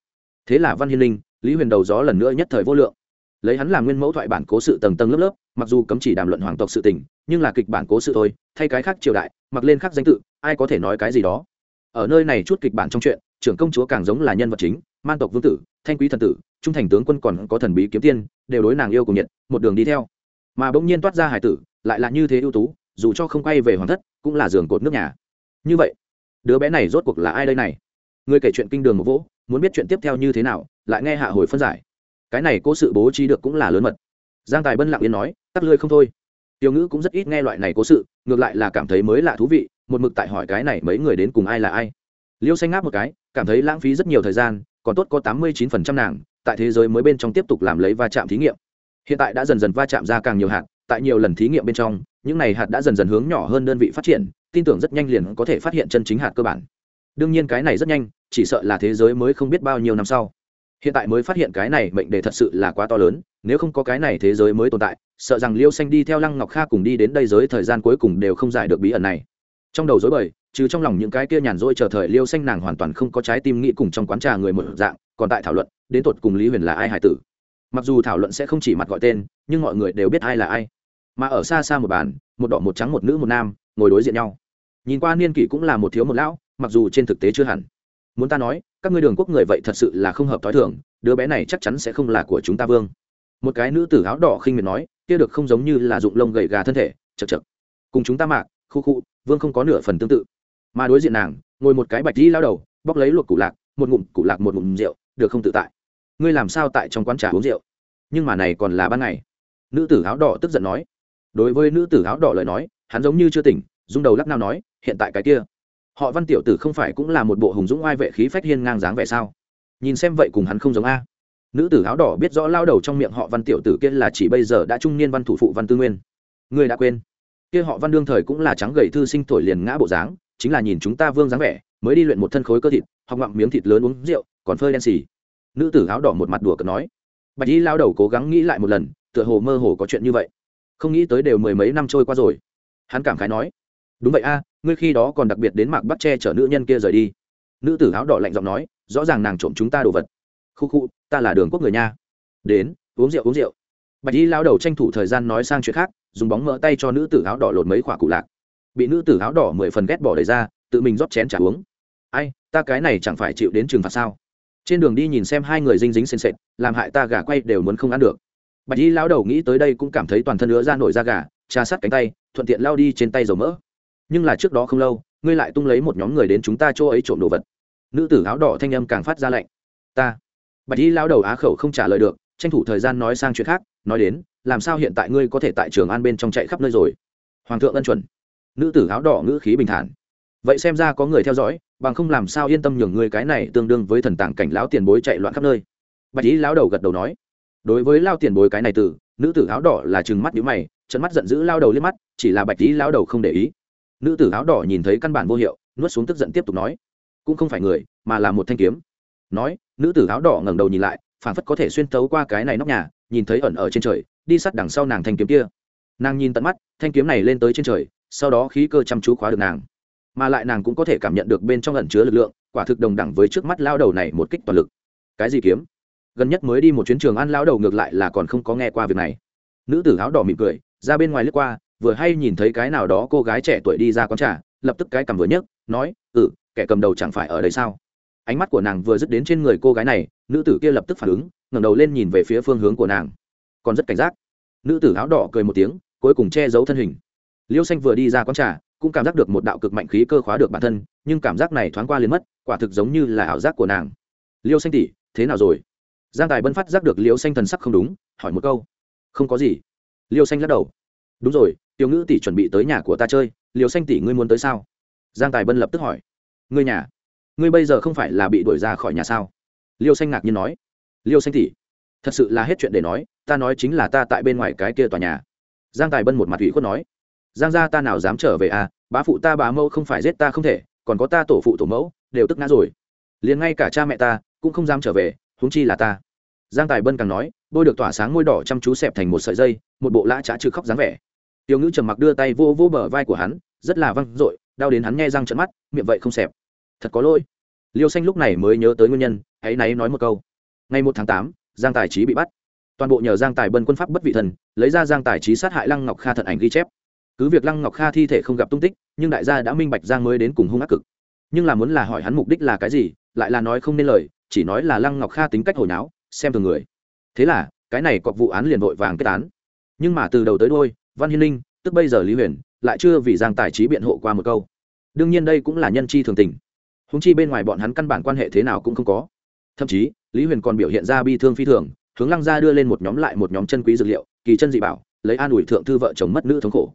Thế là văn hiên linh lý huyền đầu gió lần nữa nhất thời vô lượng. Lấy hắn làm nguyên mẫu thoại bản cố sự tầng tầng lớp lớp, mặc dù cấm chỉ đàm luận hoàng tộc sự tình, nhưng là kịch bản cố sự thôi, thay cái khác triều đại, mặc lên khác danh tự, ai có thể nói cái gì đó. Ở nơi này chút kịch bản trong chuyện, trưởng công chúa càng giống là nhân vật chính man tộc vương tử, thanh quý thần tử, trung thành tướng quân còn có thần bí kiếm tiên, đều đối nàng yêu cùng nhiệt, một đường đi theo. Mà bỗng nhiên toát ra hải tử, lại là như thế ưu tú, dù cho không quay về hoàng thất, cũng là giường cột nước nhà. Như vậy, đứa bé này rốt cuộc là ai đây này? Người kể chuyện kinh đường một vỗ, muốn biết chuyện tiếp theo như thế nào, lại nghe hạ hồi phân giải. Cái này cố sự bố trí được cũng là lớn mật. Giang tài bân lặng yên nói, tắt lươi không thôi. Tiêu ngữ cũng rất ít nghe loại này cố sự, ngược lại là cảm thấy mới lạ thú vị, một mực tại hỏi cái này mấy người đến cùng ai là ai. Liêu xanh ngáp một cái, cảm thấy lãng phí rất nhiều thời gian còn tốt có tám mươi chín phần trăm nàng, tại thế giới mới bên trong tiếp tục làm lấy va chạm thí nghiệm. Hiện tại đã dần dần va chạm ra càng nhiều hạt, tại nhiều lần thí nghiệm bên trong, những này hạt đã dần dần hướng nhỏ hơn đơn vị phát triển, tin tưởng rất nhanh liền có thể phát hiện chân chính hạt cơ bản. Đương nhiên cái này rất nhanh, chỉ sợ là thế giới mới không biết bao nhiêu năm sau. Hiện tại mới phát hiện cái này mệnh đề thật sự là quá to lớn, nếu không có cái này thế giới mới tồn tại, sợ rằng liêu xanh đi theo lăng ngọc kha cùng đi đến đây giới thời gian cuối cùng đều không giải được bí ẩn này. Trong đầu dối bời trừ trong lòng những cái kia nhàn rỗi chờ thời liêu xanh nàng hoàn toàn không có trái tim nghĩ cùng trong quán trà người một dạng, còn tại thảo luận, đến tột cùng lý huyền là ai hải tử. Mặc dù thảo luận sẽ không chỉ mặt gọi tên, nhưng mọi người đều biết ai là ai. Mà ở xa xa một bàn, một đỏ một trắng một nữ một nam, ngồi đối diện nhau. Nhìn qua niên kỷ cũng là một thiếu một lão, mặc dù trên thực tế chưa hẳn. Muốn ta nói, các ngươi đường quốc người vậy thật sự là không hợp t h o i thường, đứa bé này chắc chắn sẽ không là của chúng ta vương. Một cái nữ tử áo đỏ khinh miệt nói, kia được không giống như là dụng lông gầy gà thân thể, chật chật. Cùng chúng ta mạc, khu khu, vương không có nửa phần tương tự mà đối diện nàng, ngồi một cái bạch đi lao đầu, bóc lấy luộc củ lạc, một ngụm củ lạc, một ngụm rượu, được không tự tại? Ngươi làm sao tại trong quán trà uống rượu? Nhưng mà này còn là ban ngày. Nữ tử áo đỏ tức giận nói. Đối với nữ tử áo đỏ lời nói, hắn giống như chưa tỉnh, rung đầu lắc nào nói, hiện tại cái kia. Họ văn tiểu tử không phải cũng là một bộ hùng dũng oai vệ khí phách hiên ngang dáng vẻ sao? Nhìn xem vậy cùng hắn không giống a. Nữ tử áo đỏ biết rõ lao đầu trong miệng họ văn tiểu tử kia là chỉ bây giờ đã trung niên văn thủ phụ văn tư nguyên. Ngươi đã quên. Kia họ văn đương thời cũng là trắng gầy thư sinh thổi liền ngã bộ dáng chính là nhìn chúng ta vương dáng vẻ, mới đi luyện một thân khối cơ thịt hoặc ngậm miếng thịt lớn uống rượu, còn phơi đen xì. Nữ tử áo đỏ một mặt đùa cợt nói. Bạch y lao đầu cố gắng nghĩ lại một lần, tựa hồ mơ hồ có chuyện như vậy. Không nghĩ tới đều mười mấy năm trôi qua rồi. Hắn cảm khái nói. Đúng vậy a, ngươi khi đó còn đặc biệt đến mạc bắt che chở nữ nhân kia rời đi. Nữ tử áo đỏ lạnh giọng nói, rõ ràng nàng trộm chúng ta đồ vật. Khu khu, ta là đường quốc người nha. Đến, uống rượu uống rượu. Bạch y lao đầu tranh thủ thời gian nói sang chuyện khác, dùng bóng mỡ tay cho nữ tử áo đỏ lột mấy khỏa cụ lạc bị nữ tử áo đỏ mười phần ghét bỏ đầy ra, tự mình rót chén trả uống. Ai, ta cái này chẳng phải chịu đến trừng phạt sao? Trên đường đi nhìn xem hai người dinh dính sền sệt, làm hại ta gà quay đều muốn không ăn được. Bạch y lao đầu nghĩ tới đây cũng cảm thấy toàn thân nữa ra nổi da gà, trà sát cánh tay, thuận tiện lao đi trên tay dầu mỡ. Nhưng là trước đó không lâu, ngươi lại tung lấy một nhóm người đến chúng ta chỗ ấy trộm đồ vật. Nữ tử áo đỏ thanh âm càng phát ra lạnh. ta. Bạch y lao đầu á khẩu không trả lời được, tranh thủ thời gian nói sang chuyện khác, nói đến, làm sao hiện tại ngươi có thể tại trường an bên trong chạy khắp nơi rồi? Hoàng thượng ân chuẩn nữ tử áo đỏ ngữ khí bình thản. Vậy xem ra có người theo dõi, bằng không làm sao yên tâm nhường người cái này tương đương với thần tàng cảnh lão tiền bối chạy loạn khắp nơi. Bạch ý lão đầu gật đầu nói. Đối với lao tiền bối cái này từ nữ tử áo đỏ là chừng mắt nhíu mày trận mắt giận dữ lao đầu liếc mắt, chỉ là bạch ý lão đầu không để ý. Nữ tử áo đỏ nhìn thấy căn bản vô hiệu, nuốt xuống tức giận tiếp tục nói. Cũng không phải người, mà là một thanh kiếm. Nói, nữ tử áo đỏ ngẩng đầu nhìn lại phản phất có thể xuyên tấu qua cái này nóc nhà, nhìn thấy ẩn ở trên trời, đi sát đằng sau nàng thanh kiếm kia. Nàng nhìn tận mắt, thanh kiếm này lên tới trên trời sau đó khí cơ chăm chú khóa được nàng. Mà lại nàng cũng có thể cảm nhận được bên trong ẩn chứa lực lượng, quả thực đồng đẳng với trước mắt lao đầu này một kích toàn lực. Cái gì kiếm? Gần nhất mới đi một chuyến trường ăn lao đầu ngược lại là còn không có nghe qua việc này. Nữ tử áo đỏ mỉm cười, ra bên ngoài lướt qua, vừa hay nhìn thấy cái nào đó cô gái trẻ tuổi đi ra quán trà, lập tức cái cầm vừa nhấc, nói ừ kẻ cầm đầu chẳng phải ở đây sao? Ánh mắt của nàng vừa dứt đến trên người cô gái này, nữ tử kia lập tức phản ứng, ngẩng đầu lên nhìn về phía phương hướng của nàng. Còn rất cảnh giác. Nữ tử áo đỏ cười một tiếng, cuối cùng che giấu thân hình liêu xanh vừa đi ra quán trà, cũng cảm giác được một đạo cực mạnh khí cơ khóa được bản thân, nhưng cảm giác này thoáng qua liền mất, quả thực giống như là ảo giác của nàng. Liêu xanh tỉ thế nào rồi? Giang tài bân phát giác được liêu xanh thần sắc không đúng, hỏi một câu. Không có gì. Liêu xanh lắc đầu. Đúng rồi, tiểu ngữ tỷ chuẩn bị tới nhà của ta chơi, liêu xanh tỷ ngươi muốn tới sao? Giang tài bân lập tức hỏi. Ngươi nhà? Ngươi bây giờ không phải là bị đuổi ra khỏi nhà sao? Liêu xanh ngạc nhiên nói. Liêu xanh tỷ, thật sự là hết chuyện để nói, ta nói chính là ta tại bên ngoài cái kia tòa nhà. Giang tài bân một mặt ủy khuất nói giang gia ta nào dám trở về à? Bá phụ ta, bá mẫu không phải giết ta không thể, còn có ta tổ phụ tổ mẫu, đều tức ngã rồi. Liền ngay cả cha mẹ ta cũng không dám trở về, huống chi là ta. Giang tài bân càng nói, bôi được tỏa sáng môi đỏ chăm chú xẹp thành một sợi dây, một bộ lã trá trừ khóc dáng vẻ. Tiểu ngữ trầm mặc đưa tay vô vô bờ vai của hắn, rất là văng dội, đau đến hắn nghe răng trận mắt, miệng vậy không xẹp. Thật có lỗi. Liêu xanh lúc này mới nhớ tới nguyên nhân, hãy náy nói một câu. Ngày một tháng tám, giang tài trí bị bắt. Toàn bộ nhờ giang tài bân quân pháp bất vị thần, lấy ra giang tài trí sát hại lăng ngọc kha thận ảnh ghi chép cứ việc lăng ngọc kha thi thể không gặp tung tích, nhưng đại gia đã minh bạch giang mới đến cùng hung ác cực. Nhưng là muốn là hỏi hắn mục đích là cái gì, lại là nói không nên lời, chỉ nói là lăng ngọc kha tính cách hồi náo, xem thường người. Thế là, cái này cọc vụ án liền vội vàng kết án. Nhưng mà từ đầu tới đôi văn hiên linh, tức bây giờ lý huyền, lại chưa vì giang tài trí biện hộ qua một câu. Đương nhiên đây cũng là nhân chi thường tình. Húng chi bên ngoài bọn hắn căn bản quan hệ thế nào cũng không có. Thậm chí, lý huyền còn biểu hiện ra bi thương phi thường, hướng lăng gia đưa lên một nhóm lại một nhóm chân quý dược liệu, kỳ chân dị bảo, lấy an ủi thượng thư vợ chồng mất nữ thống khổ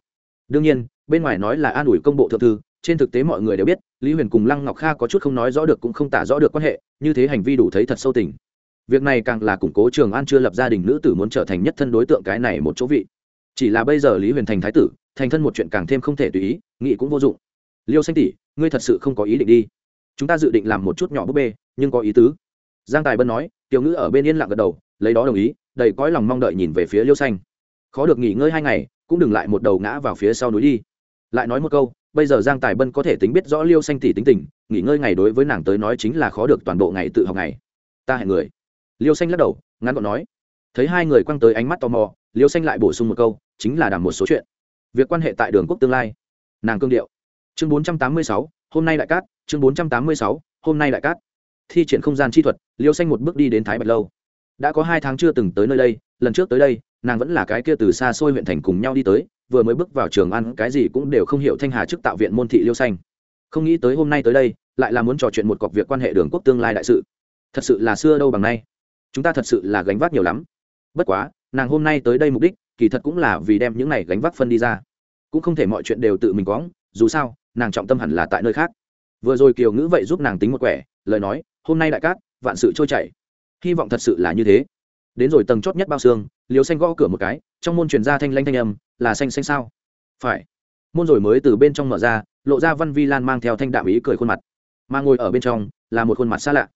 đương nhiên, bên ngoài nói là an ủi công bộ thượng thư, trên thực tế mọi người đều biết, lý huyền cùng lăng ngọc kha có chút không nói rõ được cũng không tả rõ được quan hệ, như thế hành vi đủ thấy thật sâu tình. Việc này càng là củng cố trường an chưa lập gia đình nữ tử muốn trở thành nhất thân đối tượng cái này một chỗ vị. Chỉ là bây giờ lý huyền thành thái tử, thành thân một chuyện càng thêm không thể tùy ý nghị cũng vô dụng. Liêu xanh tỷ, ngươi thật sự không có ý định đi. Chúng ta dự định làm một chút nhỏ búp bê, nhưng có ý tứ. Giang tài bân nói, tiểu ngữ ở bên yên lặng gật đầu, lấy đó đồng ý, đầy cõi lòng mong đợi nhìn về phía liêu xanh. Khó được nghỉ ngơi hai ngày cũng đừng lại một đầu ngã vào phía sau núi đi. Lại nói một câu, bây giờ giang tài bân có thể tính biết rõ liêu xanh tỷ tính tình, nghỉ ngơi ngày đối với nàng tới nói chính là khó được toàn bộ ngày tự học ngày. Ta hẹn người. Liêu xanh lắc đầu, ngắn gọn nói. Thấy hai người quăng tới ánh mắt tò mò, liêu xanh lại bổ sung một câu, chính là đàm một số chuyện. Việc quan hệ tại đường quốc tương lai. Nàng cương điệu. Chương bốn trăm tám mươi sáu, hôm nay đại cát, chương bốn trăm tám mươi sáu, hôm nay đại cát. Thi triển không gian chi thuật, liêu xanh một bước đi đến thái bạch lâu. Đã có hai tháng chưa từng tới nơi đây, lần trước tới đây nàng vẫn là cái kia từ xa xôi huyện thành cùng nhau đi tới, vừa mới bước vào trường ăn, cái gì cũng đều không hiểu thanh hà chức tạo viện môn thị liêu xanh. Không nghĩ tới hôm nay tới đây, lại là muốn trò chuyện một cọc việc quan hệ đường quốc tương lai đại sự. Thật sự là xưa đâu bằng nay. Chúng ta thật sự là gánh vác nhiều lắm. Bất quá, nàng hôm nay tới đây mục đích, kỳ thật cũng là vì đem những này gánh vác phân đi ra. Cũng không thể mọi chuyện đều tự mình quõng, dù sao, nàng trọng tâm hẳn là tại nơi khác. Vừa rồi kiều ngữ vậy giúp nàng tính một quẻ, lời nói, hôm nay đại cát, vạn sự trôi chảy. Hy vọng thật sự là như thế đến rồi tầng chót nhất bao xương liều xanh gõ cửa một cái, trong môn truyền ra thanh lanh thanh âm, là xanh xanh sao? Phải. Môn rồi mới từ bên trong mở ra, lộ ra văn vi lan mang theo thanh đạm ý cười khuôn mặt. Mà ngồi ở bên trong, là một khuôn mặt xa lạ.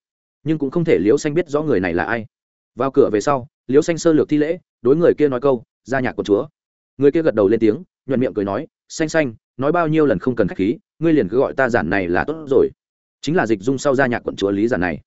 Nhưng cũng không thể liễu xanh biết rõ người này là ai. Vào cửa về sau, liễu xanh sơ lược thi lễ, đối người kia nói câu ra nhạc của chúa. Người kia gật đầu lên tiếng, nhuận miệng cười nói, xanh xanh, nói bao nhiêu lần không cần khách khí, ngươi liền cứ gọi ta giản này là tốt rồi. Chính là dịch dung sau gia nhạc quận chúa lý giản này.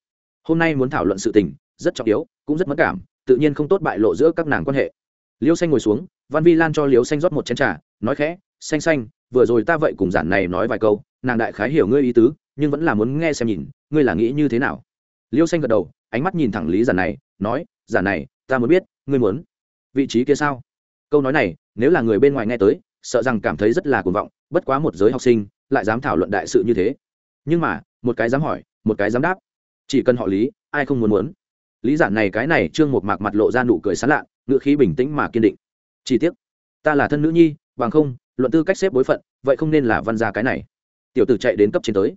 Hôm nay muốn thảo luận sự tình, rất trọng yếu, cũng rất mất cảm tự nhiên không tốt bại lộ giữa các nàng quan hệ. Liêu xanh ngồi xuống, văn vi lan cho liêu xanh rót một chén trà, nói khẽ, xanh xanh, vừa rồi ta vậy cùng giản này nói vài câu, nàng đại khái hiểu ngươi ý tứ, nhưng vẫn là muốn nghe xem nhìn, ngươi là nghĩ như thế nào? Liêu xanh gật đầu, ánh mắt nhìn thẳng lý giản này, nói, giản này, ta muốn biết, ngươi muốn vị trí kia sao? Câu nói này, nếu là người bên ngoài nghe tới, sợ rằng cảm thấy rất là cuồng vọng, bất quá một giới học sinh, lại dám thảo luận đại sự như thế. Nhưng mà, một cái dám hỏi, một cái dám đáp. Chỉ cần họ lý, ai không muốn muốn? Lý giản này cái này trương một mạc mặt lộ ra nụ cười sán lạ, ngữ khí bình tĩnh mà kiên định. Chỉ tiếc, ta là thân nữ nhi, bằng không, luận tư cách xếp bối phận, vậy không nên là văn gia cái này. Tiểu tử chạy đến cấp trên tới.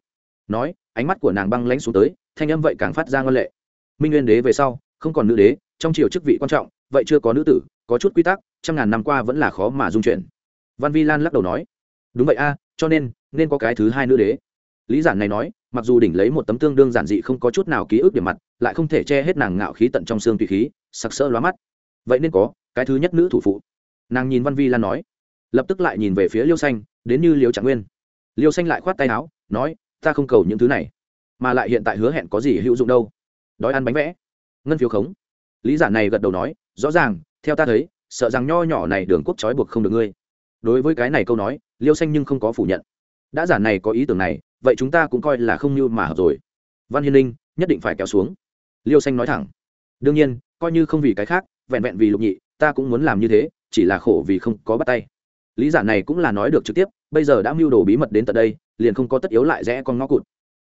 Nói, ánh mắt của nàng băng lãnh xuống tới, thanh âm vậy càng phát ra ngân lệ. Minh nguyên đế về sau, không còn nữ đế, trong triều chức vị quan trọng, vậy chưa có nữ tử, có chút quy tắc, trăm ngàn năm qua vẫn là khó mà dung chuyển văn vi lan lắc đầu nói, đúng vậy a, cho nên nên có cái thứ hai nữ đế. Lý giản này nói mặc dù đỉnh lấy một tấm tương đương giản dị không có chút nào ký ức điểm mặt, lại không thể che hết nàng ngạo khí tận trong xương tùy khí, sặc sỡ lóa mắt. Vậy nên có, cái thứ nhất nữ thủ phụ. Nàng nhìn văn vi lan nói, lập tức lại nhìn về phía liêu xanh, đến như liêu trạng nguyên. Liêu xanh lại khoát tay áo, nói, ta không cầu những thứ này, mà lại hiện tại hứa hẹn có gì hữu dụng đâu. Đói ăn bánh vẽ. Ngân phiếu khống. Lý giả này gật đầu nói, rõ ràng, theo ta thấy, sợ rằng nho nhỏ này đường quốc trói buộc không được ngươi. Đối với cái này câu nói, liêu xanh nhưng không có phủ nhận. Đã giả này có ý tưởng này vậy chúng ta cũng coi là không như mà hợp rồi. Văn hiên linh nhất định phải kéo xuống. Liêu xanh nói thẳng. Đương nhiên, coi như không vì cái khác, vẹn vẹn vì lục nhị, ta cũng muốn làm như thế, chỉ là khổ vì không có bắt tay. Lý giả này cũng là nói được trực tiếp, bây giờ đã mưu đồ bí mật đến tận đây, liền không có tất yếu lại rẽ con ngõ cụt.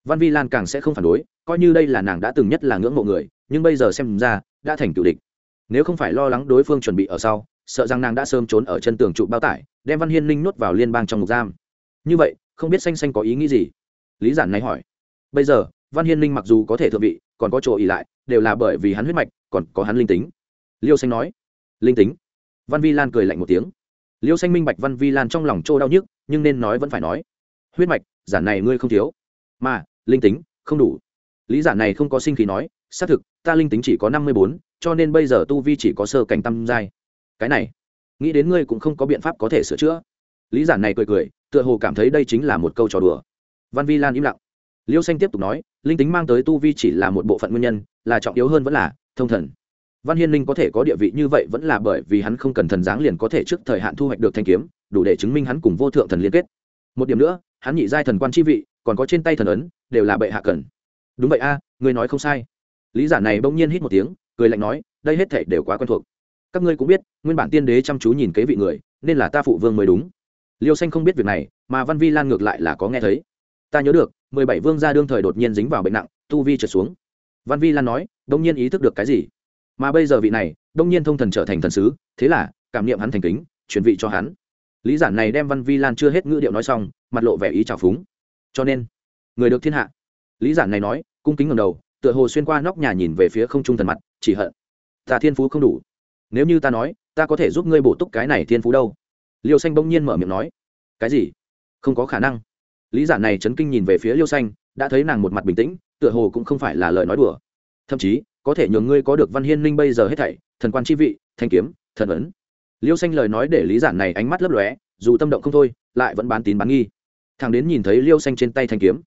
Văn vi lan càng sẽ không phản đối, coi như đây là nàng đã từng nhất là ngưỡng mộ người, nhưng bây giờ xem ra, đã thành cựu địch. Nếu không phải lo lắng đối phương chuẩn bị ở sau, sợ rằng nàng đã sớm trốn ở chân tường trụ bao tải, đem văn hiên linh nuốt vào liên bang trong ngục giam. Như vậy, không biết xanh xanh có ý nghĩ gì lý giản này hỏi. Bây giờ, văn hiên linh mặc dù có thể thượng vị, còn có chỗ ỉ lại, đều là bởi vì hắn huyết mạch, còn có hắn linh tính. Liêu xanh nói. Linh tính? Văn vi lan cười lạnh một tiếng. Liêu xanh minh bạch văn vi lan trong lòng trô đau nhức, nhưng nên nói vẫn phải nói. Huyết mạch, giản này ngươi không thiếu. Mà, linh tính, không đủ. Lý giản này không có sinh khí nói, xác thực, ta linh tính chỉ có năm mươi bốn, cho nên bây giờ tu vi chỉ có sơ cảnh tâm giai. Cái này, nghĩ đến ngươi cũng không có biện pháp có thể sửa chữa. Lý giản này cười cười, tựa hồ cảm thấy đây chính là một câu trò đùa văn vi lan im lặng. Liêu xanh tiếp tục nói linh tính mang tới tu vi chỉ là một bộ phận nguyên nhân là trọng yếu hơn vẫn là thông thần. Văn hiên linh có thể có địa vị như vậy vẫn là bởi vì hắn không cần thần giáng liền có thể trước thời hạn thu hoạch được thanh kiếm đủ để chứng minh hắn cùng vô thượng thần liên kết. Một điểm nữa hắn nhị giai thần quan chi vị còn có trên tay thần ấn đều là bệ hạ cần. Đúng vậy a à, ngươi nói không sai. Lý giả này bỗng nhiên hít một tiếng cười lạnh nói đây hết thể đều quá quen thuộc. Các ngươi cũng biết nguyên bản tiên đế chăm chú nhìn kế vị người nên là ta phụ vương mới đúng. Liêu xanh không biết việc này mà văn vi lan ngược lại là có nghe thấy ta nhớ được, mười bảy vương gia đương thời đột nhiên dính vào bệnh nặng, tu vi trượt xuống. Văn vi lan nói, đông nhiên ý thức được cái gì? Mà bây giờ vị này, đông nhiên thông thần trở thành thần sứ, thế là, cảm niệm hắn thành kính chuyển vị cho hắn. Lý giản này đem văn vi lan chưa hết ngữ điệu nói xong, mặt lộ vẻ ý trào phúng. Cho nên, người được thiên hạ. Lý giản này nói, cung kính ngầm đầu, tựa hồ xuyên qua nóc nhà nhìn về phía không trung thần mặt, chỉ hận. Ta thiên phú không đủ. Nếu như ta nói, ta có thể giúp ngươi bổ túc cái này thiên phú đâu? Liêu xanh bỗng nhiên mở miệng nói, cái gì? Không có khả năng lý giản này chấn kinh nhìn về phía liêu xanh, đã thấy nàng một mặt bình tĩnh, tựa hồ cũng không phải là lời nói đùa. Thậm chí, có thể nhường ngươi có được văn hiên linh bây giờ hết thảy, thần quan chi vị, thanh kiếm, thần ấn. Liêu xanh lời nói để lý giản này ánh mắt lấp lóe, dù tâm động không thôi, lại vẫn bán tín bán nghi. Thằng đến nhìn thấy liêu xanh trên tay thanh kiếm,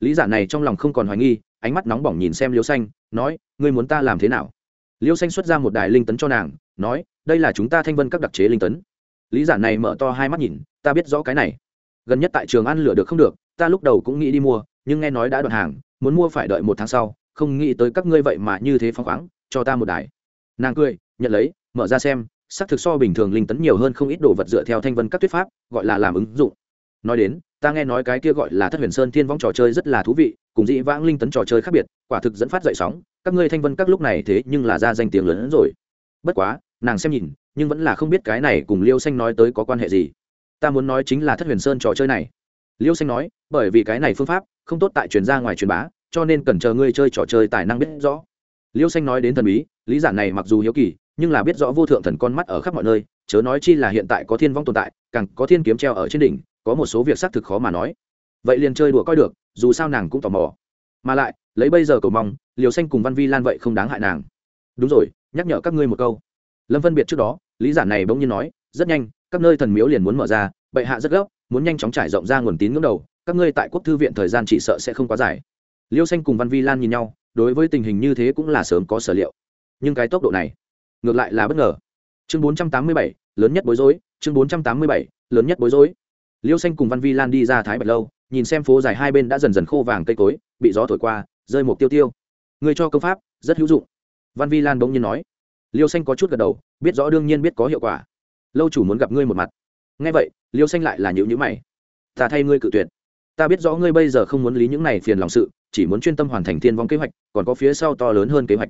lý giản này trong lòng không còn hoài nghi, ánh mắt nóng bỏng nhìn xem liêu xanh, nói, ngươi muốn ta làm thế nào? Liêu xanh xuất ra một đài linh tấn cho nàng, nói, đây là chúng ta thanh vân các đặc chế linh tấn. Lý giản này mở to hai mắt nhìn, ta biết rõ cái này gần nhất tại trường ăn lửa được không được, ta lúc đầu cũng nghĩ đi mua, nhưng nghe nói đã đoạn hàng, muốn mua phải đợi một tháng sau, không nghĩ tới các ngươi vậy mà như thế phăng khoáng, cho ta một đài. Nàng cười, nhận lấy, mở ra xem, xác thực so bình thường linh tấn nhiều hơn không ít đồ vật dựa theo thanh vân các tuyết pháp, gọi là làm ứng dụng. Nói đến, ta nghe nói cái kia gọi là thất huyền sơn thiên võng trò chơi rất là thú vị, cùng dĩ vãng linh tấn trò chơi khác biệt, quả thực dẫn phát dậy sóng, các ngươi thanh vân các lúc này thế nhưng là ra danh tiếng lớn hơn rồi. Bất quá, nàng xem nhìn, nhưng vẫn là không biết cái này cùng liêu xanh nói tới có quan hệ gì ta muốn nói chính là thất huyền sơn trò chơi này. Liêu xanh nói, bởi vì cái này phương pháp không tốt tại truyền ra ngoài truyền bá, cho nên cần chờ ngươi chơi trò chơi tài năng biết rõ. Liêu xanh nói đến thần bí, lý giản này mặc dù hiếu kỳ, nhưng là biết rõ vô thượng thần con mắt ở khắp mọi nơi, chớ nói chi là hiện tại có thiên vong tồn tại, càng có thiên kiếm treo ở trên đỉnh, có một số việc xác thực khó mà nói. Vậy liền chơi đùa coi được, dù sao nàng cũng tò mò. Mà lại, lấy bây giờ cầu mong liều xanh cùng văn vi lan vậy không đáng hại nàng. Đúng rồi, nhắc nhở các ngươi một câu. Lâm phân biệt trước đó, lý giản này bỗng nhiên nói, rất nhanh các nơi thần miếu liền muốn mở ra bệ hạ rất gấp muốn nhanh chóng trải rộng ra nguồn tín ngưỡng đầu các ngươi tại quốc thư viện thời gian chỉ sợ sẽ không quá dài. Liêu xanh cùng văn vi lan nhìn nhau đối với tình hình như thế cũng là sớm có sở liệu. Nhưng cái tốc độ này ngược lại là bất ngờ. Chương 487, lớn nhất bối rối chương 487, lớn nhất bối rối. Liêu xanh cùng văn vi lan đi ra thái bạch lâu nhìn xem phố dài hai bên đã dần dần khô vàng cây cối bị gió thổi qua rơi một tiêu tiêu. Người cho công pháp rất hữu dụng. Văn vi lan bỗng nhiên nói. Liêu xanh có chút gật đầu biết rõ đương nhiên biết có hiệu quả lâu chủ muốn gặp ngươi một mặt. Ngay vậy, liêu xanh lại là nhữ nhữ mày. Ta thay ngươi cự tuyệt. Ta biết rõ ngươi bây giờ không muốn lý những này phiền lòng sự, chỉ muốn chuyên tâm hoàn thành thiên vong kế hoạch, còn có phía sau to lớn hơn kế hoạch.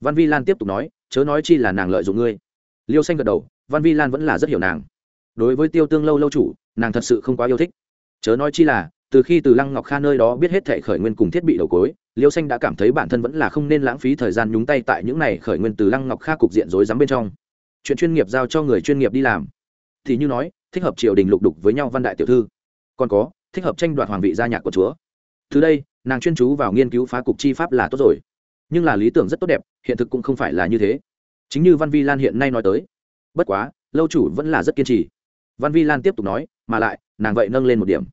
Văn vi lan tiếp tục nói, chớ nói chi là nàng lợi dụng ngươi. Liêu xanh gật đầu, văn vi lan vẫn là rất hiểu nàng. Đối với tiêu tương lâu lâu chủ, nàng thật sự không quá yêu thích. Chớ nói chi là, từ khi từ lăng ngọc kha nơi đó biết hết thệ khởi nguyên cùng thiết bị đầu cối, liêu xanh đã cảm thấy bản thân vẫn là không nên lãng phí thời gian nhúng tay tại những này khởi nguyên từ lăng ngọc kha cục diện rối rắm bên trong chuyện chuyên nghiệp giao cho người chuyên nghiệp đi làm. Thì như nói, thích hợp triều đình lục đục với nhau văn đại tiểu thư. Còn có, thích hợp tranh đoạt hoàng vị gia nhạc của chúa. Từ đây, nàng chuyên chú vào nghiên cứu phá cục chi pháp là tốt rồi. Nhưng là lý tưởng rất tốt đẹp, hiện thực cũng không phải là như thế. Chính như văn vi lan hiện nay nói tới. Bất quá, lâu chủ vẫn là rất kiên trì. Văn vi lan tiếp tục nói, mà lại, nàng vậy nâng lên một điểm.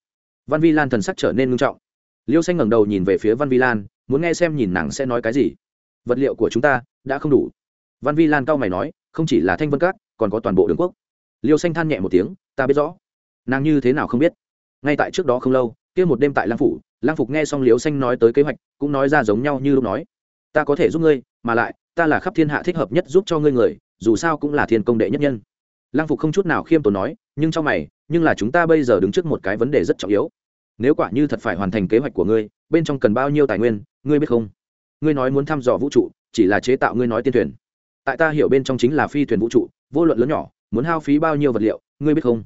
Văn vi lan thần sắc trở nên ngưng trọng. Liêu xanh ngẩng đầu nhìn về phía văn vi lan, muốn nghe xem nhìn nàng sẽ nói cái gì. Vật liệu của chúng ta đã không đủ. Văn vi lan cao mày nói không chỉ là thanh vân các còn có toàn bộ đường quốc. Liêu xanh than nhẹ một tiếng, ta biết rõ. Nàng như thế nào không biết. Ngay tại trước đó không lâu, kia một đêm tại lang phủ lang phục nghe xong liêu xanh nói tới kế hoạch, cũng nói ra giống nhau như lúc nói, ta có thể giúp ngươi, mà lại, ta là khắp thiên hạ thích hợp nhất giúp cho ngươi người, dù sao cũng là thiên công đệ nhất nhân. Lang phục không chút nào khiêm tốn nói, nhưng trong mày, nhưng là chúng ta bây giờ đứng trước một cái vấn đề rất trọng yếu. Nếu quả như thật phải hoàn thành kế hoạch của ngươi, bên trong cần bao nhiêu tài nguyên, ngươi biết không? Ngươi nói muốn thăm dò vũ trụ, chỉ là chế tạo ngươi nói tiên thuyền tại ta hiểu bên trong chính là phi thuyền vũ trụ, vô luận lớn nhỏ, muốn hao phí bao nhiêu vật liệu, ngươi biết không?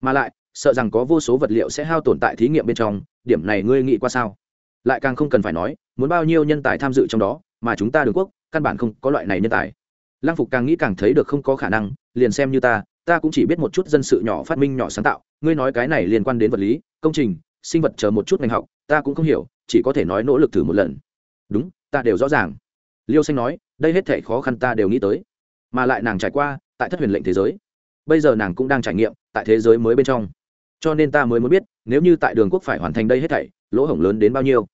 Mà lại, sợ rằng có vô số vật liệu sẽ hao tồn tại thí nghiệm bên trong, điểm này ngươi nghĩ qua sao? Lại càng không cần phải nói, muốn bao nhiêu nhân tài tham dự trong đó, mà chúng ta đường quốc, căn bản không có loại này nhân tài. Lăng phục càng nghĩ càng thấy được không có khả năng, liền xem như ta ta cũng chỉ biết một chút dân sự nhỏ phát minh nhỏ sáng tạo, ngươi nói cái này liên quan đến vật lý, công trình, sinh vật chờ một chút ngành học, ta cũng không hiểu, chỉ có thể nói nỗ lực thử một lần. Đúng, ta đều rõ ràng liêu xanh nói đây hết thể khó khăn ta đều nghĩ tới. Mà lại nàng trải qua tại thất huyền lệnh thế giới. Bây giờ nàng cũng đang trải nghiệm tại thế giới mới bên trong. Cho nên ta mới muốn biết nếu như tại đường quốc phải hoàn thành đây hết thảy lỗ hổng lớn đến bao nhiêu?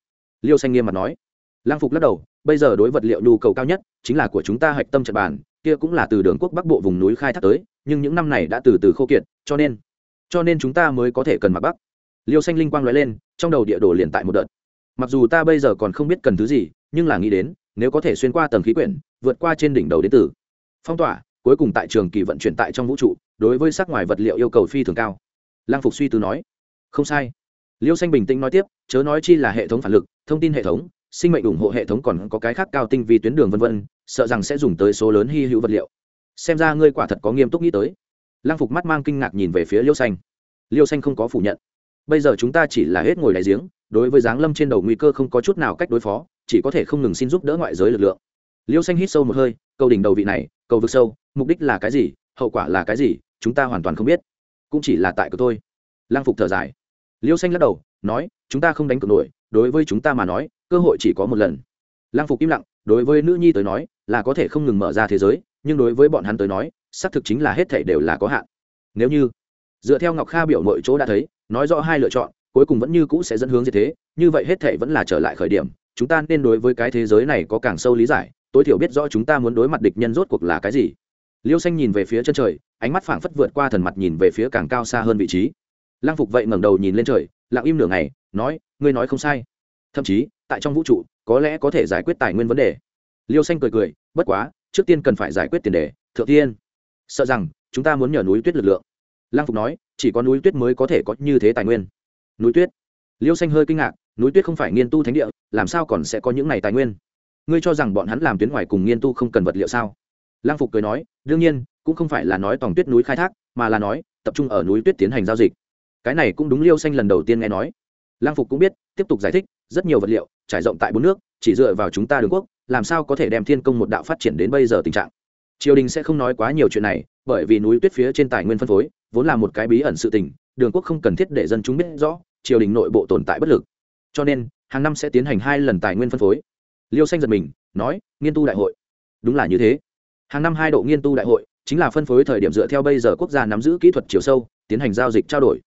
Liêu xanh nghiêm mặt nói. Lang phục lắc đầu bây giờ đối vật liệu nhu cầu cao nhất chính là của chúng ta hạch tâm trận bản, kia cũng là từ đường quốc bắc bộ vùng núi khai thác tới nhưng những năm này đã từ từ khô kiệt cho nên cho nên chúng ta mới có thể cần mặc bắc. Liêu xanh linh quang nói lên trong đầu địa đồ liền tại một đợt. Mặc dù ta bây giờ còn không biết cần thứ gì nhưng là nghĩ đến nếu có thể xuyên qua tầng khí quyển, vượt qua trên đỉnh đầu đến từ. Phong tỏa, cuối cùng tại trường kỳ vận chuyển tại trong vũ trụ, đối với sắc ngoài vật liệu yêu cầu phi thường cao. Lang phục suy tư nói, không sai. Liêu xanh bình tĩnh nói tiếp, chớ nói chi là hệ thống phản lực, thông tin hệ thống, sinh mệnh ủng hộ hệ thống còn có cái khác cao tinh vi tuyến đường vân vân, sợ rằng sẽ dùng tới số lớn hy hữu vật liệu. Xem ra ngươi quả thật có nghiêm túc nghĩ tới. Lang phục mắt mang kinh ngạc nhìn về phía liêu xanh. Liêu xanh không có phủ nhận. Bây giờ chúng ta chỉ là hết ngồi đáy giếng, đối với giáng lâm trên đầu nguy cơ không có chút nào cách đối phó chỉ có thể không ngừng xin giúp đỡ ngoại giới lực lượng. Liêu xanh hít sâu một hơi, cầu đỉnh đầu vị này, cầu vực sâu, mục đích là cái gì, hậu quả là cái gì, chúng ta hoàn toàn không biết. Cũng chỉ là tại của tôi lang phục thở dài. Liêu xanh lắc đầu, nói, chúng ta không đánh cược nổi, đối với chúng ta mà nói, cơ hội chỉ có một lần. Lang phục im lặng, đối với nữ nhi tới nói, là có thể không ngừng mở ra thế giới, nhưng đối với bọn hắn tới nói, xác thực chính là hết thể đều là có hạn. Nếu như, dựa theo ngọc kha biểu nội chỗ đã thấy, nói rõ hai lựa chọn, cuối cùng vẫn như cũ sẽ dẫn hướng như thế, như vậy hết thể vẫn là trở lại khởi điểm chúng ta nên đối với cái thế giới này có càng sâu lý giải, tối thiểu biết rõ chúng ta muốn đối mặt địch nhân rốt cuộc là cái gì. Liêu xanh nhìn về phía chân trời, ánh mắt phảng phất vượt qua thần mặt nhìn về phía càng cao xa hơn vị trí. Lang phục vậy ngẩng đầu nhìn lên trời, lặng im nửa ngày, nói, ngươi nói không sai. Thậm chí, tại trong vũ trụ, có lẽ có thể giải quyết tài nguyên vấn đề. Liêu xanh cười cười, bất quá, trước tiên cần phải giải quyết tiền đề, thượng tiên sợ rằng, chúng ta muốn nhờ núi tuyết lực lượng. Lang phục nói, chỉ có núi tuyết mới có thể có như thế tài nguyên. Núi tuyết. Liêu xanh hơi kinh ngạc núi tuyết không phải nghiên tu thánh địa, làm sao còn sẽ có những này tài nguyên? Ngươi cho rằng bọn hắn làm tuyến ngoài cùng nghiên tu không cần vật liệu sao? Lang phục cười nói, đương nhiên, cũng không phải là nói tòng tuyết núi khai thác, mà là nói, tập trung ở núi tuyết tiến hành giao dịch. Cái này cũng đúng liêu xanh lần đầu tiên nghe nói. Lang phục cũng biết, tiếp tục giải thích, rất nhiều vật liệu, trải rộng tại bốn nước, chỉ dựa vào chúng ta đường quốc, làm sao có thể đem thiên công một đạo phát triển đến bây giờ tình trạng? Triều đình sẽ không nói quá nhiều chuyện này, bởi vì núi tuyết phía trên tài nguyên phân phối, vốn là một cái bí ẩn sự tình, đường quốc không cần thiết để dân chúng biết rõ, triều đình nội bộ tồn tại bất lực cho nên, hàng năm sẽ tiến hành hai lần tài nguyên phân phối. Liêu xanh giật mình, nói, nghiên tu đại hội. Đúng là như thế. Hàng năm hai độ nghiên tu đại hội, chính là phân phối thời điểm dựa theo bây giờ quốc gia nắm giữ kỹ thuật chiều sâu, tiến hành giao dịch trao đổi.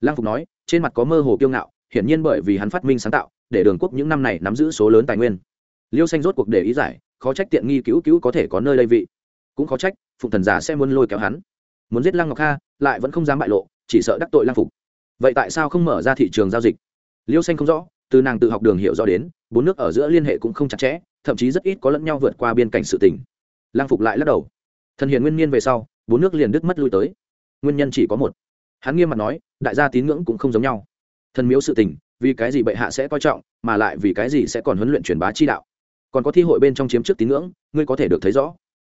Lăng phục nói, trên mặt có mơ hồ kiêu ngạo, hiển nhiên bởi vì hắn phát minh sáng tạo, để đường quốc những năm này nắm giữ số lớn tài nguyên. Liêu xanh rốt cuộc để ý giải, khó trách tiện nghi cứu cứu có thể có nơi lây vị. Cũng khó trách, phụng thần giả sẽ muốn lôi kéo hắn. Muốn giết lăng ngọc kha, lại vẫn không dám bại lộ, chỉ sợ đắc tội lăng phục. Vậy tại sao không mở ra thị trường giao dịch? Liêu xanh không rõ, từ nàng tự học đường hiểu rõ đến, bốn nước ở giữa liên hệ cũng không chặt chẽ, thậm chí rất ít có lẫn nhau vượt qua biên cảnh sự tình. Lang phục lại lắc đầu. Thần hiền nguyên niên về sau, bốn nước liền đứt mất lui tới. Nguyên nhân chỉ có một. Hắn nghiêm mặt nói, đại gia tín ngưỡng cũng không giống nhau. Thần miếu sự tình, vì cái gì bệ hạ sẽ coi trọng, mà lại vì cái gì sẽ còn huấn luyện truyền bá chi đạo? Còn có thi hội bên trong chiếm trước tín ngưỡng, ngươi có thể được thấy rõ.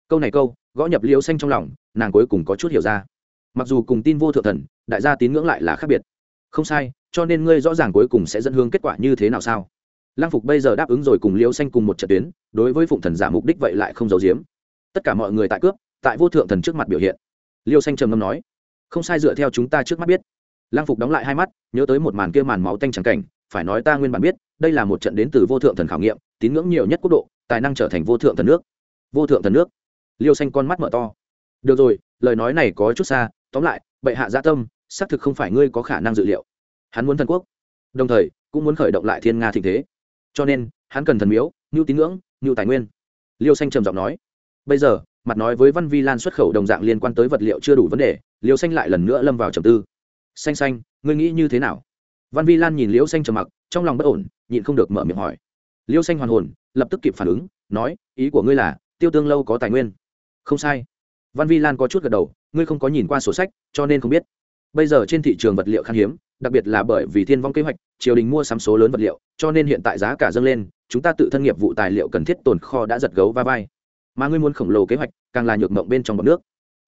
Câu này câu, gõ nhập liêu xanh trong lòng, nàng cuối cùng có chút hiểu ra. Mặc dù cùng tin vô thượng thần, đại gia tín ngưỡng lại là khác biệt. Không sai cho nên ngươi rõ ràng cuối cùng sẽ dẫn hướng kết quả như thế nào sao? Lăng phục bây giờ đáp ứng rồi cùng liêu xanh cùng một trận tuyến, đối với phụng thần giả mục đích vậy lại không giấu giếm. Tất cả mọi người tại cướp, tại vô thượng thần trước mặt biểu hiện. Liêu xanh trầm ngâm nói, không sai dựa theo chúng ta trước mắt biết. Lăng phục đóng lại hai mắt, nhớ tới một màn kia màn máu tanh trắng cảnh, phải nói ta nguyên bản biết, đây là một trận đến từ vô thượng thần khảo nghiệm, tín ngưỡng nhiều nhất quốc độ, tài năng trở thành vô thượng thần nước. Vô thượng thần nước? Liêu xanh con mắt mở to. Được rồi, lời nói này có chút xa, tóm lại, bệ hạ gia tâm, xác thực không phải ngươi có khả năng dự liệu hắn muốn thần quốc, đồng thời cũng muốn khởi động lại thiên nga thịnh thế. Cho nên, hắn cần thần miếu ngưu tín ngưỡng ngưu tài nguyên. Liêu xanh trầm giọng nói. Bây giờ, mặt nói với văn vi lan xuất khẩu đồng dạng liên quan tới vật liệu chưa đủ vấn đề, liêu xanh lại lần nữa lâm vào trầm tư. Xanh xanh, ngươi nghĩ như thế nào? Văn vi lan nhìn liêu xanh trầm mặc, trong lòng bất ổn, nhịn không được mở miệng hỏi. Liêu xanh hoàn hồn, lập tức kịp phản ứng, nói, ý của ngươi là, tiêu tương lâu có tài nguyên. Không sai. Văn vi lan có chút gật đầu, ngươi không có nhìn qua sổ sách, cho nên không biết. Bây giờ trên thị trường vật liệu khan hiếm đặc biệt là bởi vì thiên vong kế hoạch, triều đình mua sắm số lớn vật liệu, cho nên hiện tại giá cả dâng lên, chúng ta tự thân nghiệp vụ tài liệu cần thiết tồn kho đã giật gấu va vai. Mà ngươi muốn khổng lồ kế hoạch, càng là nhược mộng bên trong bọc nước.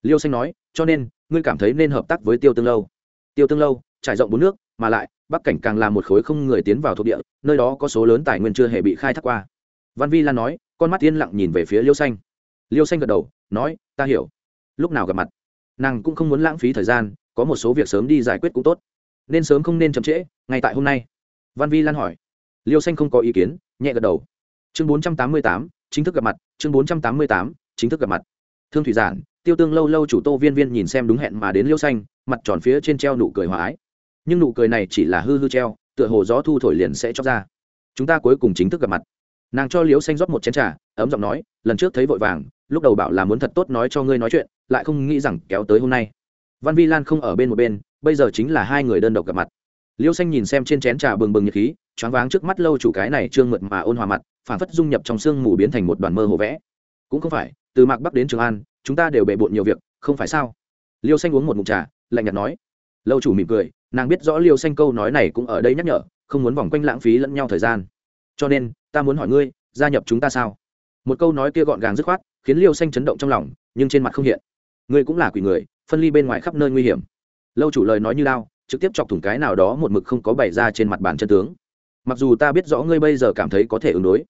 Liêu xanh nói, cho nên, ngươi cảm thấy nên hợp tác với tiêu tương lâu. Tiêu tương lâu, trải rộng bốn nước, mà lại, bắc cảnh càng là một khối không người tiến vào thuộc địa, nơi đó có số lớn tài nguyên chưa hề bị khai thác qua. Văn vi lan nói, con mắt yên lặng nhìn về phía liêu xanh. Liêu xanh gật đầu, nói, ta hiểu. Lúc nào gặp mặt, nàng cũng không muốn lãng phí thời gian, có một số việc sớm đi giải quyết cũng tốt nên sớm không nên chậm trễ, ngay tại hôm nay. Văn vi lan hỏi. Liêu xanh không có ý kiến, nhẹ gật đầu. Chương bốn trăm tám mươi tám, chính thức gặp mặt, chương bốn trăm tám mươi tám, chính thức gặp mặt. Thương thủy giản, tiêu tương lâu lâu chủ tô viên viên nhìn xem đúng hẹn mà đến liêu xanh, mặt tròn phía trên treo nụ cười hòa ái. Nhưng nụ cười này chỉ là hư hư treo, tựa hồ gió thu thổi liền sẽ cho ra. Chúng ta cuối cùng chính thức gặp mặt. Nàng cho Liêu xanh rót một chén t r à ấm giọng nói, lần trước thấy vội vàng, lúc đầu bảo là muốn thật tốt nói cho ngươi nói chuyện, lại không nghĩ rằng kéo tới hôm nay. Văn vi lan không ở bên một bên bây giờ chính là hai người đơn độc gặp mặt. Liêu xanh nhìn xem trên chén trà bừng bừng nhiệt khí, choáng váng trước mắt lâu chủ cái này trương mượt mà ôn hòa mặt phản phất dung nhập trong sương mù biến thành một đoàn mơ hồ vẽ. Cũng không phải, từ mạc bắc đến trường an, chúng ta đều bề bộn nhiều việc, không phải sao? Liêu xanh uống một mụn trà, lạnh nhạt nói. Lâu chủ mỉm cười, nàng biết rõ liêu xanh câu nói này cũng ở đây nhắc nhở, không muốn vòng quanh lãng phí lẫn nhau thời gian. Cho nên, ta muốn hỏi ngươi, gia nhập chúng ta sao? Một câu nói kia gọn gàng dứt khoát, khiến liêu xanh chấn động trong lòng, nhưng trên mặt không hiện. Ngươi cũng là quỷ người, phân ly bên ngoài khắp nơi nguy hiểm lâu chủ lời nói như lao trực tiếp chọc thủng cái nào đó một mực không có bày ra trên mặt bàn chân tướng. Mặc dù ta biết rõ ngươi bây giờ cảm thấy có thể ứng đối.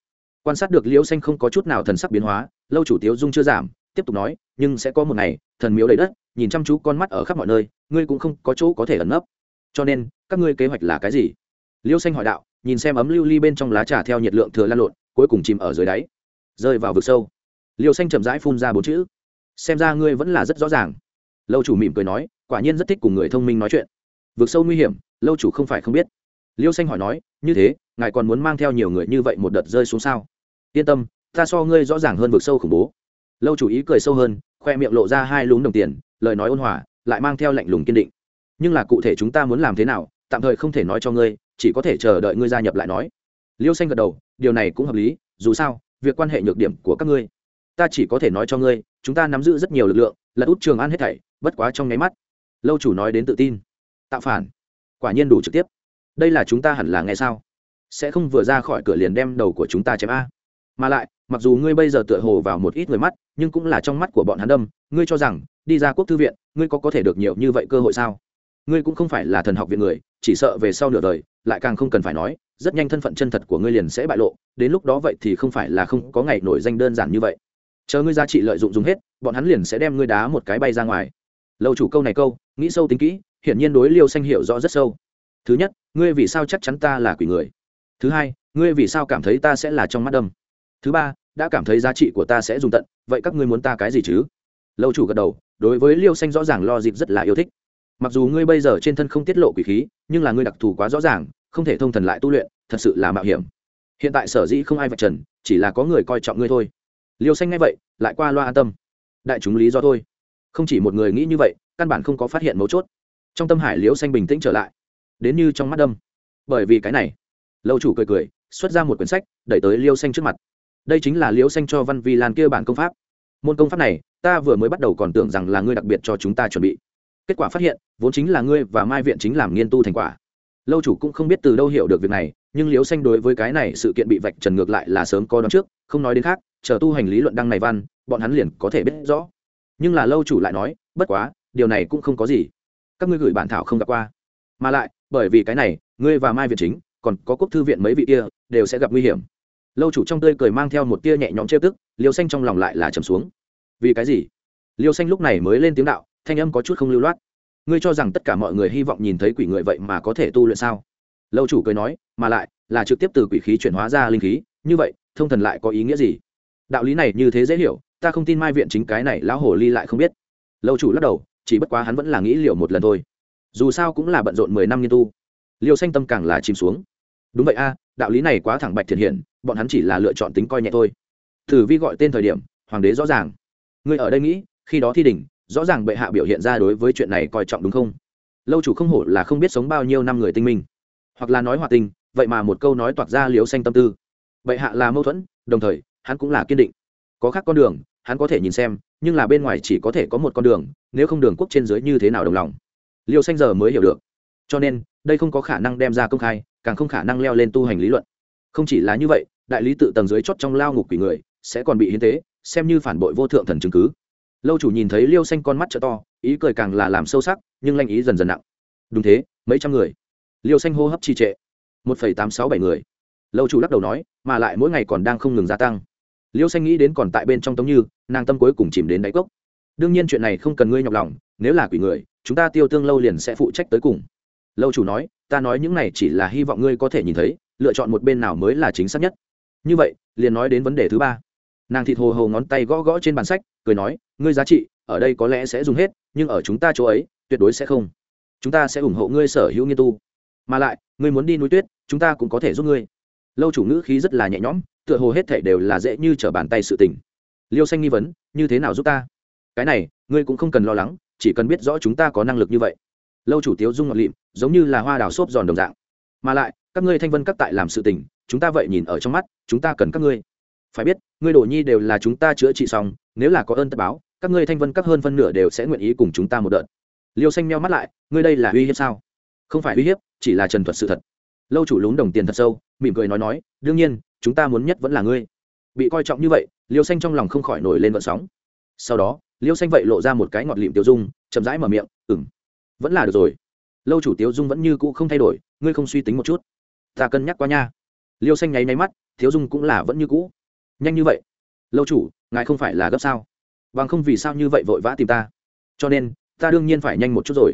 Quan sát được Liễu xanh không có chút nào thần sắc biến hóa, lâu chủ tiếu dung chưa giảm, tiếp tục nói, nhưng sẽ có một ngày, thần miếu đầy đất, nhìn chăm chú con mắt ở khắp mọi nơi, ngươi cũng không có chỗ có thể ẩn nấp. Cho nên, các ngươi kế hoạch là cái gì? Liêu xanh hỏi đạo, nhìn xem ấm lưu ly bên trong lá trà theo nhiệt lượng thừa lan lộn, cuối cùng chìm ở dưới đáy. Rơi vào vực sâu. Liêu xanh chậm rãi phun ra bốn chữ. Xem ra ngươi vẫn là rất rõ ràng. Lâu chủ mỉm cười nói quả nhiên rất thích cùng người thông minh nói chuyện. Vượt sâu nguy hiểm, lâu chủ không phải không biết. Liêu xanh hỏi nói, như thế, ngài còn muốn mang theo nhiều người như vậy một đợt rơi xuống sao? Yên tâm, ta so ngươi rõ ràng hơn vực sâu khủng bố. Lâu chủ ý cười sâu hơn, khoe miệng lộ ra hai lún đồng tiền, lời nói ôn hòa, lại mang theo lạnh lùng kiên định. Nhưng là cụ thể chúng ta muốn làm thế nào, tạm thời không thể nói cho ngươi, chỉ có thể chờ đợi ngươi gia nhập lại nói. Liêu xanh gật đầu, điều này cũng hợp lý, dù sao, việc quan hệ nhược điểm của các ngươi, ta chỉ có thể nói cho ngươi, chúng ta nắm giữ rất nhiều lực lượng lật út trường an hết thảy, bất quá trong nháy mắt lâu chủ nói đến tự tin. Tạo phản. Quả nhiên đủ trực tiếp. Đây là chúng ta hẳn là nghe sao? Sẽ không vừa ra khỏi cửa liền đem đầu của chúng ta chém a. Mà lại, mặc dù ngươi bây giờ tựa hồ vào một ít người mắt, nhưng cũng là trong mắt của bọn hắn đâm, ngươi cho rằng, đi ra quốc thư viện, ngươi có có thể được nhiều như vậy cơ hội sao? Ngươi cũng không phải là thần học viện người, chỉ sợ về sau nửa đời, lại càng không cần phải nói, rất nhanh thân phận chân thật của ngươi liền sẽ bại lộ, đến lúc đó vậy thì không phải là không có ngày nổi danh đơn giản như vậy. Chờ ngươi giá trị lợi dụng dùng hết, bọn hắn liền sẽ đem ngươi đá một cái bay ra ngoài lâu chủ câu này câu, nghĩ sâu tính kỹ, hiển nhiên đối liêu xanh hiểu rõ rất sâu. Thứ nhất, ngươi vì sao chắc chắn ta là quỷ người? Thứ hai, ngươi vì sao cảm thấy ta sẽ là trong mắt đâm? Thứ ba, đã cảm thấy giá trị của ta sẽ dùng tận, vậy các ngươi muốn ta cái gì chứ? Lâu chủ gật đầu, đối với liêu xanh rõ ràng lo dịp rất là yêu thích. Mặc dù ngươi bây giờ trên thân không tiết lộ quỷ khí, nhưng là ngươi đặc thù quá rõ ràng, không thể thông thần lại tu luyện, thật sự là mạo hiểm. Hiện tại sở dĩ không ai vạch trần, chỉ là có người coi trọng ngươi thôi. Liêu xanh ngay vậy, lại qua loa an tâm. Đại chúng lý do thôi không chỉ một người nghĩ như vậy, căn bản không có phát hiện mấu chốt. Trong tâm hải liễu xanh bình tĩnh trở lại. Đến như trong mắt đâm. Bởi vì cái này, lâu chủ cười cười, xuất ra một quyển sách, đẩy tới liêu xanh trước mặt. Đây chính là liêu xanh cho văn vi lan kia bản công pháp. Môn công pháp này, ta vừa mới bắt đầu còn tưởng rằng là ngươi đặc biệt cho chúng ta chuẩn bị. Kết quả phát hiện, vốn chính là ngươi và mai viện chính làm nghiên tu thành quả. Lâu chủ cũng không biết từ đâu hiểu được việc này, nhưng liễu xanh đối với cái này sự kiện bị vạch trần ngược lại là sớm có đón trước, không nói đến khác, chờ tu hành lý luận đăng này văn, bọn hắn liền có thể biết rõ nhưng là lâu chủ lại nói, bất quá, điều này cũng không có gì. Các ngươi gửi bản thảo không gặp qua. Mà lại, bởi vì cái này, ngươi và mai viện chính, còn có quốc thư viện mấy vị kia, đều sẽ gặp nguy hiểm. Lâu chủ trong tươi cười mang theo một tia nhẹ nhõm trêu tức, liêu xanh trong lòng lại là trầm xuống. Vì cái gì? Liêu xanh lúc này mới lên tiếng đạo, thanh âm có chút không lưu loát. Ngươi cho rằng tất cả mọi người hy vọng nhìn thấy quỷ người vậy mà có thể tu luyện sao? Lâu chủ cười nói, mà lại, là trực tiếp từ quỷ khí chuyển hóa ra linh khí, như vậy, thông thần lại có ý nghĩa gì? Đạo lý này như thế dễ hiểu ta không tin mai viện chính cái này lão hồ ly lại không biết. Lâu chủ lắc đầu, chỉ bất quá hắn vẫn là nghĩ liệu một lần thôi. Dù sao cũng là bận rộn mười năm nghiên tu. Liều xanh tâm càng là chìm xuống. Đúng vậy a, đạo lý này quá thẳng bạch thiện hiển bọn hắn chỉ là lựa chọn tính coi nhẹ thôi. Thử vi gọi tên thời điểm, hoàng đế rõ ràng. Ngươi ở đây nghĩ, khi đó thi đình rõ ràng bệ hạ biểu hiện ra đối với chuyện này coi trọng đúng không? Lâu chủ không hổ là không biết sống bao nhiêu năm người tinh minh. Hoặc là nói hòa tình, vậy mà một câu nói toạc ra liều xanh tâm tư. Bệ hạ là mâu thuẫn, đồng thời, hắn cũng là kiên định có khác con đường, hắn có thể nhìn xem, nhưng là bên ngoài chỉ có thể có một con đường, nếu không đường quốc trên dưới như thế nào đồng lòng. Liêu xanh giờ mới hiểu được. Cho nên, đây không có khả năng đem ra công khai, càng không khả năng leo lên tu hành lý luận. Không chỉ là như vậy, đại lý tự tầng dưới chót trong lao ngục quỷ người, sẽ còn bị hiến tế, xem như phản bội vô thượng thần chứng cứ. Lâu chủ nhìn thấy liêu xanh con mắt t to, ý cười càng là làm sâu sắc, nhưng lanh ý dần dần nặng. Đúng thế, mấy trăm người. Liêu xanh hô hấp trì trệ. Một phẩy tám sáu bảy người. Lâu chủ lắc đầu nói, mà lại mỗi ngày còn đang không ngừng gia tăng liêu xanh nghĩ đến còn tại bên trong tống như, nàng tâm cuối cùng chìm đến đáy cốc. Đương nhiên chuyện này không cần ngươi nhọc lòng, nếu là quỷ người, chúng ta tiêu tương lâu liền sẽ phụ trách tới cùng. Lâu chủ nói, ta nói những này chỉ là hy vọng ngươi có thể nhìn thấy, lựa chọn một bên nào mới là chính xác nhất. Như vậy, liền nói đến vấn đề thứ ba. Nàng thịt hồ hồ ngón tay gõ gõ trên bàn sách, cười nói, ngươi giá trị, ở đây có lẽ sẽ dùng hết, nhưng ở chúng ta chỗ ấy, tuyệt đối sẽ không. Chúng ta sẽ ủng hộ ngươi sở hữu nghiên tu. Mà lại, ngươi muốn đi núi tuyết, chúng ta cũng có thể giúp ngươi. Lâu chủ ngữ khí rất là nhẹ nhõm tựa hồ hết thảy đều là dễ như trở bàn tay sự tình. Liêu xanh nghi vấn, như thế nào giúp ta? Cái này, ngươi cũng không cần lo lắng, chỉ cần biết rõ chúng ta có năng lực như vậy. Lâu chủ tiếu dung ngọt lịm, giống như là hoa đào xốp giòn đồng dạng. Mà lại, các ngươi thanh vân các tại làm sự tình, chúng ta vậy nhìn ở trong mắt, chúng ta cần các ngươi. Phải biết, ngươi đồ nhi đều là chúng ta chữa trị xong, nếu là có ơn tất báo, các ngươi thanh vân các hơn phân nửa đều sẽ nguyện ý cùng chúng ta một đợt. Liêu xanh meo mắt lại, ngươi đây là uy hiếp sao? Không phải uy hiếp, chỉ là trần thuật sự thật. Lâu chủ lún đồng tiền thật sâu, mỉm cười nói nói, đương nhiên chúng ta muốn nhất vẫn là ngươi. Bị coi trọng như vậy, liêu xanh trong lòng không khỏi nổi lên vận sóng. Sau đó, liêu xanh vậy lộ ra một cái ngọt lịm tiêu dung, chậm rãi mở miệng ừng vẫn là được rồi. Lâu chủ tiêu dung vẫn như cũ không thay đổi, ngươi không suy tính một chút. Ta cân nhắc qua nha. Liêu xanh nháy nháy mắt thiếu dung cũng là vẫn như cũ. Nhanh như vậy? Lâu chủ, ngài không phải là gấp sao? Bằng không vì sao như vậy vội vã tìm ta? Cho nên, ta đương nhiên phải nhanh một chút rồi.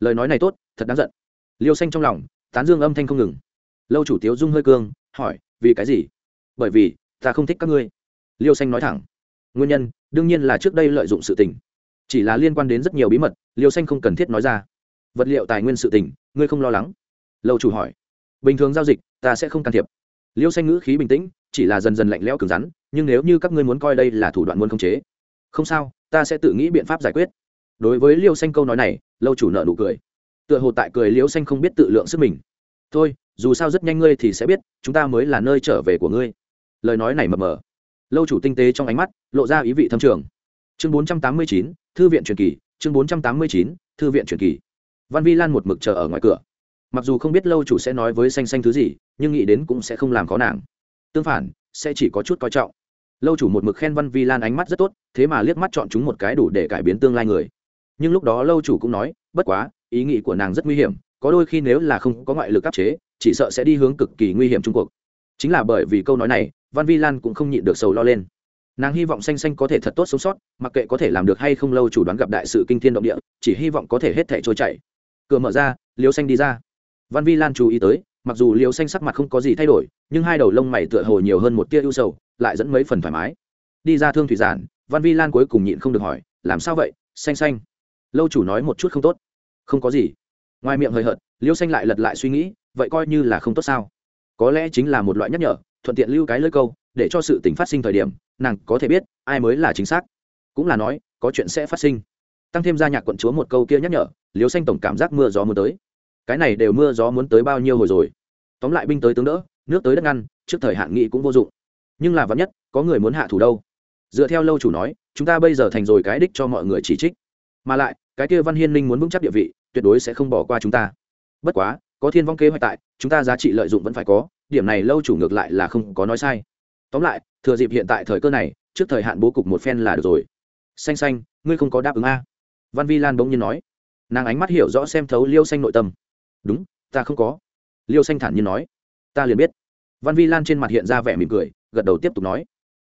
Lời nói này tốt, thật đáng giận. Liêu xanh trong lòng, tán dương âm thanh không ngừng. Lâu chủ tiếu dung hơi cương, hỏi vì cái gì? Bởi vì, ta không thích các ngươi. Liêu xanh nói thẳng. Nguyên nhân, đương nhiên là trước đây lợi dụng sự tình. Chỉ là liên quan đến rất nhiều bí mật, liêu xanh không cần thiết nói ra. Vật liệu tài nguyên sự tình, ngươi không lo lắng. Lâu chủ hỏi. Bình thường giao dịch, ta sẽ không can thiệp. Liêu xanh ngữ khí bình tĩnh, chỉ là dần dần lạnh lẽo cứng rắn, nhưng nếu như các ngươi muốn coi đây là thủ đoạn muốn khống chế, không sao, ta sẽ tự nghĩ biện pháp giải quyết. Đối với liêu xanh câu nói này, lâu chủ nợ nụ cười. Tựa hồ tại cười liêu xanh không biết tự lượng sức mình. Thôi dù sao rất nhanh ngươi thì sẽ biết, chúng ta mới là nơi trở về của ngươi. Lời nói này mập mờ. Lâu chủ tinh tế trong ánh mắt, lộ ra ý vị thâm trường. Chương bốn trăm tám mươi chín, thư viện truyền kỳ, chương bốn trăm tám mươi chín, thư viện truyền kỳ. Văn vi lan một mực chờ ở ngoài cửa. Mặc dù không biết lâu chủ sẽ nói với xanh xanh thứ gì, nhưng nghĩ đến cũng sẽ không làm khó nàng. Tương phản, sẽ chỉ có chút coi trọng. Lâu chủ một mực khen văn vi lan ánh mắt rất tốt, thế mà liếc mắt chọn chúng một cái đủ để cải biến tương lai người. Nhưng lúc đó lâu chủ cũng nói, bất quá, ý nghĩ của nàng rất nguy hiểm, có đôi khi nếu là không có ngoại lực áp chế chỉ sợ sẽ đi hướng cực kỳ nguy hiểm trung cuộc chính là bởi vì câu nói này, văn vi lan cũng không nhịn được sầu lo lên. Nàng hy vọng xanh xanh có thể thật tốt sống sót, mặc kệ có thể làm được hay không lâu chủ đoán gặp đại sự kinh thiên động địa, chỉ hy vọng có thể hết thể trôi chảy. Cửa mở ra liều xanh đi ra. Văn vi lan chú ý tới, mặc dù liều xanh sắc mặt không có gì thay đổi, nhưng hai đầu lông mày tựa hồ nhiều hơn một tia ưu sầu, lại dẫn mấy phần thoải mái. Đi ra thương thủy giản, văn vi lan cuối cùng nhịn không được hỏi, làm sao vậy, xanh xanh? Lâu chủ nói một chút không tốt. Không có gì ngoài miệng hời hợt, liêu xanh lại lật lại suy nghĩ, vậy coi như là không tốt sao? Có lẽ chính là một loại nhắc nhở, thuận tiện lưu cái lơi câu, để cho sự tình phát sinh thời điểm, nàng có thể biết ai mới là chính xác. Cũng là nói, có chuyện sẽ phát sinh. Tăng thêm ra nhạc quận chúa một câu kia nhắc nhở, liêu xanh tổng cảm giác mưa gió muốn tới. Cái này đều mưa gió muốn tới bao nhiêu hồi rồi. Tóm lại binh tới tướng đỡ, nước tới đất ngăn, trước thời hạn nghị cũng vô dụng. Nhưng là vắn nhất, có người muốn hạ thủ đâu? Dựa theo lâu chủ nói, chúng ta bây giờ thành rồi cái đích cho mọi người chỉ trích. Mà lại, cái kia văn hiên linh muốn vững chắc địa vị tuyệt đối sẽ không bỏ qua chúng ta. Bất quá, có thiên vong kế hoạch tại, chúng ta giá trị lợi dụng vẫn phải có, điểm này lâu chủ ngược lại là không có nói sai. Tóm lại, thừa dịp hiện tại thời cơ này, trước thời hạn bố cục một phen là được rồi. Xanh xanh, ngươi không có đáp ứng a? Văn vi lan bỗng nhiên nói. Nàng ánh mắt hiểu rõ xem thấu liêu xanh nội tâm. Đúng, ta không có. Liêu xanh thản nhiên nói. Ta liền biết. Văn vi lan trên mặt hiện ra vẻ mỉm cười, gật đầu tiếp tục nói.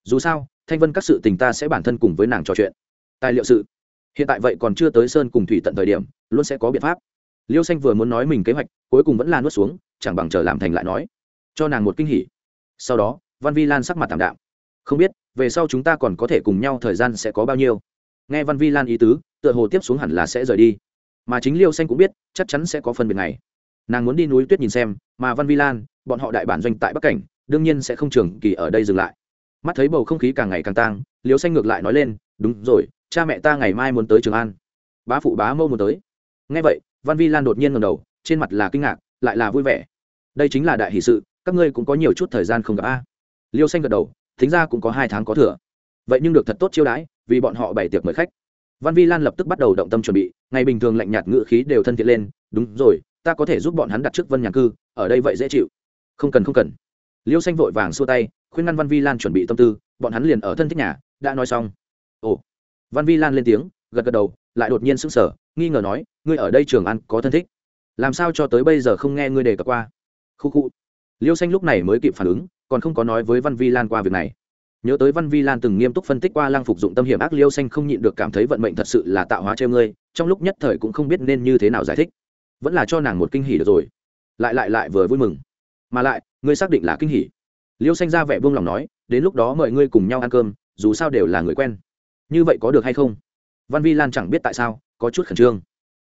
Dù sao, thanh vân các sự tình ta sẽ bản thân cùng với nàng trò chuyện. Tài liệu sự hiện tại vậy còn chưa tới sơn cùng thủy tận thời điểm, luôn sẽ có biện pháp. Liêu xanh vừa muốn nói mình kế hoạch, cuối cùng vẫn là nuốt xuống, chẳng bằng chờ làm thành lại nói. Cho nàng một kinh hỉ. Sau đó, văn vi lan sắc mặt tảm đạm. Không biết, về sau chúng ta còn có thể cùng nhau thời gian sẽ có bao nhiêu? Nghe văn vi lan ý tứ, tựa hồ tiếp xuống hẳn là sẽ rời đi. Mà chính liêu xanh cũng biết, chắc chắn sẽ có phân biệt này nàng muốn đi núi tuyết nhìn xem, mà văn vi lan, bọn họ đại bản doanh tại bắc cảnh, đương nhiên sẽ không trường kỳ ở đây dừng lại. Mắt thấy bầu không khí càng ngày càng tang, liêu xanh ngược lại nói lên, đúng rồi cha mẹ ta ngày mai muốn tới trường an. Bá phụ bá mâu muốn tới. Ngay vậy, văn vi lan đột nhiên ngầm đầu, trên mặt là kinh ngạc, lại là vui vẻ. Đây chính là đại hỷ sự, các ngươi cũng có nhiều chút thời gian không gặp a. Liêu xanh gật đầu, thính ra cũng có hai tháng có thừa. Vậy nhưng được thật tốt chiêu đãi, vì bọn họ bày tiệc mời khách. Văn vi lan lập tức bắt đầu động tâm chuẩn bị, ngày bình thường lạnh nhạt ngự khí đều thân thiện lên, đúng rồi, ta có thể giúp bọn hắn đặt trước vân nhà cư, ở đây vậy dễ chịu. Không cần không cần. Liêu xanh vội vàng xua tay, khuyên ngăn văn vi lan chuẩn bị tâm tư, bọn hắn liền ở thân thích nhà, đã nói xong. Ồ văn vi lan lên tiếng, gật gật đầu, lại đột nhiên sững sờ, nghi ngờ nói, ngươi ở đây trường ăn có thân thích. Làm sao cho tới bây giờ không nghe ngươi đề cập qua? Khu khu. Liêu xanh lúc này mới kịp phản ứng, còn không có nói với văn vi lan qua việc này. Nhớ tới văn vi lan từng nghiêm túc phân tích qua Lang phục dụng tâm hiểm ác, liêu xanh không nhịn được cảm thấy vận mệnh thật sự là tạo hóa treo ngươi, trong lúc nhất thời cũng không biết nên như thế nào giải thích. Vẫn là cho nàng một kinh hỉ được rồi. Lại lại lại vừa vui mừng. Mà lại, ngươi xác định là kinh hỉ. Liêu xanh ra vẻ buông lòng nói, đến lúc đó mời ngươi cùng nhau ăn cơm, dù sao đều là người quen như vậy có được hay không? Văn vi lan chẳng biết tại sao, có chút khẩn trương.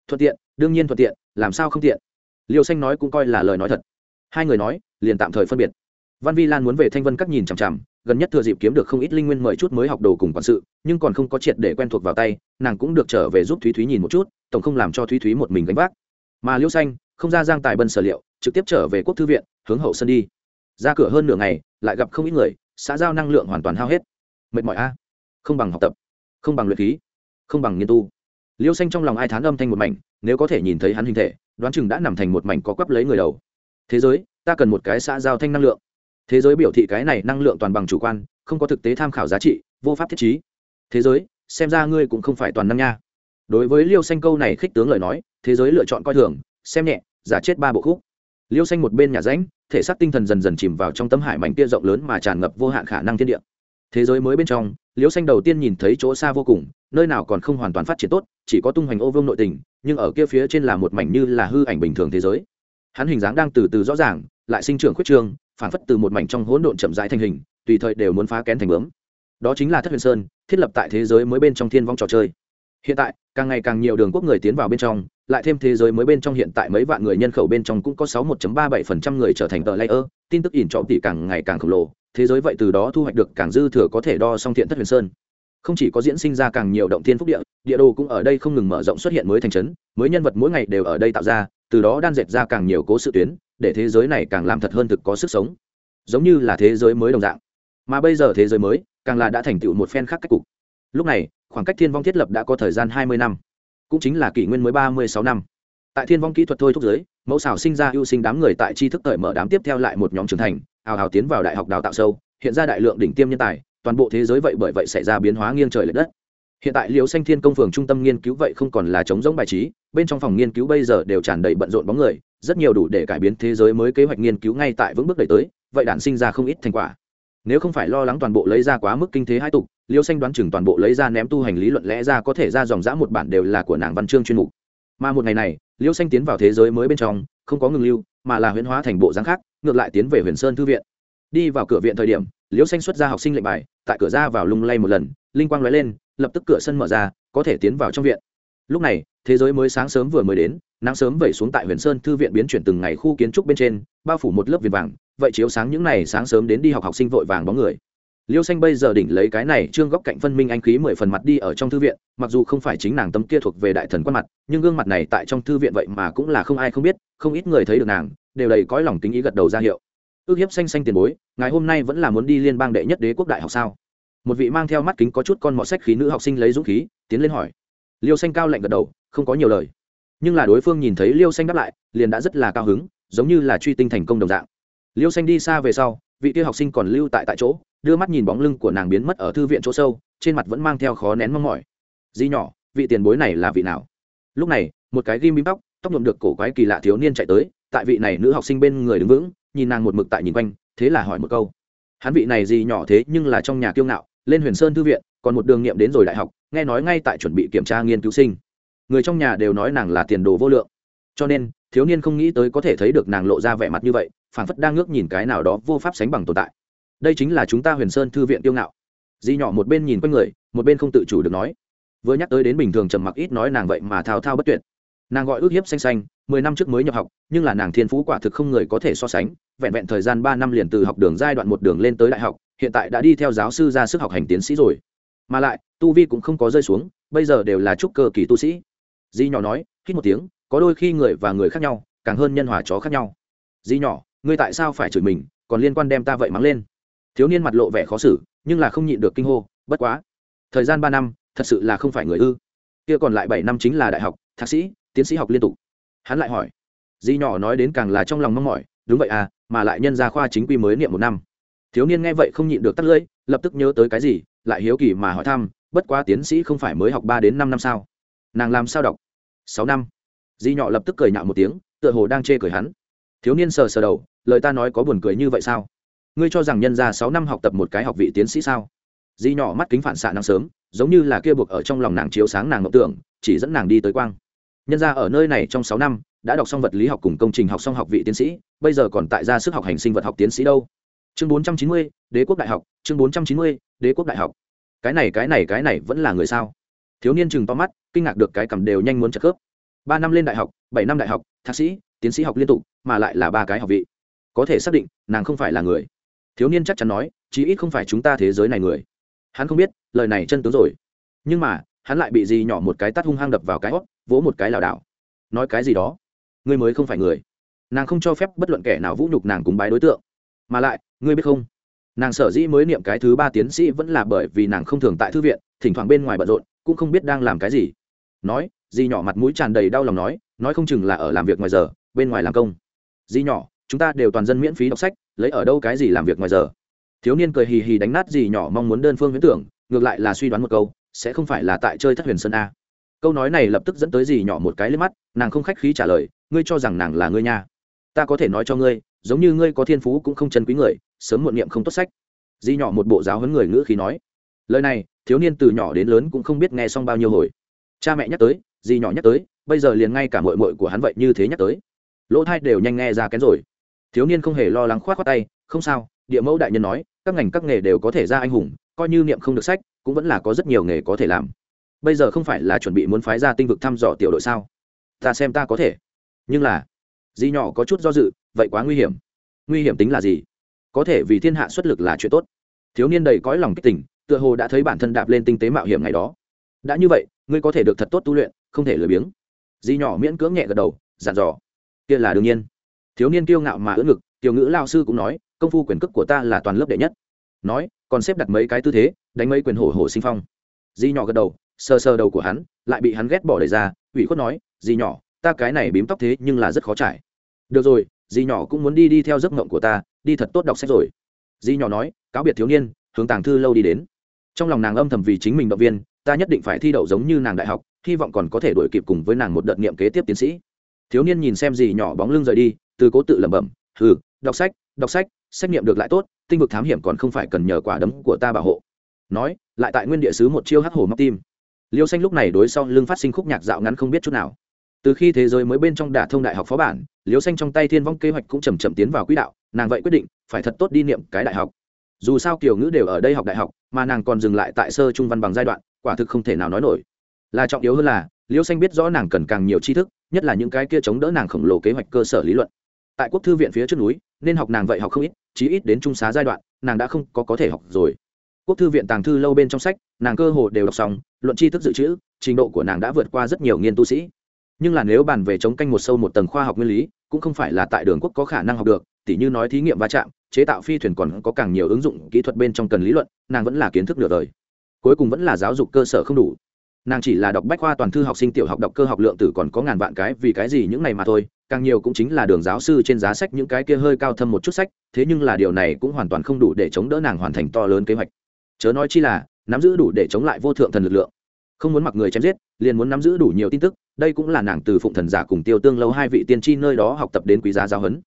Thuận tiện, đương nhiên thuận tiện, làm sao không tiện? Liêu xanh nói cũng coi là lời nói thật. Hai người nói, liền tạm thời phân biệt. Văn vi lan muốn về thanh vân các nhìn chằm chằm, gần nhất thừa dịp kiếm được không ít linh nguyên mời chút mới học đồ cùng quản sự, nhưng còn không có triệt để quen thuộc vào tay, nàng cũng được trở về giúp thúy thúy nhìn một chút, tổng không làm cho thúy thúy một mình gánh vác. Mà liêu xanh, không ra giang tài bân sở liệu, trực tiếp trở về quốc thư viện, hướng hậu sân đi. Ra cửa hơn nửa ngày, lại gặp không ít người, xã giao năng lượng hoàn toàn hao hết. Mệt mỏi a. Không bằng học tập không bằng luyện khí, không bằng nghiên tu. Liêu xanh trong lòng ai thán âm thanh một mảnh, nếu có thể nhìn thấy hắn hình thể, đoán chừng đã nằm thành một mảnh có quắp lấy người đầu. Thế giới, ta cần một cái xã giao thanh năng lượng. Thế giới biểu thị cái này năng lượng toàn bằng chủ quan, không có thực tế tham khảo giá trị, vô pháp thiết chí thế giới, xem ra ngươi cũng không phải toàn năng nha. Đối với liêu xanh câu này khích tướng lời nói, thế giới lựa chọn coi thường, xem nhẹ, giả chết ba bộ khúc. Liêu xanh một bên nhà ránh thể xác tinh thần dần dần chìm vào trong tấm hải mảnh tia rộng lớn mà tràn ngập vô hạn khả năng thiên địa. Thế giới mới bên trong Liễu xanh đầu tiên nhìn thấy chỗ xa vô cùng, nơi nào còn không hoàn toàn phát triển tốt, chỉ có tung hoành ô vương nội tình, nhưng ở kia phía trên là một mảnh như là hư ảnh bình thường thế giới. Hắn hình dáng đang từ từ rõ ràng, lại sinh trưởng khuyết trương phản phất từ một mảnh trong hỗn độn chậm rãi thành hình, tùy thời đều muốn phá kén thành bướm. Đó chính là thất huyền sơn, thiết lập tại thế giới mới bên trong thiên vong trò chơi. Hiện tại, càng ngày càng nhiều đường quốc người tiến vào bên trong, lại thêm thế giới mới bên trong hiện tại mấy vạn người nhân khẩu bên trong cũng có sáu một ba bảy phần trăm người trở thành tờ layer, tin tức ỉn trọng tỷ càng ngày càng khổng lồ thế giới vậy từ đó thu hoạch được càng dư thừa có thể đo song thiện thất huyền sơn. Không chỉ có diễn sinh ra càng nhiều động thiên phúc địa địa đồ cũng ở đây không ngừng mở rộng xuất hiện mới thành trấn, mới nhân vật mỗi ngày đều ở đây tạo ra, từ đó đan dệt ra càng nhiều cố sự tuyến, để thế giới này càng làm thật hơn thực có sức sống. Giống như là thế giới mới đồng dạng. Mà bây giờ thế giới mới, càng là đã thành tựu một phen khác cách cục. Lúc này, khoảng cách thiên vong thiết lập đã có thời gian hai mươi năm. Cũng chính là kỷ nguyên mới ba mươi sáu năm. Tại thiên vong kỹ thuật thôi thúc giới, mẫu xảo sinh ra ưu sinh đám người tại tri thức cởi mở đám tiếp theo lại một nhóm trưởng thành ào ào tiến vào đại học đào tạo sâu, hiện ra đại lượng đỉnh tiêm nhân tài, toàn bộ thế giới vậy bởi vậy xảy ra biến hóa nghiêng trời l ệ đất. Hiện tại liều xanh thiên công phường trung tâm nghiên cứu vậy không còn là chống giống bài trí, bên trong phòng nghiên cứu bây giờ đều tràn đầy bận rộn bóng người, rất nhiều đủ để cải biến thế giới mới kế hoạch nghiên cứu ngay tại vững bước đẩy tới, vậy đản sinh ra không ít thành quả. Nếu không phải lo lắng toàn bộ lấy ra quá mức kinh thế hai tục liêu xanh đoán chừng toàn bộ lấy ra ném tu hành lý luận lẽ ra có thể ra dòng dã một bản đều là của nàng văn chương chuyên mục. Mà một ngày này liêu xanh tiến vào thế giới mới bên trong, không có ngừng lưu, mà là huyễn hóa thành bộ dáng khác ngược lại tiến về huyền sơn thư viện. Đi vào cửa viện thời điểm, Liễu xanh xuất ra học sinh lệnh bài, tại cửa ra vào lung lay một lần, linh quang lóe lên, lập tức cửa sân mở ra, có thể tiến vào trong viện. Lúc này, thế giới mới sáng sớm vừa mới đến, nắng sớm vẩy xuống tại huyền sơn thư viện biến chuyển từng ngày khu kiến trúc bên trên, bao phủ một lớp viền vàng, vậy chiếu sáng những ngày sáng sớm đến đi học học sinh vội vàng bóng người liêu xanh bây giờ đỉnh lấy cái này trương góc cạnh phân minh anh khí mười phần mặt đi ở trong thư viện, mặc dù không phải chính nàng tấm kia thuộc về đại thần quan mặt, nhưng gương mặt này tại trong thư viện vậy mà cũng là không ai không biết, không ít người thấy được nàng, đều đầy cõi lòng tính ý gật đầu ra hiệu. Ước hiếp xanh xanh tiền bối, ngày hôm nay vẫn là muốn đi liên bang đệ nhất đế quốc đại học sao? Một vị mang theo mắt kính có chút con mọ sách khí nữ học sinh lấy dũng khí, tiến lên hỏi. Liêu xanh cao lạnh gật đầu, không có nhiều lời. Nhưng là đối phương nhìn thấy liêu xanh đáp lại, liền đã rất là cao hứng, giống như là truy tinh thành công đồng dạng. Liêu xanh đi xa về sau, vị kia học sinh còn lưu tại tại chỗ đưa mắt nhìn bóng lưng của nàng biến mất ở thư viện chỗ sâu, trên mặt vẫn mang theo khó nén mong mỏi. Di nhỏ, vị tiền bối này là vị nào? Lúc này, một cái ghim bím tóc tóc nhuộm được cổ quái kỳ lạ thiếu niên chạy tới, tại vị này nữ học sinh bên người đứng vững, nhìn nàng một mực tại nhìn quanh, thế là hỏi một câu. Hắn vị này gì nhỏ thế nhưng là trong nhà kiêu ngạo, lên huyền sơn thư viện, còn một đường nghiệm đến rồi đại học, nghe nói ngay tại chuẩn bị kiểm tra nghiên cứu sinh. Người trong nhà đều nói nàng là tiền đồ vô lượng. Cho nên, thiếu niên không nghĩ tới có thể thấy được nàng lộ ra vẻ mặt như vậy phản phất đang ngước nhìn cái nào đó vô pháp sánh bằng tồn tại đây chính là chúng ta huyền sơn thư viện Tiêu ngạo di nhỏ một bên nhìn quanh người một bên không tự chủ được nói vừa nhắc tới đến bình thường trầm mặc ít nói nàng vậy mà thao thao bất tuyệt nàng gọi ước hiếp xanh xanh mười năm trước mới nhập học nhưng là nàng thiên phú quả thực không người có thể so sánh vẹn vẹn thời gian ba năm liền từ học đường giai đoạn một đường lên tới đại học hiện tại đã đi theo giáo sư ra sức học hành tiến sĩ rồi mà lại tu vi cũng không có rơi xuống bây giờ đều là trúc cơ kỳ tu sĩ di nhỏ nói hít một tiếng có đôi khi người và người khác nhau càng hơn nhân hòa chó khác nhau di nhỏ ngươi tại sao phải chửi mình còn liên quan đem ta vậy mắng lên thiếu niên mặt lộ vẻ khó xử, nhưng là không nhịn được kinh hô, bất quá, thời gian ba năm, thật sự là không phải người ư. Kia còn lại bảy năm chính là đại học, thạc sĩ, tiến sĩ học liên tục. Hắn lại hỏi, di nhỏ nói đến càng là trong lòng mong mỏi, đúng vậy à mà lại nhân ra khoa chính quy mới niệm một năm. Thiếu niên nghe vậy không nhịn được tắt lưỡi, lập tức nhớ tới cái gì, lại hiếu kỳ mà hỏi thăm, bất quá tiến sĩ không phải mới học ba đến năm năm sao? Nàng làm sao đọc? Sáu năm. Di nhỏ lập tức cười nhạo một tiếng, tựa hồ đang chê cười hắn. Thiếu niên sờ sờ đầu, lời ta nói có buồn cười như vậy sao? Ngươi cho rằng nhân ra sáu năm học tập một cái học vị tiến sĩ sao? Di nhỏ mắt kính phản xạ năng sớm, giống như là kia buộc ở trong lòng nàng chiếu sáng nàng ngộng tưởng, chỉ dẫn nàng đi tới quang. Nhân ra ở nơi này trong sáu năm, đã đọc xong vật lý học cùng công trình học xong học vị tiến sĩ, bây giờ còn tại ra sức học hành sinh vật học tiến sĩ đâu? Chương bốn trăm chín mươi, đế quốc đại học, chương bốn trăm chín mươi, đế quốc đại học. Cái này cái này cái này vẫn là người sao? Thiếu niên chừng to mắt, kinh ngạc được cái cầm đều nhanh muốn trợ khớp. Ba năm lên đại học, bảy năm đại học, thạc sĩ, tiến sĩ học liên tục, mà lại là ba cái học vị. Có thể xác định, nàng không phải là người thiếu niên chắc chắn nói, chí ít không phải chúng ta thế giới này người. Hắn không biết, lời này chân tướng rồi. Nhưng mà, hắn lại bị gì nhỏ một cái tắt hung hăng đập vào cái hót, vỗ một cái lảo đảo. Nói cái gì đó? Ngươi mới không phải người. Nàng không cho phép bất luận kẻ nào vũ nhục nàng cùng bái đối tượng. Mà lại, ngươi biết không? Nàng sở dĩ mới niệm cái thứ ba tiến sĩ vẫn là bởi vì nàng không thường tại thư viện, thỉnh thoảng bên ngoài bận rộn, cũng không biết đang làm cái gì. Nói, dì nhỏ mặt mũi tràn đầy đau lòng nói nói không chừng là ở làm việc ngoài giờ, bên ngoài làm công. Dì nhỏ chúng ta đều toàn dân miễn phí đọc sách, lấy ở đâu cái gì làm việc ngoài giờ. Thiếu niên cười hì hì đánh nát gì nhỏ mong muốn đơn phương viễn tưởng, ngược lại là suy đoán một câu, sẽ không phải là tại chơi thất huyền sơn a. Câu nói này lập tức dẫn tới gì nhỏ một cái lên mắt, nàng không khách khí trả lời, ngươi cho rằng nàng là ngươi nha. Ta có thể nói cho ngươi, giống như ngươi có thiên phú cũng không chân quý người, sớm muộn niệm không tốt sách. Di nhỏ một bộ giáo huấn người ngữ khí nói. Lời này, thiếu niên từ nhỏ đến lớn cũng không biết nghe xong bao nhiêu hồi. Cha mẹ nhắc tới, di nhỏ nhắc tới, bây giờ liền ngay cả mội mội của hắn vậy như thế nhắc tới. Lỗ thai đều nhanh nghe ra kén rồi thiếu niên không hề lo lắng khoát khoát tay, không sao, địa mẫu đại nhân nói, các ngành các nghề đều có thể ra anh hùng, coi như niệm không được sách, cũng vẫn là có rất nhiều nghề có thể làm. Bây giờ không phải là chuẩn bị muốn phái ra tinh vực thăm dò tiểu đội sao? Ta xem ta có thể. Nhưng là di nhỏ có chút do dự, vậy quá nguy hiểm. Nguy hiểm tính là gì? Có thể vì thiên hạ xuất lực là chuyện tốt. Thiếu niên đầy cõi lòng kích tình tựa hồ đã thấy bản thân đạp lên tinh tế mạo hiểm ngày đó. Đã như vậy, ngươi có thể được thật tốt tu luyện, không thể lười biếng. Di nhỏ miễn cưỡng nhẹ gật đầu, dặn dò. Kia là đương nhiên thiếu niên kiêu ngạo mà ưỡn ngực, tiểu ngữ lao sư cũng nói, công phu quyền cước của ta là toàn lớp đệ nhất. Nói, còn xếp đặt mấy cái tư thế, đánh mấy quyền hổ hổ sinh phong. Di nhỏ gật đầu, sờ sờ đầu của hắn, lại bị hắn ghét bỏ đẩy ra, ủy khuất nói, di nhỏ, ta cái này bím tóc thế nhưng là rất khó trải. Được rồi, di nhỏ cũng muốn đi đi theo giấc mộng của ta, đi thật tốt đọc sách rồi. Di nhỏ nói, cáo biệt thiếu niên, hướng tàng thư lâu đi đến. Trong lòng nàng âm thầm vì chính mình động viên, ta nhất định phải thi đậu giống như nàng đại học, hy vọng còn có thể đổi kịp cùng với nàng một đợt niệm kế tiếp tiến sĩ. Thiếu niên nhìn xem Di nhỏ bóng lưng rời đi từ cố tự lẩm bẩm ừ đọc sách đọc sách, xét nghiệm được lại tốt, tinh vực thám hiểm còn không phải cần nhờ quả đấm của ta bảo hộ. Nói, lại tại nguyên địa sứ một chiêu hắc hổ móc tim. Liêu xanh lúc này đối sau lưng phát sinh khúc nhạc dạo ngắn không biết chút nào. Từ khi thế giới mới bên trong đả thông đại học phó bản, liêu xanh trong tay thiên vong kế hoạch cũng chầm chậm tiến vào quỹ đạo, nàng vậy quyết định phải thật tốt đi niệm cái đại học. Dù sao kiểu ngữ đều ở đây học đại học, mà nàng còn dừng lại tại sơ trung văn bằng giai đoạn, quả thực không thể nào nói nổi. Là trọng yếu hơn là, liêu xanh biết rõ nàng cần càng nhiều tri thức, nhất là những cái kia chống đỡ nàng khổng lồ kế hoạch cơ sở lý luận tại quốc thư viện phía trước núi, nên học nàng vậy học không ít, chí ít đến trung xá giai đoạn, nàng đã không có có thể học rồi. Quốc thư viện tàng thư lâu bên trong sách, nàng cơ hồ đều đọc xong, luận tri thức dự trữ, trình độ của nàng đã vượt qua rất nhiều nghiên tu sĩ. Nhưng là nếu bàn về chống canh một sâu một tầng khoa học nguyên lý, cũng không phải là tại đường quốc có khả năng học được, tỉ như nói thí nghiệm va chạm, chế tạo phi thuyền còn có càng nhiều ứng dụng kỹ thuật bên trong cần lý luận, nàng vẫn là kiến thức nửa đời. Cuối cùng vẫn là giáo dục cơ sở không đủ. Nàng chỉ là đọc bách khoa toàn thư học sinh tiểu học đọc cơ học lượng tử còn có ngàn vạn cái, vì cái gì những này mà thôi càng nhiều cũng chính là đường giáo sư trên giá sách những cái kia hơi cao thâm một chút sách, thế nhưng là điều này cũng hoàn toàn không đủ để chống đỡ nàng hoàn thành to lớn kế hoạch. Chớ nói chi là, nắm giữ đủ để chống lại vô thượng thần lực lượng. Không muốn mặc người chém giết, liền muốn nắm giữ đủ nhiều tin tức, đây cũng là nàng từ phụng thần giả cùng tiêu tương lâu hai vị tiên tri nơi đó học tập đến quý giá giáo huấn.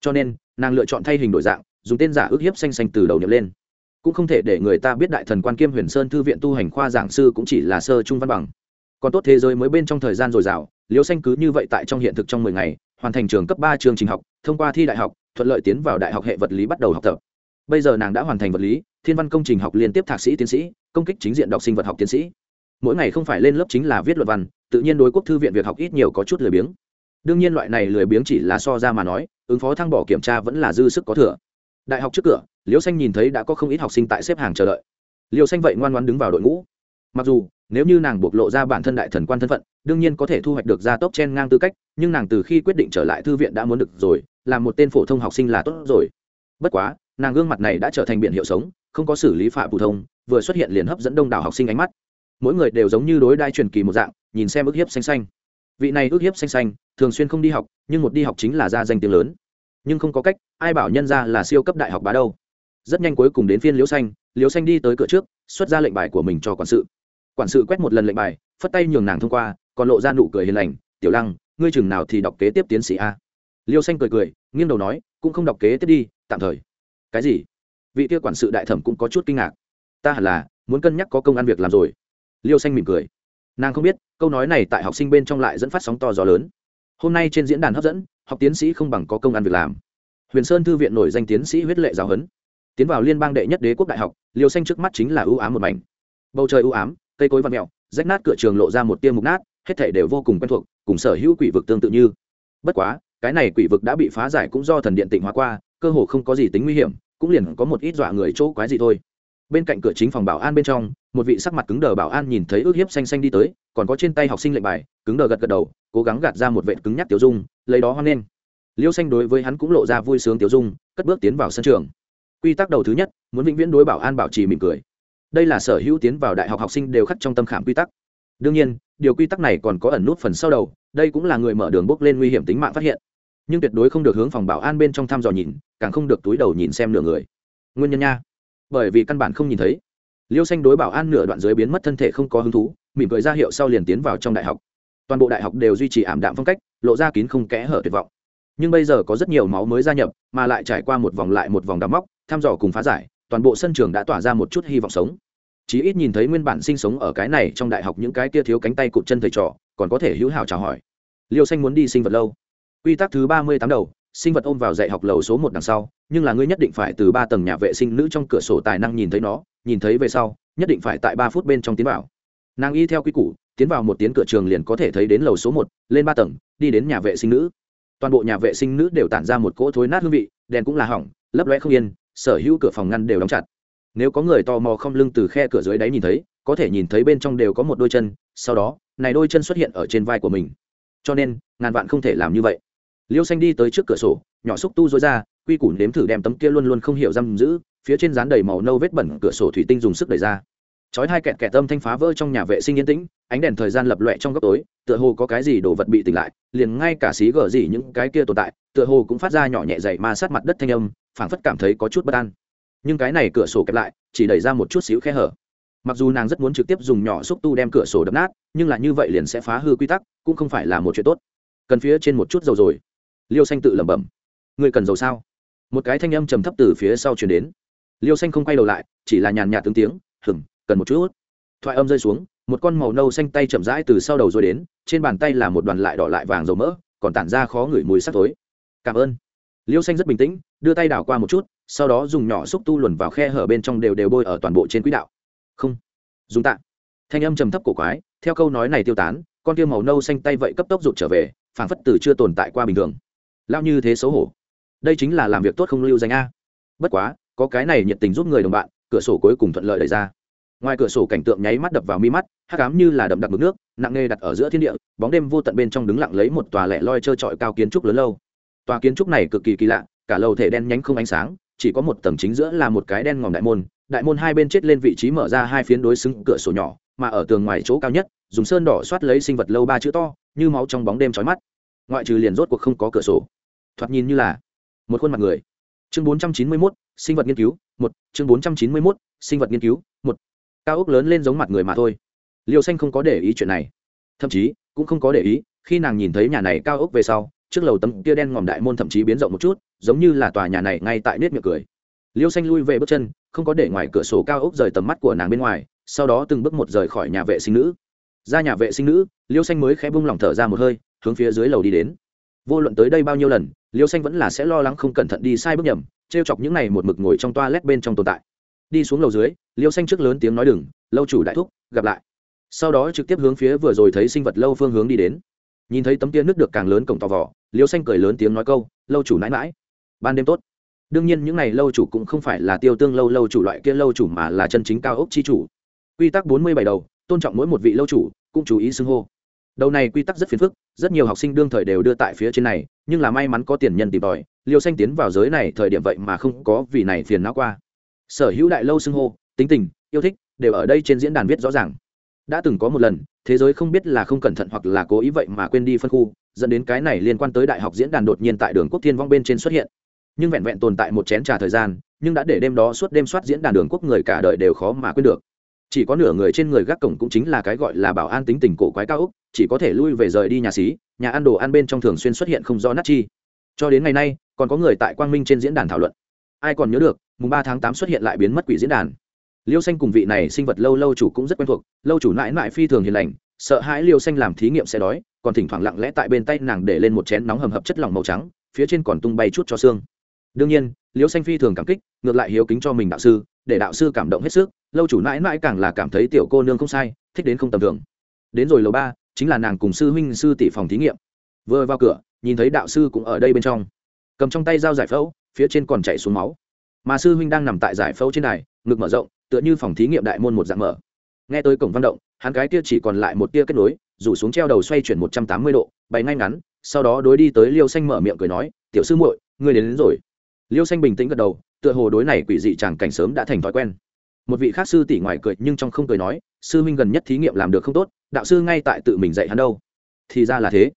Cho nên, nàng lựa chọn thay hình đổi dạng, dùng tên giả ước hiếp xanh xanh từ đầu nhập lên. Cũng không thể để người ta biết đại thần quan kiêm huyền sơn thư viện tu hành khoa giảng sư cũng chỉ là sơ trung văn bằng. Còn tốt thế giới mới bên trong thời gian dồi dào, liễu xanh cứ như vậy tại trong hiện thực trong mười ngày hoàn thành trường cấp ba chương trình học, thông qua thi đại học, thuận lợi tiến vào đại học hệ vật lý bắt đầu học tập. Bây giờ nàng đã hoàn thành vật lý, thiên văn công trình học liên tiếp thạc sĩ tiến sĩ, công kích chính diện đọc sinh vật học tiến sĩ. Mỗi ngày không phải lên lớp chính là viết luận văn, tự nhiên đối quốc thư viện việc học ít nhiều có chút lười biếng. Đương nhiên loại này lười biếng chỉ là so ra mà nói, ứng phó thăng bỏ kiểm tra vẫn là dư sức có thừa. Đại học trước cửa, liễu xanh nhìn thấy đã có không ít học sinh tại xếp hàng chờ đợi. Liễu xanh vậy ngoan ngoan đứng vào đội ngũ. Mặc dù nếu như nàng bộc lộ ra bản thân đại thần quan thân phận, đương nhiên có thể thu hoạch được gia tốc chen ngang tư cách, nhưng nàng từ khi quyết định trở lại thư viện đã muốn được rồi, là một tên phổ thông học sinh là tốt rồi. Bất quá, nàng gương mặt này đã trở thành biển hiệu sống, không có xử lý phạm phổ thông, vừa xuất hiện liền hấp dẫn đông đảo học sinh ánh mắt. Mỗi người đều giống như đối đai truyền kỳ một dạng, nhìn xem ức hiếp xanh xanh. Vị này ức hiếp xanh xanh, thường xuyên không đi học, nhưng một đi học chính là ra danh tiếng lớn. Nhưng không có cách, ai bảo nhân ra là siêu cấp đại học bá đâu. Rất nhanh cuối cùng đến phiên liễu xanh liễu xanh đi tới cửa trước, xuất ra lệnh bài của mình cho quản sự quản sự quét một lần lệnh bài, phất tay nhường nàng thông qua, còn lộ ra nụ cười hiền lành, tiểu lăng, ngươi chừng nào thì đọc kế tiếp tiến sĩ a. Liêu xanh cười cười, nghiêng đầu nói, cũng không đọc kế tiếp đi, tạm thời. Cái gì? Vị kia quản sự đại thẩm cũng có chút kinh ngạc. Ta hẳn là muốn cân nhắc có công ăn việc làm rồi. Liêu xanh mỉm cười. Nàng không biết, câu nói này tại học sinh bên trong lại dẫn phát sóng to gió lớn. Hôm nay trên diễn đàn hấp dẫn, học tiến sĩ không bằng có công ăn việc làm. Huyền sơn thư viện nổi danh tiến sĩ huyết lệ giáo huấn. Tiến vào liên bang đệ nhất đế quốc đại học liều xanh trước mắt chính là ưu ám một mảnh. Bầu trời ưu ám cây cối văn mèo, rách nát cửa trường lộ ra một tiêu mục nát hết thể đều vô cùng quen thuộc cùng sở hữu quỷ vực tương tự như. Bất quá cái này quỷ vực đã bị phá giải cũng do thần điện tịnh hóa qua cơ hồ không có gì tính nguy hiểm cũng liền có một ít dọa người chỗ quái gì thôi. Bên cạnh cửa chính phòng bảo an bên trong một vị sắc mặt cứng đờ bảo an nhìn thấy ước hiếp xanh xanh đi tới còn có trên tay học sinh lệnh bài cứng đờ gật gật đầu cố gắng gạt ra một vệ cứng nhắc tiểu dung lấy đó hoan nghênh. Liêu xanh đối với hắn cũng lộ ra vui sướng tiểu dung cất bước tiến vào sân trường. Quy tắc đầu thứ nhất muốn vĩnh viễn đối bảo an bảo trì mỉm cười đây là sở hữu tiến vào đại học học sinh đều khắc trong tâm khảm quy tắc. Đương nhiên, điều quy tắc này còn có ẩn nút phần sau đầu, đây cũng là người mở đường bốc lên nguy hiểm tính mạng phát hiện. Nhưng tuyệt đối không được hướng phòng bảo an bên trong thăm dò nhìn, càng không được túi đầu nhìn xem nửa người. Nguyên nhân nha. Bởi vì căn bản không nhìn thấy. Liêu xanh đối bảo an nửa đoạn dưới biến mất thân thể không có hứng thú, mỉm cười ra hiệu sau liền tiến vào trong đại học. Toàn bộ đại học đều duy trì ảm đạm phong cách, lộ ra kín không kẽ hở tuyệt vọng. Nhưng bây giờ có rất nhiều máu mới gia nhập, mà lại trải qua một vòng lại một vòng đắm móc, thăm dò cùng phá giải toàn bộ sân trường đã tỏa ra một chút hy vọng sống. Chí ít nhìn thấy nguyên bản sinh sống ở cái này trong đại học những cái kia thiếu cánh tay cụt chân thầy trò, còn có thể hữu hảo chào hỏi. Liêu xanh muốn đi sinh vật lâu. Quy tắc thứ ba mươi tám đầu, sinh vật ôm vào dạy học lầu số một đằng sau, nhưng là ngươi nhất định phải từ ba tầng nhà vệ sinh nữ trong cửa sổ tài năng nhìn thấy nó, nhìn thấy về sau, nhất định phải tại ba phút bên trong tiến vào. Nàng y theo quy củ, tiến vào một tiếng cửa trường liền có thể thấy đến lầu số một, lên ba tầng, đi đến nhà vệ sinh nữ. Toàn bộ nhà vệ sinh nữ đều tản ra một cỗ thối nát hương vị, đèn cũng là hỏng, lấp loe không yên sở hữu cửa phòng ngăn đều đóng chặt. Nếu có người tò mò không lưng từ khe cửa dưới đáy nhìn thấy, có thể nhìn thấy bên trong đều có một đôi chân, sau đó, này đôi chân xuất hiện ở trên vai của mình. Cho nên, ngàn vạn không thể làm như vậy. Liêu xanh đi tới trước cửa sổ, nhỏ xúc tu dối ra, quy củ nếm thử đem tấm kia luôn luôn không hiểu giam giữ, phía trên dán đầy màu nâu vết bẩn cửa sổ thủy tinh dùng sức đẩy ra. Chói hai kẹt kẹt tâm thanh phá vỡ trong nhà vệ sinh yên tĩnh, ánh đèn thời gian lập loẹ trong góc tối, tựa hồ có cái gì đồ vật bị tỉnh lại, liền ngay cả xí gở gì những cái kia tồn tại, tựa hồ cũng phát ra nhỏ nhẹ dày ma sát mặt đất thanh âm phảng phất cảm thấy có chút bất an. Nhưng cái này cửa sổ kẹp lại, chỉ đẩy ra một chút xíu khe hở. Mặc dù nàng rất muốn trực tiếp dùng nhỏ xúc tu đem cửa sổ đập nát, nhưng là như vậy liền sẽ phá hư quy tắc, cũng không phải là một chuyện tốt. Cần phía trên một chút dầu rồi. Liêu xanh tự lẩm bẩm. Người cần dầu sao? Một cái thanh âm trầm thấp từ phía sau chuyển đến. Liêu xanh không quay đầu lại, chỉ là nhàn nhạt tướng tiếng hừng cần một chút. Thoại âm rơi xuống, một con màu nâu xanh tay chậm rãi từ sau đầu rồi đến, trên bàn tay là một đoàn lại đỏ lại vàng dầu mỡ, còn tản ra khó ngửi mùi sắc tối. Cảm ơn. Liêu xanh rất bình tĩnh đưa tay đảo qua một chút, sau đó dùng nhỏ xúc tu luồn vào khe hở bên trong đều đều bôi ở toàn bộ trên quỹ đạo. Không. Dùng tạ. Thanh âm trầm thấp cổ quái, theo câu nói này tiêu tán, con tiêu màu nâu xanh tay vậy cấp tốc rụt trở về, phảng phất từ chưa tồn tại qua bình thường. Lao như thế xấu hổ. Đây chính là làm việc tốt không lưu danh a. Bất quá, có cái này nhiệt tình giúp người đồng bạn, cửa sổ cuối cùng thuận lợi đẩy ra. Ngoài cửa sổ cảnh tượng nháy mắt đập vào mi mắt hát cám như là đậm đặc mực nước, nặng nề đặt ở giữa thiên địa, bóng đêm vô tận bên trong đứng lặng lấy một tòa lẻ loi trơ trọi cao kiến trúc lớn lâu. Tòa kiến trúc này cực kỳ kỳ lạ cả lầu thể đen nhánh không ánh sáng, chỉ có một tầng chính giữa là một cái đen ngòm đại môn đại môn hai bên chết lên vị trí mở ra hai phiến đối xứng cửa sổ nhỏ, mà ở tường ngoài chỗ cao nhất, dùng sơn đỏ soát lấy sinh vật lâu ba chữ to, như máu trong bóng đêm trói mắt. Ngoại trừ liền rốt cuộc không có cửa sổ. Thoạt nhìn như là một khuôn mặt người. Chương bốn trăm chín mươi mốt, sinh vật nghiên cứu, một. Chương bốn trăm chín mươi mốt, sinh vật nghiên cứu, một. Cao ốc lớn lên giống mặt người mà thôi. Liêu xanh không có để ý chuyện này. Thậm chí, cũng không có để ý, khi nàng nhìn thấy nhà này cao ốc về sau trước lầu tấm kia đen ngòm đại môn thậm chí biến rộng một chút, giống như là tòa nhà này ngay tại nết miệng cười. Liêu xanh lui về bước chân, không có để ngoài cửa sổ cao ốc rời tầm mắt của nàng bên ngoài, sau đó từng bước một rời khỏi nhà vệ sinh nữ. Ra nhà vệ sinh nữ, liêu xanh mới khẽ bung lỏng thở ra một hơi, hướng phía dưới lầu đi đến. Vô luận tới đây bao nhiêu lần, liêu xanh vẫn là sẽ lo lắng không cẩn thận đi sai bước nhầm t r e o chọc những này một mực ngồi trong toa lét bên trong tồn tại. Đi xuống lầu dưới, liêu xanh trước lớn tiếng nói đừng, lâu chủ đại thúc, gặp lại. Sau đó trực tiếp hướng phía vừa rồi thấy sinh vật lâu phương hướng đi đến nhìn thấy tấm kia nước được càng lớn cổng to vỏ liêu xanh cười lớn tiếng nói câu, lâu chủ mãi mãi ban đêm tốt. Đương nhiên những n à y lâu chủ cũng không phải là tiêu tương lâu lâu chủ loại kia lâu chủ mà là chân chính cao ốc chi chủ. Quy tắc bốn mươi bảy đầu, tôn trọng mỗi một vị lâu chủ, cũng chú ý xưng hô. Đầu này quy tắc rất phiền phức, rất nhiều học sinh đương thời đều đưa tại phía trên này, nhưng là may mắn có tiền nhân tìm tòi, liêu xanh tiến vào giới này thời điểm vậy mà không có vì này phiền não qua. Sở hữu đại lâu xưng hô, tính tình, yêu thích, đều ở đây trên diễn đàn viết rõ ràng. Đã từng có một lần thế giới không biết là không cẩn thận hoặc là cố ý vậy mà quên đi phân khu, dẫn đến cái này liên quan tới đại học diễn đàn đột nhiên tại đường quốc thiên vong bên trên xuất hiện. Nhưng vẹn vẹn tồn tại một chén trà thời gian, nhưng đã để đêm đó suốt đêm soát diễn đàn đường quốc người cả đời đều khó mà quên được. Chỉ có nửa người trên người gác cổng cũng chính là cái gọi là bảo an tính tình cổ quái cao úc chỉ có thể lui về rời đi nhà xí, nhà ăn đồ ăn bên trong thường xuyên xuất hiện không rõ nát chi. Cho đến ngày nay, còn có người tại quang minh trên diễn đàn thảo luận. Ai còn nhớ được, mùng ba tháng tám xuất hiện lại biến mất quỷ diễn đàn liêu xanh cùng vị này sinh vật lâu lâu chủ cũng rất quen thuộc, lâu chủ mãi mãi phi thường hiền lành, sợ hãi liêu xanh làm thí nghiệm sẽ đói, còn thỉnh thoảng lặng lẽ tại bên tay nàng để lên một chén nóng hầm hập chất lỏng màu trắng, phía trên còn tung bay chút cho xương. Đương nhiên, liêu xanh phi thường cảm kích, ngược lại hiếu kính cho mình đạo sư, để đạo sư cảm động hết sức, lâu chủ mãi mãi càng là cảm thấy tiểu cô nương không sai, thích đến không tầm thường. Đến rồi lầu ba, chính là nàng cùng sư huynh sư tỷ phòng thí nghiệm. Vừa vào cửa, nhìn thấy đạo sư cũng ở đây bên trong. Cầm trong tay dao giải phẫu, phía trên còn chảy xuống máu. Mà sư huynh đang nằm tại giải phẫu trên này ngực mở rộng tựa như phòng thí nghiệm đại môn một dạng mở. Nghe tới cổng văn động hắn cái kia chỉ còn lại một tia kết nối rủ xuống treo đầu xoay chuyển một trăm tám mươi độ bày ngay ngắn sau đó đối đi tới liêu xanh mở miệng cười nói tiểu sư muội ngươi đến, đến rồi. Liêu xanh bình tĩnh gật đầu tựa hồ đối này quỷ dị chàng cảnh sớm đã thành thói quen. Một vị khác sư tỷ ngoài cười nhưng trong không cười nói sư minh gần nhất thí nghiệm làm được không tốt đạo sư ngay tại tự mình dạy hắn đâu. Thì ra là thế.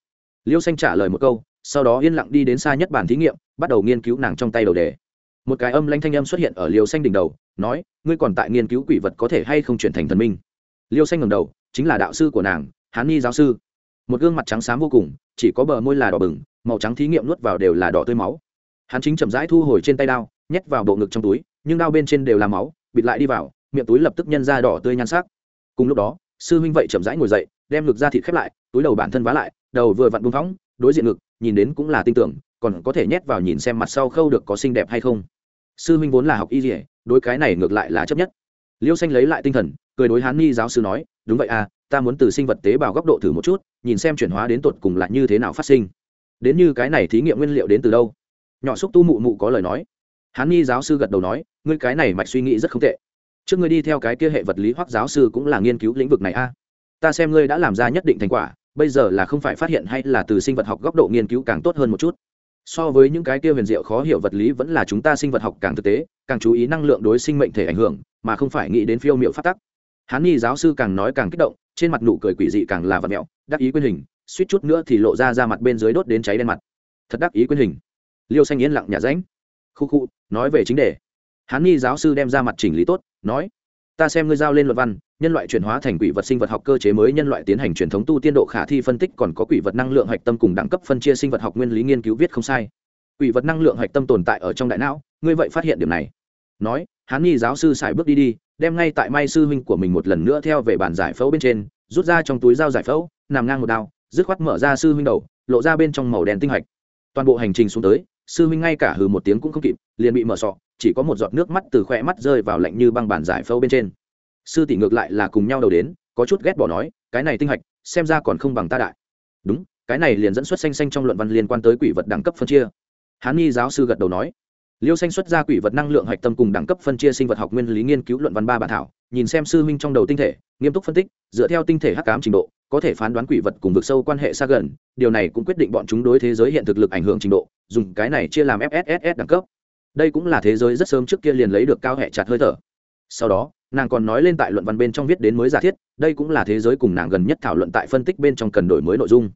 Liêu xanh trả lời một câu sau đó yên lặng đi đến xa nhất bàn thí nghiệm bắt đầu nghiên cứu nàng trong tay đầu đề một cái âm lanh thanh âm xuất hiện ở liêu xanh đỉnh đầu, nói, ngươi còn tại nghiên cứu quỷ vật có thể hay không chuyển thành thần minh? Liêu xanh ngầm đầu, chính là đạo sư của nàng, hán ni giáo sư. Một gương mặt trắng xám vô cùng, chỉ có bờ môi là đỏ bừng, màu trắng thí nghiệm nuốt vào đều là đỏ tươi máu. Hắn chính chậm rãi thu hồi trên tay đao, nhét vào bộ ngực trong túi, nhưng đao bên trên đều là máu, bịt lại đi vào, miệng túi lập tức nhân ra đỏ tươi nhan sắc. Cùng lúc đó, sư huynh vậy chậm rãi ngồi dậy, đem ngực ra thịt khép lại, túi đầu bản thân vá lại, đầu vừa vặn bung phóng, đối diện ngực, nhìn đến cũng là tin tưởng, còn có thể nhét vào nhìn xem mặt sau khâu được có xinh đẹp hay không sư huynh vốn là học y dỉa, đối cái này ngược lại là chấp nhất. Liêu xanh lấy lại tinh thần, cười đối hán ni giáo sư nói, đúng vậy à ta muốn từ sinh vật tế bào góc độ thử một chút, nhìn xem chuyển hóa đến tột cùng là như thế nào phát sinh. Đến như cái này thí nghiệm nguyên liệu đến từ đâu? Nhỏ xúc tu mụ mụ có lời nói. Hán ni giáo sư gật đầu nói, ngươi cái này mạch suy nghĩ rất không tệ. Trước ngươi đi theo cái kia hệ vật lý hoặc giáo sư cũng là nghiên cứu lĩnh vực này a. À. ta xem ngươi đã làm ra nhất định thành quả, bây giờ là không phải phát hiện hay là từ sinh vật học góc độ nghiên cứu càng tốt hơn một chút so với những cái kia huyền diệu khó hiểu vật lý vẫn là chúng ta sinh vật học càng thực tế, càng chú ý năng lượng đối sinh mệnh thể ảnh hưởng, mà không phải nghĩ đến phiêu miệu phát tắc. Hán nhi giáo sư càng nói càng kích động, trên mặt nụ cười quỷ dị càng là vật mẹo, đắc ý quyên hình, suýt chút nữa thì lộ ra ra mặt bên dưới đốt đến cháy đen mặt. Thật đắc ý quyên hình. Liêu xanh yên lặng nhà ránh khu khu, nói về chính đề. Hán nhi giáo sư đem ra mặt chỉnh lý tốt, nói ta xem ngươi giao lên luận văn, nhân loại chuyển hóa thành quỷ vật sinh vật học cơ chế mới nhân loại tiến hành truyền thống tu tiên độ khả thi phân tích còn có quỷ vật năng lượng hạch tâm cùng đẳng cấp phân chia sinh vật học nguyên lý nghiên cứu viết không sai. Quỷ vật năng lượng hạch tâm tồn tại ở trong đại não, ngươi vậy phát hiện điểm này. Nói, hán nhi giáo sư xài bước đi đi, đem ngay tại may sư huynh của mình một lần nữa theo về bản giải phẫu bên trên, rút ra trong túi dao giải phẫu, nằm ngang một đao, dứt khoát mở ra sư huynh đầu, lộ ra bên trong màu đen tinh hạch. Toàn bộ hành trình xuống tới, sư huynh ngay cả hừ một tiếng cũng không kịp, liền bị mở sọ chỉ có một giọt nước mắt từ khoe mắt rơi vào lạnh như băng bàn giải phẫu bên trên. Sư tỷ ngược lại là cùng nhau đầu đến, có chút ghét bỏ nói, cái này tinh hạch, xem ra còn không bằng ta đại. Đúng, cái này liền dẫn xuất xanh xanh trong luận văn liên quan tới quỷ vật đẳng cấp phân chia. Hán nghi giáo sư gật đầu nói, liêu xanh xuất ra quỷ vật năng lượng hạch tâm cùng đẳng cấp phân chia sinh vật học nguyên lý nghiên cứu luận văn ba bản thảo, nhìn xem sư huynh trong đầu tinh thể, nghiêm túc phân tích, dựa theo tinh thể hắc cám trình độ, có thể phán đoán quỷ vật cùng vực sâu quan hệ xa gần, điều này cũng quyết định bọn chúng đối thế giới hiện thực lực ảnh hưởng trình độ, dùng cái này chia làm fsss đẳng cấp đây cũng là thế giới rất sớm trước kia liền lấy được cao hệ chặt hơi thở. Sau đó, nàng còn nói lên tại luận văn bên trong viết đến mới giả thiết, đây cũng là thế giới cùng nàng gần nhất thảo luận tại phân tích bên trong cần đổi mới nội dung.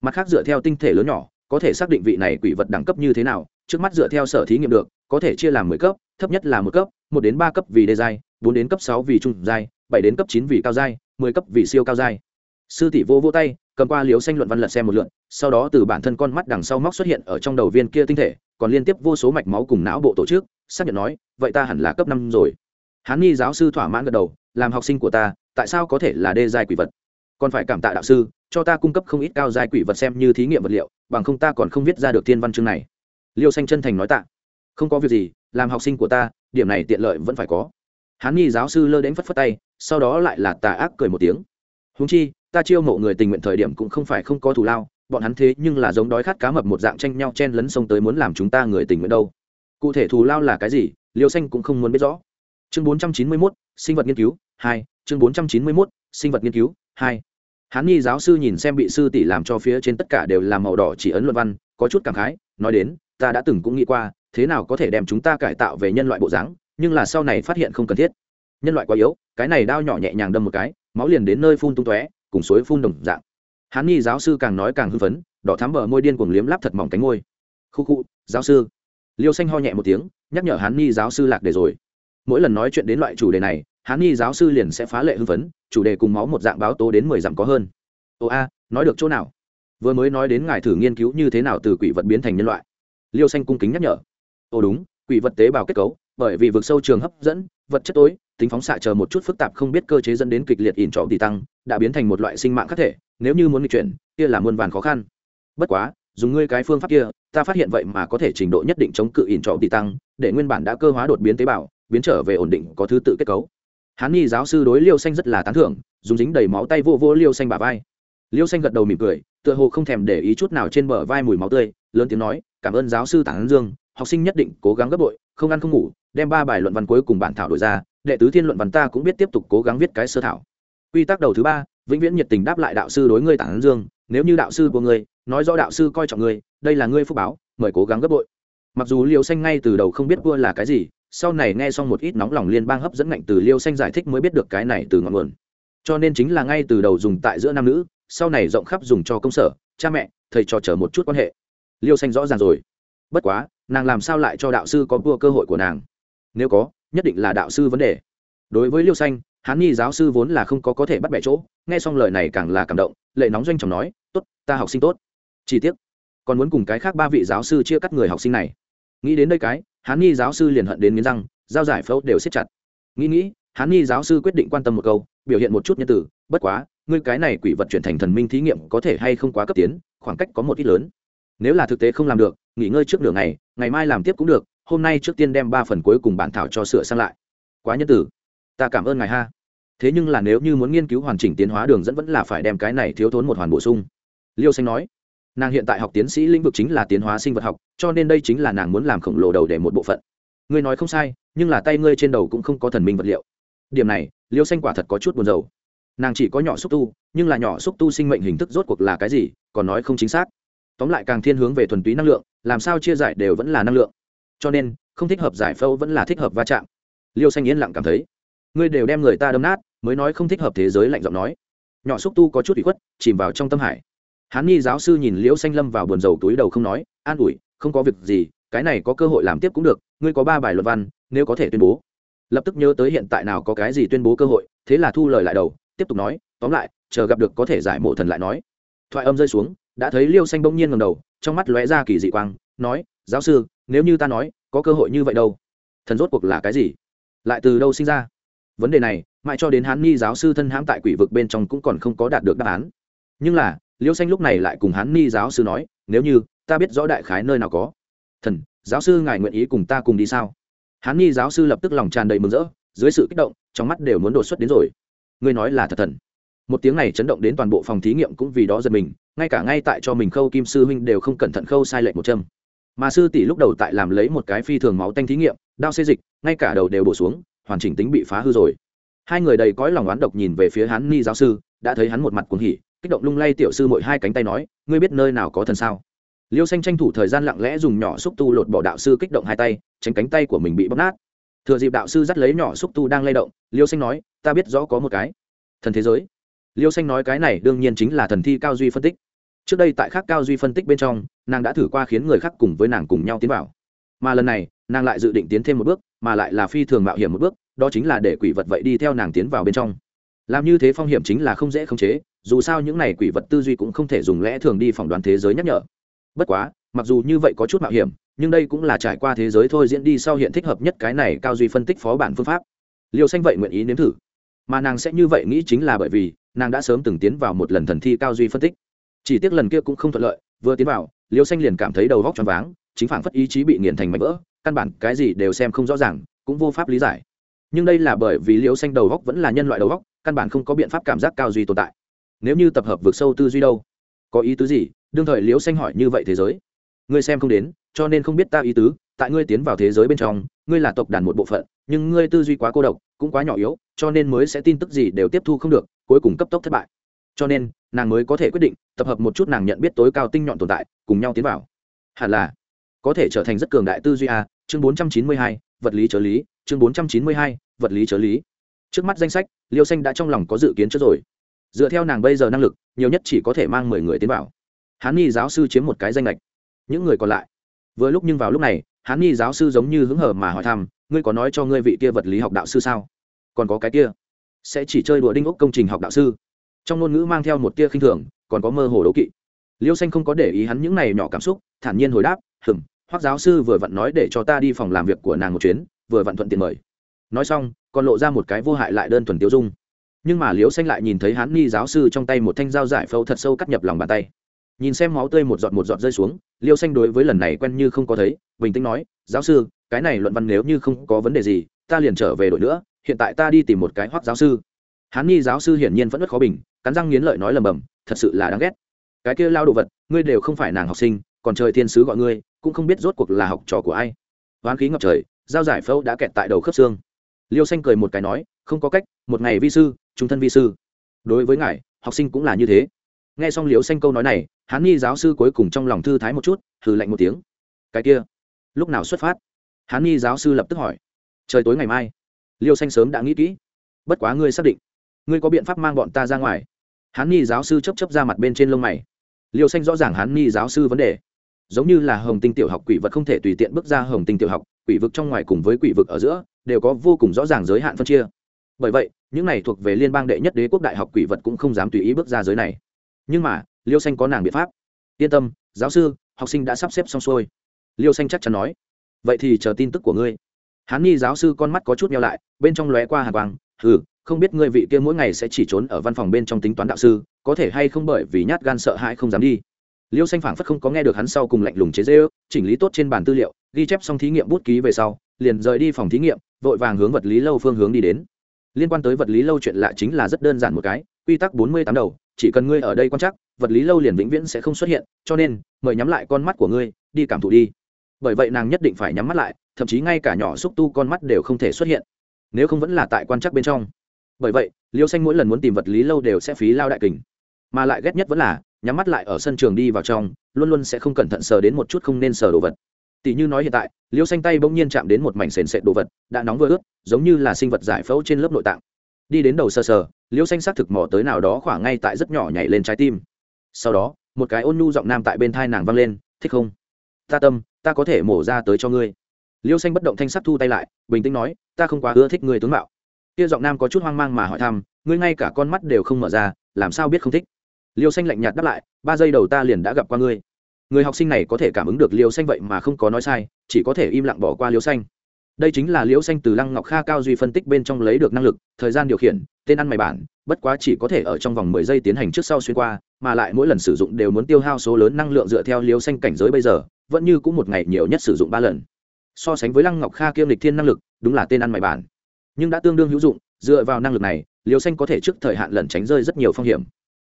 Mặt khác dựa theo tinh thể lớn nhỏ, có thể xác định vị này quỷ vật đẳng cấp như thế nào, trước mắt dựa theo sở thí nghiệm được, có thể chia làm mười cấp, thấp nhất là một cấp, một đến ba cấp vì đề giai, bốn đến cấp sáu vì trung giai, bảy đến cấp chín vì cao giai, mười cấp vì siêu cao giai. Sư tỷ vô vô tay, cầm qua liếu xanh luận văn lật xem một lượn sau đó từ bản thân con mắt đằng sau móc xuất hiện ở trong đầu viên kia tinh thể còn liên tiếp vô số mạch máu cùng não bộ tổ chức, xác nhận nói, vậy ta hẳn là cấp năm rồi. Hán nhi giáo sư thỏa mãn gật đầu, làm học sinh của ta, tại sao có thể là đê giai quỷ vật? Còn phải cảm tạ đạo sư, cho ta cung cấp không ít cao giai quỷ vật xem như thí nghiệm vật liệu, bằng không ta còn không viết ra được thiên văn chương này. Liêu xanh chân thành nói tạ. Không có việc gì, làm học sinh của ta, điểm này tiện lợi vẫn phải có. Hán nhi giáo sư lơ đến phất phất tay, sau đó lại là tà ác cười một tiếng. Húng chi, ta chiêu mộ người tình nguyện thời điểm cũng không phải không có thù lao bọn hắn thế nhưng là giống đói khát cá mập một dạng tranh nhau chen lấn sông tới muốn làm chúng ta người tình nguyện đâu. Cụ thể thù lao là cái gì liêu xanh cũng không muốn biết rõ. Chương 491, sinh vật nghiên cứu 2, chương 491, sinh vật nghiên cứu 2. hán nhi giáo sư nhìn xem bị sư tỷ làm cho phía trên tất cả đều là màu đỏ chỉ ấn luận văn có chút cảm khái nói đến ta đã từng cũng nghĩ qua thế nào có thể đem chúng ta cải tạo về nhân loại bộ dáng nhưng là sau này phát hiện không cần thiết. Nhân loại quá yếu cái này đao nhỏ nhẹ nhàng đâm một cái máu liền đến nơi phun tung tóe cùng suối phun đồng dạng hán nhi giáo sư càng nói càng hưng phấn, đỏ thắm bờ môi điên cuồng liếm láp thật mỏng cánh môi. Khu khu, giáo sư. Liêu xanh ho nhẹ một tiếng, nhắc nhở hán nhi giáo sư lạc đề rồi. Mỗi lần nói chuyện đến loại chủ đề này, hán nhi giáo sư liền sẽ phá lệ hưng phấn, chủ đề cùng máu một dạng báo tố đến mười dặm có hơn. Ồ a, nói được chỗ nào? Vừa mới nói đến ngài thử nghiên cứu như thế nào từ quỷ vật biến thành nhân loại. Liêu xanh cung kính nhắc nhở. Ồ đúng, quỷ vật tế bào kết cấu, bởi vì vực sâu trường hấp dẫn, vật chất tối tính phóng xạ chờ một chút phức tạp không biết cơ chế dẫn đến kịch liệt ỉn trọ tỷ tăng, đã biến thành một loại sinh mạng khắc thể, nếu như muốn nghịch chuyển, kia là muôn vàn khó khăn. Bất quá, dùng ngươi cái phương pháp kia, ta phát hiện vậy mà có thể trình độ nhất định chống cự ỉn trọ tỷ tăng, để nguyên bản đã cơ hóa đột biến tế bào, biến trở về ổn định có thứ tự kết cấu. Hán nhi giáo sư đối liêu xanh rất là tán thưởng, dùng dính đầy máu tay vô vô liêu xanh bà vai. Liêu xanh gật đầu mỉm cười, tựa hồ không thèm để ý chút nào trên bờ vai mùi máu tươi, lớn tiếng nói, cảm ơn giáo sư tản dương, học sinh nhất định cố gắng gấp bội, không ăn không ngủ, đem ba bài luận văn cuối cùng bản thảo đổi ra đệ tứ thiên luận văn ta cũng biết tiếp tục cố gắng viết cái sơ thảo. Quy tắc đầu thứ ba, vĩnh viễn nhiệt tình đáp lại đạo sư đối ngươi tản dương. Nếu như đạo sư của ngươi nói rõ đạo sư coi trọng ngươi, đây là ngươi phúc báo, mời cố gắng gấp bội. Mặc dù liêu xanh ngay từ đầu không biết vua là cái gì, sau này nghe xong một ít nóng lòng liên bang hấp dẫn ngạnh từ liêu xanh giải thích mới biết được cái này từ ngọn nguồn. Cho nên chính là ngay từ đầu dùng tại giữa nam nữ, sau này rộng khắp dùng cho công sở, cha mẹ, thầy trò chờ một chút quan hệ. Liêu xanh rõ ràng rồi. Bất quá, nàng làm sao lại cho đạo sư có vua cơ hội của nàng? Nếu có nhất định là đạo sư vấn đề. Đối với liêu xanh, hán nhi giáo sư vốn là không có có thể bắt bẻ chỗ, nghe xong lời này càng là cảm động, lệ nóng doanh chồng nói, tốt, ta học sinh tốt. Chỉ tiếc, còn muốn cùng cái khác ba vị giáo sư chia cắt người học sinh này. Nghĩ đến đây cái, hán nhi giáo sư liền hận đến nghiến răng, giao giải phẫu đều siết chặt. Nghĩ nghĩ, hán nhi giáo sư quyết định quan tâm một câu, biểu hiện một chút nhân tử bất quá, ngươi cái này quỷ vật chuyển thành thần minh thí nghiệm có thể hay không quá cấp tiến, khoảng cách có một ít lớn. Nếu là thực tế không làm được, nghỉ ngơi trước nửa ngày ngày mai làm tiếp cũng được hôm nay trước tiên đem ba phần cuối cùng bản thảo cho sửa sang lại. Quá nhân tử. Ta cảm ơn ngài ha. Thế nhưng là nếu như muốn nghiên cứu hoàn chỉnh tiến hóa đường dẫn vẫn là phải đem cái này thiếu thốn một hoàn bổ sung. Liêu xanh nói, nàng hiện tại học tiến sĩ lĩnh vực chính là tiến hóa sinh vật học, cho nên đây chính là nàng muốn làm khổng lồ đầu để một bộ phận. Ngươi nói không sai, nhưng là tay ngươi trên đầu cũng không có thần minh vật liệu. Điểm này, liêu xanh quả thật có chút buồn rầu. Nàng chỉ có nhỏ xúc tu, nhưng là nhỏ xúc tu sinh mệnh hình thức rốt cuộc là cái gì, còn nói không chính xác. Tóm lại càng thiên hướng về thuần túy năng lượng, làm sao chia giải đều vẫn là năng lượng cho nên, không thích hợp giải phẫu vẫn là thích hợp va chạm. Liêu xanh yên lặng cảm thấy, ngươi đều đem người ta đâm nát, mới nói không thích hợp thế giới lạnh giọng nói. Nhỏ xúc tu có chút bị khuất, chìm vào trong tâm hải. Hán nhi giáo sư nhìn liễu xanh lâm vào buồn rầu túi đầu không nói, an ủi, không có việc gì, cái này có cơ hội làm tiếp cũng được, ngươi có ba bài luận văn, nếu có thể tuyên bố. Lập tức nhớ tới hiện tại nào có cái gì tuyên bố cơ hội, thế là thu lời lại đầu, tiếp tục nói, tóm lại, chờ gặp được có thể giải mộ thần lại nói. Thoại âm rơi xuống, đã thấy liêu xanh bỗng nhiên ngầm đầu, trong mắt lóe ra kỳ dị quang, nói, giáo sư nếu như ta nói, có cơ hội như vậy đâu? Thần rốt cuộc là cái gì? Lại từ đâu sinh ra? Vấn đề này, mãi cho đến hán ni giáo sư thân hãm tại quỷ vực bên trong cũng còn không có đạt được đáp án. Nhưng là liêu xanh lúc này lại cùng hán ni giáo sư nói, nếu như, ta biết rõ đại khái nơi nào có. Thần, giáo sư ngài nguyện ý cùng ta cùng đi sao? Hán ni giáo sư lập tức lòng tràn đầy mừng rỡ, dưới sự kích động, trong mắt đều muốn đột xuất đến rồi. Ngươi nói là thật thần. Một tiếng này chấn động đến toàn bộ phòng thí nghiệm cũng vì đó giật mình, ngay cả ngay tại cho mình khâu kim sư huynh đều không cẩn thận khâu sai lệch một châm mà sư tỷ lúc đầu tại làm lấy một cái phi thường máu tanh thí nghiệm, đao xê dịch, ngay cả đầu đều bổ xuống, hoàn chỉnh tính bị phá hư rồi. Hai người đầy cõi lòng oán độc nhìn về phía hắn ni giáo sư, đã thấy hắn một mặt cuồng hỉ, kích động lung lay tiểu sư mỗi hai cánh tay nói, ngươi biết nơi nào có thần sao? Liêu xanh tranh thủ thời gian lặng lẽ dùng nhỏ xúc tu lột bỏ đạo sư kích động hai tay, tránh cánh tay của mình bị bóc nát. Thừa dịp đạo sư dắt lấy nhỏ xúc tu đang lay động, liêu xanh nói, ta biết rõ có một cái thần thế giới. Liêu xanh nói cái này đương nhiên chính là thần thi cao duy phân tích trước đây tại khác cao duy phân tích bên trong, nàng đã thử qua khiến người khác cùng với nàng cùng nhau tiến vào. Mà lần này, nàng lại dự định tiến thêm một bước, mà lại là phi thường mạo hiểm một bước, đó chính là để quỷ vật vậy đi theo nàng tiến vào bên trong. Làm như thế phong hiểm chính là không dễ khống chế, dù sao những này quỷ vật tư duy cũng không thể dùng lẽ thường đi phỏng đoán thế giới nhắc nhở. Bất quá, mặc dù như vậy có chút mạo hiểm, nhưng đây cũng là trải qua thế giới thôi diễn đi sau hiện thích hợp nhất cái này cao duy phân tích phó bản phương pháp. Liều xanh vậy nguyện ý nếm thử. Mà nàng sẽ như vậy nghĩ chính là bởi vì, nàng đã sớm từng tiến vào một lần thần thi cao duy phân tích chỉ tiếc lần kia cũng không thuận lợi, vừa tiến vào, liêu xanh liền cảm thấy đầu vóc choáng váng, chính phản phất ý chí bị nghiền thành mảnh vỡ, căn bản cái gì đều xem không rõ ràng, cũng vô pháp lý giải. Nhưng đây là bởi vì liêu xanh đầu góc vẫn là nhân loại đầu góc, căn bản không có biện pháp cảm giác cao duy tồn tại. Nếu như tập hợp vượt sâu tư duy đâu? Có ý tứ gì? Đương thời liễu xanh hỏi như vậy thế giới. Ngươi xem không đến, cho nên không biết ta ý tứ, tại ngươi tiến vào thế giới bên trong, ngươi là tộc đàn một bộ phận, nhưng ngươi tư duy quá cô độc, cũng quá nhỏ yếu, cho nên mới sẽ tin tức gì đều tiếp thu không được, cuối cùng cấp tốc thất bại cho nên, nàng mới có thể quyết định, tập hợp một chút nàng nhận biết tối cao tinh nhọn tồn tại, cùng nhau tiến vào. Hẳn là, có thể trở thành rất cường đại tư duy a, chương bốn trăm chín mươi hai, vật lý trợ lý, chương bốn trăm chín mươi hai, vật lý trợ lý. Trước mắt danh sách, liêu xanh đã trong lòng có dự kiến trước rồi. Dựa theo nàng bây giờ năng lực, nhiều nhất chỉ có thể mang mười người tiến vào. Hán ni giáo sư chiếm một cái danh lệch. Những người còn lại. Vừa lúc nhưng vào lúc này, hán ni giáo sư giống như hứng hở mà hỏi thăm, ngươi có nói cho ngươi vị kia vật lý học đạo sư sao? Còn có cái kia? Sẽ chỉ chơi đùa đinh ốc công trình học đạo sư? Trong ngôn ngữ mang theo một tia khinh thường, còn có mơ hồ đấu kỵ. Liêu xanh không có để ý hắn những này nhỏ cảm xúc, thản nhiên hồi đáp hừng hoác giáo sư vừa vặn nói để cho ta đi phòng làm việc của nàng một chuyến, vừa vặn thuận tiện mời. Nói xong, còn lộ ra một cái vô hại lại đơn thuần tiêu dung. Nhưng mà liễu xanh lại nhìn thấy hắn ni giáo sư trong tay một thanh dao giải phẫu thật sâu cắt nhập lòng bàn tay. Nhìn xem máu tươi một giọt một giọt rơi xuống, liêu xanh đối với lần này quen như không có thấy, bình tĩnh nói, giáo sư, cái này luận văn nếu như không có vấn đề gì, ta liền trở về đội nữa, hiện tại ta đi tìm một cái hoác giáo sư. Hắn ni giáo sư hiển nhiên vẫn rất khó bình cắn răng nghiến lợi nói lầm bầm, thật sự là đáng ghét. Cái kia lao đồ vật, ngươi đều không phải nàng học sinh, còn trời thiên sứ gọi ngươi, cũng không biết rốt cuộc là học trò của ai. Hoán khí ngập trời, dao giải phẫu đã kẹt tại đầu khớp xương. Liêu xanh cười một cái nói, không có cách, một ngày vi sư, trung thân vi sư. Đối với ngài, học sinh cũng là như thế. Nghe xong liêu xanh câu nói này, hán nhi giáo sư cuối cùng trong lòng thư thái một chút, hừ lạnh một tiếng. Cái kia, lúc nào xuất phát? Hán nhi giáo sư lập tức hỏi. Trời tối ngày mai. Liêu xanh sớm đã nghĩ kỹ. Bất quá ngươi xác định, ngươi có biện pháp mang bọn ta ra ngoài hán nhi giáo sư chấp chấp ra mặt bên trên lông mày. Liêu xanh rõ ràng hán nhi giáo sư vấn đề. Giống như là hồng tinh tiểu học quỷ vật không thể tùy tiện bước ra hồng tinh tiểu học, quỷ vực trong ngoài cùng với quỷ vực ở giữa, đều có vô cùng rõ ràng giới hạn phân chia. Bởi vậy, những này thuộc về liên bang đệ nhất đế quốc đại học quỷ vật cũng không dám tùy ý bước ra giới này. Nhưng mà, liêu xanh có nàng biện pháp. Yên tâm, giáo sư, học sinh đã sắp xếp xong xuôi. Liêu xanh chắc chắn nói. Vậy thì chờ tin tức của ngươi. Hán nhi giáo sư con mắt có chút nhau lại, bên trong lóe qua hàng quang. Hừ không biết ngươi vị kia mỗi ngày sẽ chỉ trốn ở văn phòng bên trong tính toán đạo sư có thể hay không bởi vì nhát gan sợ hãi không dám đi. Liêu xanh phảng phất không có nghe được hắn sau cùng lạnh lùng chế giễu, chỉnh lý tốt trên bàn tư liệu ghi chép xong thí nghiệm bút ký về sau liền rời đi phòng thí nghiệm vội vàng hướng vật lý lâu phương hướng đi đến. Liên quan tới vật lý lâu chuyện lạ chính là rất đơn giản một cái quy tắc bốn mươi tám đầu chỉ cần ngươi ở đây quan chắc vật lý lâu liền vĩnh viễn sẽ không xuất hiện cho nên mời nhắm lại con mắt của ngươi đi cảm thụ đi. Bởi vậy nàng nhất định phải nhắm mắt lại thậm chí ngay cả nhỏ xúc tu con mắt đều không thể xuất hiện nếu không vẫn là tại quan chắc bên trong bởi vậy, liêu xanh mỗi lần muốn tìm vật lý lâu đều sẽ phí lao đại kình. Mà lại ghét nhất vẫn là, nhắm mắt lại ở sân trường đi vào trong, luôn luôn sẽ không cẩn thận sờ đến một chút không nên sờ đồ vật. Tỷ như nói hiện tại, liêu xanh tay bỗng nhiên chạm đến một mảnh sền sệt đồ vật, đã nóng vừa ướt, giống như là sinh vật giải phẫu trên lớp nội tạng. Đi đến đầu sờ sờ, liêu xanh xác thực mò tới nào đó khoảng ngay tại rất nhỏ nhảy lên trái tim. Sau đó, một cái ôn nhu giọng nam tại bên thai nàng vang lên, thích không? Ta tâm, ta có thể mổ ra tới cho ngươi. Liêu xanh bất động thanh sắc thu tay lại, bình tĩnh nói, ta không quá ưa thích người tướng mạo kia giọng nam có chút hoang mang mà hỏi thăm, ngươi ngay cả con mắt đều không mở ra, làm sao biết không thích? Liêu xanh lạnh nhạt đáp lại, ba giây đầu ta liền đã gặp qua ngươi. Người học sinh này có thể cảm ứng được liêu xanh vậy mà không có nói sai, chỉ có thể im lặng bỏ qua liêu xanh. Đây chính là liêu xanh từ lăng ngọc kha cao duy phân tích bên trong lấy được năng lực, thời gian điều khiển, tên ăn mày bản, bất quá chỉ có thể ở trong vòng mười giây tiến hành trước sau xuyên qua, mà lại mỗi lần sử dụng đều muốn tiêu hao số lớn năng lượng dựa theo liêu xanh cảnh giới bây giờ, vẫn như cũng một ngày nhiều nhất sử dụng ba lần. So sánh với lăng ngọc kha kiêm lịch thiên năng lực, đúng là tên ăn mày bản nhưng đã tương đương hữu dụng, dựa vào năng lực này liều xanh có thể trước thời hạn lẩn tránh rơi rất nhiều phong hiểm.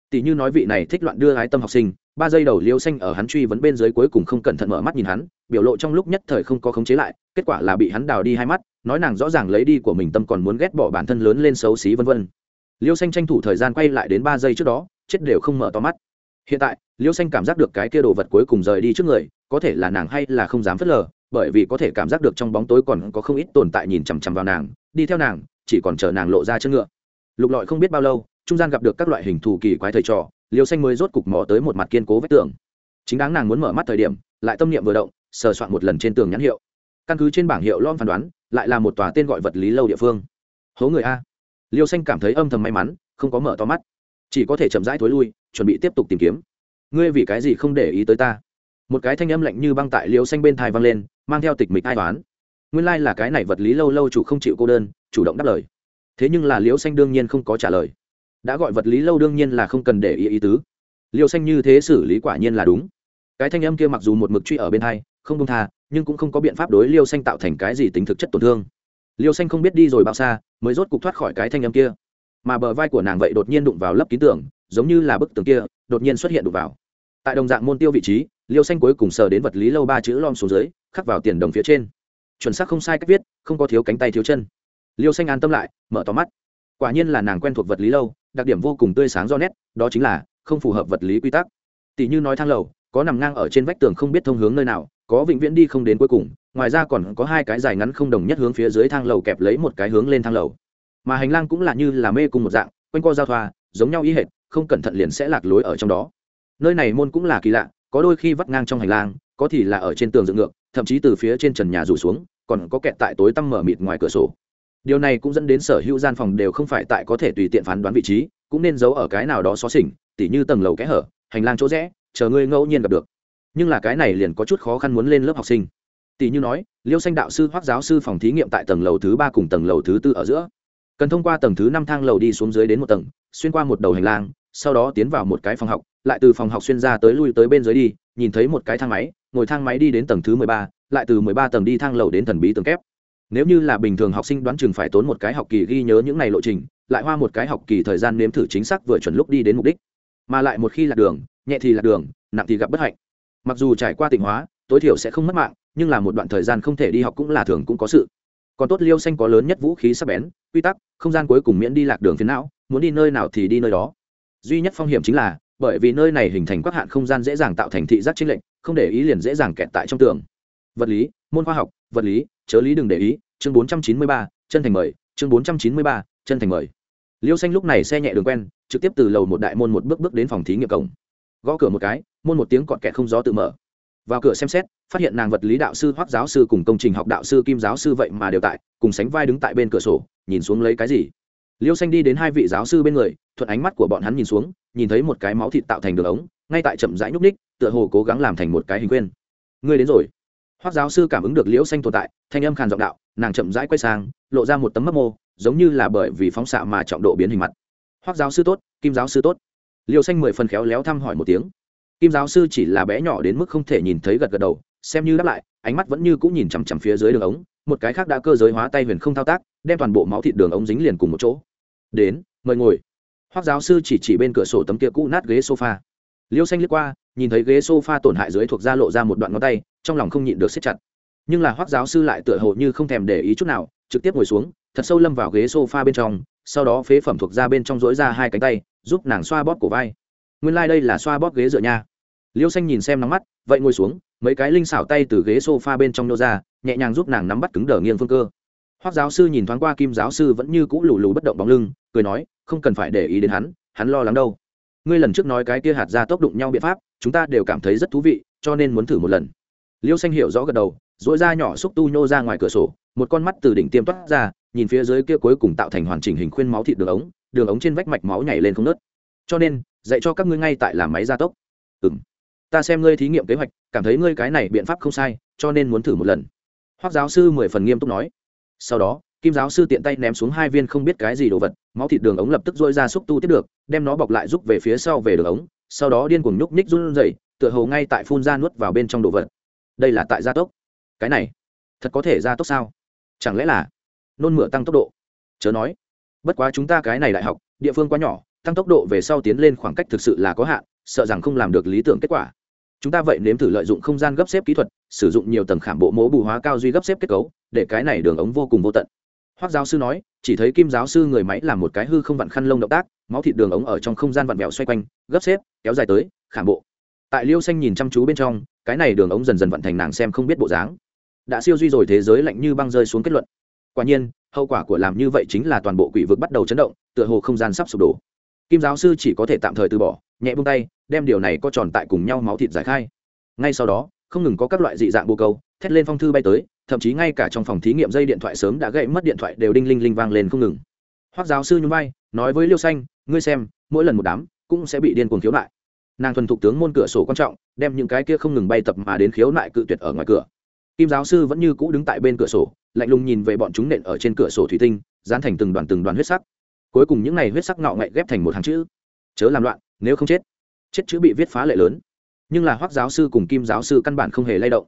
Tỷ như nói vị này thích loạn đưa ái tâm học sinh, ba giây đầu liêu xanh ở hắn truy vấn bên dưới cuối cùng không cẩn thận mở mắt nhìn hắn, biểu lộ trong lúc nhất thời không có khống chế lại, kết quả là bị hắn đào đi hai mắt, nói nàng rõ ràng lấy đi của mình tâm còn muốn ghét bỏ bản thân lớn lên xấu xí vân vân. Liêu xanh tranh thủ thời gian quay lại đến ba giây trước đó, chết đều không mở to mắt. Hiện tại, liêu xanh cảm giác được cái kia đồ vật cuối cùng rời đi trước người, có thể là nàng hay là không dám phớt lờ, bởi vì có thể cảm giác được trong bóng tối còn có không ít tồn tại nhìn chằm chằm vào nàng đi theo nàng, chỉ còn chờ nàng lộ ra chân ngựa. Lục lọi không biết bao lâu, trung gian gặp được các loại hình thù kỳ quái thầy trò, liêu xanh mới rốt cục mò tới một mặt kiên cố vách tường. Chính đáng nàng muốn mở mắt thời điểm, lại tâm niệm vừa động, sờ soạn một lần trên tường nhãn hiệu. Căn cứ trên bảng hiệu lom phán đoán, lại là một tòa tên gọi vật lý lâu địa phương. Hố người a. Liêu xanh cảm thấy âm thầm may mắn, không có mở to mắt. Chỉ có thể chậm rãi thối lui, chuẩn bị tiếp tục tìm kiếm. Ngươi vì cái gì không để ý tới ta? Một cái thanh âm lạnh như băng tại liêu xanh bên thai vang lên, mang theo tịch mịch ai toán nguyên lai、like、là cái này vật lý lâu lâu chủ không chịu cô đơn chủ động đáp lời. Thế nhưng là liêu xanh đương nhiên không có trả lời. Đã gọi vật lý lâu đương nhiên là không cần để ý ý tứ. Liêu xanh như thế xử lý quả nhiên là đúng. Cái thanh âm kia mặc dù một mực truy ở bên hai không công tha nhưng cũng không có biện pháp đối liêu xanh tạo thành cái gì tính thực chất tổn thương. Liêu xanh không biết đi rồi bao xa mới rốt cục thoát khỏi cái thanh âm kia. Mà bờ vai của nàng vậy đột nhiên đụng vào lớp ký tưởng, giống như là bức tường kia đột nhiên xuất hiện đụng vào. Tại đồng dạng môn tiêu vị trí liêu xanh cuối cùng sờ đến vật lý lâu ba chữ lom xuống dưới khắc vào tiền đồng phía trên chuẩn xác không sai cách viết, không có thiếu cánh tay thiếu chân. Liêu xanh an tâm lại, mở tò mắt. Quả nhiên là nàng quen thuộc vật lý lâu, đặc điểm vô cùng tươi sáng do nét, đó chính là không phù hợp vật lý quy tắc. Tỷ như nói thang lầu, có nằm ngang ở trên vách tường không biết thông hướng nơi nào, có vĩnh viễn đi không đến cuối cùng, ngoài ra còn có hai cái dài ngắn không đồng nhất hướng phía dưới thang lầu kẹp lấy một cái hướng lên thang lầu. Mà hành lang cũng là như là mê cùng một dạng, quanh co giao thoa, giống nhau ý hệt, không cẩn thận liền sẽ lạc lối ở trong đó. Nơi này môn cũng là kỳ lạ, có đôi khi vắt ngang trong hành lang, có thì là ở trên tường dựng ngược thậm chí từ phía trên trần nhà rủ xuống, còn có kẹt tại tối tăm mở mịt ngoài cửa sổ. Điều này cũng dẫn đến sở hữu gian phòng đều không phải tại có thể tùy tiện phán đoán vị trí, cũng nên giấu ở cái nào đó xó xỉnh, tỉ như tầng lầu kẽ hở, hành lang chỗ rẽ, chờ ngươi ngẫu nhiên gặp được. Nhưng là cái này liền có chút khó khăn muốn lên lớp học sinh. Tỷ như nói, liêu xanh đạo sư hoặc giáo sư phòng thí nghiệm tại tầng lầu thứ ba cùng tầng lầu thứ tư ở giữa. Cần thông qua tầng thứ năm thang lầu đi xuống dưới đến một tầng, xuyên qua một đầu hành lang, sau đó tiến vào một cái phòng học, lại từ phòng học xuyên ra tới lui tới bên dưới đi, nhìn thấy một cái thang máy ngồi thang máy đi đến tầng thứ mười ba, lại từ mười ba tầng đi thang lầu đến thần bí tầng kép. Nếu như là bình thường học sinh đoán chừng phải tốn một cái học kỳ ghi nhớ những ngày lộ trình, lại hoa một cái học kỳ thời gian nếm thử chính xác vừa chuẩn lúc đi đến mục đích. Mà lại một khi lạc đường, nhẹ thì lạc đường, nặng thì gặp bất hạnh. Mặc dù trải qua tỉnh hóa, tối thiểu sẽ không mất mạng, nhưng là một đoạn thời gian không thể đi học cũng là thường cũng có sự. Còn tốt liêu xanh có lớn nhất vũ khí sắc bén, quy tắc, không gian cuối cùng miễn đi lạc đường phiến não, muốn đi nơi nào thì đi nơi đó. Duy nhất phong hiểm chính là bởi vì nơi này hình thành các hạn không gian dễ dàng tạo thành thị giác chính lệnh không để ý liền dễ dàng kẹt tại trong tường. Vật lý, môn khoa học, vật lý, chớ lý đừng để ý, chương bốn trăm chín mươi ba, chân thành mời, chương bốn trăm chín mươi ba, chân thành mời. Liêu xanh lúc này xe nhẹ đường quen, trực tiếp từ lầu một đại môn một bước bước đến phòng thí nghiệm cổng. Gõ cửa một cái, môn một tiếng cọt kẹt không gió tự mở. Vào cửa xem xét, phát hiện nàng vật lý đạo sư hoác giáo sư cùng công trình học đạo sư, kim giáo sư vậy mà đều tại, cùng sánh vai đứng tại bên cửa sổ, nhìn xuống lấy cái gì liêu xanh đi đến hai vị giáo sư bên người, thuận ánh mắt của bọn hắn nhìn xuống, nhìn thấy một cái máu thịt tạo thành đường ống, ngay tại chậm rãi nhúc ních tựa hồ cố gắng làm thành một cái hình quên. Ngươi đến rồi. Hoác giáo sư cảm ứng được liễu xanh tồn tại, thanh âm khàn giọng đạo, nàng chậm rãi quay sang, lộ ra một tấm mấp mô, giống như là bởi vì phóng xạ mà trọng độ biến hình mặt. Hoác giáo sư tốt, kim giáo sư tốt. Liêu xanh mười phần khéo léo thăm hỏi một tiếng. Kim giáo sư chỉ là bé nhỏ đến mức không thể nhìn thấy gật gật đầu xem như đáp lại, ánh mắt vẫn như cũng nhìn chằm chằm phía dưới đường ống, một cái khác đã cơ giới hóa tay huyền không thao tác, đem toàn bộ máu thịt đường ống dính liền cùng một chỗ. Đến, mời ngồi. Hoác giáo sư chỉ chỉ bên cửa sổ tấm kia cũ nát ghế sofa. Liêu xanh liếc qua, nhìn thấy ghế sofa tổn hại dưới thuộc da lộ ra một đoạn ngón tay, trong lòng không nhịn được xếp chặt. Nhưng là hoác giáo sư lại tựa hồ như không thèm để ý chút nào, trực tiếp ngồi xuống, thật sâu lâm vào ghế sofa bên trong, sau đó phế phẩm thuộc da bên trong dối ra hai cánh tay, giúp nàng xoa bóp cổ vai. Nguyên lai、like、đây là xoa bóp ghế dựa nha. Liêu xanh nhìn xem nắm mắt vậy ngồi xuống, mấy cái linh xảo tay từ ghế sofa bên trong nô ra, nhẹ nhàng giúp nàng nắm bắt cứng đờ nghiêng phương cơ. Hoác giáo sư nhìn thoáng qua kim giáo sư vẫn như cũ lù lù bất động bóng lưng, cười nói, không cần phải để ý đến hắn hắn lo lắng đâu. Ngươi lần trước nói cái kia hạt ra tốc đụng nhau biện pháp, chúng ta đều cảm thấy rất thú vị, cho nên muốn thử một lần. Liêu xanh hiểu rõ gật đầu dỗi da nhỏ xúc tu nhô ra ngoài cửa sổ, một con mắt từ đỉnh tiêm toát ra, nhìn phía dưới kia cuối cùng tạo thành hoàn chỉnh hình khuyên máu thịt đường ống đường ống trên vách mạch máu nhảy lên không nớt cho nên, dạy cho các ngươi ngay tại làm máy gia tốc. Ừ m ta xem ngươi thí nghiệm kế hoạch, cảm thấy ngươi cái này biện pháp không sai, cho nên muốn thử một lần. Hoác giáo sư mười phần nghiêm túc nói. Sau đó, kim giáo sư tiện tay ném xuống hai viên không biết cái gì đồ vật, máu thịt đường ống lập tức dôi ra xúc tu tiếp được, đem nó bọc lại rút về phía sau về đường ống, sau đó điên cuồng nhúc ních run rẩy, tựa hồ ngay tại phun ra nuốt vào bên trong đồ vật. Đây là tại gia tốc. Cái này, thật có thể gia tốc sao? Chẳng lẽ là nôn mửa tăng tốc độ? Chớ nói. Bất quá chúng ta cái này đại học, địa phương quá nhỏ, tăng tốc độ về sau tiến lên khoảng cách thực sự là có hạn sợ rằng không làm được lý tưởng kết quả. Chúng ta vậy nếm thử lợi dụng không gian gấp xếp kỹ thuật, sử dụng nhiều tầng khảm bộ mố bù hóa cao duy gấp xếp kết cấu, để cái này đường ống vô cùng vô tận. Hoác giáo sư nói, chỉ thấy kim giáo sư người máy làm một cái hư không vặn khăn lông động tác, máu thịt đường ống ở trong không gian vặn vẹo xoay quanh, gấp xếp, kéo dài tới, khảm bộ. Tại liêu xanh nhìn chăm chú bên trong, cái này đường ống dần dần vận thành nàng xem không biết bộ dáng. Đã siêu duy rồi thế giới lạnh như băng rơi xuống kết luận. Quả nhiên, hậu quả của làm như vậy chính là toàn bộ quỷ vực bắt đầu chấn động, tựa hồ không gian sắp sụp đổ. Kim giáo sư chỉ có thể tạm thời từ bỏ, nhẹ bông tay đem điều này có tròn tại cùng nhau máu thịt giải khai. Ngay sau đó, không ngừng có các loại dị dạng bồ câu, thét lên phong thư bay tới, thậm chí ngay cả trong phòng thí nghiệm dây điện thoại sớm đã gãy mất điện thoại đều đinh linh linh vang lên không ngừng. Hoác giáo sư nhún vai, nói với liêu xanh, ngươi xem, mỗi lần một đám cũng sẽ bị điên cuồng khiếu nại. Nàng thuần thục tướng môn cửa sổ quan trọng, đem những cái kia không ngừng bay tập mà đến khiếu nại cự tuyệt ở ngoài cửa. Kim giáo sư vẫn như cũ đứng tại bên cửa sổ, lạnh lùng nhìn về bọn chúng nện ở trên cửa sổ thủy tinh, dán thành từng đoàn từng đoàn huyết sắc. Cuối cùng những n à y huyết sắc nọ ngậy ghép thành một hàng chữ. Chớ làm loạn, nếu không chết chết chữ bị viết phá lệ lớn. Nhưng là hoác giáo sư cùng kim giáo sư căn bản không hề lay động.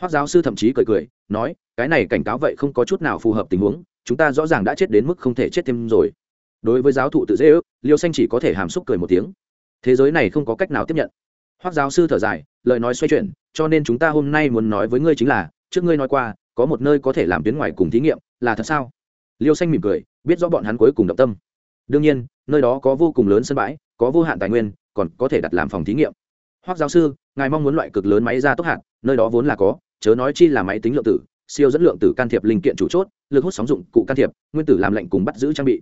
Hoác giáo sư thậm chí cười cười, nói, cái này cảnh cáo vậy không có chút nào phù hợp tình huống, chúng ta rõ ràng đã chết đến mức không thể chết thêm rồi. Đối với giáo thụ tự dễ ước, liêu xanh chỉ có thể hàm xúc cười một tiếng. Thế giới này không có cách nào tiếp nhận. Hoác giáo sư thở dài, lời nói xoay chuyển, cho nên chúng ta hôm nay muốn nói với ngươi chính là, trước ngươi nói qua, có một nơi có thể làm tuyến ngoài cùng thí nghiệm, là thật sao? Liêu xanh mỉm cười, biết rõ bọn hắn cuối cùng động tâm. Đương nhiên, nơi đó có vô cùng lớn sân bãi, có vô hạn tài nguyên còn có thể đặt làm phòng thí nghiệm. Hoặc giáo sư ngài mong muốn loại cực lớn máy ra tốc hạt, nơi đó vốn là có chớ nói chi là máy tính lượng tử siêu dẫn lượng tử can thiệp linh kiện chủ chốt lực hút sóng dụng cụ can thiệp nguyên tử làm lệnh cùng bắt giữ trang bị.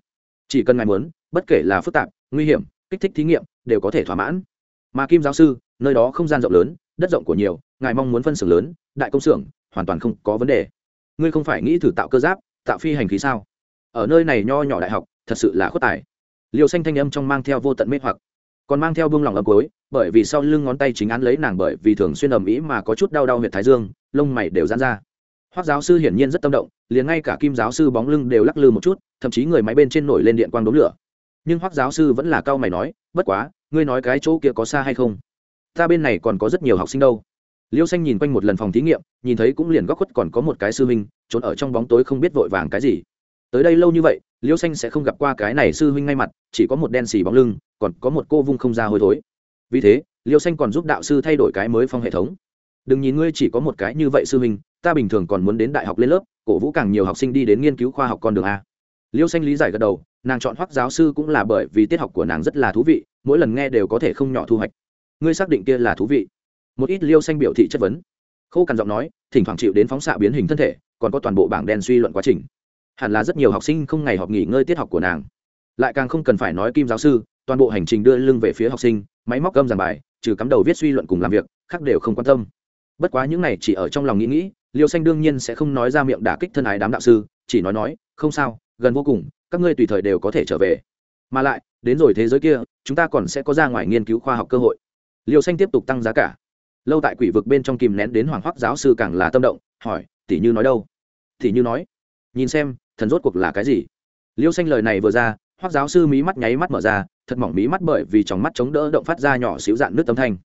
Chỉ cần ngài muốn bất kể là phức tạp nguy hiểm kích thích thí nghiệm đều có thể thỏa mãn. Mà kim giáo sư nơi đó không gian rộng lớn đất rộng của nhiều ngài mong muốn phân xưởng lớn đại công xưởng hoàn toàn không có vấn đề. Ngươi không phải nghĩ thử tạo cơ giáp tạo phi hành khí sao? Ở nơi này nho nhỏ đại học thật sự là khuất tài. Liều xanh thanh âm trong mang theo vô tận mê hoặc còn mang theo buông lòng ấm cối, bởi vì sau lưng ngón tay chính án lấy nàng bởi vì thường xuyên ầm ĩ mà có chút đau đau huyệt thái dương, lông mày đều dán ra. Hoác giáo sư hiển nhiên rất tâm động, liền ngay cả kim giáo sư bóng lưng đều lắc lư một chút, thậm chí người máy bên trên nổi lên điện quang đốm lửa. Nhưng hoác giáo sư vẫn là cao mày nói, bất quá, ngươi nói cái chỗ kia có xa hay không? Ta bên này còn có rất nhiều học sinh đâu. Liêu xanh nhìn quanh một lần phòng thí nghiệm, nhìn thấy cũng liền góc khuất còn có một cái sư huynh, trốn ở trong bóng tối không biết vội vàng cái gì tới đây lâu như vậy liêu xanh sẽ không gặp qua cái này sư huynh ngay mặt, chỉ có một đen xì bóng lưng, còn có một cô vung không ra hôi thối. Vì thế liêu xanh còn giúp đạo sư thay đổi cái mới phong hệ thống. Đừng nhìn ngươi chỉ có một cái như vậy sư huynh, ta bình thường còn muốn đến đại học lên lớp, cổ vũ càng nhiều học sinh đi đến nghiên cứu khoa học con đường a. Liêu xanh lý giải gật đầu, nàng chọn hoác giáo sư cũng là bởi vì tiết học của nàng rất là thú vị, mỗi lần nghe đều có thể không nhỏ thu hoạch. Ngươi xác định kia là thú vị. Một ít liêu xanh biểu thị chất vấn. Khô cằn giọng nói, thỉnh thoảng chịu đến phóng xạ biến hình thân thể, còn có toàn bộ bảng đen suy luận quá trình hẳn là rất nhiều học sinh không ngày học nghỉ ngơi tiết học của nàng. Lại càng không cần phải nói kim giáo sư, toàn bộ hành trình đưa lưng về phía học sinh, máy móc gâm giảng bài, trừ cắm đầu viết suy luận cùng làm việc, khác đều không quan tâm. Bất quá những này chỉ ở trong lòng nghĩ nghĩ, liêu xanh đương nhiên sẽ không nói ra miệng đả kích thân ái đám đạo sư, chỉ nói nói, không sao, gần vô cùng, các ngươi tùy thời đều có thể trở về. Mà lại, đến rồi thế giới kia, chúng ta còn sẽ có ra ngoài nghiên cứu khoa học cơ hội. Liêu xanh tiếp tục tăng giá cả. Lâu tại quỷ vực bên trong kìm nén đến hoàng hoắc giáo sư càng là tâm động, hỏi, tỷ như nói đâu? Tỷ như nói. Nhìn xem thần rốt cuộc là cái gì? Liêu xanh lời này vừa ra, hoắc giáo sư mí mắt nháy mắt mở ra, thật mỏng mí mắt bởi vì trong mắt chống đỡ động phát ra nhỏ xíu dạn nước tấm thanh.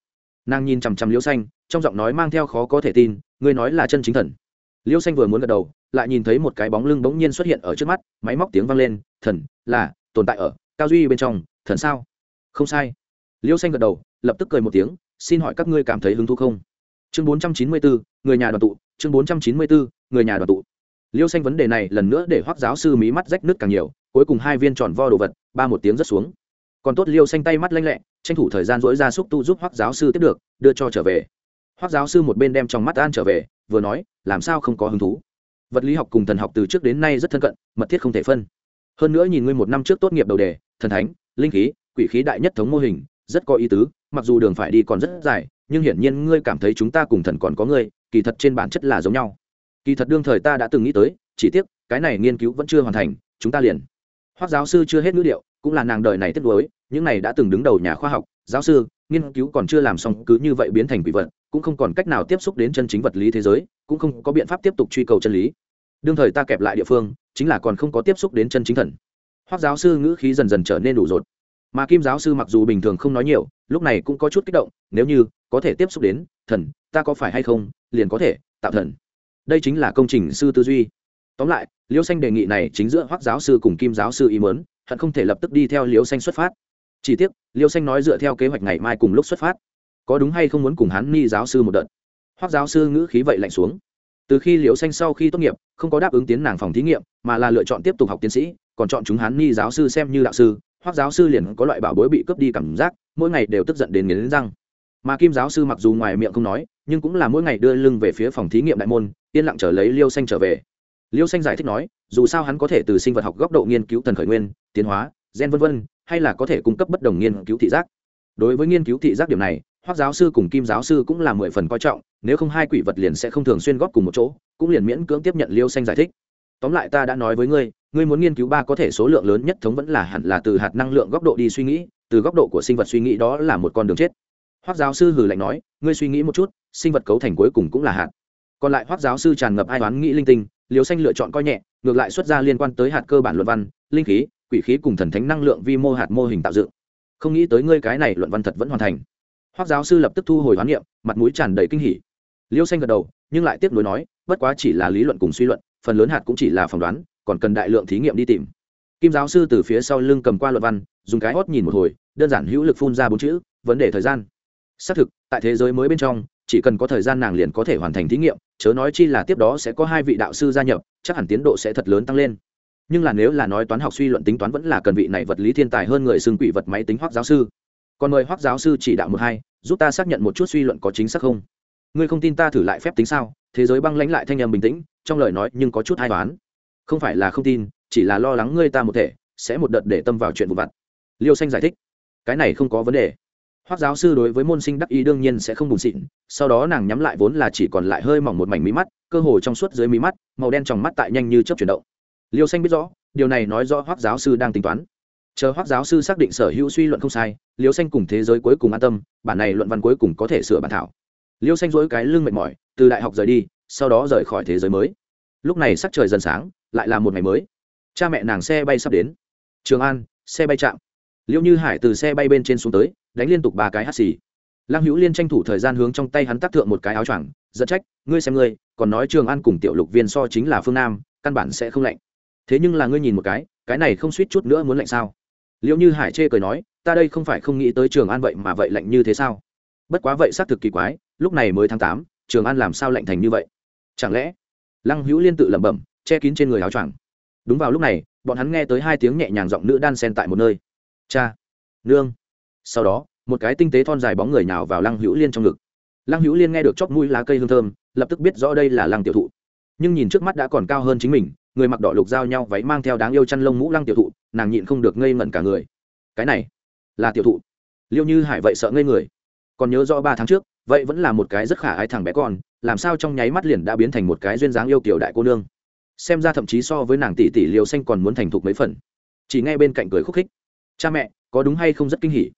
Nàng nhìn chằm chằm liêu xanh, trong giọng nói mang theo khó có thể tin, ngươi nói là chân chính thần. Liêu xanh vừa muốn gật đầu, lại nhìn thấy một cái bóng lưng bỗng nhiên xuất hiện ở trước mắt, máy móc tiếng vang lên, thần, là, tồn tại ở, cao duy bên trong, thần sao? Không sai. Liêu xanh gật đầu, lập tức cười một tiếng, xin hỏi các ngươi cảm thấy hứng thú không? Chương bốn trăm chín mươi bốn người nhà đoàn tụ, chương bốn trăm chín mươi bốn người nhà đoàn tụ liêu xanh vấn đề này lần nữa để hoác giáo sư mí mắt rách nước càng nhiều, cuối cùng hai viên tròn vo đồ vật, ba một tiếng rất xuống. Còn tốt liêu xanh tay mắt lanh lẹ, tranh thủ thời gian dỗi ra xúc tu giúp hoác giáo sư tiếp được, đưa cho trở về. Hoác giáo sư một bên đem trong mắt an trở về, vừa nói, làm sao không có hứng thú? Vật lý học cùng thần học từ trước đến nay rất thân cận, mật thiết không thể phân. Hơn nữa nhìn ngươi một năm trước tốt nghiệp đầu đề, thần thánh, linh khí, quỷ khí đại nhất thống mô hình, rất có ý tứ, mặc dù đường phải đi còn rất dài, nhưng hiển nhiên ngươi cảm thấy chúng ta cùng thần còn có ngươi, kỳ thật trên bản chất là giống nhau kỳ thật đương thời ta đã từng nghĩ tới, chỉ tiếc, cái này nghiên cứu vẫn chưa hoàn thành, chúng ta liền. Hoác giáo sư chưa hết ngữ điệu, cũng là nàng đời này tiếp nối những này đã từng đứng đầu nhà khoa học, giáo sư, nghiên cứu còn chưa làm xong cứ như vậy biến thành quỷ vật, cũng không còn cách nào tiếp xúc đến chân chính vật lý thế giới, cũng không có biện pháp tiếp tục truy cầu chân lý. Đương thời ta kẹp lại địa phương, chính là còn không có tiếp xúc đến chân chính thần. Hoác giáo sư ngữ khí dần dần trở nên đủ rột. Mà kim giáo sư mặc dù bình thường không nói nhiều, lúc này cũng có chút kích động, nếu như có thể tiếp xúc đến thần, ta có phải hay không, liền có thể tạo thần đây chính là công trình sư tư duy. Tóm lại liêu xanh đề nghị này chính giữa hoác giáo sư cùng kim giáo sư ý mớn hận không thể lập tức đi theo liêu xanh xuất phát. Chỉ tiếc liêu xanh nói dựa theo kế hoạch ngày mai cùng lúc xuất phát. Có đúng hay không muốn cùng hắn ni giáo sư một đợt? Hoác giáo sư ngữ khí vậy lạnh xuống. Từ khi liêu xanh sau khi tốt nghiệp, không có đáp ứng tiến nàng phòng thí nghiệm, mà là lựa chọn tiếp tục học tiến sĩ, còn chọn chúng hắn ni giáo sư xem như đạo sư hoác giáo sư liền có loại bảo bối bị cướp đi cảm giác, mỗi ngày đều tức giận đến nghiến răng mà kim giáo sư mặc dù ngoài miệng không nói, nhưng cũng là mỗi ngày đưa lưng về phía phòng thí nghiệm đại môn, yên lặng trở lấy liêu xanh trở về. Liêu xanh giải thích nói, dù sao hắn có thể từ sinh vật học góc độ nghiên cứu thần khởi nguyên, tiến hóa, gen v v hay là có thể cung cấp bất đồng nghiên cứu thị giác. Đối với nghiên cứu thị giác điểm này hoác giáo sư cùng kim giáo sư cũng là mười phần coi trọng, nếu không hai quỷ vật liền sẽ không thường xuyên góp cùng một chỗ, cũng liền miễn cưỡng tiếp nhận liêu xanh giải thích. Tóm lại ta đã nói với ngươi ngươi muốn nghiên cứu ba có thể số lượng lớn nhất thống vẫn là hẳn là từ hạt năng lượng góc độ đi suy nghĩ, từ góc độ của sinh vật suy nghĩ đó là một con đường chết hoác giáo sư hử lạnh nói, ngươi suy nghĩ một chút, sinh vật cấu thành cuối cùng cũng là hạt. Còn lại hoác giáo sư tràn ngập ai toán nghĩ linh tinh liều xanh lựa chọn coi nhẹ, ngược lại xuất ra liên quan tới hạt cơ bản luận văn, linh khí, quỷ khí cùng thần thánh năng lượng vi mô hạt mô hình tạo dựng. Không nghĩ tới ngươi cái này luận văn thật vẫn hoàn thành. Hoác giáo sư lập tức thu hồi hoán niệm, mặt mũi tràn đầy kinh hỉ. Liêu xanh gật đầu, nhưng lại tiếp nối nói, bất quá chỉ là lý luận cùng suy luận, phần lớn hạt cũng chỉ là phỏng đoán, còn cần đại lượng thí nghiệm đi tìm. Kim giáo sư từ phía sau lưng cầm qua luận văn, dùng cái hót nhìn một hồi, đơn giản hữu lực phun ra bốn chữ, vấn đề thời gian xác thực, tại thế giới mới bên trong, chỉ cần có thời gian nàng liền có thể hoàn thành thí nghiệm, chớ nói chi là tiếp đó sẽ có hai vị đạo sư gia nhập, chắc hẳn tiến độ sẽ thật lớn tăng lên. Nhưng là nếu là nói toán học suy luận tính toán vẫn là cần vị này vật lý thiên tài hơn người xưng quỷ vật máy tính hoác giáo sư. Còn mời hoác giáo sư chỉ đạo một hai, giúp ta xác nhận một chút suy luận có chính xác không? Ngươi không tin ta thử lại phép tính sao? Thế giới băng lãnh lại thanh em bình tĩnh, trong lời nói nhưng có chút hai toán không phải là không tin, chỉ là lo lắng ngươi ta một thể, sẽ một đợt để tâm vào chuyện vụ vặt. Liêu xanh giải thích, cái này không có vấn đề hoác giáo sư đối với môn sinh đắc ý đương nhiên sẽ không bùn xịn, sau đó nàng nhắm lại vốn là chỉ còn lại hơi mỏng một mảnh mí mắt, cơ hồ trong suốt dưới mí mắt, màu đen trong mắt tại nhanh như chớp chuyển động. Liêu xanh biết rõ, điều này nói rõ hoác giáo sư đang tính toán. Chờ hoác giáo sư xác định sở hữu suy luận không sai, liêu xanh cùng thế giới cuối cùng an tâm, bản này luận văn cuối cùng có thể sửa bản thảo. Liêu xanh dỗi cái lưng mệt mỏi, từ đại học rời đi, sau đó rời khỏi thế giới mới. Lúc này sắc trời dần sáng, lại là một ngày mới. Cha mẹ nàng xe bay sắp đến. Trường an, xe bay chạm. Liêu như hải từ xe bay bên trên xuống tới đánh liên tục ba cái hắt xì. Lăng hữu liên tranh thủ thời gian hướng trong tay hắn tác thượng một cái áo choàng giật trách, ngươi xem ngươi, còn nói trường an cùng tiểu lục viên so chính là phương nam, căn bản sẽ không lạnh. Thế nhưng là ngươi nhìn một cái cái này không suýt chút nữa muốn lạnh sao? Liệu như hải chê cười nói, ta đây không phải không nghĩ tới trường an vậy mà vậy lạnh như thế sao? Bất quá vậy xác thực kỳ quái, lúc này mới tháng tám, trường an làm sao lạnh thành như vậy? Chẳng lẽ? Lăng hữu liên tự lẩm bẩm, che kín trên người áo choàng. Đúng vào lúc này, bọn hắn nghe tới hai tiếng nhẹ nhàng giọng nữ đan sen tại một nơi. Cha, nương sau đó, một cái tinh tế thon dài bóng người nào vào lăng hữu liên trong ngực. Lăng hữu liên nghe được chóp mũi lá cây hương thơm, lập tức biết rõ đây là lăng tiểu thụ. Nhưng nhìn trước mắt đã còn cao hơn chính mình, người mặc đỏ lục giao nhau váy mang theo đáng yêu chăn lông mũ lăng tiểu thụ, nàng nhịn không được ngây ngẩn cả người. Cái này là tiểu thụ. Liêu như hải vậy sợ ngây người. Còn nhớ rõ ba tháng trước, vậy vẫn là một cái rất khả ái thằng bé con, làm sao trong nháy mắt liền đã biến thành một cái duyên dáng yêu kiểu đại cô nương. Xem ra thậm chí so với nàng tỷ tỷ liều xanh còn muốn thành thục mấy phần. Chỉ ngay bên cạnh cười khúc khích. Cha mẹ, có đúng hay không rất kinh hỉ?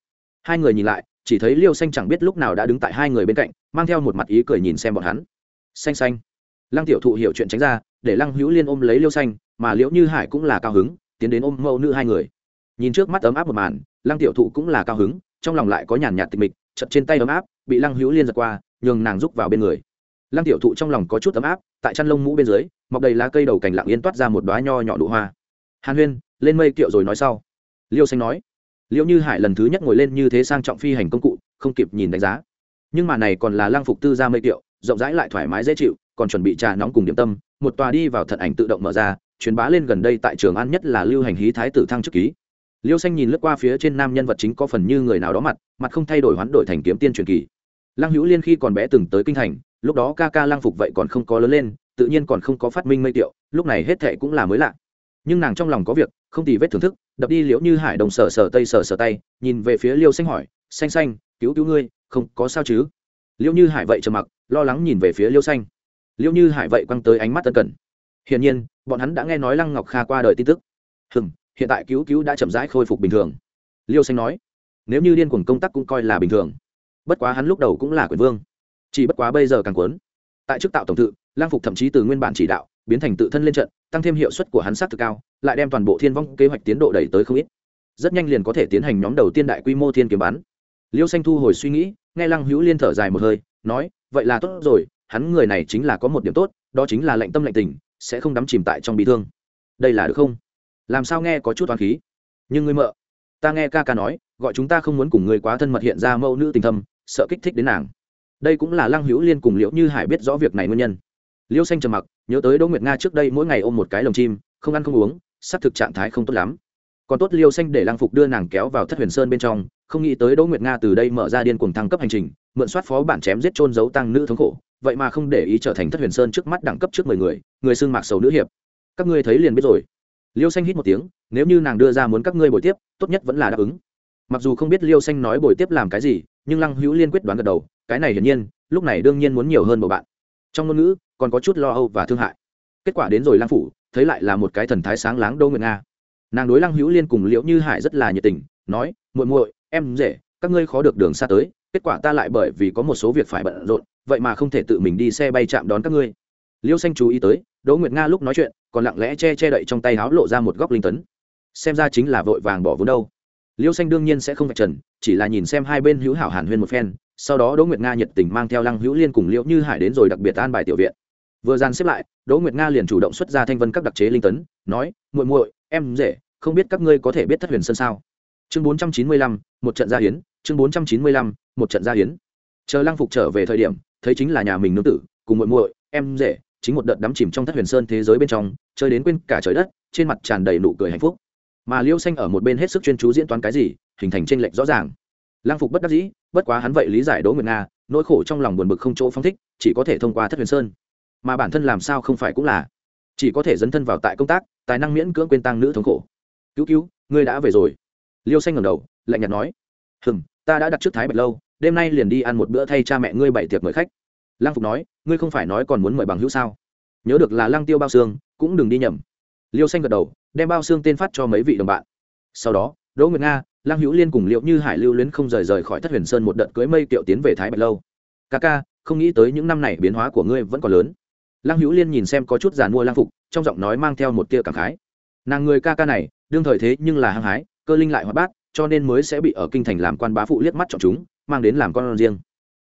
Hai người nhìn lại, chỉ thấy liêu xanh chẳng biết lúc nào đã đứng tại hai người bên cạnh, mang theo một mặt ý cười nhìn xem bọn hắn. Xanh xanh. Lăng tiểu thụ hiểu chuyện tránh ra, để lăng hữu liên ôm lấy liêu xanh, mà liễu như hải cũng là cao hứng, tiến đến ôm mẫu nữ hai người. Nhìn trước mắt ấm áp một màn, lăng tiểu thụ cũng là cao hứng, trong lòng lại có nhàn nhạt tịch mịch chật trên tay ấm áp bị lăng hữu liên giật qua, nhường nàng rúc vào bên người. Lăng tiểu thụ trong lòng có chút ấm áp, tại chăn lông mũ bên dưới, mọc đầy lá cây đầu cành lặng yên toát ra một đoá nho nhỏ đụ hoa. Hàn huyên, lên mây kiệu rồi nói sau. Liêu xanh nói liệu như hải lần thứ nhất ngồi lên như thế sang trọng phi hành công cụ, không kịp nhìn đánh giá. Nhưng mà này còn là lang phục tư ra mây kiệu, rộng rãi lại thoải mái dễ chịu, còn chuẩn bị trà nóng cùng điểm tâm, một tòa đi vào thật ảnh tự động mở ra, truyền bá lên gần đây tại trường an nhất là lưu hành hí thái tử thăng chức ký. Liêu xanh nhìn lướt qua phía trên nam nhân vật chính có phần như người nào đó mặt mặt không thay đổi hoán đổi thành kiếm tiên truyền kỳ. Lăng hữu liên khi còn bé từng tới kinh thành, lúc đó ca ca lang phục vậy còn không có lớn lên, tự nhiên còn không có phát minh mây tiệu lúc này hết thệ cũng là mới lạ nhưng nàng trong lòng có việc, không tì vết thưởng thức, đập đi liễu như hải đồng sở sở tây sở sở tay, nhìn về phía liêu xanh hỏi, xanh xanh, cứu cứu ngươi, không có sao chứ? Liễu như hải vậy trầm mặc, lo lắng nhìn về phía liêu xanh. Liễu như hải vậy quăng tới ánh mắt tân cần. Hiển nhiên, bọn hắn đã nghe nói lăng ngọc kha qua đời tin tức. Hừng hiện tại cứu cứu đã chậm rãi khôi phục bình thường. Liêu xanh nói, nếu như điên cuồng công tác cũng coi là bình thường. Bất quá hắn lúc đầu cũng là quyền vương. Chỉ bất quá bây giờ càng quấn tại chức tạo tổng tự lang phục thậm chí từ nguyên bản chỉ đạo biến thành tự thân lên trận, tăng thêm hiệu suất của hắn sát thực cao, lại đem toàn bộ thiên vong kế hoạch tiến độ đẩy tới không ít. Rất nhanh liền có thể tiến hành nhóm đầu tiên đại quy mô thiên kiếm bắn. Liêu xanh thu hồi suy nghĩ, nghe lăng hữu liên thở dài một hơi, nói, vậy là tốt rồi, hắn người này chính là có một điểm tốt, đó chính là lệnh tâm lệnh tình, sẽ không đắm chìm tại trong bị thương. Đây là được không? Làm sao nghe có chút toán khí? Nhưng ngươi mợ, ta nghe ca ca nói, gọi chúng ta không muốn cùng người quá thân mật hiện ra mẫu nữ tình thâm, sợ kích thích đến nàng. Đây cũng là lăng hữu liên cùng liễu như hải biết rõ việc này nguyên nhân. Liêu xanh trầm mặc nhớ tới đỗ nguyệt nga trước đây mỗi ngày ôm một cái lồng chim, không ăn không uống xác thực trạng thái không tốt lắm. Còn tốt liêu xanh để lăng phục đưa nàng kéo vào thất huyền sơn bên trong, không nghĩ tới đỗ nguyệt nga từ đây mở ra điên cuồng thăng cấp hành trình, mượn soát phó bản chém giết trôn giấu tăng nữ thống khổ, vậy mà không để ý trở thành thất huyền sơn trước mắt đẳng cấp trước mười người người xương mạc sầu nữ hiệp. Các ngươi thấy liền biết rồi. Liêu xanh hít một tiếng, nếu như nàng đưa ra muốn các ngươi bồi tiếp, tốt nhất vẫn là đáp ứng. Mặc dù không biết liêu xanh nói bồi tiếp làm cái gì, nhưng lăng hữu liên quyết đoán gật đầu, cái này hiển nhiên, lúc này đương nhiên muốn nhiều hơn một bạn trong ngôn ngữ, còn có chút lo âu và thương hại. Kết quả đến rồi lăng phủ, thấy lại là một cái thần thái sáng láng đô nguyệt nga. Nàng đối lăng hữu liên cùng liễu như hải rất là nhiệt tình, nói, muội muội, em rể các ngươi khó được đường xa tới, kết quả ta lại bởi vì có một số việc phải bận rộn, vậy mà không thể tự mình đi xe bay chạm đón các ngươi. Liêu xanh chú ý tới, đỗ nguyệt nga lúc nói chuyện, còn lặng lẽ che che đậy trong tay háo lộ ra một góc linh tấn. Xem ra chính là vội vàng bỏ vốn đâu. Liêu xanh đương nhiên sẽ không vạch trần, chỉ là nhìn xem hai bên hữu hảo hàn huyên một phen sau đó đỗ nguyệt nga nhiệt tình mang theo lăng hữu liên cùng liễu như hải đến rồi đặc biệt an bài tiểu viện. Vừa gian xếp lại, đỗ nguyệt nga liền chủ động xuất ra thanh vân các đặc chế linh tấn, nói, muội muội, em dễ không biết các ngươi có thể biết thất huyền sơn sao? Chương bốn trăm chín mươi lăm, một trận gia hiến, chương bốn trăm chín mươi lăm, một trận gia hiến. Chờ lăng phục trở về thời điểm, thấy chính là nhà mình nương tử, cùng muội muội, em dễ chính một đợt đắm chìm trong thất huyền sơn thế giới bên trong, chơi đến quên cả trời đất, trên mặt tràn đầy nụ cười hạnh phúc. Mà liêu xanh ở một bên hết sức chuyên chú diễn toán cái gì, hình thành tranh lệch rõ ràng lang phục bất đắc dĩ, bất quá hắn vậy lý giải đỗ nguyệt nga, nỗi khổ trong lòng buồn bực không chỗ phong thích, chỉ có thể thông qua thất huyền sơn. Mà bản thân làm sao không phải cũng là, chỉ có thể dấn thân vào tại công tác, tài năng miễn cưỡng quên tăng nữ thống khổ. Cứu cứu, ngươi đã về rồi. Liêu xanh ngầm đầu, lạnh nhạt nói. Hừm, ta đã đặt trước thái bạch lâu, đêm nay liền đi ăn một bữa thay cha mẹ ngươi bảy tiệc mời khách. Lang phục nói, ngươi không phải nói còn muốn mời bằng hữu sao? Nhớ được là lang tiêu bao xương cũng đừng đi nhầm. Liêu xanh gật đầu, đem bao xương tên phát cho mấy vị đồng bạn. Sau đó, đỗ nguyệt nga Lăng hữu liên cùng liệu như hải lưu luyến không rời rời khỏi thất huyền sơn một đợt cưới mây kiệu tiến về thái bạch lâu. Ca ca, không nghĩ tới những năm này biến hóa của ngươi vẫn còn lớn. Lăng hữu liên nhìn xem có chút giàn mua lang phục, trong giọng nói mang theo một tia cảm khái. Nàng người ca ca này, đương thời thế nhưng là hăng hái, cơ linh lại hoạt bát, cho nên mới sẽ bị ở kinh thành làm quan bá phụ liếc mắt chọn chúng, mang đến làm con riêng.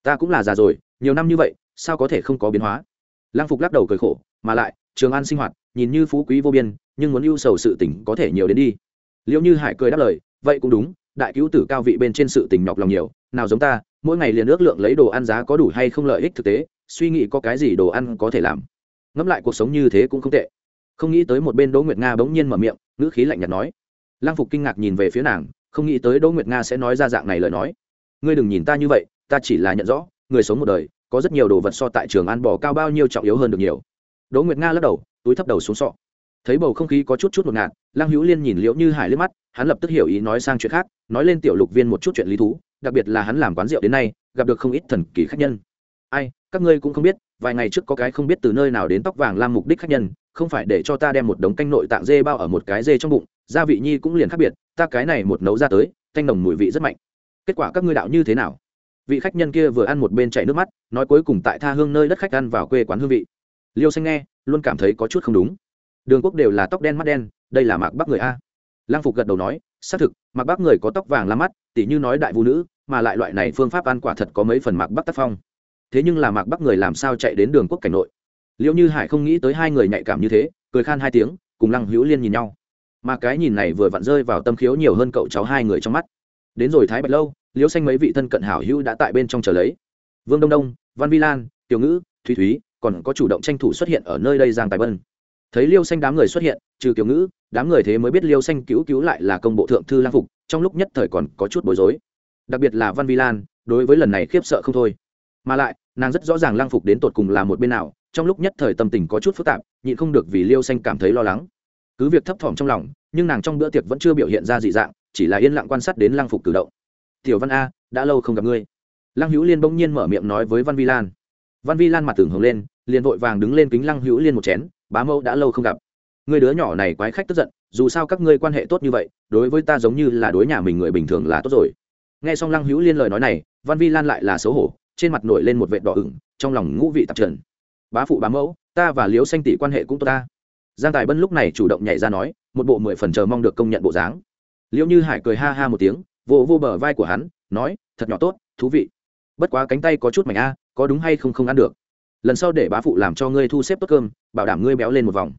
Ta cũng là già rồi, nhiều năm như vậy, sao có thể không có biến hóa? Lang phục lắc đầu cười khổ, mà lại, trường an sinh hoạt, nhìn như phú quý vô biên, nhưng muốn ưu sầu sự tỉnh có thể nhiều đến đi. Liệu như hải cười đáp lời vậy cũng đúng, đại cứu tử cao vị bên trên sự tình nhọc lòng nhiều, nào giống ta, mỗi ngày liền ước lượng lấy đồ ăn giá có đủ hay không lợi ích thực tế, suy nghĩ có cái gì đồ ăn có thể làm. Ngẫm lại cuộc sống như thế cũng không tệ. Không nghĩ tới một bên đỗ nguyệt nga bỗng nhiên mở miệng, ngữ khí lạnh nhạt nói. Lang phục kinh ngạc nhìn về phía nàng, không nghĩ tới đỗ nguyệt nga sẽ nói ra dạng này lời nói. Ngươi đừng nhìn ta như vậy, ta chỉ là nhận rõ, người sống một đời, có rất nhiều đồ vật so tại trường ăn bò cao bao nhiêu trọng yếu hơn được nhiều. Đỗ nguyệt nga lắc đầu, túi thấp đầu xuống sọ thấy bầu không khí có chút chút một ngạt, lăng hữu liên nhìn liễu như hải liếc mắt, hắn lập tức hiểu ý nói sang chuyện khác, nói lên tiểu lục viên một chút chuyện lý thú, đặc biệt là hắn làm quán rượu đến nay, gặp được không ít thần kỳ khách nhân. Ai, các ngươi cũng không biết, vài ngày trước có cái không biết từ nơi nào đến tóc vàng làm mục đích khách nhân, không phải để cho ta đem một đống canh nội tạng dê bao ở một cái dê trong bụng, gia vị nhi cũng liền khác biệt, ta cái này một nấu ra tới, thanh nồng mùi vị rất mạnh. Kết quả các ngươi đạo như thế nào? Vị khách nhân kia vừa ăn một bên chảy nước mắt, nói cuối cùng tại tha hương nơi đất khách ăn vào quê quán hương vị. Liêu xanh nghe, luôn cảm thấy có chút không đúng đường quốc đều là tóc đen mắt đen, đây là mạc bắc người a. Lăng phục gật đầu nói, xác thực, mạc bắc người có tóc vàng lá mắt, tỉ như nói đại vũ nữ, mà lại loại này phương pháp ăn quả thật có mấy phần mạc bắc tác phong. Thế nhưng là mạc bắc người làm sao chạy đến đường quốc cảnh nội? Liệu như hải không nghĩ tới hai người nhạy cảm như thế, cười khan hai tiếng, cùng lăng hữu liên nhìn nhau. Mà cái nhìn này vừa vặn rơi vào tâm khiếu nhiều hơn cậu cháu hai người trong mắt. Đến rồi thái bạch lâu liễu xanh mấy vị thân cận hảo hữu đã tại bên trong chờ lấy. Vương đông đông, văn vi lan, tiểu ngữ, thúy thúy, còn có chủ động tranh thủ xuất hiện ở nơi đây giang tài bân thấy liêu xanh đám người xuất hiện, trừ kiểu ngữ, đám người thế mới biết liêu xanh cứu cứu lại là công bộ thượng thư lang phục, trong lúc nhất thời còn có chút bối rối. Đặc biệt là văn vi lan, đối với lần này khiếp sợ không thôi. Mà lại, nàng rất rõ ràng lang phục đến tột cùng là một bên nào, trong lúc nhất thời tâm tình có chút phức tạp, nhịn không được vì liêu xanh cảm thấy lo lắng. Cứ việc thấp thỏm trong lòng, nhưng nàng trong bữa tiệc vẫn chưa biểu hiện ra dị dạng, chỉ là yên lặng quan sát đến lang phục cử động. Tiểu văn a, đã lâu không gặp ngươi. Lăng hữu liên bỗng nhiên mở miệng nói với văn vi lan. Văn vi lan mặt tưởng hưởng lên, liền vội vàng đứng lên kính lăng hữu liên một chén bá mẫu đã lâu không gặp. Người đứa nhỏ này quái khách tức giận, dù sao các ngươi quan hệ tốt như vậy, đối với ta giống như là đối nhà mình người bình thường là tốt rồi. Nghe xong lăng hữu liên lời nói này, văn vi lan lại là xấu hổ, trên mặt nổi lên một vệt đỏ ửng, trong lòng ngũ vị tạp trần. Bá phụ bá mẫu, ta và liếu xanh tỷ quan hệ cũng tốt ta. Giang tài bân lúc này chủ động nhảy ra nói, một bộ mười phần chờ mong được công nhận bộ dáng. Liễu như hải cười ha ha một tiếng vô vô bờ vai của hắn, nói, thật nhỏ tốt, thú vị. Bất quá cánh tay có chút mảnh a, có đúng hay không không ăn được lần sau để bá phụ làm cho ngươi thu xếp tốt cơm, bảo đảm ngươi béo lên một vòng.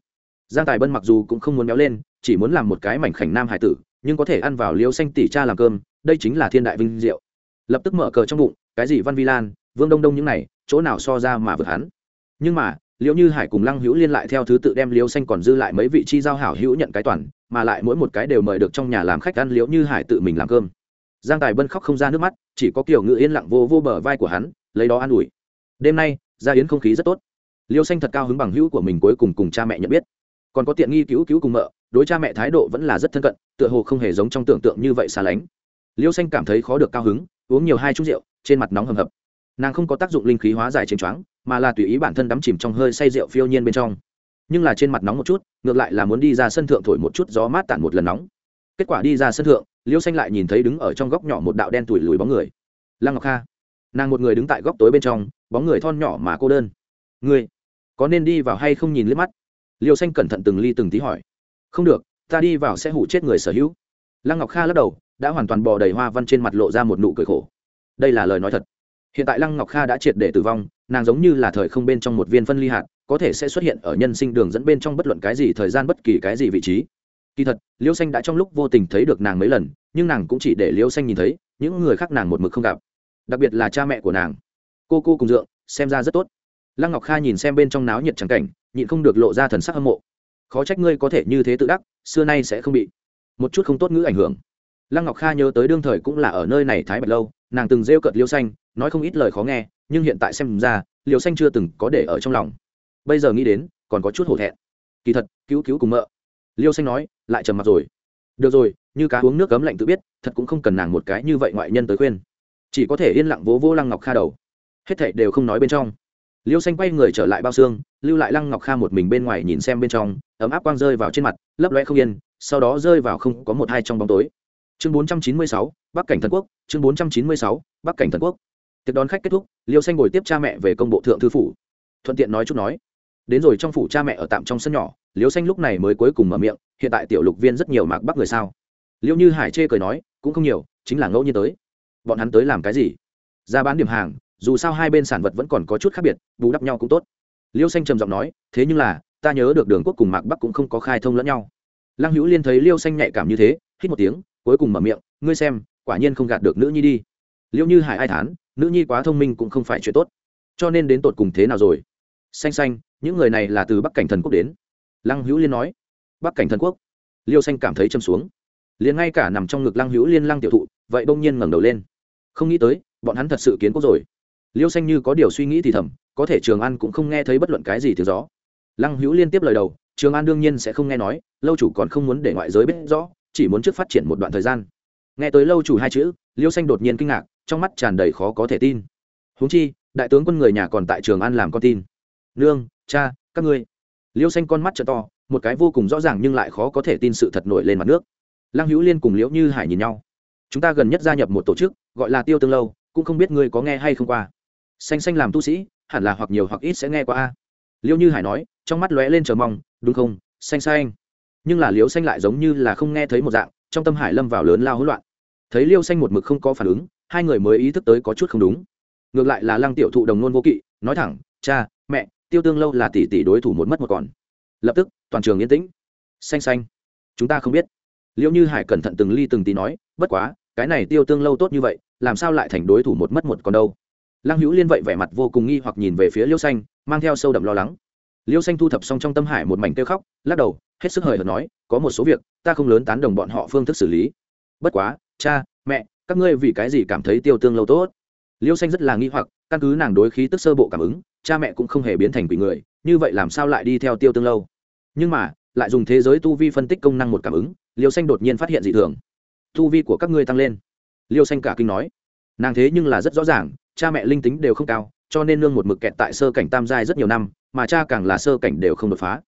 Giang tài bân mặc dù cũng không muốn béo lên, chỉ muốn làm một cái mảnh khảnh nam hải tử, nhưng có thể ăn vào liêu xanh tỷ cha làm cơm, đây chính là thiên đại vinh diệu. Lập tức mở cờ trong bụng, cái gì văn vi lan, vương đông đông những này, chỗ nào so ra mà vượt hắn. Nhưng mà liệu như hải cùng lăng hữu liên lại theo thứ tự đem liêu xanh còn dư lại mấy vị chi giao hảo hữu nhận cái toàn, mà lại mỗi một cái đều mời được trong nhà làm khách ăn liễu như hải tự mình làm cơm. Giang tài bân khóc không ra nước mắt, chỉ có kiểu ngự yên lặng vô vô bờ vai của hắn, lấy đó an ủi. Đêm nay gia yến không khí rất tốt. Liêu xanh thật cao hứng bằng hữu của mình cuối cùng cùng cha mẹ nhận biết. Còn có tiện nghi cứu cứu cùng mợ, đối cha mẹ thái độ vẫn là rất thân cận, tựa hồ không hề giống trong tưởng tượng như vậy xa lánh. Liêu xanh cảm thấy khó được cao hứng, uống nhiều hai chút rượu, trên mặt nóng hầm hập. Nàng không có tác dụng linh khí hóa giải trên choáng, mà là tùy ý bản thân đắm chìm trong hơi say rượu phiêu nhiên bên trong. Nhưng là trên mặt nóng một chút, ngược lại là muốn đi ra sân thượng thổi một chút gió mát tản một lần nóng. Kết quả đi ra sân thượng, liêu xanh lại nhìn thấy đứng ở trong góc nhỏ một đạo đen tủi lùi bóng người. Lăng ngọc kha. Nàng một người đứng tại góc tối bên trong bóng người thon nhỏ mà cô đơn. Ngươi, có nên đi vào hay không nhìn liếc mắt? Liêu xanh cẩn thận từng ly từng tí hỏi. Không được, ta đi vào sẽ hủ chết người sở hữu. Lăng ngọc kha lắc đầu, đã hoàn toàn bò đầy hoa văn trên mặt lộ ra một nụ cười khổ. Đây là lời nói thật. Hiện tại lăng ngọc kha đã triệt để tử vong, nàng giống như là thời không bên trong một viên phân ly hạt, có thể sẽ xuất hiện ở nhân sinh đường dẫn bên trong bất luận cái gì thời gian bất kỳ cái gì vị trí. Kỳ thật, liêu xanh đã trong lúc vô tình thấy được nàng mấy lần, nhưng nàng cũng chỉ để liêu xanh nhìn thấy, những người khác nàng một mực không gặp. Đặc biệt là cha mẹ của nàng cô cô cùng dượng, xem ra rất tốt. Lăng ngọc kha nhìn xem bên trong náo nhiệt trắng cảnh, nhịn không được lộ ra thần sắc hâm mộ. Khó trách ngươi có thể như thế tự đắc, xưa nay sẽ không bị một chút không tốt ngữ ảnh hưởng. Lăng ngọc kha nhớ tới đương thời cũng là ở nơi này thái bạch lâu, nàng từng rêu cợt liêu xanh, nói không ít lời khó nghe, nhưng hiện tại xem ra, liêu xanh chưa từng có để ở trong lòng. Bây giờ nghĩ đến, còn có chút hổ thẹn. Kỳ thật, cứu cứu cùng mợ. Liêu xanh nói, lại trầm mặt rồi. Được rồi, như cá uống nước cấm lạnh tự biết, thật cũng không cần nàng một cái như vậy ngoại nhân tới khuyên. Chỉ có thể yên lặng vỗ vô lăng ngọc kha đầu hết thảy đều không nói bên trong. Liêu xanh quay người trở lại bao xương, lưu lại lăng ngọc kha một mình bên ngoài nhìn xem bên trong, ấm áp quang rơi vào trên mặt, lấp loe không yên, sau đó rơi vào không có một hai trong bóng tối. Chương bốn trăm chín mươi sáu, bắc cảnh thần quốc, chương bốn trăm chín mươi sáu, bắc cảnh thần quốc. Tiệc đón khách kết thúc, liêu xanh ngồi tiếp cha mẹ về công bộ thượng thư phủ. Thuận tiện nói chút nói. Đến rồi trong phủ cha mẹ ở tạm trong sân nhỏ, liêu xanh lúc này mới cuối cùng mở miệng, hiện tại tiểu lục viên rất nhiều mạc bắc người sao? Liêu như hải chê cười nói, cũng không nhiều, chính là ngẫu nhiên tới. Bọn hắn tới làm cái gì? Ra bán điểm hàng dù sao hai bên sản vật vẫn còn có chút khác biệt, bù đắp nhau cũng tốt. Liêu xanh trầm giọng nói, thế nhưng là, ta nhớ được đường quốc cùng mạc bắc cũng không có khai thông lẫn nhau. Lăng hữu liên thấy liêu xanh nhạy cảm như thế, hít một tiếng, cuối cùng mở miệng, ngươi xem, quả nhiên không gạt được nữ nhi đi. Liệu như hải ai thán, nữ nhi quá thông minh cũng không phải chuyện tốt. Cho nên đến tột cùng thế nào rồi? Xanh xanh, những người này là từ bắc cảnh thần quốc đến. Lăng hữu liên nói, bắc cảnh thần quốc. Liêu xanh cảm thấy châm xuống. Liền ngay cả nằm trong ngực lăng hữu liên lăng tiểu thụ, vậy bỗng nhiên ngẩng đầu lên. Không nghĩ tới, bọn hắn thật sự kiến quốc rồi liêu xanh như có điều suy nghĩ thì thầm, có thể trường an cũng không nghe thấy bất luận cái gì tiếng gió. Lăng hữu liên tiếp lời đầu, trường an đương nhiên sẽ không nghe nói, lâu chủ còn không muốn để ngoại giới biết rõ, chỉ muốn trước phát triển một đoạn thời gian. Nghe tới lâu chủ hai chữ, liêu xanh đột nhiên kinh ngạc, trong mắt tràn đầy khó có thể tin. Huống chi, đại tướng quân người nhà còn tại trường an làm con tin. Nương, cha, các ngươi. Liêu xanh con mắt t to, một cái vô cùng rõ ràng nhưng lại khó có thể tin sự thật nổi lên mặt nước. Lăng hữu liên cùng liễu như hải nhìn nhau. Chúng ta gần nhất gia nhập một tổ chức, gọi là tiêu tương lâu, cũng không biết ngươi có nghe hay không qua xanh xanh làm tu sĩ, hẳn là hoặc nhiều hoặc ít sẽ nghe qua a. Liêu như hải nói, trong mắt lóe lên chờ mong, đúng không, xanh xanh. Nhưng là liêu xanh lại giống như là không nghe thấy một dạng, trong tâm hải lâm vào lớn lao hỗn loạn. Thấy liêu xanh một mực không có phản ứng, hai người mới ý thức tới có chút không đúng. Ngược lại là lăng tiểu thụ đồng nôn vô kỵ, nói thẳng, cha, mẹ, tiêu tương lâu là tỷ tỷ đối thủ một mất một còn. Lập tức, toàn trường yên tĩnh. Xanh xanh, chúng ta không biết. Liệu như hải cẩn thận từng ly từng tí nói, bất quá, cái này tiêu tương lâu tốt như vậy, làm sao lại thành đối thủ một mất một còn đâu? Lăng hữu liên vậy vẻ mặt vô cùng nghi hoặc nhìn về phía liêu xanh, mang theo sâu đậm lo lắng. Liêu xanh thu thập xong trong tâm hải một mảnh kêu khóc, lắc đầu, hết sức hời hợt nói, có một số việc, ta không lớn tán đồng bọn họ phương thức xử lý. Bất quá, cha, mẹ, các ngươi vì cái gì cảm thấy tiêu tương lâu tốt? Liêu xanh rất là nghi hoặc, căn cứ nàng đối khí tức sơ bộ cảm ứng, cha mẹ cũng không hề biến thành quỷ người, như vậy làm sao lại đi theo tiêu tương lâu? Nhưng mà, lại dùng thế giới tu vi phân tích công năng một cảm ứng, liêu xanh đột nhiên phát hiện dị thường. Tu vi của các ngươi tăng lên. Liêu xanh cả kinh nói. Nàng thế nhưng là rất rõ ràng cha mẹ linh tính đều không cao, cho nên nương một mực kẹt tại sơ cảnh tam giai rất nhiều năm, mà cha càng là sơ cảnh đều không đột phá.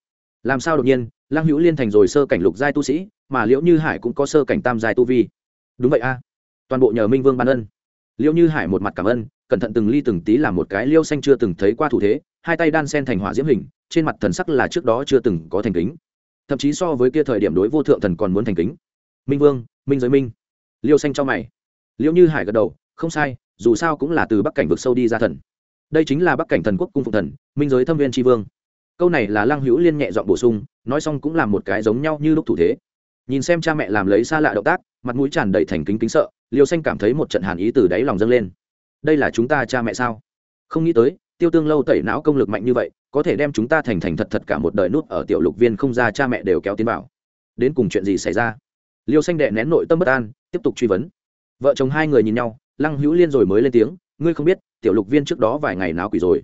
Làm sao đột nhiên, lăng hữu liên thành rồi sơ cảnh lục giai tu sĩ, mà liễu như hải cũng có sơ cảnh tam giai tu vi. Đúng vậy a. Toàn bộ nhờ minh vương ban ân. Liễu như hải một mặt cảm ơn, cẩn thận từng ly từng tí làm một cái liêu xanh chưa từng thấy qua thủ thế, hai tay đan sen thành hỏa diễm hình, trên mặt thần sắc là trước đó chưa từng có thành kính. Thậm chí so với kia thời điểm đối vô thượng thần còn muốn thành kính. Minh vương, minh giới minh. Liêu xanh cho mày. Liễu như hải gật đầu, không sai dù sao cũng là từ bắc cảnh vực sâu đi ra thần. Đây chính là bắc cảnh thần quốc cung phụ thần, minh giới thâm viên tri vương. Câu này là lăng hữu liên nhẹ dọn bổ sung, nói xong cũng là một cái giống nhau như lúc thủ thế. Nhìn xem cha mẹ làm lấy xa lạ động tác, mặt mũi tràn đầy thành kính kính sợ, liêu xanh cảm thấy một trận hàn ý từ đáy lòng dâng lên. Đây là chúng ta cha mẹ sao? Không nghĩ tới, tiêu tương lâu tẩy não công lực mạnh như vậy, có thể đem chúng ta thành thành thật thật cả một đời nút ở tiểu lục viên không ra cha mẹ đều kéo tiến vào. Đến cùng chuyện gì xảy ra? Liêu xanh đệ nén nội tâm bất an, tiếp tục truy vấn. Vợ chồng hai người nhìn nhau lăng hữu liên rồi mới lên tiếng, ngươi không biết, tiểu lục viên trước đó vài ngày náo quỷ rồi.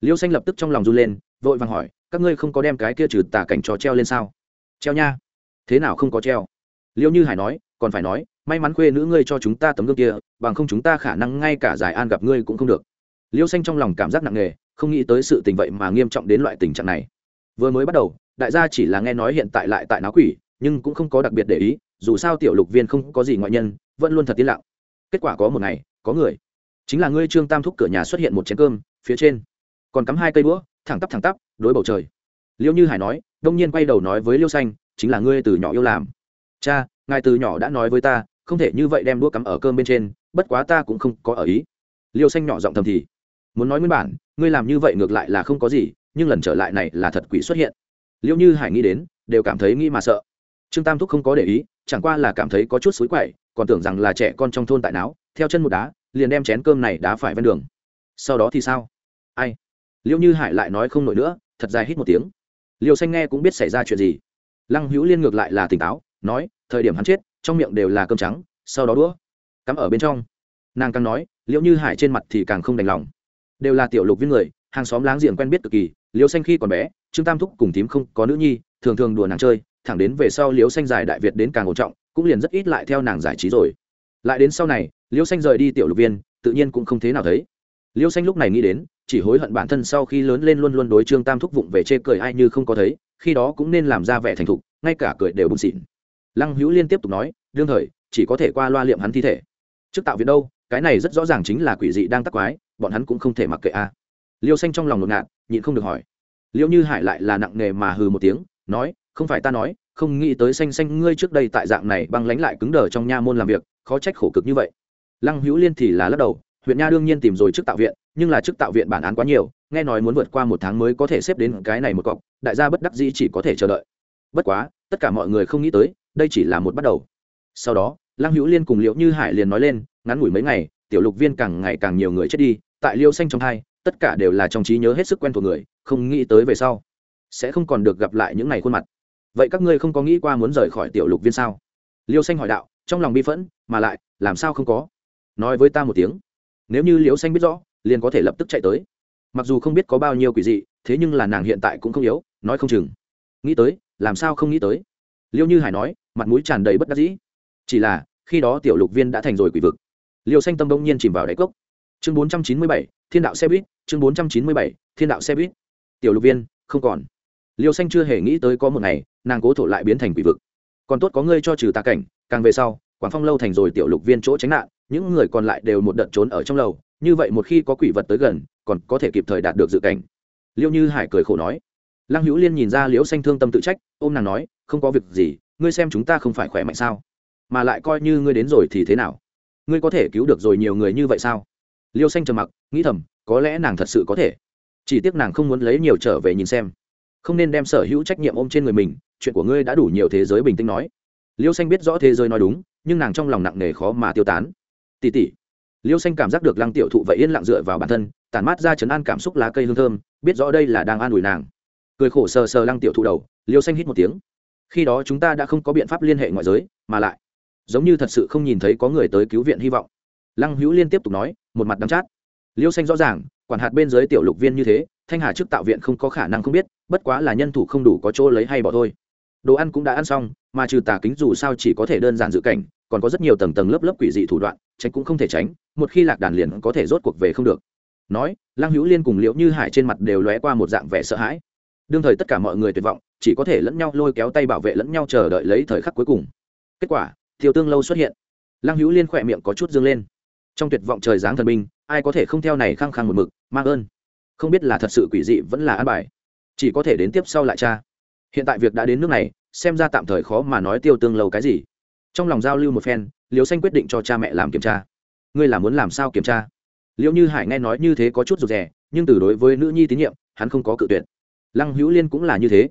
Liêu xanh lập tức trong lòng run lên, vội vàng hỏi, các ngươi không có đem cái kia trừ tà cảnh trò treo lên sao? Treo nha. Thế nào không có treo? Liêu như hải nói, còn phải nói, may mắn khuê nữ ngươi cho chúng ta tấm gương kia, bằng không chúng ta khả năng ngay cả giải an gặp ngươi cũng không được. Liêu xanh trong lòng cảm giác nặng nề, không nghĩ tới sự tình vậy mà nghiêm trọng đến loại tình trạng này. Vừa mới bắt đầu, đại gia chỉ là nghe nói hiện tại lại tại náo quỷ, nhưng cũng không có đặc biệt để ý, dù sao tiểu lục viên không có gì ngoại nhân, vẫn luôn thật tiến lặng kết quả có một ngày, có người, chính là ngươi trương tam thúc cửa nhà xuất hiện một chén cơm, phía trên, còn cắm hai cây đũa, thẳng tắp thẳng tắp, đối bầu trời. Liêu như hải nói, đông nhiên quay đầu nói với liêu xanh, chính là ngươi từ nhỏ yêu làm. Cha, ngài từ nhỏ đã nói với ta, không thể như vậy đem đũa cắm ở cơm bên trên, bất quá ta cũng không có ở ý. Liêu xanh nhỏ giọng thầm thì, muốn nói nguyên bản, ngươi làm như vậy ngược lại là không có gì, nhưng lần trở lại này là thật quỷ xuất hiện. Liêu như hải nghĩ đến, đều cảm thấy nghĩ mà sợ. Trương tam thúc không có để ý, chẳng qua là cảm thấy có chút xối quậy còn tưởng rằng là trẻ con trong thôn tại não theo chân một đá, liền đem chén cơm này đá phải ven đường. Sau đó thì sao? Ai? Liễu như hải lại nói không nổi nữa, thật dài hít một tiếng. Liều xanh nghe cũng biết xảy ra chuyện gì. Lăng hữu liên ngược lại là tỉnh táo, nói, thời điểm hắn chết, trong miệng đều là cơm trắng, sau đó đũa, cắm ở bên trong. Nàng càng nói liệu như hải trên mặt thì càng không đành lòng. Đều là tiểu lục viên người, hàng xóm láng giềng quen biết cực kỳ liễu xanh khi còn bé, trương tam thúc cùng tím không có nữ nhi, thường thường đùa nàng chơi, thẳng đến về sau liễu xanh dài đại việt đến càng ổn trọng cũng liền rất ít lại theo nàng giải trí rồi. Lại đến sau này, liêu xanh rời đi tiểu lục viên, tự nhiên cũng không thế nào thấy. Liêu xanh lúc này nghĩ đến, chỉ hối hận bản thân sau khi lớn lên luôn luôn đối trương tam thúc vụng về chê cười ai như không có thấy, khi đó cũng nên làm ra vẻ thành thục, ngay cả cười đều bùn xịn. Lăng hữu liên tiếp tục nói, đương thời, chỉ có thể qua loa liệm hắn thi thể. Trước tạo viện đâu, cái này rất rõ ràng chính là quỷ dị đang tắc quái, bọn hắn cũng không thể mặc kệ a. Liêu xanh trong lòng ngột ngạt, nhịn không được hỏi. Liêu như hải lại là nặng nề mà hừ một tiếng, nói, không phải ta nói không nghĩ tới xanh xanh ngươi trước đây tại dạng này băng lánh lại cứng đờ trong nha môn làm việc, khó trách khổ cực như vậy. Lăng hữu liên thì là lắc đầu, huyện nha đương nhiên tìm rồi trước tạo viện, nhưng là trước tạo viện bản án quá nhiều, nghe nói muốn vượt qua một tháng mới có thể xếp đến cái này một cọc, đại gia bất đắc dĩ chỉ có thể chờ đợi. Bất quá, tất cả mọi người không nghĩ tới, đây chỉ là một bắt đầu. Sau đó, lăng hữu liên cùng liễu như hải liền nói lên, ngắn ngủi mấy ngày, tiểu lục viên càng ngày càng nhiều người chết đi, tại liêu xanh trong hai, tất cả đều là trong trí nhớ hết sức quen thuộc người, không nghĩ tới về sau, sẽ không còn được gặp lại những ngày khuôn mặt vậy các ngươi không có nghĩ qua muốn rời khỏi tiểu lục viên sao? Liêu xanh hỏi đạo, trong lòng bi phẫn, mà lại, làm sao không có? Nói với ta một tiếng. Nếu như liêu xanh biết rõ, liền có thể lập tức chạy tới. Mặc dù không biết có bao nhiêu quỷ dị, thế nhưng là nàng hiện tại cũng không yếu, nói không chừng. Nghĩ tới, làm sao không nghĩ tới? Liêu như hải nói, mặt mũi tràn đầy bất đắc dĩ. Chỉ là, khi đó tiểu lục viên đã thành rồi quỷ vực. Liêu xanh tâm đông nhiên chìm vào đáy cốc. Chương bốn trăm chín mươi bảy, thiên đạo xe buýt, chương bốn trăm chín mươi bảy, thiên đạo xe buýt. Tiểu lục viên, không còn. Liêu xanh chưa hề nghĩ tới có một ngày nàng cố thổ lại biến thành quỷ vực. Còn tốt có ngươi cho trừ tà cảnh, càng về sau, quảng phong lâu thành rồi tiểu lục viên chỗ tránh nạn, những người còn lại đều một đợt trốn ở trong lầu, như vậy một khi có quỷ vật tới gần, còn có thể kịp thời đạt được dự cảnh. Liêu như hải cười khổ nói. Lăng hữu liên nhìn ra liễu xanh thương tâm tự trách, ôm nàng nói, không có việc gì, ngươi xem chúng ta không phải khỏe mạnh sao? Mà lại coi như ngươi đến rồi thì thế nào? Ngươi có thể cứu được rồi nhiều người như vậy sao? Liêu xanh trầm mặc, nghĩ thầm, có lẽ nàng thật sự có thể. Chỉ tiếc nàng không muốn lấy nhiều trở về nhìn xem. Không nên đem sở hữu trách nhiệm ôm trên người mình chuyện của ngươi đã đủ nhiều thế giới bình tĩnh nói. Liêu xanh biết rõ thế giới nói đúng, nhưng nàng trong lòng nặng nề khó mà tiêu tán. Tỉ tỉ liêu xanh cảm giác được lăng tiểu thụ vậy yên lặng dựa vào bản thân, tản mát ra chấn an cảm xúc lá cây hương thơm, biết rõ đây là đang an ủi nàng. Cười khổ sờ sờ lăng tiểu thụ đầu, liêu xanh hít một tiếng. Khi đó chúng ta đã không có biện pháp liên hệ ngoại giới, mà lại, giống như thật sự không nhìn thấy có người tới cứu viện hy vọng. Lăng hữu liên tiếp tục nói, một mặt đắm chát. Liêu xanh rõ ràng, quản hạt bên dưới tiểu lục viên như thế, thanh hà trước tạo viện không có khả năng không biết, bất quá là nhân thủ không đủ có chỗ lấy hay bỏ thôi đồ ăn cũng đã ăn xong, mà trừ tà kính dù sao chỉ có thể đơn giản dự cảnh, còn có rất nhiều tầng tầng lớp lớp quỷ dị thủ đoạn, tránh cũng không thể tránh, một khi lạc đàn liền có thể rốt cuộc về không được. Nói, lăng hữu liên cùng liễu như hải trên mặt đều lóe qua một dạng vẻ sợ hãi. Đương thời tất cả mọi người tuyệt vọng, chỉ có thể lẫn nhau lôi kéo tay bảo vệ lẫn nhau chờ đợi lấy thời khắc cuối cùng. Kết quả, thiều tương lâu xuất hiện. Lăng hữu liên khỏe miệng có chút dương lên. Trong tuyệt vọng trời giáng thần binh, ai có thể không theo này khăng khăng một mực, mang ơn. Không biết là thật sự quỷ dị vẫn là an bài. Chỉ có thể đến tiếp sau lại cha hiện tại việc đã đến nước này, xem ra tạm thời khó mà nói tiêu tương lâu cái gì. Trong lòng giao lưu một phen liều xanh quyết định cho cha mẹ làm kiểm tra. Ngươi là muốn làm sao kiểm tra? Liệu như hải nghe nói như thế có chút rụt rè, nhưng từ đối với nữ nhi tín nhiệm, hắn không có cự tuyệt. Lăng hữu liên cũng là như thế.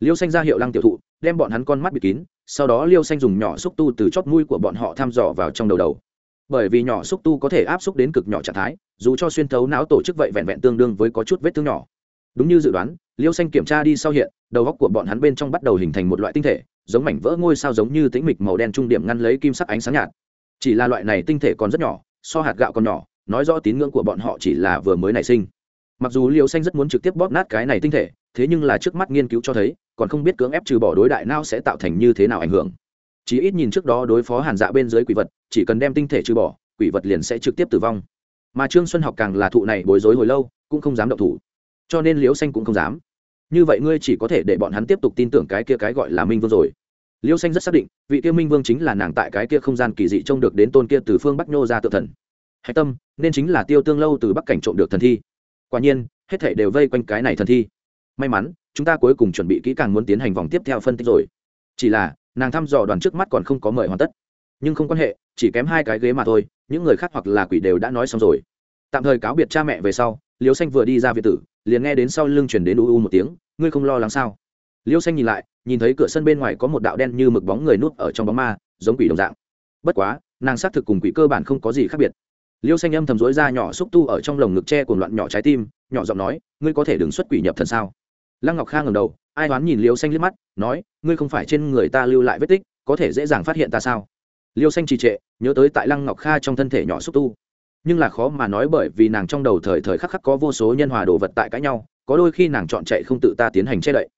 Liêu xanh ra hiệu lăng tiểu thụ, đem bọn hắn con mắt bịt kín, sau đó liêu xanh dùng nhỏ xúc tu từ chót mũi của bọn họ thăm dò vào trong đầu đầu. Bởi vì nhỏ xúc tu có thể áp xúc đến cực nhỏ trạng thái, dù cho xuyên thấu não tổ chức vậy vẹn vẹn tương đương với có chút vết thương nhỏ đúng như dự đoán, liêu xanh kiểm tra đi sau hiện, đầu góc của bọn hắn bên trong bắt đầu hình thành một loại tinh thể, giống mảnh vỡ ngôi sao giống như tĩnh mịch màu đen trung điểm ngăn lấy kim sắc ánh sáng nhạt. Chỉ là loại này tinh thể còn rất nhỏ, so hạt gạo còn nhỏ, nói rõ tín ngưỡng của bọn họ chỉ là vừa mới nảy sinh. Mặc dù liêu xanh rất muốn trực tiếp bóp nát cái này tinh thể, thế nhưng là trước mắt nghiên cứu cho thấy, còn không biết cưỡng ép trừ bỏ đối đại nào sẽ tạo thành như thế nào ảnh hưởng. Chỉ ít nhìn trước đó đối phó hàn dạ bên dưới quỷ vật, chỉ cần đem tinh thể trừ bỏ, quỷ vật liền sẽ trực tiếp tử vong. Mà trương xuân học càng là thụ này bối rối hồi lâu, cũng không dám động thủ cho nên liễu xanh cũng không dám. Như vậy ngươi chỉ có thể để bọn hắn tiếp tục tin tưởng cái kia cái gọi là minh vương rồi. Liễu xanh rất xác định, vị kia minh vương chính là nàng tại cái kia không gian kỳ dị trông được đến tôn kia từ phương bắc nhô ra tự thần. Hạch tâm, nên chính là tiêu tương lâu từ bắc cảnh trộm được thần thi. Quả nhiên, hết thể đều vây quanh cái này thần thi. May mắn, chúng ta cuối cùng chuẩn bị kỹ càng muốn tiến hành vòng tiếp theo phân tích rồi. Chỉ là, nàng thăm dò đoàn trước mắt còn không có mời hoàn tất. Nhưng không quan hệ, chỉ kém hai cái ghế mà thôi, những người khác hoặc là quỷ đều đã nói xong rồi. Tạm thời cáo biệt cha mẹ về sau liêu xanh vừa đi ra việt tử, liền nghe đến sau lưng chuyển đến u u một tiếng, ngươi không lo lắng sao? Liêu xanh nhìn lại, nhìn thấy cửa sân bên ngoài có một đạo đen như mực bóng người nuốt ở trong bóng ma, giống quỷ đồng dạng. Bất quá, nàng xác thực cùng quỷ cơ bản không có gì khác biệt. Liêu xanh âm thầm rối ra nhỏ xúc tu ở trong lồng ngực tre cuồng loạn nhỏ trái tim, nhỏ giọng nói, ngươi có thể đứng xuất quỷ nhập thần sao? Lăng ngọc kha ngầm đầu, ai đoán nhìn liêu xanh liếc mắt, nói, ngươi không phải trên người ta lưu lại vết tích, có thể dễ dàng phát hiện ta sao? Liêu xanh trì trệ, nhớ tới tại lăng ngọc kha trong thân thể nhỏ xúc tu nhưng là khó mà nói bởi vì nàng trong đầu thời thời khắc khắc có vô số nhân hòa đồ vật tại cãi nhau, có đôi khi nàng chọn chạy không tự ta tiến hành che đậy.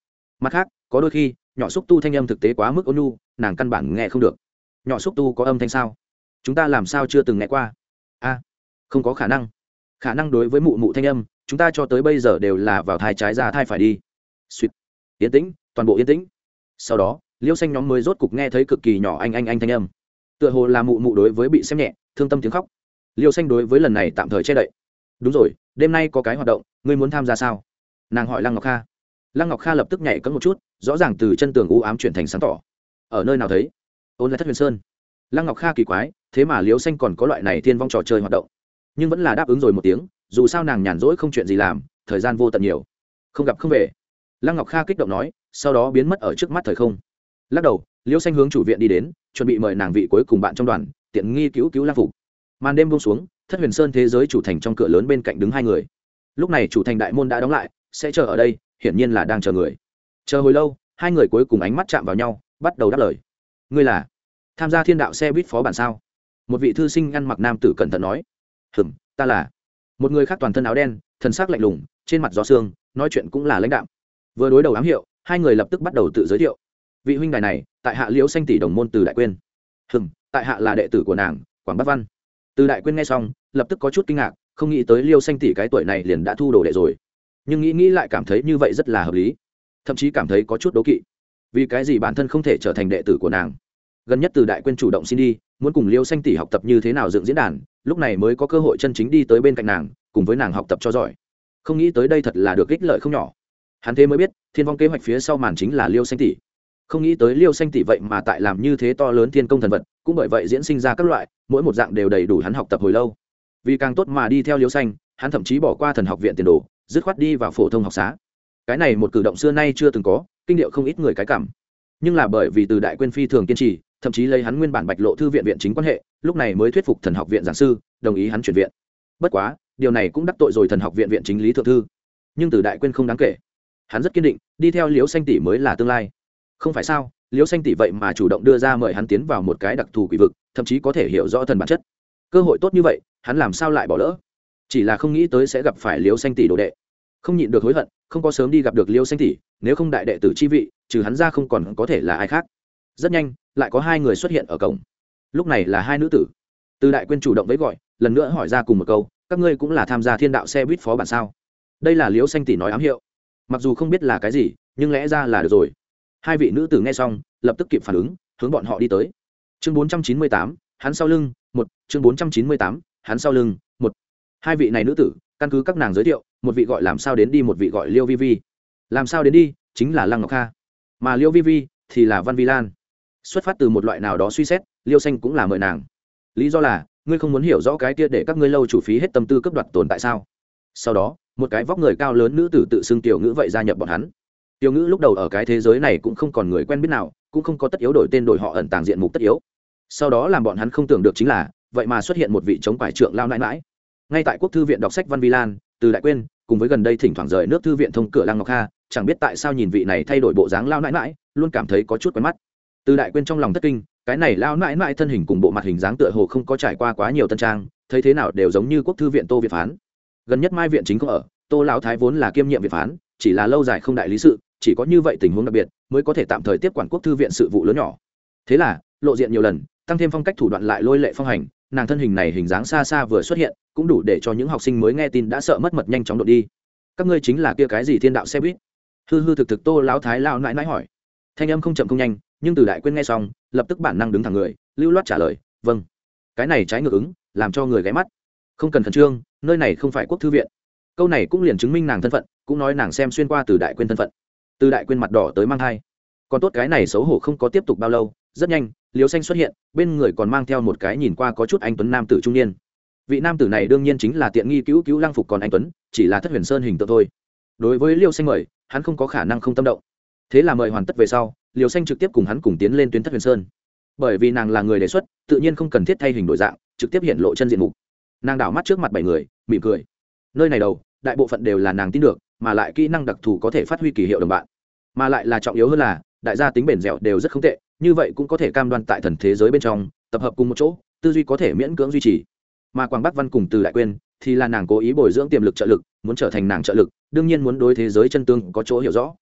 Mặt khác, có đôi khi, nhỏ xúc tu thanh âm thực tế quá mức ôn nhu, nàng căn bản nghe không được. Nhỏ xúc tu có âm thanh sao? Chúng ta làm sao chưa từng nghe qua? A, không có khả năng. Khả năng đối với mụ mụ thanh âm, chúng ta cho tới bây giờ đều là vào thai trái ra thai phải đi. Suýt yên tĩnh, toàn bộ yên tĩnh. Sau đó, liêu xanh nhóm mới rốt cục nghe thấy cực kỳ nhỏ anh anh anh thanh âm. Tựa hồ là mụ mụ đối với bị xem nhẹ, thương tâm tiếng khóc liêu xanh đối với lần này tạm thời che đậy. Đúng rồi, đêm nay có cái hoạt động, ngươi muốn tham gia sao? Nàng hỏi lăng ngọc kha. Lăng ngọc kha lập tức nhảy cấm một chút, rõ ràng từ chân tường u ám chuyển thành sáng tỏ. Ở nơi nào thấy? Ôn lại thất huyền sơn. Lăng ngọc kha kỳ quái, thế mà liêu xanh còn có loại này thiên vong trò chơi hoạt động. Nhưng vẫn là đáp ứng rồi một tiếng, dù sao nàng nhàn rỗi không chuyện gì làm, thời gian vô tận nhiều. Không gặp không về. Lăng ngọc kha kích động nói, sau đó biến mất ở trước mắt thời không. Lắc đầu, liêu xanh hướng chủ viện đi đến, chuẩn bị mời nàng vị cuối cùng bạn trong đoàn, tiện nghi cứu cứu lang phục màn đêm buông xuống, thất huyền sơn thế giới chủ thành trong cửa lớn bên cạnh đứng hai người. Lúc này chủ thành đại môn đã đóng lại, sẽ chờ ở đây, hiển nhiên là đang chờ người. Chờ hồi lâu, hai người cuối cùng ánh mắt chạm vào nhau, bắt đầu đáp lời. Ngươi là tham gia thiên đạo xe buýt phó bản sao? Một vị thư sinh ăn mặc nam tử cẩn thận nói. Hừm, ta là. Một người khác toàn thân áo đen, thần sắc lạnh lùng, trên mặt gió xương nói chuyện cũng là lãnh đạm. Vừa đối đầu ám hiệu, hai người lập tức bắt đầu tự giới thiệu. Vị huynh đài này, tại hạ liễu xanh tỷ đồng môn từ đại quyên. Hừm, tại hạ là đệ tử của nàng, quảng bắc văn từ đại quyên nghe xong, lập tức có chút kinh ngạc, không nghĩ tới liêu xanh tỷ cái tuổi này liền đã thu đồ đệ rồi. Nhưng nghĩ nghĩ lại cảm thấy như vậy rất là hợp lý. Thậm chí cảm thấy có chút đố kỵ. Vì cái gì bản thân không thể trở thành đệ tử của nàng? Gần nhất từ đại quyên chủ động xin đi, muốn cùng liêu xanh tỷ học tập như thế nào dựng diễn đàn, lúc này mới có cơ hội chân chính đi tới bên cạnh nàng, cùng với nàng học tập cho giỏi. Không nghĩ tới đây thật là được ích lợi không nhỏ. Hắn thế mới biết, thiên vong kế hoạch phía sau màn chính là liêu xanh tỷ không nghĩ tới liêu xanh tỷ vậy mà tại làm như thế to lớn thiên công thần vật, cũng bởi vậy diễn sinh ra các loại, mỗi một dạng đều đầy đủ hắn học tập hồi lâu. Vì càng tốt mà đi theo liêu xanh, hắn thậm chí bỏ qua thần học viện tiền đồ, dứt khoát đi vào phổ thông học xá. Cái này một cử động xưa nay chưa từng có, kinh điệu không ít người cái cảm. Nhưng là bởi vì từ đại quyên phi thường kiên trì, thậm chí lấy hắn nguyên bản bạch lộ thư viện viện chính quan hệ, lúc này mới thuyết phục thần học viện giảng sư, đồng ý hắn chuyển viện. Bất quá, điều này cũng đắc tội rồi thần học viện viện chính lý thượng thư. Nhưng từ đại quyên không đáng kể. Hắn rất kiên định, đi theo liễu xanh tỷ mới là tương lai không phải sao, liễu xanh tỷ vậy mà chủ động đưa ra mời hắn tiến vào một cái đặc thù quỷ vực, thậm chí có thể hiểu rõ thần bản chất. Cơ hội tốt như vậy, hắn làm sao lại bỏ lỡ? Chỉ là không nghĩ tới sẽ gặp phải liễu xanh tỷ đồ đệ. Không nhịn được hối hận, không có sớm đi gặp được liễu xanh tỷ, nếu không đại đệ tử chi vị, trừ hắn ra không còn có thể là ai khác. Rất nhanh, lại có hai người xuất hiện ở cổng. Lúc này là hai nữ tử. Từ đại quyên chủ động với gọi, lần nữa hỏi ra cùng một câu, các ngươi cũng là tham gia thiên đạo xe buýt phó bản sao? Đây là liễu xanh tỷ nói ám hiệu. Mặc dù không biết là cái gì, nhưng lẽ ra là được rồi hai vị nữ tử nghe xong, lập tức kịp phản ứng, hướng bọn họ đi tới. Chương bốn trăm chín mươi tám, hắn sau lưng, một. Chương bốn trăm chín mươi tám, hắn sau lưng, một. Hai vị này nữ tử, căn cứ các nàng giới thiệu, một vị gọi làm sao đến đi, một vị gọi liêu vi vi. Làm sao đến đi, chính là lăng ngọc kha. Mà liêu vi vi thì là văn vi lan. Xuất phát từ một loại nào đó suy xét, liêu xanh cũng là mời nàng. Lý do là, ngươi không muốn hiểu rõ cái kia để các ngươi lâu chủ phí hết tâm tư cấp đoạt tồn tại sao? Sau đó, một cái vóc người cao lớn nữ tử tự xưng tiểu ngữ vậy gia nhập bọn hắn tiểu ngữ lúc đầu ở cái thế giới này cũng không còn người quen biết nào, cũng không có tất yếu đổi tên đổi họ ẩn tàng diện mục tất yếu. Sau đó làm bọn hắn không tưởng được chính là, vậy mà xuất hiện một vị chống quải trượng lao nãi mãi ngay tại quốc thư viện đọc sách văn vi lan, từ đại quyên, cùng với gần đây thỉnh thoảng rời nước thư viện thông cửa lăng ngọc kha, chẳng biết tại sao nhìn vị này thay đổi bộ dáng lao nãi mãi luôn cảm thấy có chút quen mắt. Từ đại quyên trong lòng thất kinh, cái này lao nãi mãi thân hình cùng bộ mặt hình dáng tựa hồ không có trải qua quá nhiều tân trang, thấy thế nào đều giống như quốc thư viện tô việt phán. Gần nhất mai viện chính không ở, tô lão thái vốn là kiêm nhiệm việt phán, chỉ là lâu dài không đại lý sự chỉ có như vậy tình huống đặc biệt mới có thể tạm thời tiếp quản quốc thư viện sự vụ lớn nhỏ. Thế là, lộ diện nhiều lần, tăng thêm phong cách thủ đoạn lại lôi lệ phong hành, nàng thân hình này hình dáng xa xa vừa xuất hiện, cũng đủ để cho những học sinh mới nghe tin đã sợ mất mật nhanh chóng đột đi. Các ngươi chính là kia cái gì thiên đạo xe buýt? Hư hư thực thực tô lão thái lao nãi nãi hỏi. Thanh âm không chậm không nhanh, nhưng từ đại quên nghe xong, lập tức bản năng đứng thẳng người, lưu loát trả lời vâng. Cái này trái ngược ứng, làm cho người ghé mắt. Không cần khẩn trương, nơi này không phải quốc thư viện. Câu này cũng liền chứng minh nàng thân phận, cũng nói nàng xem xuyên qua từ đại quên thân phận từ đại quên mặt đỏ tới mang thai. Còn tốt cái này xấu hổ không có tiếp tục bao lâu, rất nhanh liều xanh xuất hiện, bên người còn mang theo một cái nhìn qua có chút anh tuấn nam tử trung niên. Vị nam tử này đương nhiên chính là tiện nghi cứu cứu lang phục còn anh tuấn, chỉ là thất huyền sơn hình tượng thôi. Đối với liêu xanh mời, hắn không có khả năng không tâm động. Thế là mời hoàn tất về sau liều xanh trực tiếp cùng hắn cùng tiến lên tuyến thất huyền sơn. Bởi vì nàng là người đề xuất, tự nhiên không cần thiết thay hình đổi dạng, trực tiếp hiện lộ chân diện mục. Nàng đảo mắt trước mặt bảy người, mỉm cười. Nơi này đầu, đại bộ phận đều là nàng tin được mà lại kỹ năng đặc thù có thể phát huy kỳ hiệu đồng bạn. Mà lại là trọng yếu hơn là, đại gia tính bền dẻo đều rất không tệ, như vậy cũng có thể cam đoan tại thần thế giới bên trong, tập hợp cùng một chỗ, tư duy có thể miễn cưỡng duy trì. Mà quảng bắc văn cùng từ đại quên thì là nàng cố ý bồi dưỡng tiềm lực trợ lực, muốn trở thành nàng trợ lực, đương nhiên muốn đối thế giới chân tương có chỗ hiểu rõ.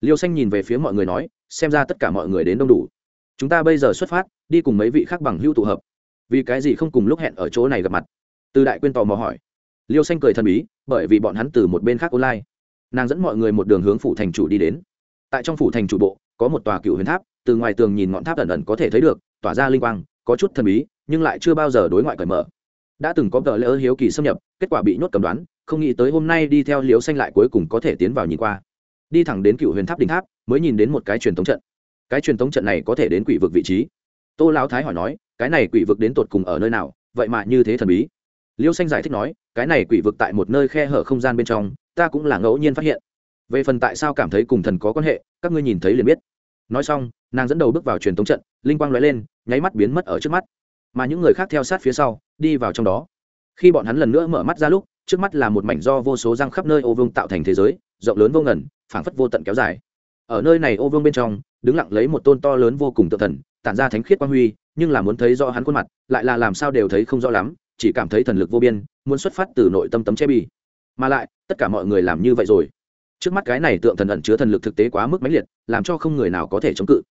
Liêu xanh nhìn về phía mọi người nói, xem ra tất cả mọi người đến đông đủ. Chúng ta bây giờ xuất phát, đi cùng mấy vị khác bằng hữu tụ hợp. Vì cái gì không cùng lúc hẹn ở chỗ này gặp mặt? Từ đại quyên tò mò hỏi. Liêu xanh cười thần bí, bởi vì bọn hắn từ một bên khác online nàng dẫn mọi người một đường hướng phủ thành chủ đi đến. Tại trong phủ thành chủ bộ, có một tòa cựu huyền tháp, từ ngoài tường nhìn ngọn tháp ẩn ẩn có thể thấy được, tỏa ra linh quang, có chút thần bí, nhưng lại chưa bao giờ đối ngoại cởi mở. Đã từng có tờ lỡ hiếu kỳ xâm nhập, kết quả bị nhốt cầm đoán, không nghĩ tới hôm nay đi theo liều xanh lại cuối cùng có thể tiến vào nhìn qua. Đi thẳng đến cựu huyền tháp đỉnh tháp, mới nhìn đến một cái truyền thống trận. Cái truyền thống trận này có thể đến quỷ vực vị trí. Tô lão thái hỏi nói, cái này quỷ vực đến tột cùng ở nơi nào, vậy mà như thế thần bí. Liêu xanh giải thích nói, cái này quỷ vực tại một nơi khe hở không gian bên trong ta cũng là ngẫu nhiên phát hiện. Về phần tại sao cảm thấy cùng thần có quan hệ, các ngươi nhìn thấy liền biết. Nói xong, nàng dẫn đầu bước vào truyền thống trận, linh quang lóe lên, nháy mắt biến mất ở trước mắt. Mà những người khác theo sát phía sau, đi vào trong đó. Khi bọn hắn lần nữa mở mắt ra lúc, trước mắt là một mảnh do vô số răng khắp nơi ô vương tạo thành thế giới, rộng lớn vô ngần, phảng phất vô tận kéo dài. Ở nơi này ô vương bên trong, đứng lặng lấy một tôn to lớn vô cùng tự thần, tản ra thánh khiết quang huy, nhưng là muốn thấy rõ hắn khuôn mặt, lại là làm sao đều thấy không rõ lắm, chỉ cảm thấy thần lực vô biên, muốn xuất phát từ nội tâm tấm che bì. Mà lại tất cả mọi người làm như vậy rồi. Trước mắt cái này tượng thần ẩn chứa thần lực thực tế quá mức mãnh liệt, làm cho không người nào có thể chống cự.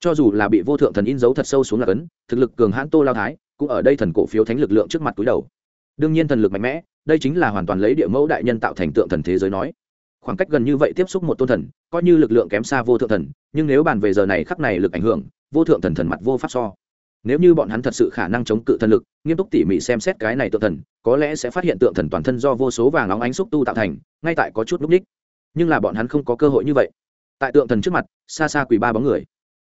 Cho dù là bị vô thượng thần in dấu thật sâu xuống là cấn, thực lực cường hãn tô lao thái cũng ở đây thần cổ phiếu thánh lực lượng trước mặt túi đầu. Đương nhiên thần lực mạnh mẽ, đây chính là hoàn toàn lấy địa mẫu đại nhân tạo thành tượng thần thế giới nói. Khoảng cách gần như vậy tiếp xúc một tôn thần, coi như lực lượng kém xa vô thượng thần, nhưng nếu bàn về giờ này khắc này lực ảnh hưởng, vô thượng thần thần mặt vô pháp so nếu như bọn hắn thật sự khả năng chống cự thần lực, nghiêm túc tỉ mỉ xem xét cái này tượng thần, có lẽ sẽ phát hiện tượng thần toàn thân do vô số vàng óng ánh xúc tu tạo thành, ngay tại có chút núp ních nhưng là bọn hắn không có cơ hội như vậy. Tại tượng thần trước mặt, xa xa quỳ ba bóng người.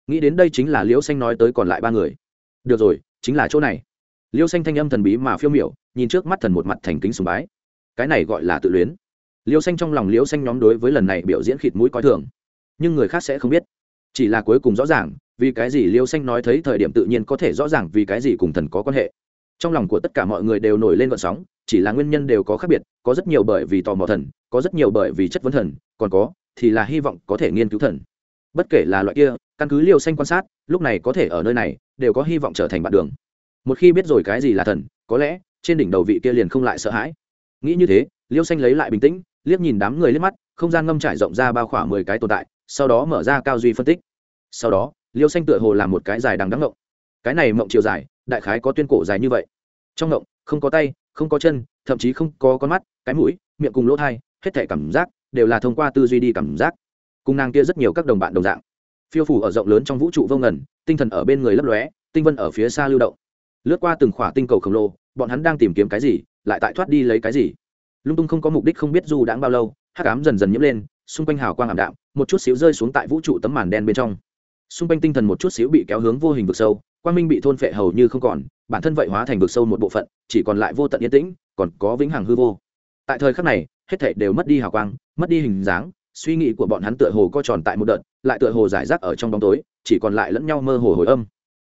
Nghĩ đến đây chính là liễu xanh nói tới còn lại ba người. Được rồi, chính là chỗ này. Liễu xanh thanh âm thần bí mà phiêu miểu, nhìn trước mắt thần một mặt thành kính sùng bái. Cái này gọi là tự luyến. Liễu xanh trong lòng liễu xanh nhóm đối với lần này biểu diễn khịt mũi coi thường. Nhưng người khác sẽ không biết. Chỉ là cuối cùng rõ ràng vì cái gì liêu xanh nói thấy thời điểm tự nhiên có thể rõ ràng vì cái gì cùng thần có quan hệ. Trong lòng của tất cả mọi người đều nổi lên vận sóng, chỉ là nguyên nhân đều có khác biệt, có rất nhiều bởi vì tò mò thần, có rất nhiều bởi vì chất vấn thần, còn có thì là hy vọng có thể nghiên cứu thần. Bất kể là loại kia, căn cứ liêu xanh quan sát, lúc này có thể ở nơi này, đều có hy vọng trở thành bạn đường. Một khi biết rồi cái gì là thần, có lẽ trên đỉnh đầu vị kia liền không lại sợ hãi. Nghĩ như thế, liêu xanh lấy lại bình tĩnh, liếc nhìn đám người liếc mắt, không gian ngâm trải rộng ra bao khoảng mười cái tồn tại, sau đó mở ra cao duy phân tích. Sau đó liêu xanh tựa hồ là một cái dài đằng đắng ngộng. Cái này mộng chiều dài, đại khái có tuyên cổ dài như vậy. Trong ngộng, không có tay, không có chân, thậm chí không có con mắt, cái mũi, miệng cùng lỗ thai, hết thể cảm giác đều là thông qua tư duy đi cảm giác. Cùng nàng kia rất nhiều các đồng bạn đồng dạng. Phiêu phủ ở rộng lớn trong vũ trụ vô ngần, tinh thần ở bên người lấp lóe, tinh vân ở phía xa lưu động. Lướt qua từng khỏa tinh cầu khổng lồ, bọn hắn đang tìm kiếm cái gì, lại tại thoát đi lấy cái gì? Lung tung không có mục đích không biết dù đãng bao lâu hát cám dần dần nhiễm lên, xung quanh hào quang ảm đạm, một chút xíu rơi xuống tại vũ trụ tấm màn đen bên trong xung quanh tinh thần một chút xíu bị kéo hướng vô hình vực sâu, quang minh bị thôn phệ hầu như không còn, bản thân vậy hóa thành vực sâu một bộ phận, chỉ còn lại vô tận yên tĩnh, còn có vĩnh hằng hư vô. Tại thời khắc này, hết thảy đều mất đi hào quang, mất đi hình dáng, suy nghĩ của bọn hắn tựa hồ co tròn tại một đợt, lại tựa hồ giải rác ở trong bóng tối, chỉ còn lại lẫn nhau mơ hồ hồi âm.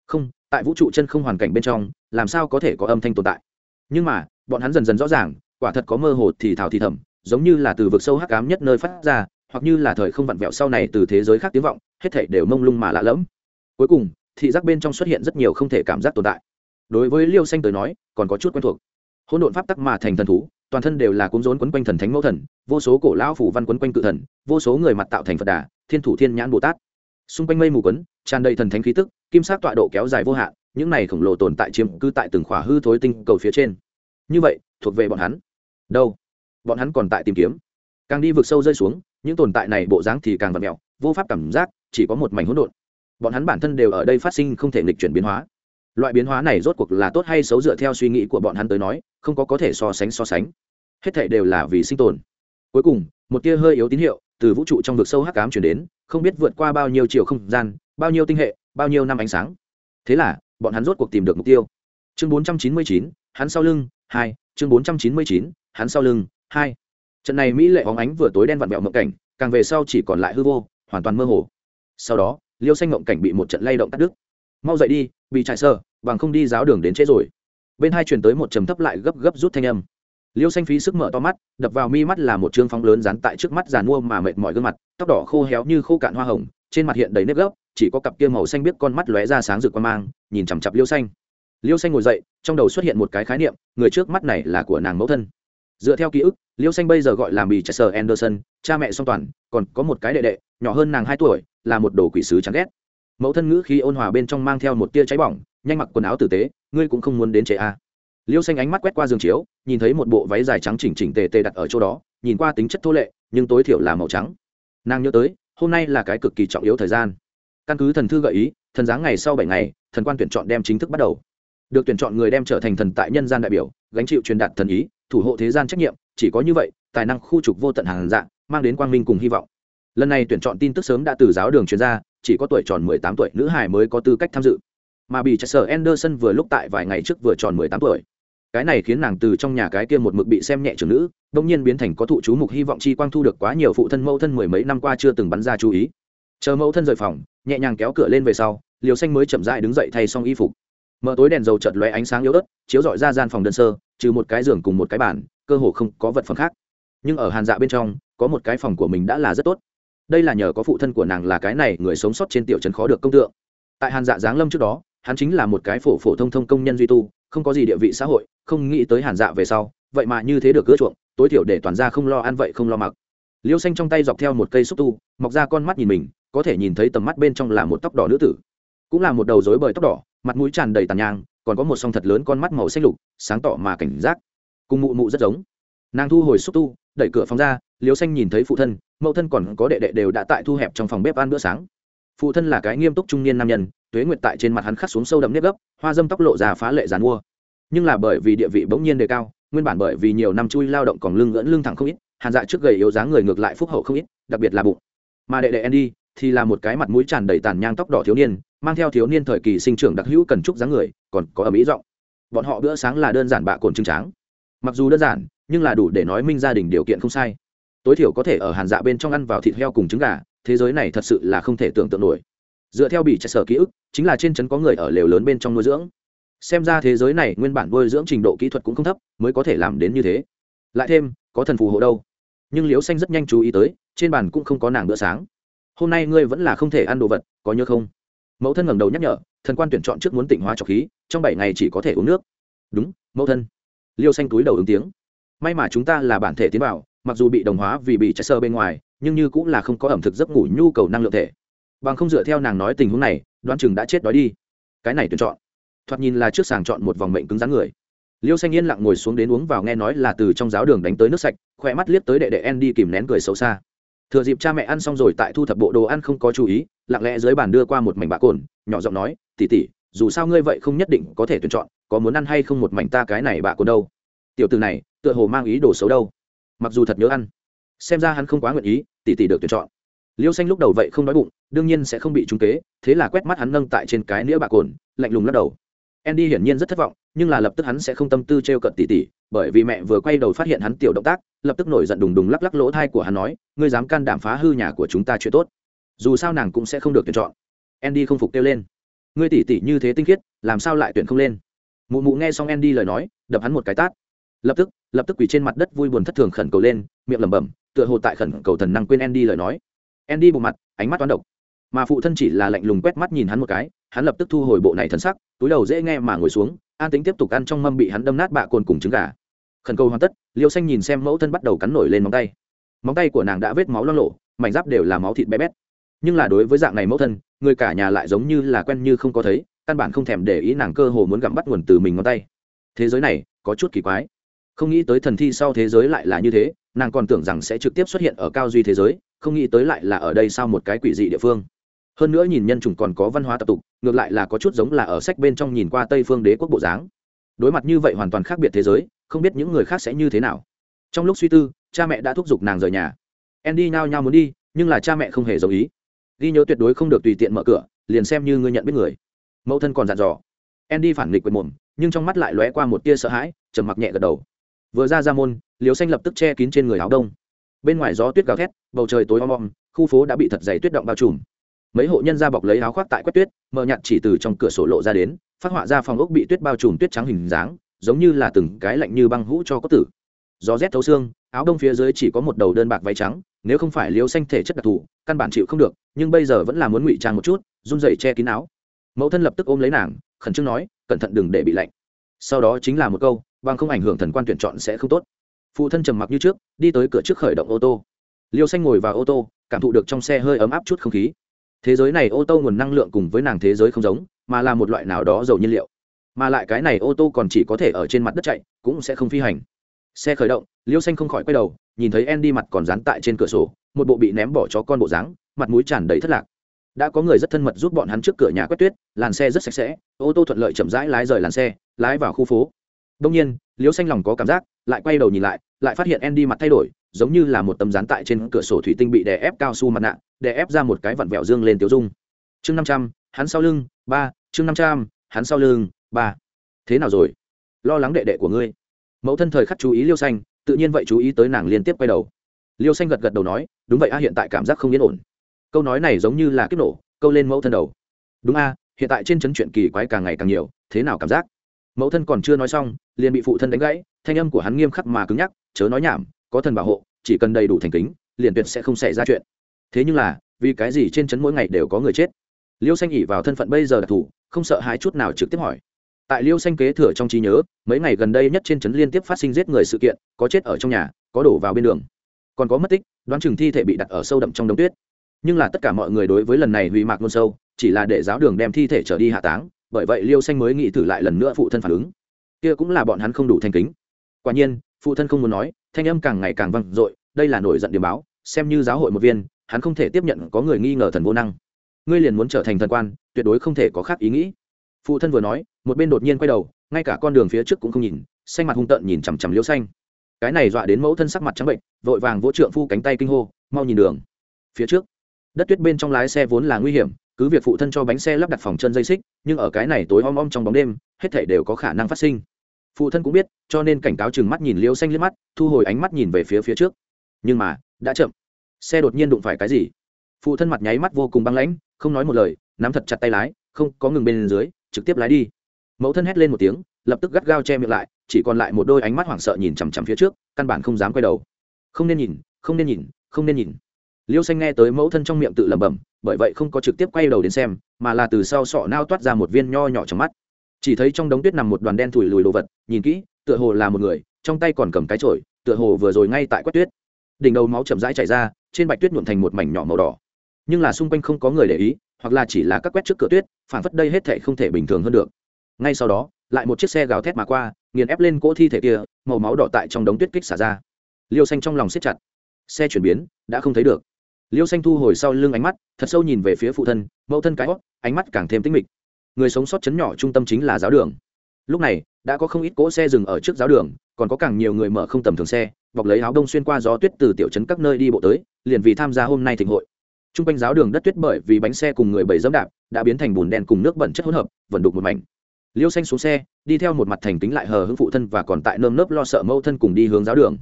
Không, tại vũ trụ chân không hoàn cảnh bên trong, làm sao có thể có âm thanh tồn tại? Nhưng mà, bọn hắn dần dần rõ ràng, quả thật có mơ hồ thì thào thì thầm, giống như là từ vực sâu hắc ám nhất nơi phát ra, hoặc như là thời không vặn vẹo sau này từ thế giới khác tiếng vọng hết thảy đều mông lung mà lạ lẫm. Cuối cùng, thị giác bên trong xuất hiện rất nhiều không thể cảm giác tồn tại. Đối với liêu xanh tới nói, còn có chút quen thuộc. Hỗn độn pháp tắc mà thành thần thú, toàn thân đều là cuốn rốn quấn quanh thần thánh mẫu thần, vô số cổ lão phủ văn quấn quanh cự thần, vô số người mặt tạo thành phật đà, thiên thủ thiên nhãn bồ tát. Xung quanh mây mù quấn, tràn đầy thần thánh khí tức, kim sắc tọa độ kéo dài vô hạn, những này khổng lồ tồn tại chiếm cư tại từng khỏa hư thối tinh cầu phía trên. Như vậy, thuộc về bọn hắn. Đâu? Bọn hắn còn tại tìm kiếm. Càng đi vực sâu rơi xuống, những tồn tại này bộ dáng thì càng vặn mẹo vô pháp cảm giác chỉ có một mảnh hỗn độn. Bọn hắn bản thân đều ở đây phát sinh không thể nghịch chuyển biến hóa. Loại biến hóa này rốt cuộc là tốt hay xấu dựa theo suy nghĩ của bọn hắn tới nói không có có thể so sánh so sánh. Hết thệ đều là vì sinh tồn. Cuối cùng một tia hơi yếu tín hiệu từ vũ trụ trong vực sâu hắc ám chuyển đến không biết vượt qua bao nhiêu chiều không gian bao nhiêu tinh hệ bao nhiêu năm ánh sáng. Thế là bọn hắn rốt cuộc tìm được mục tiêu. Chương 499, hắn sau lưng hai. Chương 499, hắn sau lưng hai. Trận này mỹ lệ óng ánh vừa tối đen vặn vẹo mộng cảnh càng về sau chỉ còn lại hư vô hoàn toàn mơ hồ. Sau đó, liêu xanh ngộng cảnh bị một trận lay động cắt đứt. Mau dậy đi, bị trại sơ bằng không đi giáo đường đến trễ rồi. Bên hai chuyển tới một trầm thấp lại gấp gấp rút thanh âm. Liêu xanh phí sức mở to mắt, đập vào mi mắt là một trương phóng lớn dán tại trước mắt giàn mua mà mệt mỏi gương mặt, tóc đỏ khô héo như khô cạn hoa hồng, trên mặt hiện đầy nếp gấp, chỉ có cặp kia màu xanh biết con mắt lóe ra sáng rực quan mang, nhìn chằm chặp liêu xanh. Liêu xanh ngồi dậy, trong đầu xuất hiện một cái khái niệm, người trước mắt này là của nàng mẫu thân dựa theo ký ức, liêu xanh bây giờ gọi là bì chester anderson, cha mẹ song toàn, còn có một cái đệ đệ, nhỏ hơn nàng hai tuổi, là một đồ quỷ sứ chán ghét. Mẫu thân ngữ khi ôn hòa bên trong mang theo một tia cháy bỏng, nhanh mặc quần áo tử tế, ngươi cũng không muốn đến chế a à. liêu xanh ánh mắt quét qua giường chiếu, nhìn thấy một bộ váy dài trắng chỉnh chỉnh tề tề đặt ở chỗ đó, nhìn qua tính chất thô lệ, nhưng tối thiểu là màu trắng. Nàng nhớ tới, hôm nay là cái cực kỳ trọng yếu thời gian. Căn cứ thần thư gợi ý, thần giáng ngày sau bảy ngày, thần quan tuyển chọn đem chính thức bắt đầu. Được tuyển chọn người đem trở thành thần tại nhân gian đại biểu, gánh chịu truyền đạt thần ý thủ hộ thế gian trách nhiệm, chỉ có như vậy, tài năng khu trục vô tận hàng dạng, mang đến quang minh cùng hy vọng. Lần này tuyển chọn tin tức sớm đã từ giáo đường chuyên gia chỉ có tuổi tròn 18 tuổi nữ hải mới có tư cách tham dự. Mà bị Chester Anderson vừa lúc tại vài ngày trước vừa tròn 18 tuổi. Cái này khiến nàng từ trong nhà cái kia một mực bị xem nhẹ trưởng nữ đông nhiên biến thành có thụ chú mục hy vọng chi quang thu được quá nhiều phụ thân mẫu thân mười mấy năm qua chưa từng bắn ra chú ý. Chờ mẫu thân rời phòng, nhẹ nhàng kéo cửa lên về sau liều xanh mới chậm rãi đứng dậy thay xong y phục. Mở tối đèn dầu chợt lóe ánh sáng yếu ớt, chiếu rọi ra gian phòng đơn sơ trừ một cái giường cùng một cái bàn, cơ hồ không có vật phẩm khác. Nhưng ở hàn dạ bên trong, có một cái phòng của mình đã là rất tốt. Đây là nhờ có phụ thân của nàng là cái này người sống sót trên tiểu trấn khó được công tượng. Tại hàn dạ giáng lâm trước đó, hắn chính là một cái phổ phổ thông thông công nhân duy tu, không có gì địa vị xã hội, không nghĩ tới hàn dạ về sau, vậy mà như thế được cưa chuộng, tối thiểu để toàn ra không lo ăn vậy không lo mặc. Liêu xanh trong tay dọc theo một cây xúc tu, mọc ra con mắt nhìn mình, có thể nhìn thấy tầm mắt bên trong là một tóc đỏ nữ tử. Cũng là một đầu rối bời tóc đỏ, mặt mũi tràn đầy tàn nhang còn có một song thật lớn con mắt màu xanh lục, sáng tỏ mà cảnh giác. Cùng mụ mụ rất giống. Nàng thu hồi xúc tu, đẩy cửa phòng ra liếu xanh nhìn thấy phụ thân, mẫu thân còn có đệ đệ đều đã tại thu hẹp trong phòng bếp ăn bữa sáng. Phụ thân là cái nghiêm túc trung niên nam nhân, tuế nguyệt tại trên mặt hắn khắc xuống sâu đậm nếp gấp, hoa dâm tóc lộ ra phá lệ dàn mua. Nhưng là bởi vì địa vị bỗng nhiên đề cao, nguyên bản bởi vì nhiều năm chui lao động còn lưng ngỡn lưng thẳng không ít, hàn dạ trước gầy yếu dáng người ngược lại phúc hậu không ít, đặc biệt là bụng. Mà đệ đệ andy thì là một cái mặt mũi tràn đầy tàn nhang tóc đỏ thiếu niên mang theo thiếu niên thời kỳ sinh trưởng đặc hữu cần trúc dáng người, còn có ở mỹ giọng. Bọn họ bữa sáng là đơn giản bạ cồn trưng tráng. Mặc dù đơn giản, nhưng là đủ để nói minh gia đình điều kiện không sai. Tối thiểu có thể ở hàn dạ bên trong ăn vào thịt heo cùng trứng gà, thế giới này thật sự là không thể tưởng tượng nổi. Dựa theo bị chạy sở ký ức, chính là trên trấn có người ở lều lớn bên trong nuôi dưỡng. Xem ra thế giới này nguyên bản nuôi dưỡng trình độ kỹ thuật cũng không thấp, mới có thể làm đến như thế. Lại thêm, có thần phù hộ đâu. Nhưng liễu xanh rất nhanh chú ý tới, trên bàn cũng không có nàng bữa sáng. Hôm nay ngươi vẫn là không thể ăn đồ vật, có nhớ không? Mẫu thân ngẩng đầu nhắc nhở, thần quan tuyển chọn trước muốn tỉnh hóa trọc khí, trong bảy ngày chỉ có thể uống nước. Đúng, mẫu thân. Liêu xanh túi đầu ứng tiếng. May mà chúng ta là bản thể tiến bảo mặc dù bị đồng hóa vì bị chạy sơ bên ngoài, nhưng như cũng là không có ẩm thực giấc ngủ nhu cầu năng lượng thể. Bằng không dựa theo nàng nói tình huống này, đoán chừng đã chết đói đi. Cái này tuyển chọn. Thoạt nhìn là trước sàng chọn một vòng mệnh cứng rắn người. Liêu xanh yên lặng ngồi xuống đến uống vào nghe nói là từ trong giáo đường đánh tới nước sạch khỏe mắt liếc tới đệ đệ en đi kìm nén cười xấu xa thừa dịp cha mẹ ăn xong rồi tại thu thập bộ đồ ăn không có chú ý, lặng lẽ dưới bàn đưa qua một mảnh bạc cồn, nhỏ giọng nói tỉ tỉ dù sao ngươi vậy không nhất định có thể tuyển chọn, có muốn ăn hay không một mảnh ta cái này bạc cồn đâu? Tiểu từ này, tựa hồ mang ý đồ xấu đâu. Mặc dù thật nhớ ăn, xem ra hắn không quá nguyện ý tỉ tỉ được tuyển chọn. Liêu xanh lúc đầu vậy không đói bụng, đương nhiên sẽ không bị trúng kế, thế là quét mắt hắn nâng tại trên cái nĩa bạc cồn, lạnh lùng lắc đầu. Andy hiển nhiên rất thất vọng, nhưng là lập tức hắn sẽ không tâm tư t r e o cận tỉ tỉ bởi vì mẹ vừa quay đầu phát hiện hắn tiểu động tác, lập tức nổi giận đùng đùng lắc lắc lỗ thai của hắn nói, ngươi dám can đảm phá hư nhà của chúng ta chuyện tốt. Dù sao nàng cũng sẽ không được tuyển chọn. Andy không phục kêu lên. Ngươi tỉ tỉ như thế tinh khiết, làm sao lại tuyển không lên? Mụ mụ nghe xong andy lời nói, đập hắn một cái tát. Lập tức lập tức quỳ trên mặt đất vui buồn thất thường khẩn cầu lên, miệng lẩm bẩm, tựa hồ tại khẩn cầu thần năng quên andy lời nói. Andy bộ mặt, ánh mắt toán độc. Mà phụ thân chỉ là lạnh lùng quét mắt nhìn hắn một cái, hắn lập tức thu hồi bộ này thân sắc, túi đầu dễ nghe mà ngồi xuống an tính tiếp tục ăn trong mâm bị hắn đâm nát bạ cồn cùng trứng gà. Khẩn cầu hoàn tất, liêu xanh nhìn xem mẫu thân bắt đầu cắn nổi lên móng tay. Móng tay của nàng đã vết máu lo lộ, mảnh giáp đều là máu thịt bé bét. Nhưng là đối với dạng này mẫu thân, người cả nhà lại giống như là quen như không có thấy, căn bản không thèm để ý nàng cơ hồ muốn gặm bắt nguồn từ mình ngón tay. Thế giới này, có chút kỳ quái. Không nghĩ tới thần thi sau thế giới lại là như thế, nàng còn tưởng rằng sẽ trực tiếp xuất hiện ở cao duy thế giới, không nghĩ tới lại là ở đây sau một cái quỷ dị địa phương. Hơn nữa nhìn nhân chủng còn có văn hóa tập tục ngược lại là có chút giống là ở sách bên trong nhìn qua tây phương đế quốc bộ dáng. Đối mặt như vậy hoàn toàn khác biệt thế giới, không biết những người khác sẽ như thế nào. Trong lúc suy tư, cha mẹ đã thúc giục nàng rời nhà. Andy nhao nhao muốn đi, nhưng là cha mẹ không hề giống ý. Ghi nhớ tuyệt đối không được tùy tiện mở cửa, liền xem như ngươi nhận biết người. Mẫu thân còn dặn dò. Andy phản nghịch quệt mồm, nhưng trong mắt lại lóe qua một tia sợ hãi, trầm mặc nhẹ gật đầu. Vừa ra ra môn liều xanh lập tức che kín trên người áo đông. Bên ngoài gió tuyết gào thét, bầu trời tối om om, khu phố đã bị thật dày tuyết động bao trùm. Mấy hộ nhân ra bọc lấy áo khoác tại quét tuyết mờ nhạt chỉ từ trong cửa sổ lộ ra đến, phát họa ra phòng ốc bị tuyết bao trùm tuyết trắng hình dáng, giống như là từng cái lạnh như băng hũ cho có tử. Gió rét thấu xương, áo đông phía dưới chỉ có một đầu đơn bạc váy trắng, nếu không phải liêu xanh thể chất đặc thù, căn bản chịu không được, nhưng bây giờ vẫn là muốn ngụy trang một chút, run dậy che kín áo. Mẫu thân lập tức ôm lấy nàng, khẩn trương nói, cẩn thận đừng để bị lạnh. Sau đó chính là một câu, bằng không ảnh hưởng thần quan tuyển chọn sẽ không tốt. Phụ thân trầm mặc như trước, đi tới cửa trước khởi động ô tô. Liêu xanh ngồi vào ô tô, cảm thụ được trong xe hơi ấm áp chút không khí thế giới này ô tô nguồn năng lượng cùng với nàng thế giới không giống mà là một loại nào đó dầu nhiên liệu. Mà lại cái này ô tô còn chỉ có thể ở trên mặt đất chạy cũng sẽ không phi hành. Xe khởi động liêu xanh không khỏi quay đầu nhìn thấy en đi mặt còn dán tại trên cửa sổ một bộ bị ném bỏ chó con bộ dáng mặt mũi tràn đầy thất lạc. Đã có người rất thân mật giúp bọn hắn trước cửa nhà quét tuyết làn xe rất sạch sẽ ô tô thuận lợi chậm rãi lái rời làn xe lái vào khu phố. Đông nhiên liêu xanh lòng có cảm giác lại quay đầu nhìn lại lại phát hiện Andy mặt thay đổi, giống như là một tấm dán tại trên cửa sổ thủy tinh bị đè ép cao su mặt nạ, đè ép ra một cái vặn vẹo dương lên tiểu dung. Chương năm trăm, hắn sau lưng, ba, chương năm trăm, hắn sau lưng, ba. Thế nào rồi? Lo lắng đệ đệ của ngươi. Mẫu thân thời khắc chú ý Liêu Xanh, tự nhiên vậy chú ý tới nàng liên tiếp quay đầu. Liêu Xanh gật gật đầu nói, đúng vậy a hiện tại cảm giác không yên ổn. Câu nói này giống như là kiếp nổ, câu lên mẫu thân đầu. Đúng a, hiện tại trên chấn chuyện kỳ quái càng ngày càng nhiều, thế nào cảm giác? mẫu thân còn chưa nói xong liền bị phụ thân đánh gãy thanh âm của hắn nghiêm khắc mà cứng nhắc chớ nói nhảm có thần bảo hộ chỉ cần đầy đủ thành kính liền tuyệt sẽ không xảy ra chuyện. Thế nhưng là vì cái gì trên trấn mỗi ngày đều có người chết? Liêu xanh ỉ vào thân phận bây giờ đặc thù không sợ hãi chút nào trực tiếp hỏi. Tại liêu xanh kế thừa trong trí nhớ mấy ngày gần đây nhất trên trấn liên tiếp phát sinh giết người sự kiện có chết ở trong nhà có đổ vào bên đường. Còn có mất tích đoán chừng thi thể bị đặt ở sâu đậm trong đống tuyết. Nhưng là tất cả mọi người đối với lần này hủy mạc luôn sâu chỉ là để giáo đường đem thi thể trở đi hạ táng bởi vậy liêu xanh mới nghĩ thử lại lần nữa phụ thân phản ứng. Kia cũng là bọn hắn không đủ thanh kính. Quả nhiên phụ thân không muốn nói thanh âm càng ngày càng văng, dội đây là nổi giận điểm báo, xem như giáo hội một viên, hắn không thể tiếp nhận có người nghi ngờ thần vô năng. Ngươi liền muốn trở thành thần quan, tuyệt đối không thể có khác ý nghĩ. Phụ thân vừa nói, một bên đột nhiên quay đầu, ngay cả con đường phía trước cũng không nhìn, xanh mặt hung tợn nhìn chằm chằm liêu xanh. Cái này dọa đến mẫu thân sắc mặt trắng bệnh, vội vàng vỗ trượng phu cánh tay kinh hô, mau nhìn đường. Phía trước, đất tuyết bên trong lái xe vốn là nguy hiểm, cứ việc phụ thân cho bánh xe lắp đặt phòng chân dây xích, nhưng ở cái này tối om om trong bóng đêm, hết thể đều có khả năng phát sinh. Phụ thân cũng biết, cho nên cảnh cáo chừng mắt nhìn liêu xanh liếc mắt, thu hồi ánh mắt nhìn về phía phía trước nhưng mà, đã chậm. Xe đột nhiên đụng phải cái gì? Phụ thân mặt nháy mắt vô cùng băng lãnh, không nói một lời, nắm thật chặt tay lái, không có ngừng bên dưới, trực tiếp lái đi. Mẫu thân hét lên một tiếng, lập tức gắt gao che miệng lại, chỉ còn lại một đôi ánh mắt hoảng sợ nhìn chằm chằm phía trước, căn bản không dám quay đầu. Không nên nhìn, không nên nhìn, không nên nhìn. Liêu xanh nghe tới mẫu thân trong miệng tự lẩm bẩm, bởi vậy không có trực tiếp quay đầu đến xem, mà là từ sau sọ nao toát ra một viên nho nhỏ trong mắt. Chỉ thấy trong đống tuyết nằm một đoàn đen thùi lùi đồ vật, nhìn kỹ, tựa hồ là một người, trong tay còn cầm cái chổi, tựa hồ vừa rồi ngay tại quét tuyết đỉnh đầu máu chậm rãi chảy ra, trên bạch tuyết nhuộm thành một mảnh nhỏ màu đỏ. Nhưng là xung quanh không có người để ý, hoặc là chỉ là các quét trước cửa tuyết phản phất đây hết thể không thể bình thường hơn được. Ngay sau đó, lại một chiếc xe gào thét mà qua, nghiền ép lên cỗ thi thể kia, màu máu đỏ tại trong đống tuyết kích xả ra. Liêu xanh trong lòng siết chặt. Xe chuyển biến, đã không thấy được. Liêu xanh thu hồi sau lưng ánh mắt, thật sâu nhìn về phía phụ thân, mẫu thân cái hót ánh mắt càng thêm tinh mịch. Người sống sót chấn nhỏ trung tâm chính là giáo đường. Lúc này đã có không ít cỗ xe dừng ở trước giáo đường, còn có càng nhiều người mở không tầm thường xe, bọc lấy áo đông xuyên qua gió tuyết từ tiểu trấn các nơi đi bộ tới, liền vì tham gia hôm nay thịnh hội. T r u n g quanh giáo đường đất tuyết bởi vì bánh xe cùng người bảy dẫm đạp, đã biến thành bùn đen cùng nước bẩn chất hỗn hợp vẩn đục một mảnh. Liêu xanh xuống xe, đi theo một mặt thành kính lại hờ hững phụ thân và còn tại nơm nớp lo sợ mâu thân cùng đi hướng giáo đường.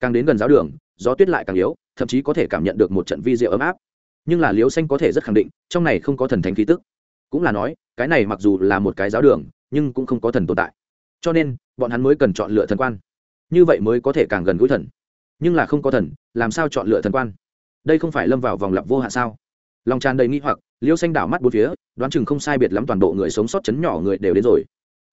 Càng đến gần giáo đường, gió tuyết lại càng yếu, thậm chí có thể cảm nhận được một trận vi diệu ấm áp. Nhưng là liêu xanh có thể rất khẳng định, trong này không có thần thánh khí tức. Cũng là nói, cái này mặc dù là một cái giáo đường, nhưng cũng không có thần tồn tại cho nên, bọn hắn mới cần chọn lựa thần quan. Như vậy mới có thể càng gần gũi thần. Nhưng là không có thần, làm sao chọn lựa thần quan? Đây không phải lâm vào vòng lặp vô hạn sao? Lòng tràn đầy nghi hoặc liêu xanh đảo mắt bốn phía, đoán chừng không sai biệt lắm toàn bộ người sống sót chấn nhỏ người đều đến rồi.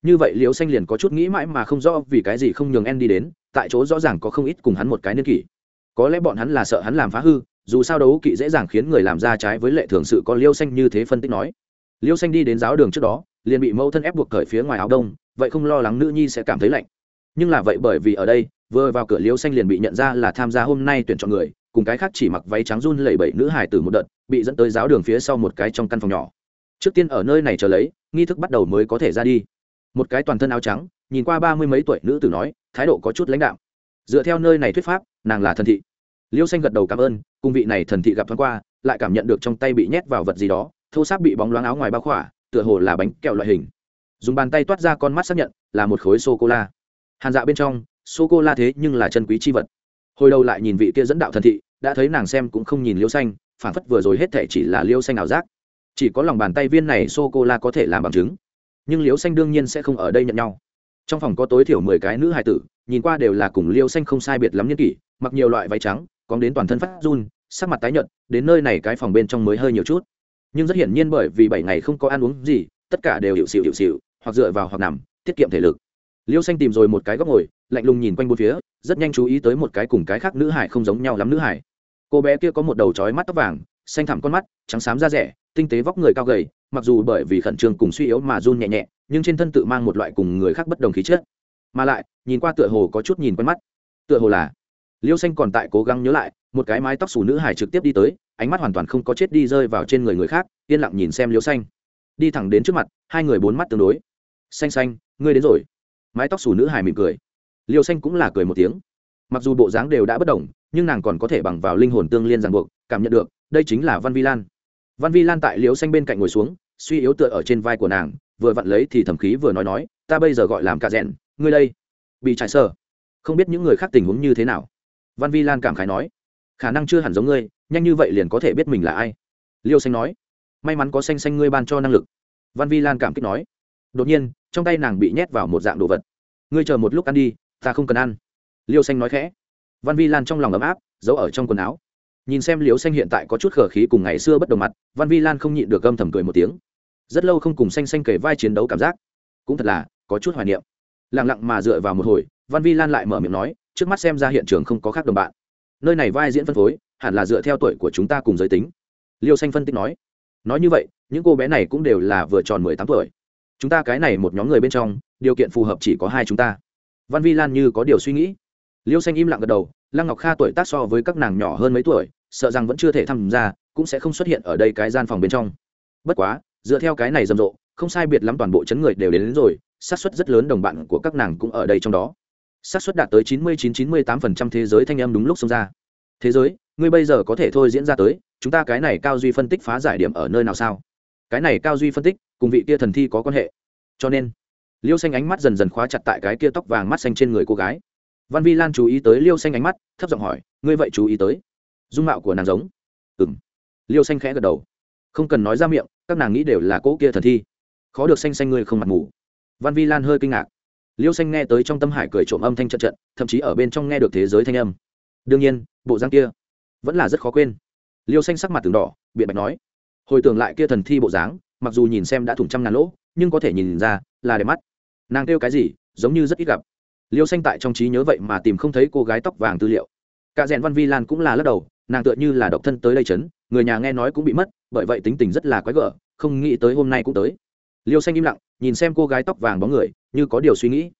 Như vậy liêu xanh liền có chút nghĩ mãi mà không rõ vì cái gì không nhường en đi đến, tại chỗ rõ ràng có không ít cùng hắn một cái niên kỷ. Có lẽ bọn hắn là sợ hắn làm phá hư, dù sao đấu kỵ dễ dàng khiến người làm ra trái với lệ thường sự có liêu xanh như thế phân tích nói. Liêu xanh đi đến giáo đường trước đó, liền bị mẫu thân ép buộc cởi phía ngoài áo đông vậy không lo lắng nữ nhi sẽ cảm thấy lạnh. Nhưng là vậy bởi vì ở đây, vừa vào cửa liêu xanh liền bị nhận ra là tham gia hôm nay tuyển chọn người, cùng cái khác chỉ mặc váy trắng run lẩy bẩy nữ hải tử một đợt, bị dẫn tới giáo đường phía sau một cái trong căn phòng nhỏ. Trước tiên ở nơi này chờ lấy, nghi thức bắt đầu mới có thể ra đi. Một cái toàn thân áo trắng, nhìn qua ba mươi mấy tuổi nữ tử nói, thái độ có chút lãnh đạo dựa theo nơi này thuyết pháp, nàng là thần thị. Liêu xanh gật đầu cảm ơn cung vị này thần thị gặp thoáng qua, lại cảm nhận được trong tay bị nhét vào vật gì đó, thô xác bị bóng loáng áo ngoài bao khỏa, tựa hồ là bánh kẹo loại hình dùng bàn tay toát ra con mắt xác nhận là một khối sô cô la hàn dạ bên trong sô cô la thế nhưng là chân quý c h i vật. Hồi đầu lại nhìn vị kia dẫn đạo thần thị, đã thấy nàng xem cũng không nhìn liêu xanh, phản phất vừa rồi hết thể chỉ là liêu xanh ảo giác. Chỉ có lòng bàn tay viên này sô cô la có thể làm bằng chứng. Nhưng liêu xanh đương nhiên sẽ không ở đây nhận nhau. Trong phòng có tối thiểu mười cái nữ hài tử, nhìn qua đều là cùng liêu xanh không sai biệt lắm nhân kỷ, mặc nhiều loại váy trắng, có đến toàn thân phát run, sắc mặt tái nhợt, đến nơi này cái phòng bên trong mới hơi nhiều chút. Nhưng rất hiển nhiên bởi vì bảy ngày không có ăn uống gì, tất cả đều hiệu xịu hiệu xịu hoặc dựa vào hoặc nằm, tiết kiệm thể lực. Liêu xanh tìm rồi một cái góc ngồi, lạnh lùng nhìn quanh bốn phía, rất nhanh chú ý tới một cái cùng cái khác nữ hải không giống nhau lắm nữ hải. Cô bé kia có một đầu trói mắt tóc vàng, xanh thẳm con mắt, trắng xám da rẻ, tinh tế vóc người cao gầy, mặc dù bởi vì khẩn trương cùng suy yếu mà run nhẹ nhẹ, nhưng trên thân tự mang một loại cùng người khác bất đồng khí chất. Mà lại, nhìn qua tựa hồ có chút nhìn quen mắt. Tựa hồ là liêu xanh còn tại cố gắng nhớ lại, một cái mái tóc xù nữ hải trực tiếp đi tới, ánh mắt hoàn toàn không có chết đi rơi vào trên người người khác, yên lặng nhìn xem liêu xanh. Đi thẳng đến trước mặt, hai người bốn mắt tương đối xanh xanh, ngươi đến rồi. Mái tóc xù nữ hài mỉm cười. Liêu xanh cũng là cười một tiếng. Mặc dù bộ dáng đều đã bất đồng, nhưng nàng còn có thể bằng vào linh hồn tương liên ràng buộc, cảm nhận được, đây chính là văn vi lan. Văn vi lan tại liêu xanh bên cạnh ngồi xuống, suy yếu tựa ở trên vai của nàng, vừa vặn lấy thì thẩm khí vừa nói nói, ta bây giờ gọi làm cả rẽn ngươi đây. Bị trải sơ không biết những người khác tình huống như thế nào. Văn vi lan cảm khái nói, khả năng chưa hẳn giống ngươi, nhanh như vậy liền có thể biết mình là ai. Liêu xanh nói, may mắn có xanh xanh ngươi ban cho năng lực. Văn vi lan cảm kích nói, đột nhiên trong tay nàng bị nhét vào một dạng đồ vật. Ngươi chờ một lúc ăn đi, ta không cần ăn. Liêu xanh nói khẽ. Văn vi lan trong lòng ấm áp, giấu ở trong quần áo. Nhìn xem liêu xanh hiện tại có chút khở khí cùng ngày xưa bất đồng mặt, văn vi lan không nhịn được gâm thầm cười một tiếng. Rất lâu không cùng xanh xanh kể vai chiến đấu cảm giác. Cũng thật là, có chút hoài niệm. Lặng lặng mà dựa vào một hồi, văn vi lan lại mở miệng nói, trước mắt xem ra hiện trường không có khác đồng bạn. Nơi này vai diễn phân phối, hẳn là dựa theo tuổi của chúng ta cùng giới tính. Liêu xanh phân tích nói. Nói như vậy, những cô bé này cũng đều là vừa tròn mười tám tuổi chúng ta cái này một nhóm người bên trong điều kiện phù hợp chỉ có hai chúng ta. Văn vi lan như có điều suy nghĩ. Liêu xanh im lặng gật đầu lăng ngọc kha tuổi tác so với các nàng nhỏ hơn mấy tuổi sợ rằng vẫn chưa thể tham gia cũng sẽ không xuất hiện ở đây cái gian phòng bên trong. Bất quá dựa theo cái này rầm rộ không sai biệt lắm toàn bộ chấn người đều đến, đến rồi xác suất rất lớn đồng bạn của các nàng cũng ở đây trong đó. Xác suất đạt tới chín mươi chín chín mươi tám phần trăm thế giới thanh âm đúng lúc xông ra. Thế giới ngươi bây giờ có thể thôi diễn ra tới chúng ta cái này cao duy phân tích phá giải điểm ở nơi nào sao? Cái này cao duy phân tích, cùng vị kia thần thi có quan hệ. Cho nên, liêu xanh ánh mắt dần dần khóa chặt tại cái kia tóc vàng mắt xanh trên người cô gái. Văn vi lan chú ý tới liêu xanh ánh mắt, thấp giọng hỏi, ngươi vậy chú ý tới dung mạo của nàng giống? Ừ m liêu xanh khẽ gật đầu. Không cần nói ra miệng, các nàng nghĩ đều là cỗ kia thần thi. Khó được xanh xanh ngươi không mặt mù. Văn vi lan hơi kinh ngạc. Liêu xanh nghe tới trong tâm hải cười trộm âm thanh trận trận, thậm chí ở bên trong nghe được thế giới thanh âm. Đương nhiên, bộ răng kia vẫn là rất khó quên. Liêu xanh sắc mặt từng đỏ, biện bạch nói hồi tưởng lại kia thần thi bộ dáng, mặc dù nhìn xem đã thủng trăm ngàn lỗ, nhưng có thể nhìn ra là đẹp mắt. Nàng kêu cái gì, giống như rất ít gặp. Liêu xanh tại trong trí nhớ vậy mà tìm không thấy cô gái tóc vàng tư liệu. Cả rèn văn vi lan cũng là lắc đầu, nàng tựa như là độc thân tới đây chấn, người nhà nghe nói cũng bị mất, bởi vậy tính tình rất là quái gở, không nghĩ tới hôm nay cũng tới. Liêu xanh im lặng, nhìn xem cô gái tóc vàng bóng người, như có điều suy nghĩ.